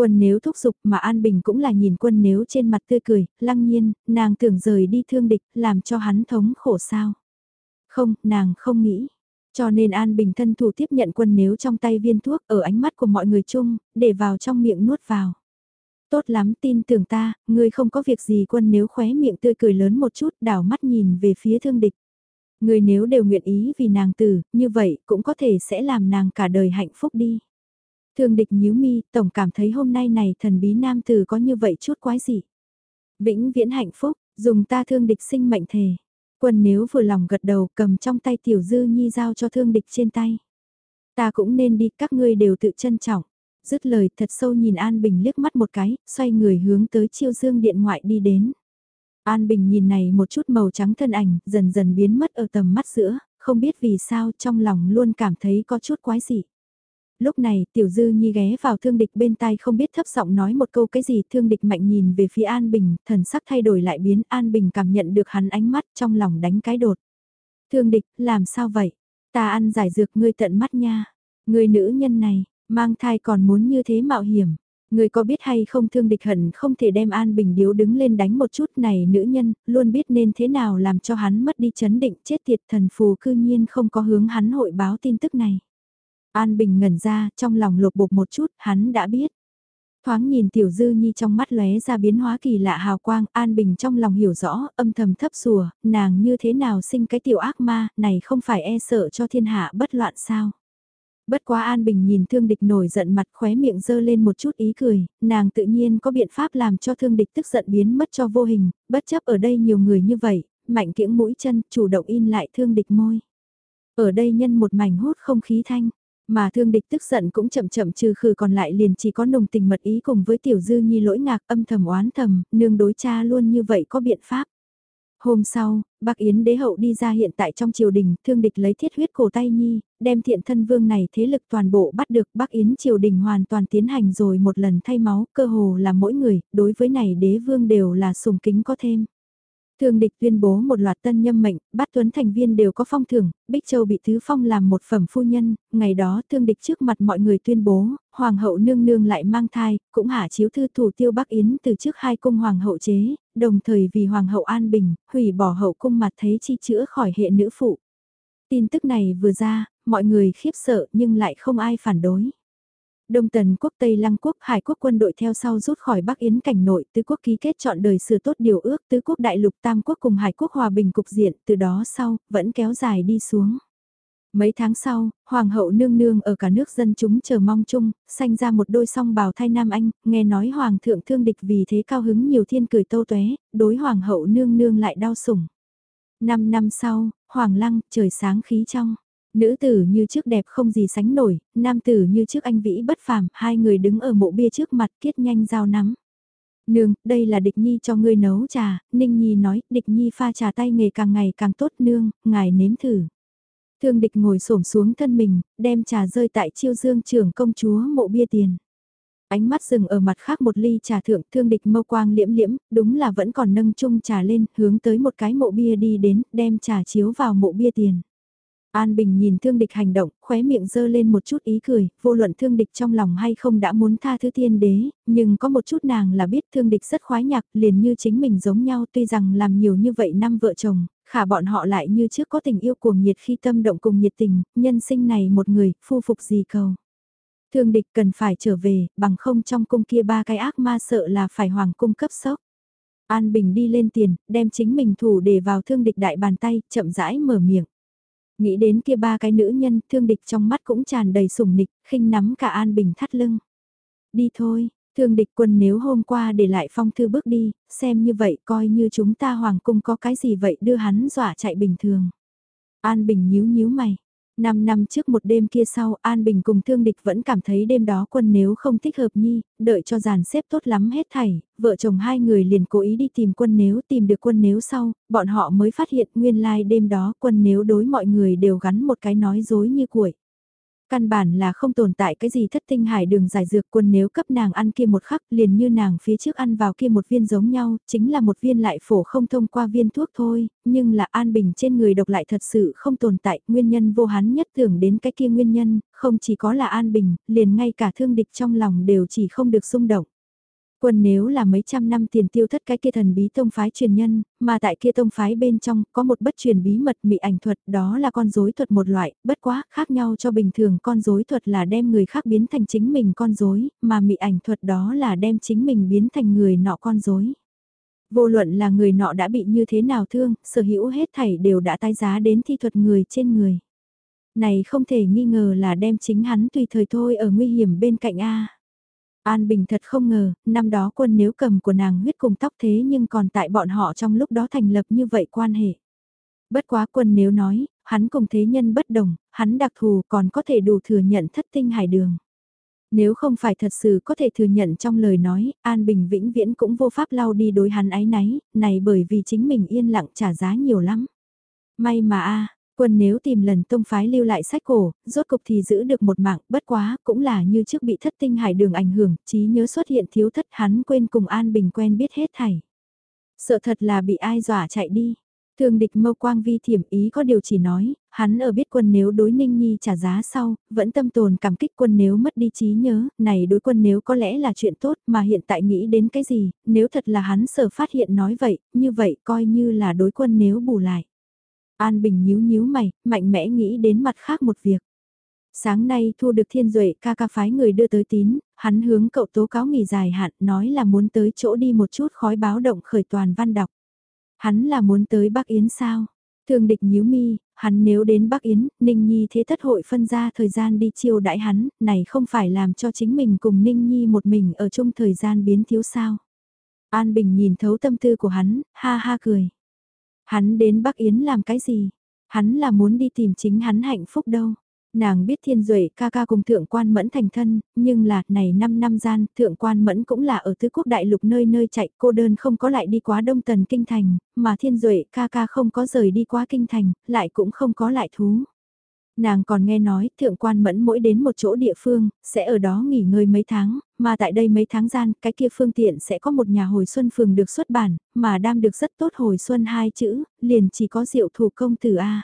Quân nếu thúc giục mà An Bình cũng là nhìn quân nếu trên mặt tươi cười, lăng nhiên, nàng tưởng rời đi thương địch, làm cho hắn thống khổ sao. Không, nàng không nghĩ. Cho nên An Bình thân thủ tiếp nhận quân nếu trong tay viên thuốc ở ánh mắt của mọi người chung, để vào trong miệng nuốt vào. Tốt lắm tin tưởng ta, ngươi không có việc gì quân nếu khóe miệng tươi cười lớn một chút đảo mắt nhìn về phía thương địch. Ngươi nếu đều nguyện ý vì nàng tử, như vậy cũng có thể sẽ làm nàng cả đời hạnh phúc đi. Thương địch nhíu mi, tổng cảm thấy hôm nay này thần bí nam tử có như vậy chút quái gì. Vĩnh viễn hạnh phúc, dùng ta thương địch sinh mệnh thề. Quân nếu vừa lòng gật đầu cầm trong tay tiểu dư nhi giao cho thương địch trên tay. Ta cũng nên đi, các ngươi đều tự trân trọng. Dứt lời thật sâu nhìn An Bình liếc mắt một cái, xoay người hướng tới chiêu dương điện ngoại đi đến. An Bình nhìn này một chút màu trắng thân ảnh, dần dần biến mất ở tầm mắt giữa, không biết vì sao trong lòng luôn cảm thấy có chút quái dị lúc này tiểu dư nhi ghé vào thương địch bên tai không biết thấp giọng nói một câu cái gì thương địch mạnh nhìn về phía An Bình, thần sắc thay đổi lại biến An Bình cảm nhận được hắn ánh mắt trong lòng đánh cái đột. Thương địch, làm sao vậy? Ta ăn giải dược ngươi tận mắt nha. Người nữ nhân này, mang thai còn muốn như thế mạo hiểm. Người có biết hay không thương địch hận không thể đem An Bình Điếu đứng lên đánh một chút này nữ nhân, luôn biết nên thế nào làm cho hắn mất đi chấn định chết tiệt thần phù cư nhiên không có hướng hắn hội báo tin tức này. An Bình ngẩn ra, trong lòng lột bột một chút, hắn đã biết. Thoáng nhìn Tiểu Dư Nhi trong mắt lóe ra biến hóa kỳ lạ hào quang, An Bình trong lòng hiểu rõ, âm thầm thấp sùa, nàng như thế nào sinh cái tiểu ác ma, này không phải e sợ cho thiên hạ bất loạn sao. Bất quá An Bình nhìn thương địch nổi giận mặt khóe miệng dơ lên một chút ý cười, nàng tự nhiên có biện pháp làm cho thương địch tức giận biến mất cho vô hình, bất chấp ở đây nhiều người như vậy, mạnh kiễng mũi chân, chủ động in lại thương địch môi. Ở đây nhân một mảnh hút không khí thanh, mà thương địch tức giận cũng chậm chậm trừ khử còn lại liền chỉ có nồng tình mật ý cùng với tiểu dư nhi lỗi ngạc âm thầm oán thầm, nương đối cha luôn như vậy có biện pháp. Hôm sau, bác Yến đế hậu đi ra hiện tại trong triều đình, thương địch lấy thiết huyết cổ tay nhi, đem thiện thân vương này thế lực toàn bộ bắt được bác Yến triều đình hoàn toàn tiến hành rồi một lần thay máu, cơ hồ là mỗi người, đối với này đế vương đều là sùng kính có thêm. Thương địch tuyên bố một loạt tân nhâm mệnh, bát tuấn thành viên đều có phong thưởng, Bích Châu bị Thứ Phong làm một phẩm phu nhân, ngày đó thương địch trước mặt mọi người tuyên bố, Hoàng hậu nương nương lại mang thai, cũng hạ chiếu thư thủ tiêu Bắc Yến từ trước hai cung Hoàng hậu chế, đồng thời vì Hoàng hậu an bình, hủy bỏ hậu cung mặt thấy chi chữa khỏi hệ nữ phụ. Tin tức này vừa ra, mọi người khiếp sợ nhưng lại không ai phản đối. Đông Tần quốc Tây Lăng quốc Hải quốc quân đội theo sau rút khỏi Bắc Yến cảnh nội tứ quốc ký kết chọn đời sửa tốt điều ước tứ quốc đại lục tam quốc cùng Hải quốc hòa bình cục diện từ đó sau vẫn kéo dài đi xuống. Mấy tháng sau, Hoàng hậu nương nương ở cả nước dân chúng chờ mong chung, sanh ra một đôi song bào thai nam anh, nghe nói Hoàng thượng thương địch vì thế cao hứng nhiều thiên cười tâu tuế, đối Hoàng hậu nương nương lại đau sủng. Năm năm sau, Hoàng lăng, trời sáng khí trong. Nữ tử như trước đẹp không gì sánh nổi, nam tử như trước anh vĩ bất phàm, hai người đứng ở mộ bia trước mặt kiết nhanh giao nắm. Nương, đây là địch nhi cho ngươi nấu trà, Ninh Nhi nói, địch nhi pha trà tay nghề càng ngày càng tốt nương, ngài nếm thử. Thương địch ngồi xổm xuống thân mình, đem trà rơi tại chiêu dương trưởng công chúa mộ bia tiền. Ánh mắt dừng ở mặt khác một ly trà thượng thương địch mâu quang liễm liễm, đúng là vẫn còn nâng chung trà lên, hướng tới một cái mộ bia đi đến, đem trà chiếu vào mộ bia tiền. An Bình nhìn thương địch hành động, khóe miệng dơ lên một chút ý cười, vô luận thương địch trong lòng hay không đã muốn tha thứ thiên đế, nhưng có một chút nàng là biết thương địch rất khoái nhạc, liền như chính mình giống nhau tuy rằng làm nhiều như vậy năm vợ chồng, khả bọn họ lại như trước có tình yêu cuồng nhiệt khi tâm động cùng nhiệt tình, nhân sinh này một người, phu phục gì cầu. Thương địch cần phải trở về, bằng không trong cung kia ba cái ác ma sợ là phải hoàng cung cấp sốc. An Bình đi lên tiền, đem chính mình thủ để vào thương địch đại bàn tay, chậm rãi mở miệng. Nghĩ đến kia ba cái nữ nhân, thương địch trong mắt cũng tràn đầy sủng nịch, khinh nắm cả An Bình thắt lưng. Đi thôi, thương địch quân nếu hôm qua để lại phong thư bước đi, xem như vậy coi như chúng ta hoàng cung có cái gì vậy đưa hắn dọa chạy bình thường. An Bình nhíu nhíu mày, Năm năm trước một đêm kia sau, An Bình cùng thương địch vẫn cảm thấy đêm đó quân nếu không thích hợp nhi, đợi cho giàn xếp tốt lắm hết thảy, vợ chồng hai người liền cố ý đi tìm quân nếu tìm được quân nếu sau, bọn họ mới phát hiện nguyên lai like đêm đó quân nếu đối mọi người đều gắn một cái nói dối như cuội. Căn bản là không tồn tại cái gì thất tinh hải đường giải dược quân nếu cấp nàng ăn kia một khắc liền như nàng phía trước ăn vào kia một viên giống nhau, chính là một viên lại phổ không thông qua viên thuốc thôi, nhưng là an bình trên người độc lại thật sự không tồn tại, nguyên nhân vô hắn nhất tưởng đến cái kia nguyên nhân, không chỉ có là an bình, liền ngay cả thương địch trong lòng đều chỉ không được xung động. Quân nếu là mấy trăm năm tiền tiêu thất cái kia thần bí tông phái truyền nhân, mà tại kia tông phái bên trong có một bất truyền bí mật mị ảnh thuật đó là con rối thuật một loại, bất quá khác nhau cho bình thường con rối thuật là đem người khác biến thành chính mình con rối, mà mị ảnh thuật đó là đem chính mình biến thành người nọ con rối. Vô luận là người nọ đã bị như thế nào thương, sở hữu hết thảy đều đã tái giá đến thi thuật người trên người. Này không thể nghi ngờ là đem chính hắn tùy thời thôi ở nguy hiểm bên cạnh A. An Bình thật không ngờ, năm đó quân nếu cầm của nàng huyết cùng tóc thế nhưng còn tại bọn họ trong lúc đó thành lập như vậy quan hệ. Bất quá quân nếu nói, hắn cùng thế nhân bất đồng, hắn đặc thù còn có thể đủ thừa nhận thất tinh hải đường. Nếu không phải thật sự có thể thừa nhận trong lời nói, An Bình vĩnh viễn cũng vô pháp lau đi đối hắn ái náy, này bởi vì chính mình yên lặng trả giá nhiều lắm. May mà a Quân nếu tìm lần tông phái lưu lại sách cổ, rốt cục thì giữ được một mạng, bất quá, cũng là như trước bị thất tinh hải đường ảnh hưởng, trí nhớ xuất hiện thiếu thất hắn quên cùng An Bình quen biết hết thảy. Sợ thật là bị ai dọa chạy đi. Thương địch mâu quang vi thiểm ý có điều chỉ nói, hắn ở biết quân nếu đối ninh nhi trả giá sau, vẫn tâm tồn cảm kích quân nếu mất đi trí nhớ, này đối quân nếu có lẽ là chuyện tốt mà hiện tại nghĩ đến cái gì, nếu thật là hắn sở phát hiện nói vậy, như vậy coi như là đối quân nếu bù lại. An Bình nhíu nhíu mày, mạnh mẽ nghĩ đến mặt khác một việc. Sáng nay thu được thiên duệ ca ca phái người đưa tới tín, hắn hướng cậu tố cáo nghỉ dài hạn nói là muốn tới chỗ đi một chút khói báo động khởi toàn văn đọc. Hắn là muốn tới Bắc Yến sao? Thường địch nhíu mi, hắn nếu đến Bắc Yến, Ninh Nhi thế thất hội phân ra thời gian đi chiêu đãi hắn, này không phải làm cho chính mình cùng Ninh Nhi một mình ở chung thời gian biến thiếu sao. An Bình nhìn thấu tâm tư của hắn, ha ha cười. Hắn đến Bắc Yến làm cái gì? Hắn là muốn đi tìm chính hắn hạnh phúc đâu. Nàng biết thiên duệ ca ca cùng thượng quan mẫn thành thân, nhưng là, này 5 năm gian, thượng quan mẫn cũng là ở tứ quốc đại lục nơi nơi chạy, cô đơn không có lại đi quá đông tần kinh thành, mà thiên duệ ca ca không có rời đi quá kinh thành, lại cũng không có lại thú. Nàng còn nghe nói thượng quan mẫn mỗi đến một chỗ địa phương, sẽ ở đó nghỉ ngơi mấy tháng, mà tại đây mấy tháng gian, cái kia phương tiện sẽ có một nhà hồi xuân phường được xuất bản, mà đam được rất tốt hồi xuân hai chữ, liền chỉ có diệu thủ công tử A.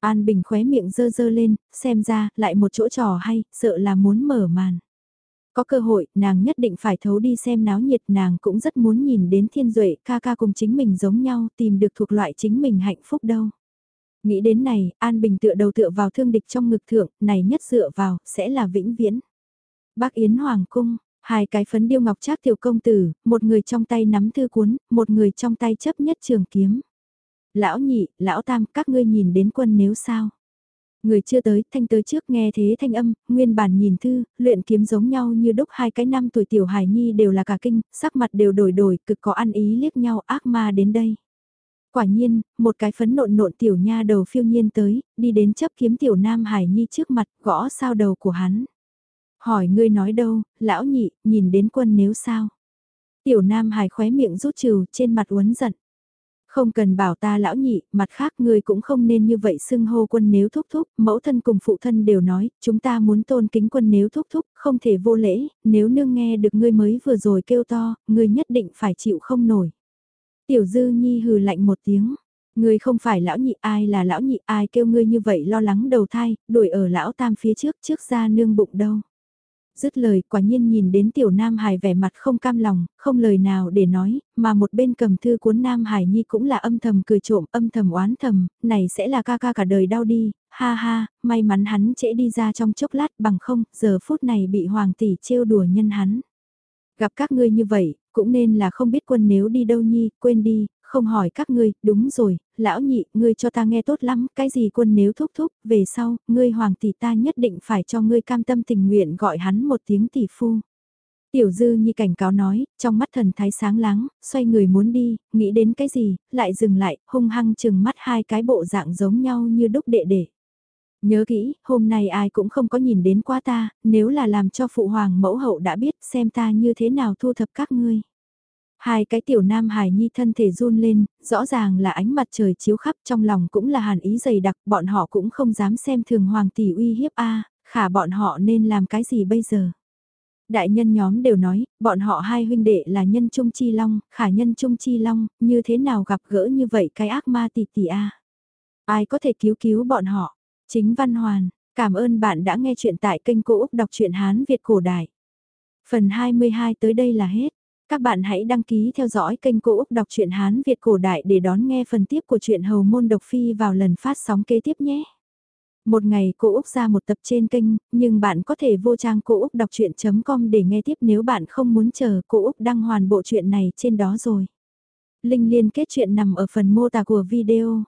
An Bình khóe miệng dơ dơ lên, xem ra, lại một chỗ trò hay, sợ là muốn mở màn. Có cơ hội, nàng nhất định phải thấu đi xem náo nhiệt nàng cũng rất muốn nhìn đến thiên duệ ca ca cùng chính mình giống nhau tìm được thuộc loại chính mình hạnh phúc đâu. Nghĩ đến này, An Bình tựa đầu tựa vào thương địch trong ngực thượng, này nhất dựa vào, sẽ là vĩnh viễn. Bác Yến Hoàng Cung, hai cái phấn điêu ngọc trác tiểu công tử, một người trong tay nắm thư cuốn, một người trong tay chấp nhất trường kiếm. Lão nhị, lão tam, các ngươi nhìn đến quân nếu sao? Người chưa tới, thanh tới trước nghe thế thanh âm, nguyên bản nhìn thư, luyện kiếm giống nhau như đúc hai cái năm tuổi tiểu hài nhi đều là cả kinh, sắc mặt đều đổi đổi, cực có ăn ý liếc nhau ác ma đến đây. Quả nhiên, một cái phấn nộn nộn tiểu nha đầu phiêu nhiên tới, đi đến chấp kiếm tiểu nam hải nhi trước mặt, gõ sao đầu của hắn. Hỏi ngươi nói đâu, lão nhị, nhìn đến quân nếu sao? Tiểu nam hải khóe miệng rút trừ, trên mặt uốn giận. Không cần bảo ta lão nhị, mặt khác ngươi cũng không nên như vậy xưng hô quân nếu thúc thúc, mẫu thân cùng phụ thân đều nói, chúng ta muốn tôn kính quân nếu thúc thúc, không thể vô lễ, nếu nương nghe được ngươi mới vừa rồi kêu to, ngươi nhất định phải chịu không nổi. Tiểu dư nhi hừ lạnh một tiếng, ngươi không phải lão nhị ai là lão nhị ai kêu ngươi như vậy lo lắng đầu thai, đuổi ở lão tam phía trước trước ra nương bụng đâu. Dứt lời quả nhiên nhìn đến tiểu Nam Hải vẻ mặt không cam lòng, không lời nào để nói, mà một bên cầm thư cuốn Nam Hải Nhi cũng là âm thầm cười trộm, âm thầm oán thầm, này sẽ là ca ca cả đời đau đi, ha ha, may mắn hắn trễ đi ra trong chốc lát bằng không, giờ phút này bị hoàng tỷ trêu đùa nhân hắn. Gặp các ngươi như vậy, cũng nên là không biết quân nếu đi đâu nhi, quên đi, không hỏi các ngươi, đúng rồi, lão nhị, ngươi cho ta nghe tốt lắm, cái gì quân nếu thúc thúc, về sau, ngươi hoàng tỷ ta nhất định phải cho ngươi cam tâm tình nguyện gọi hắn một tiếng tỷ phu. Tiểu dư nhi cảnh cáo nói, trong mắt thần thái sáng láng, xoay người muốn đi, nghĩ đến cái gì, lại dừng lại, hung hăng chừng mắt hai cái bộ dạng giống nhau như đúc đệ đệ. Nhớ kỹ, hôm nay ai cũng không có nhìn đến qua ta, nếu là làm cho phụ hoàng mẫu hậu đã biết xem ta như thế nào thu thập các ngươi. Hai cái tiểu nam hài nhi thân thể run lên, rõ ràng là ánh mặt trời chiếu khắp trong lòng cũng là hàn ý dày đặc, bọn họ cũng không dám xem thường hoàng tỷ uy hiếp a khả bọn họ nên làm cái gì bây giờ. Đại nhân nhóm đều nói, bọn họ hai huynh đệ là nhân trung chi long, khả nhân trung chi long, như thế nào gặp gỡ như vậy cái ác ma tỷ tỷ a Ai có thể cứu cứu bọn họ? Chính Văn Hoàn, cảm ơn bạn đã nghe chuyện tại kênh Cô Úc Đọc truyện Hán Việt Cổ Đại. Phần 22 tới đây là hết. Các bạn hãy đăng ký theo dõi kênh Cô Úc Đọc truyện Hán Việt Cổ Đại để đón nghe phần tiếp của truyện Hầu Môn Độc Phi vào lần phát sóng kế tiếp nhé. Một ngày cô Úc ra một tập trên kênh, nhưng bạn có thể vô trang cô Úc đọc chuyện.com để nghe tiếp nếu bạn không muốn chờ cô Úc đăng hoàn bộ chuyện này trên đó rồi. Linh liên kết chuyện nằm ở phần mô tả của video.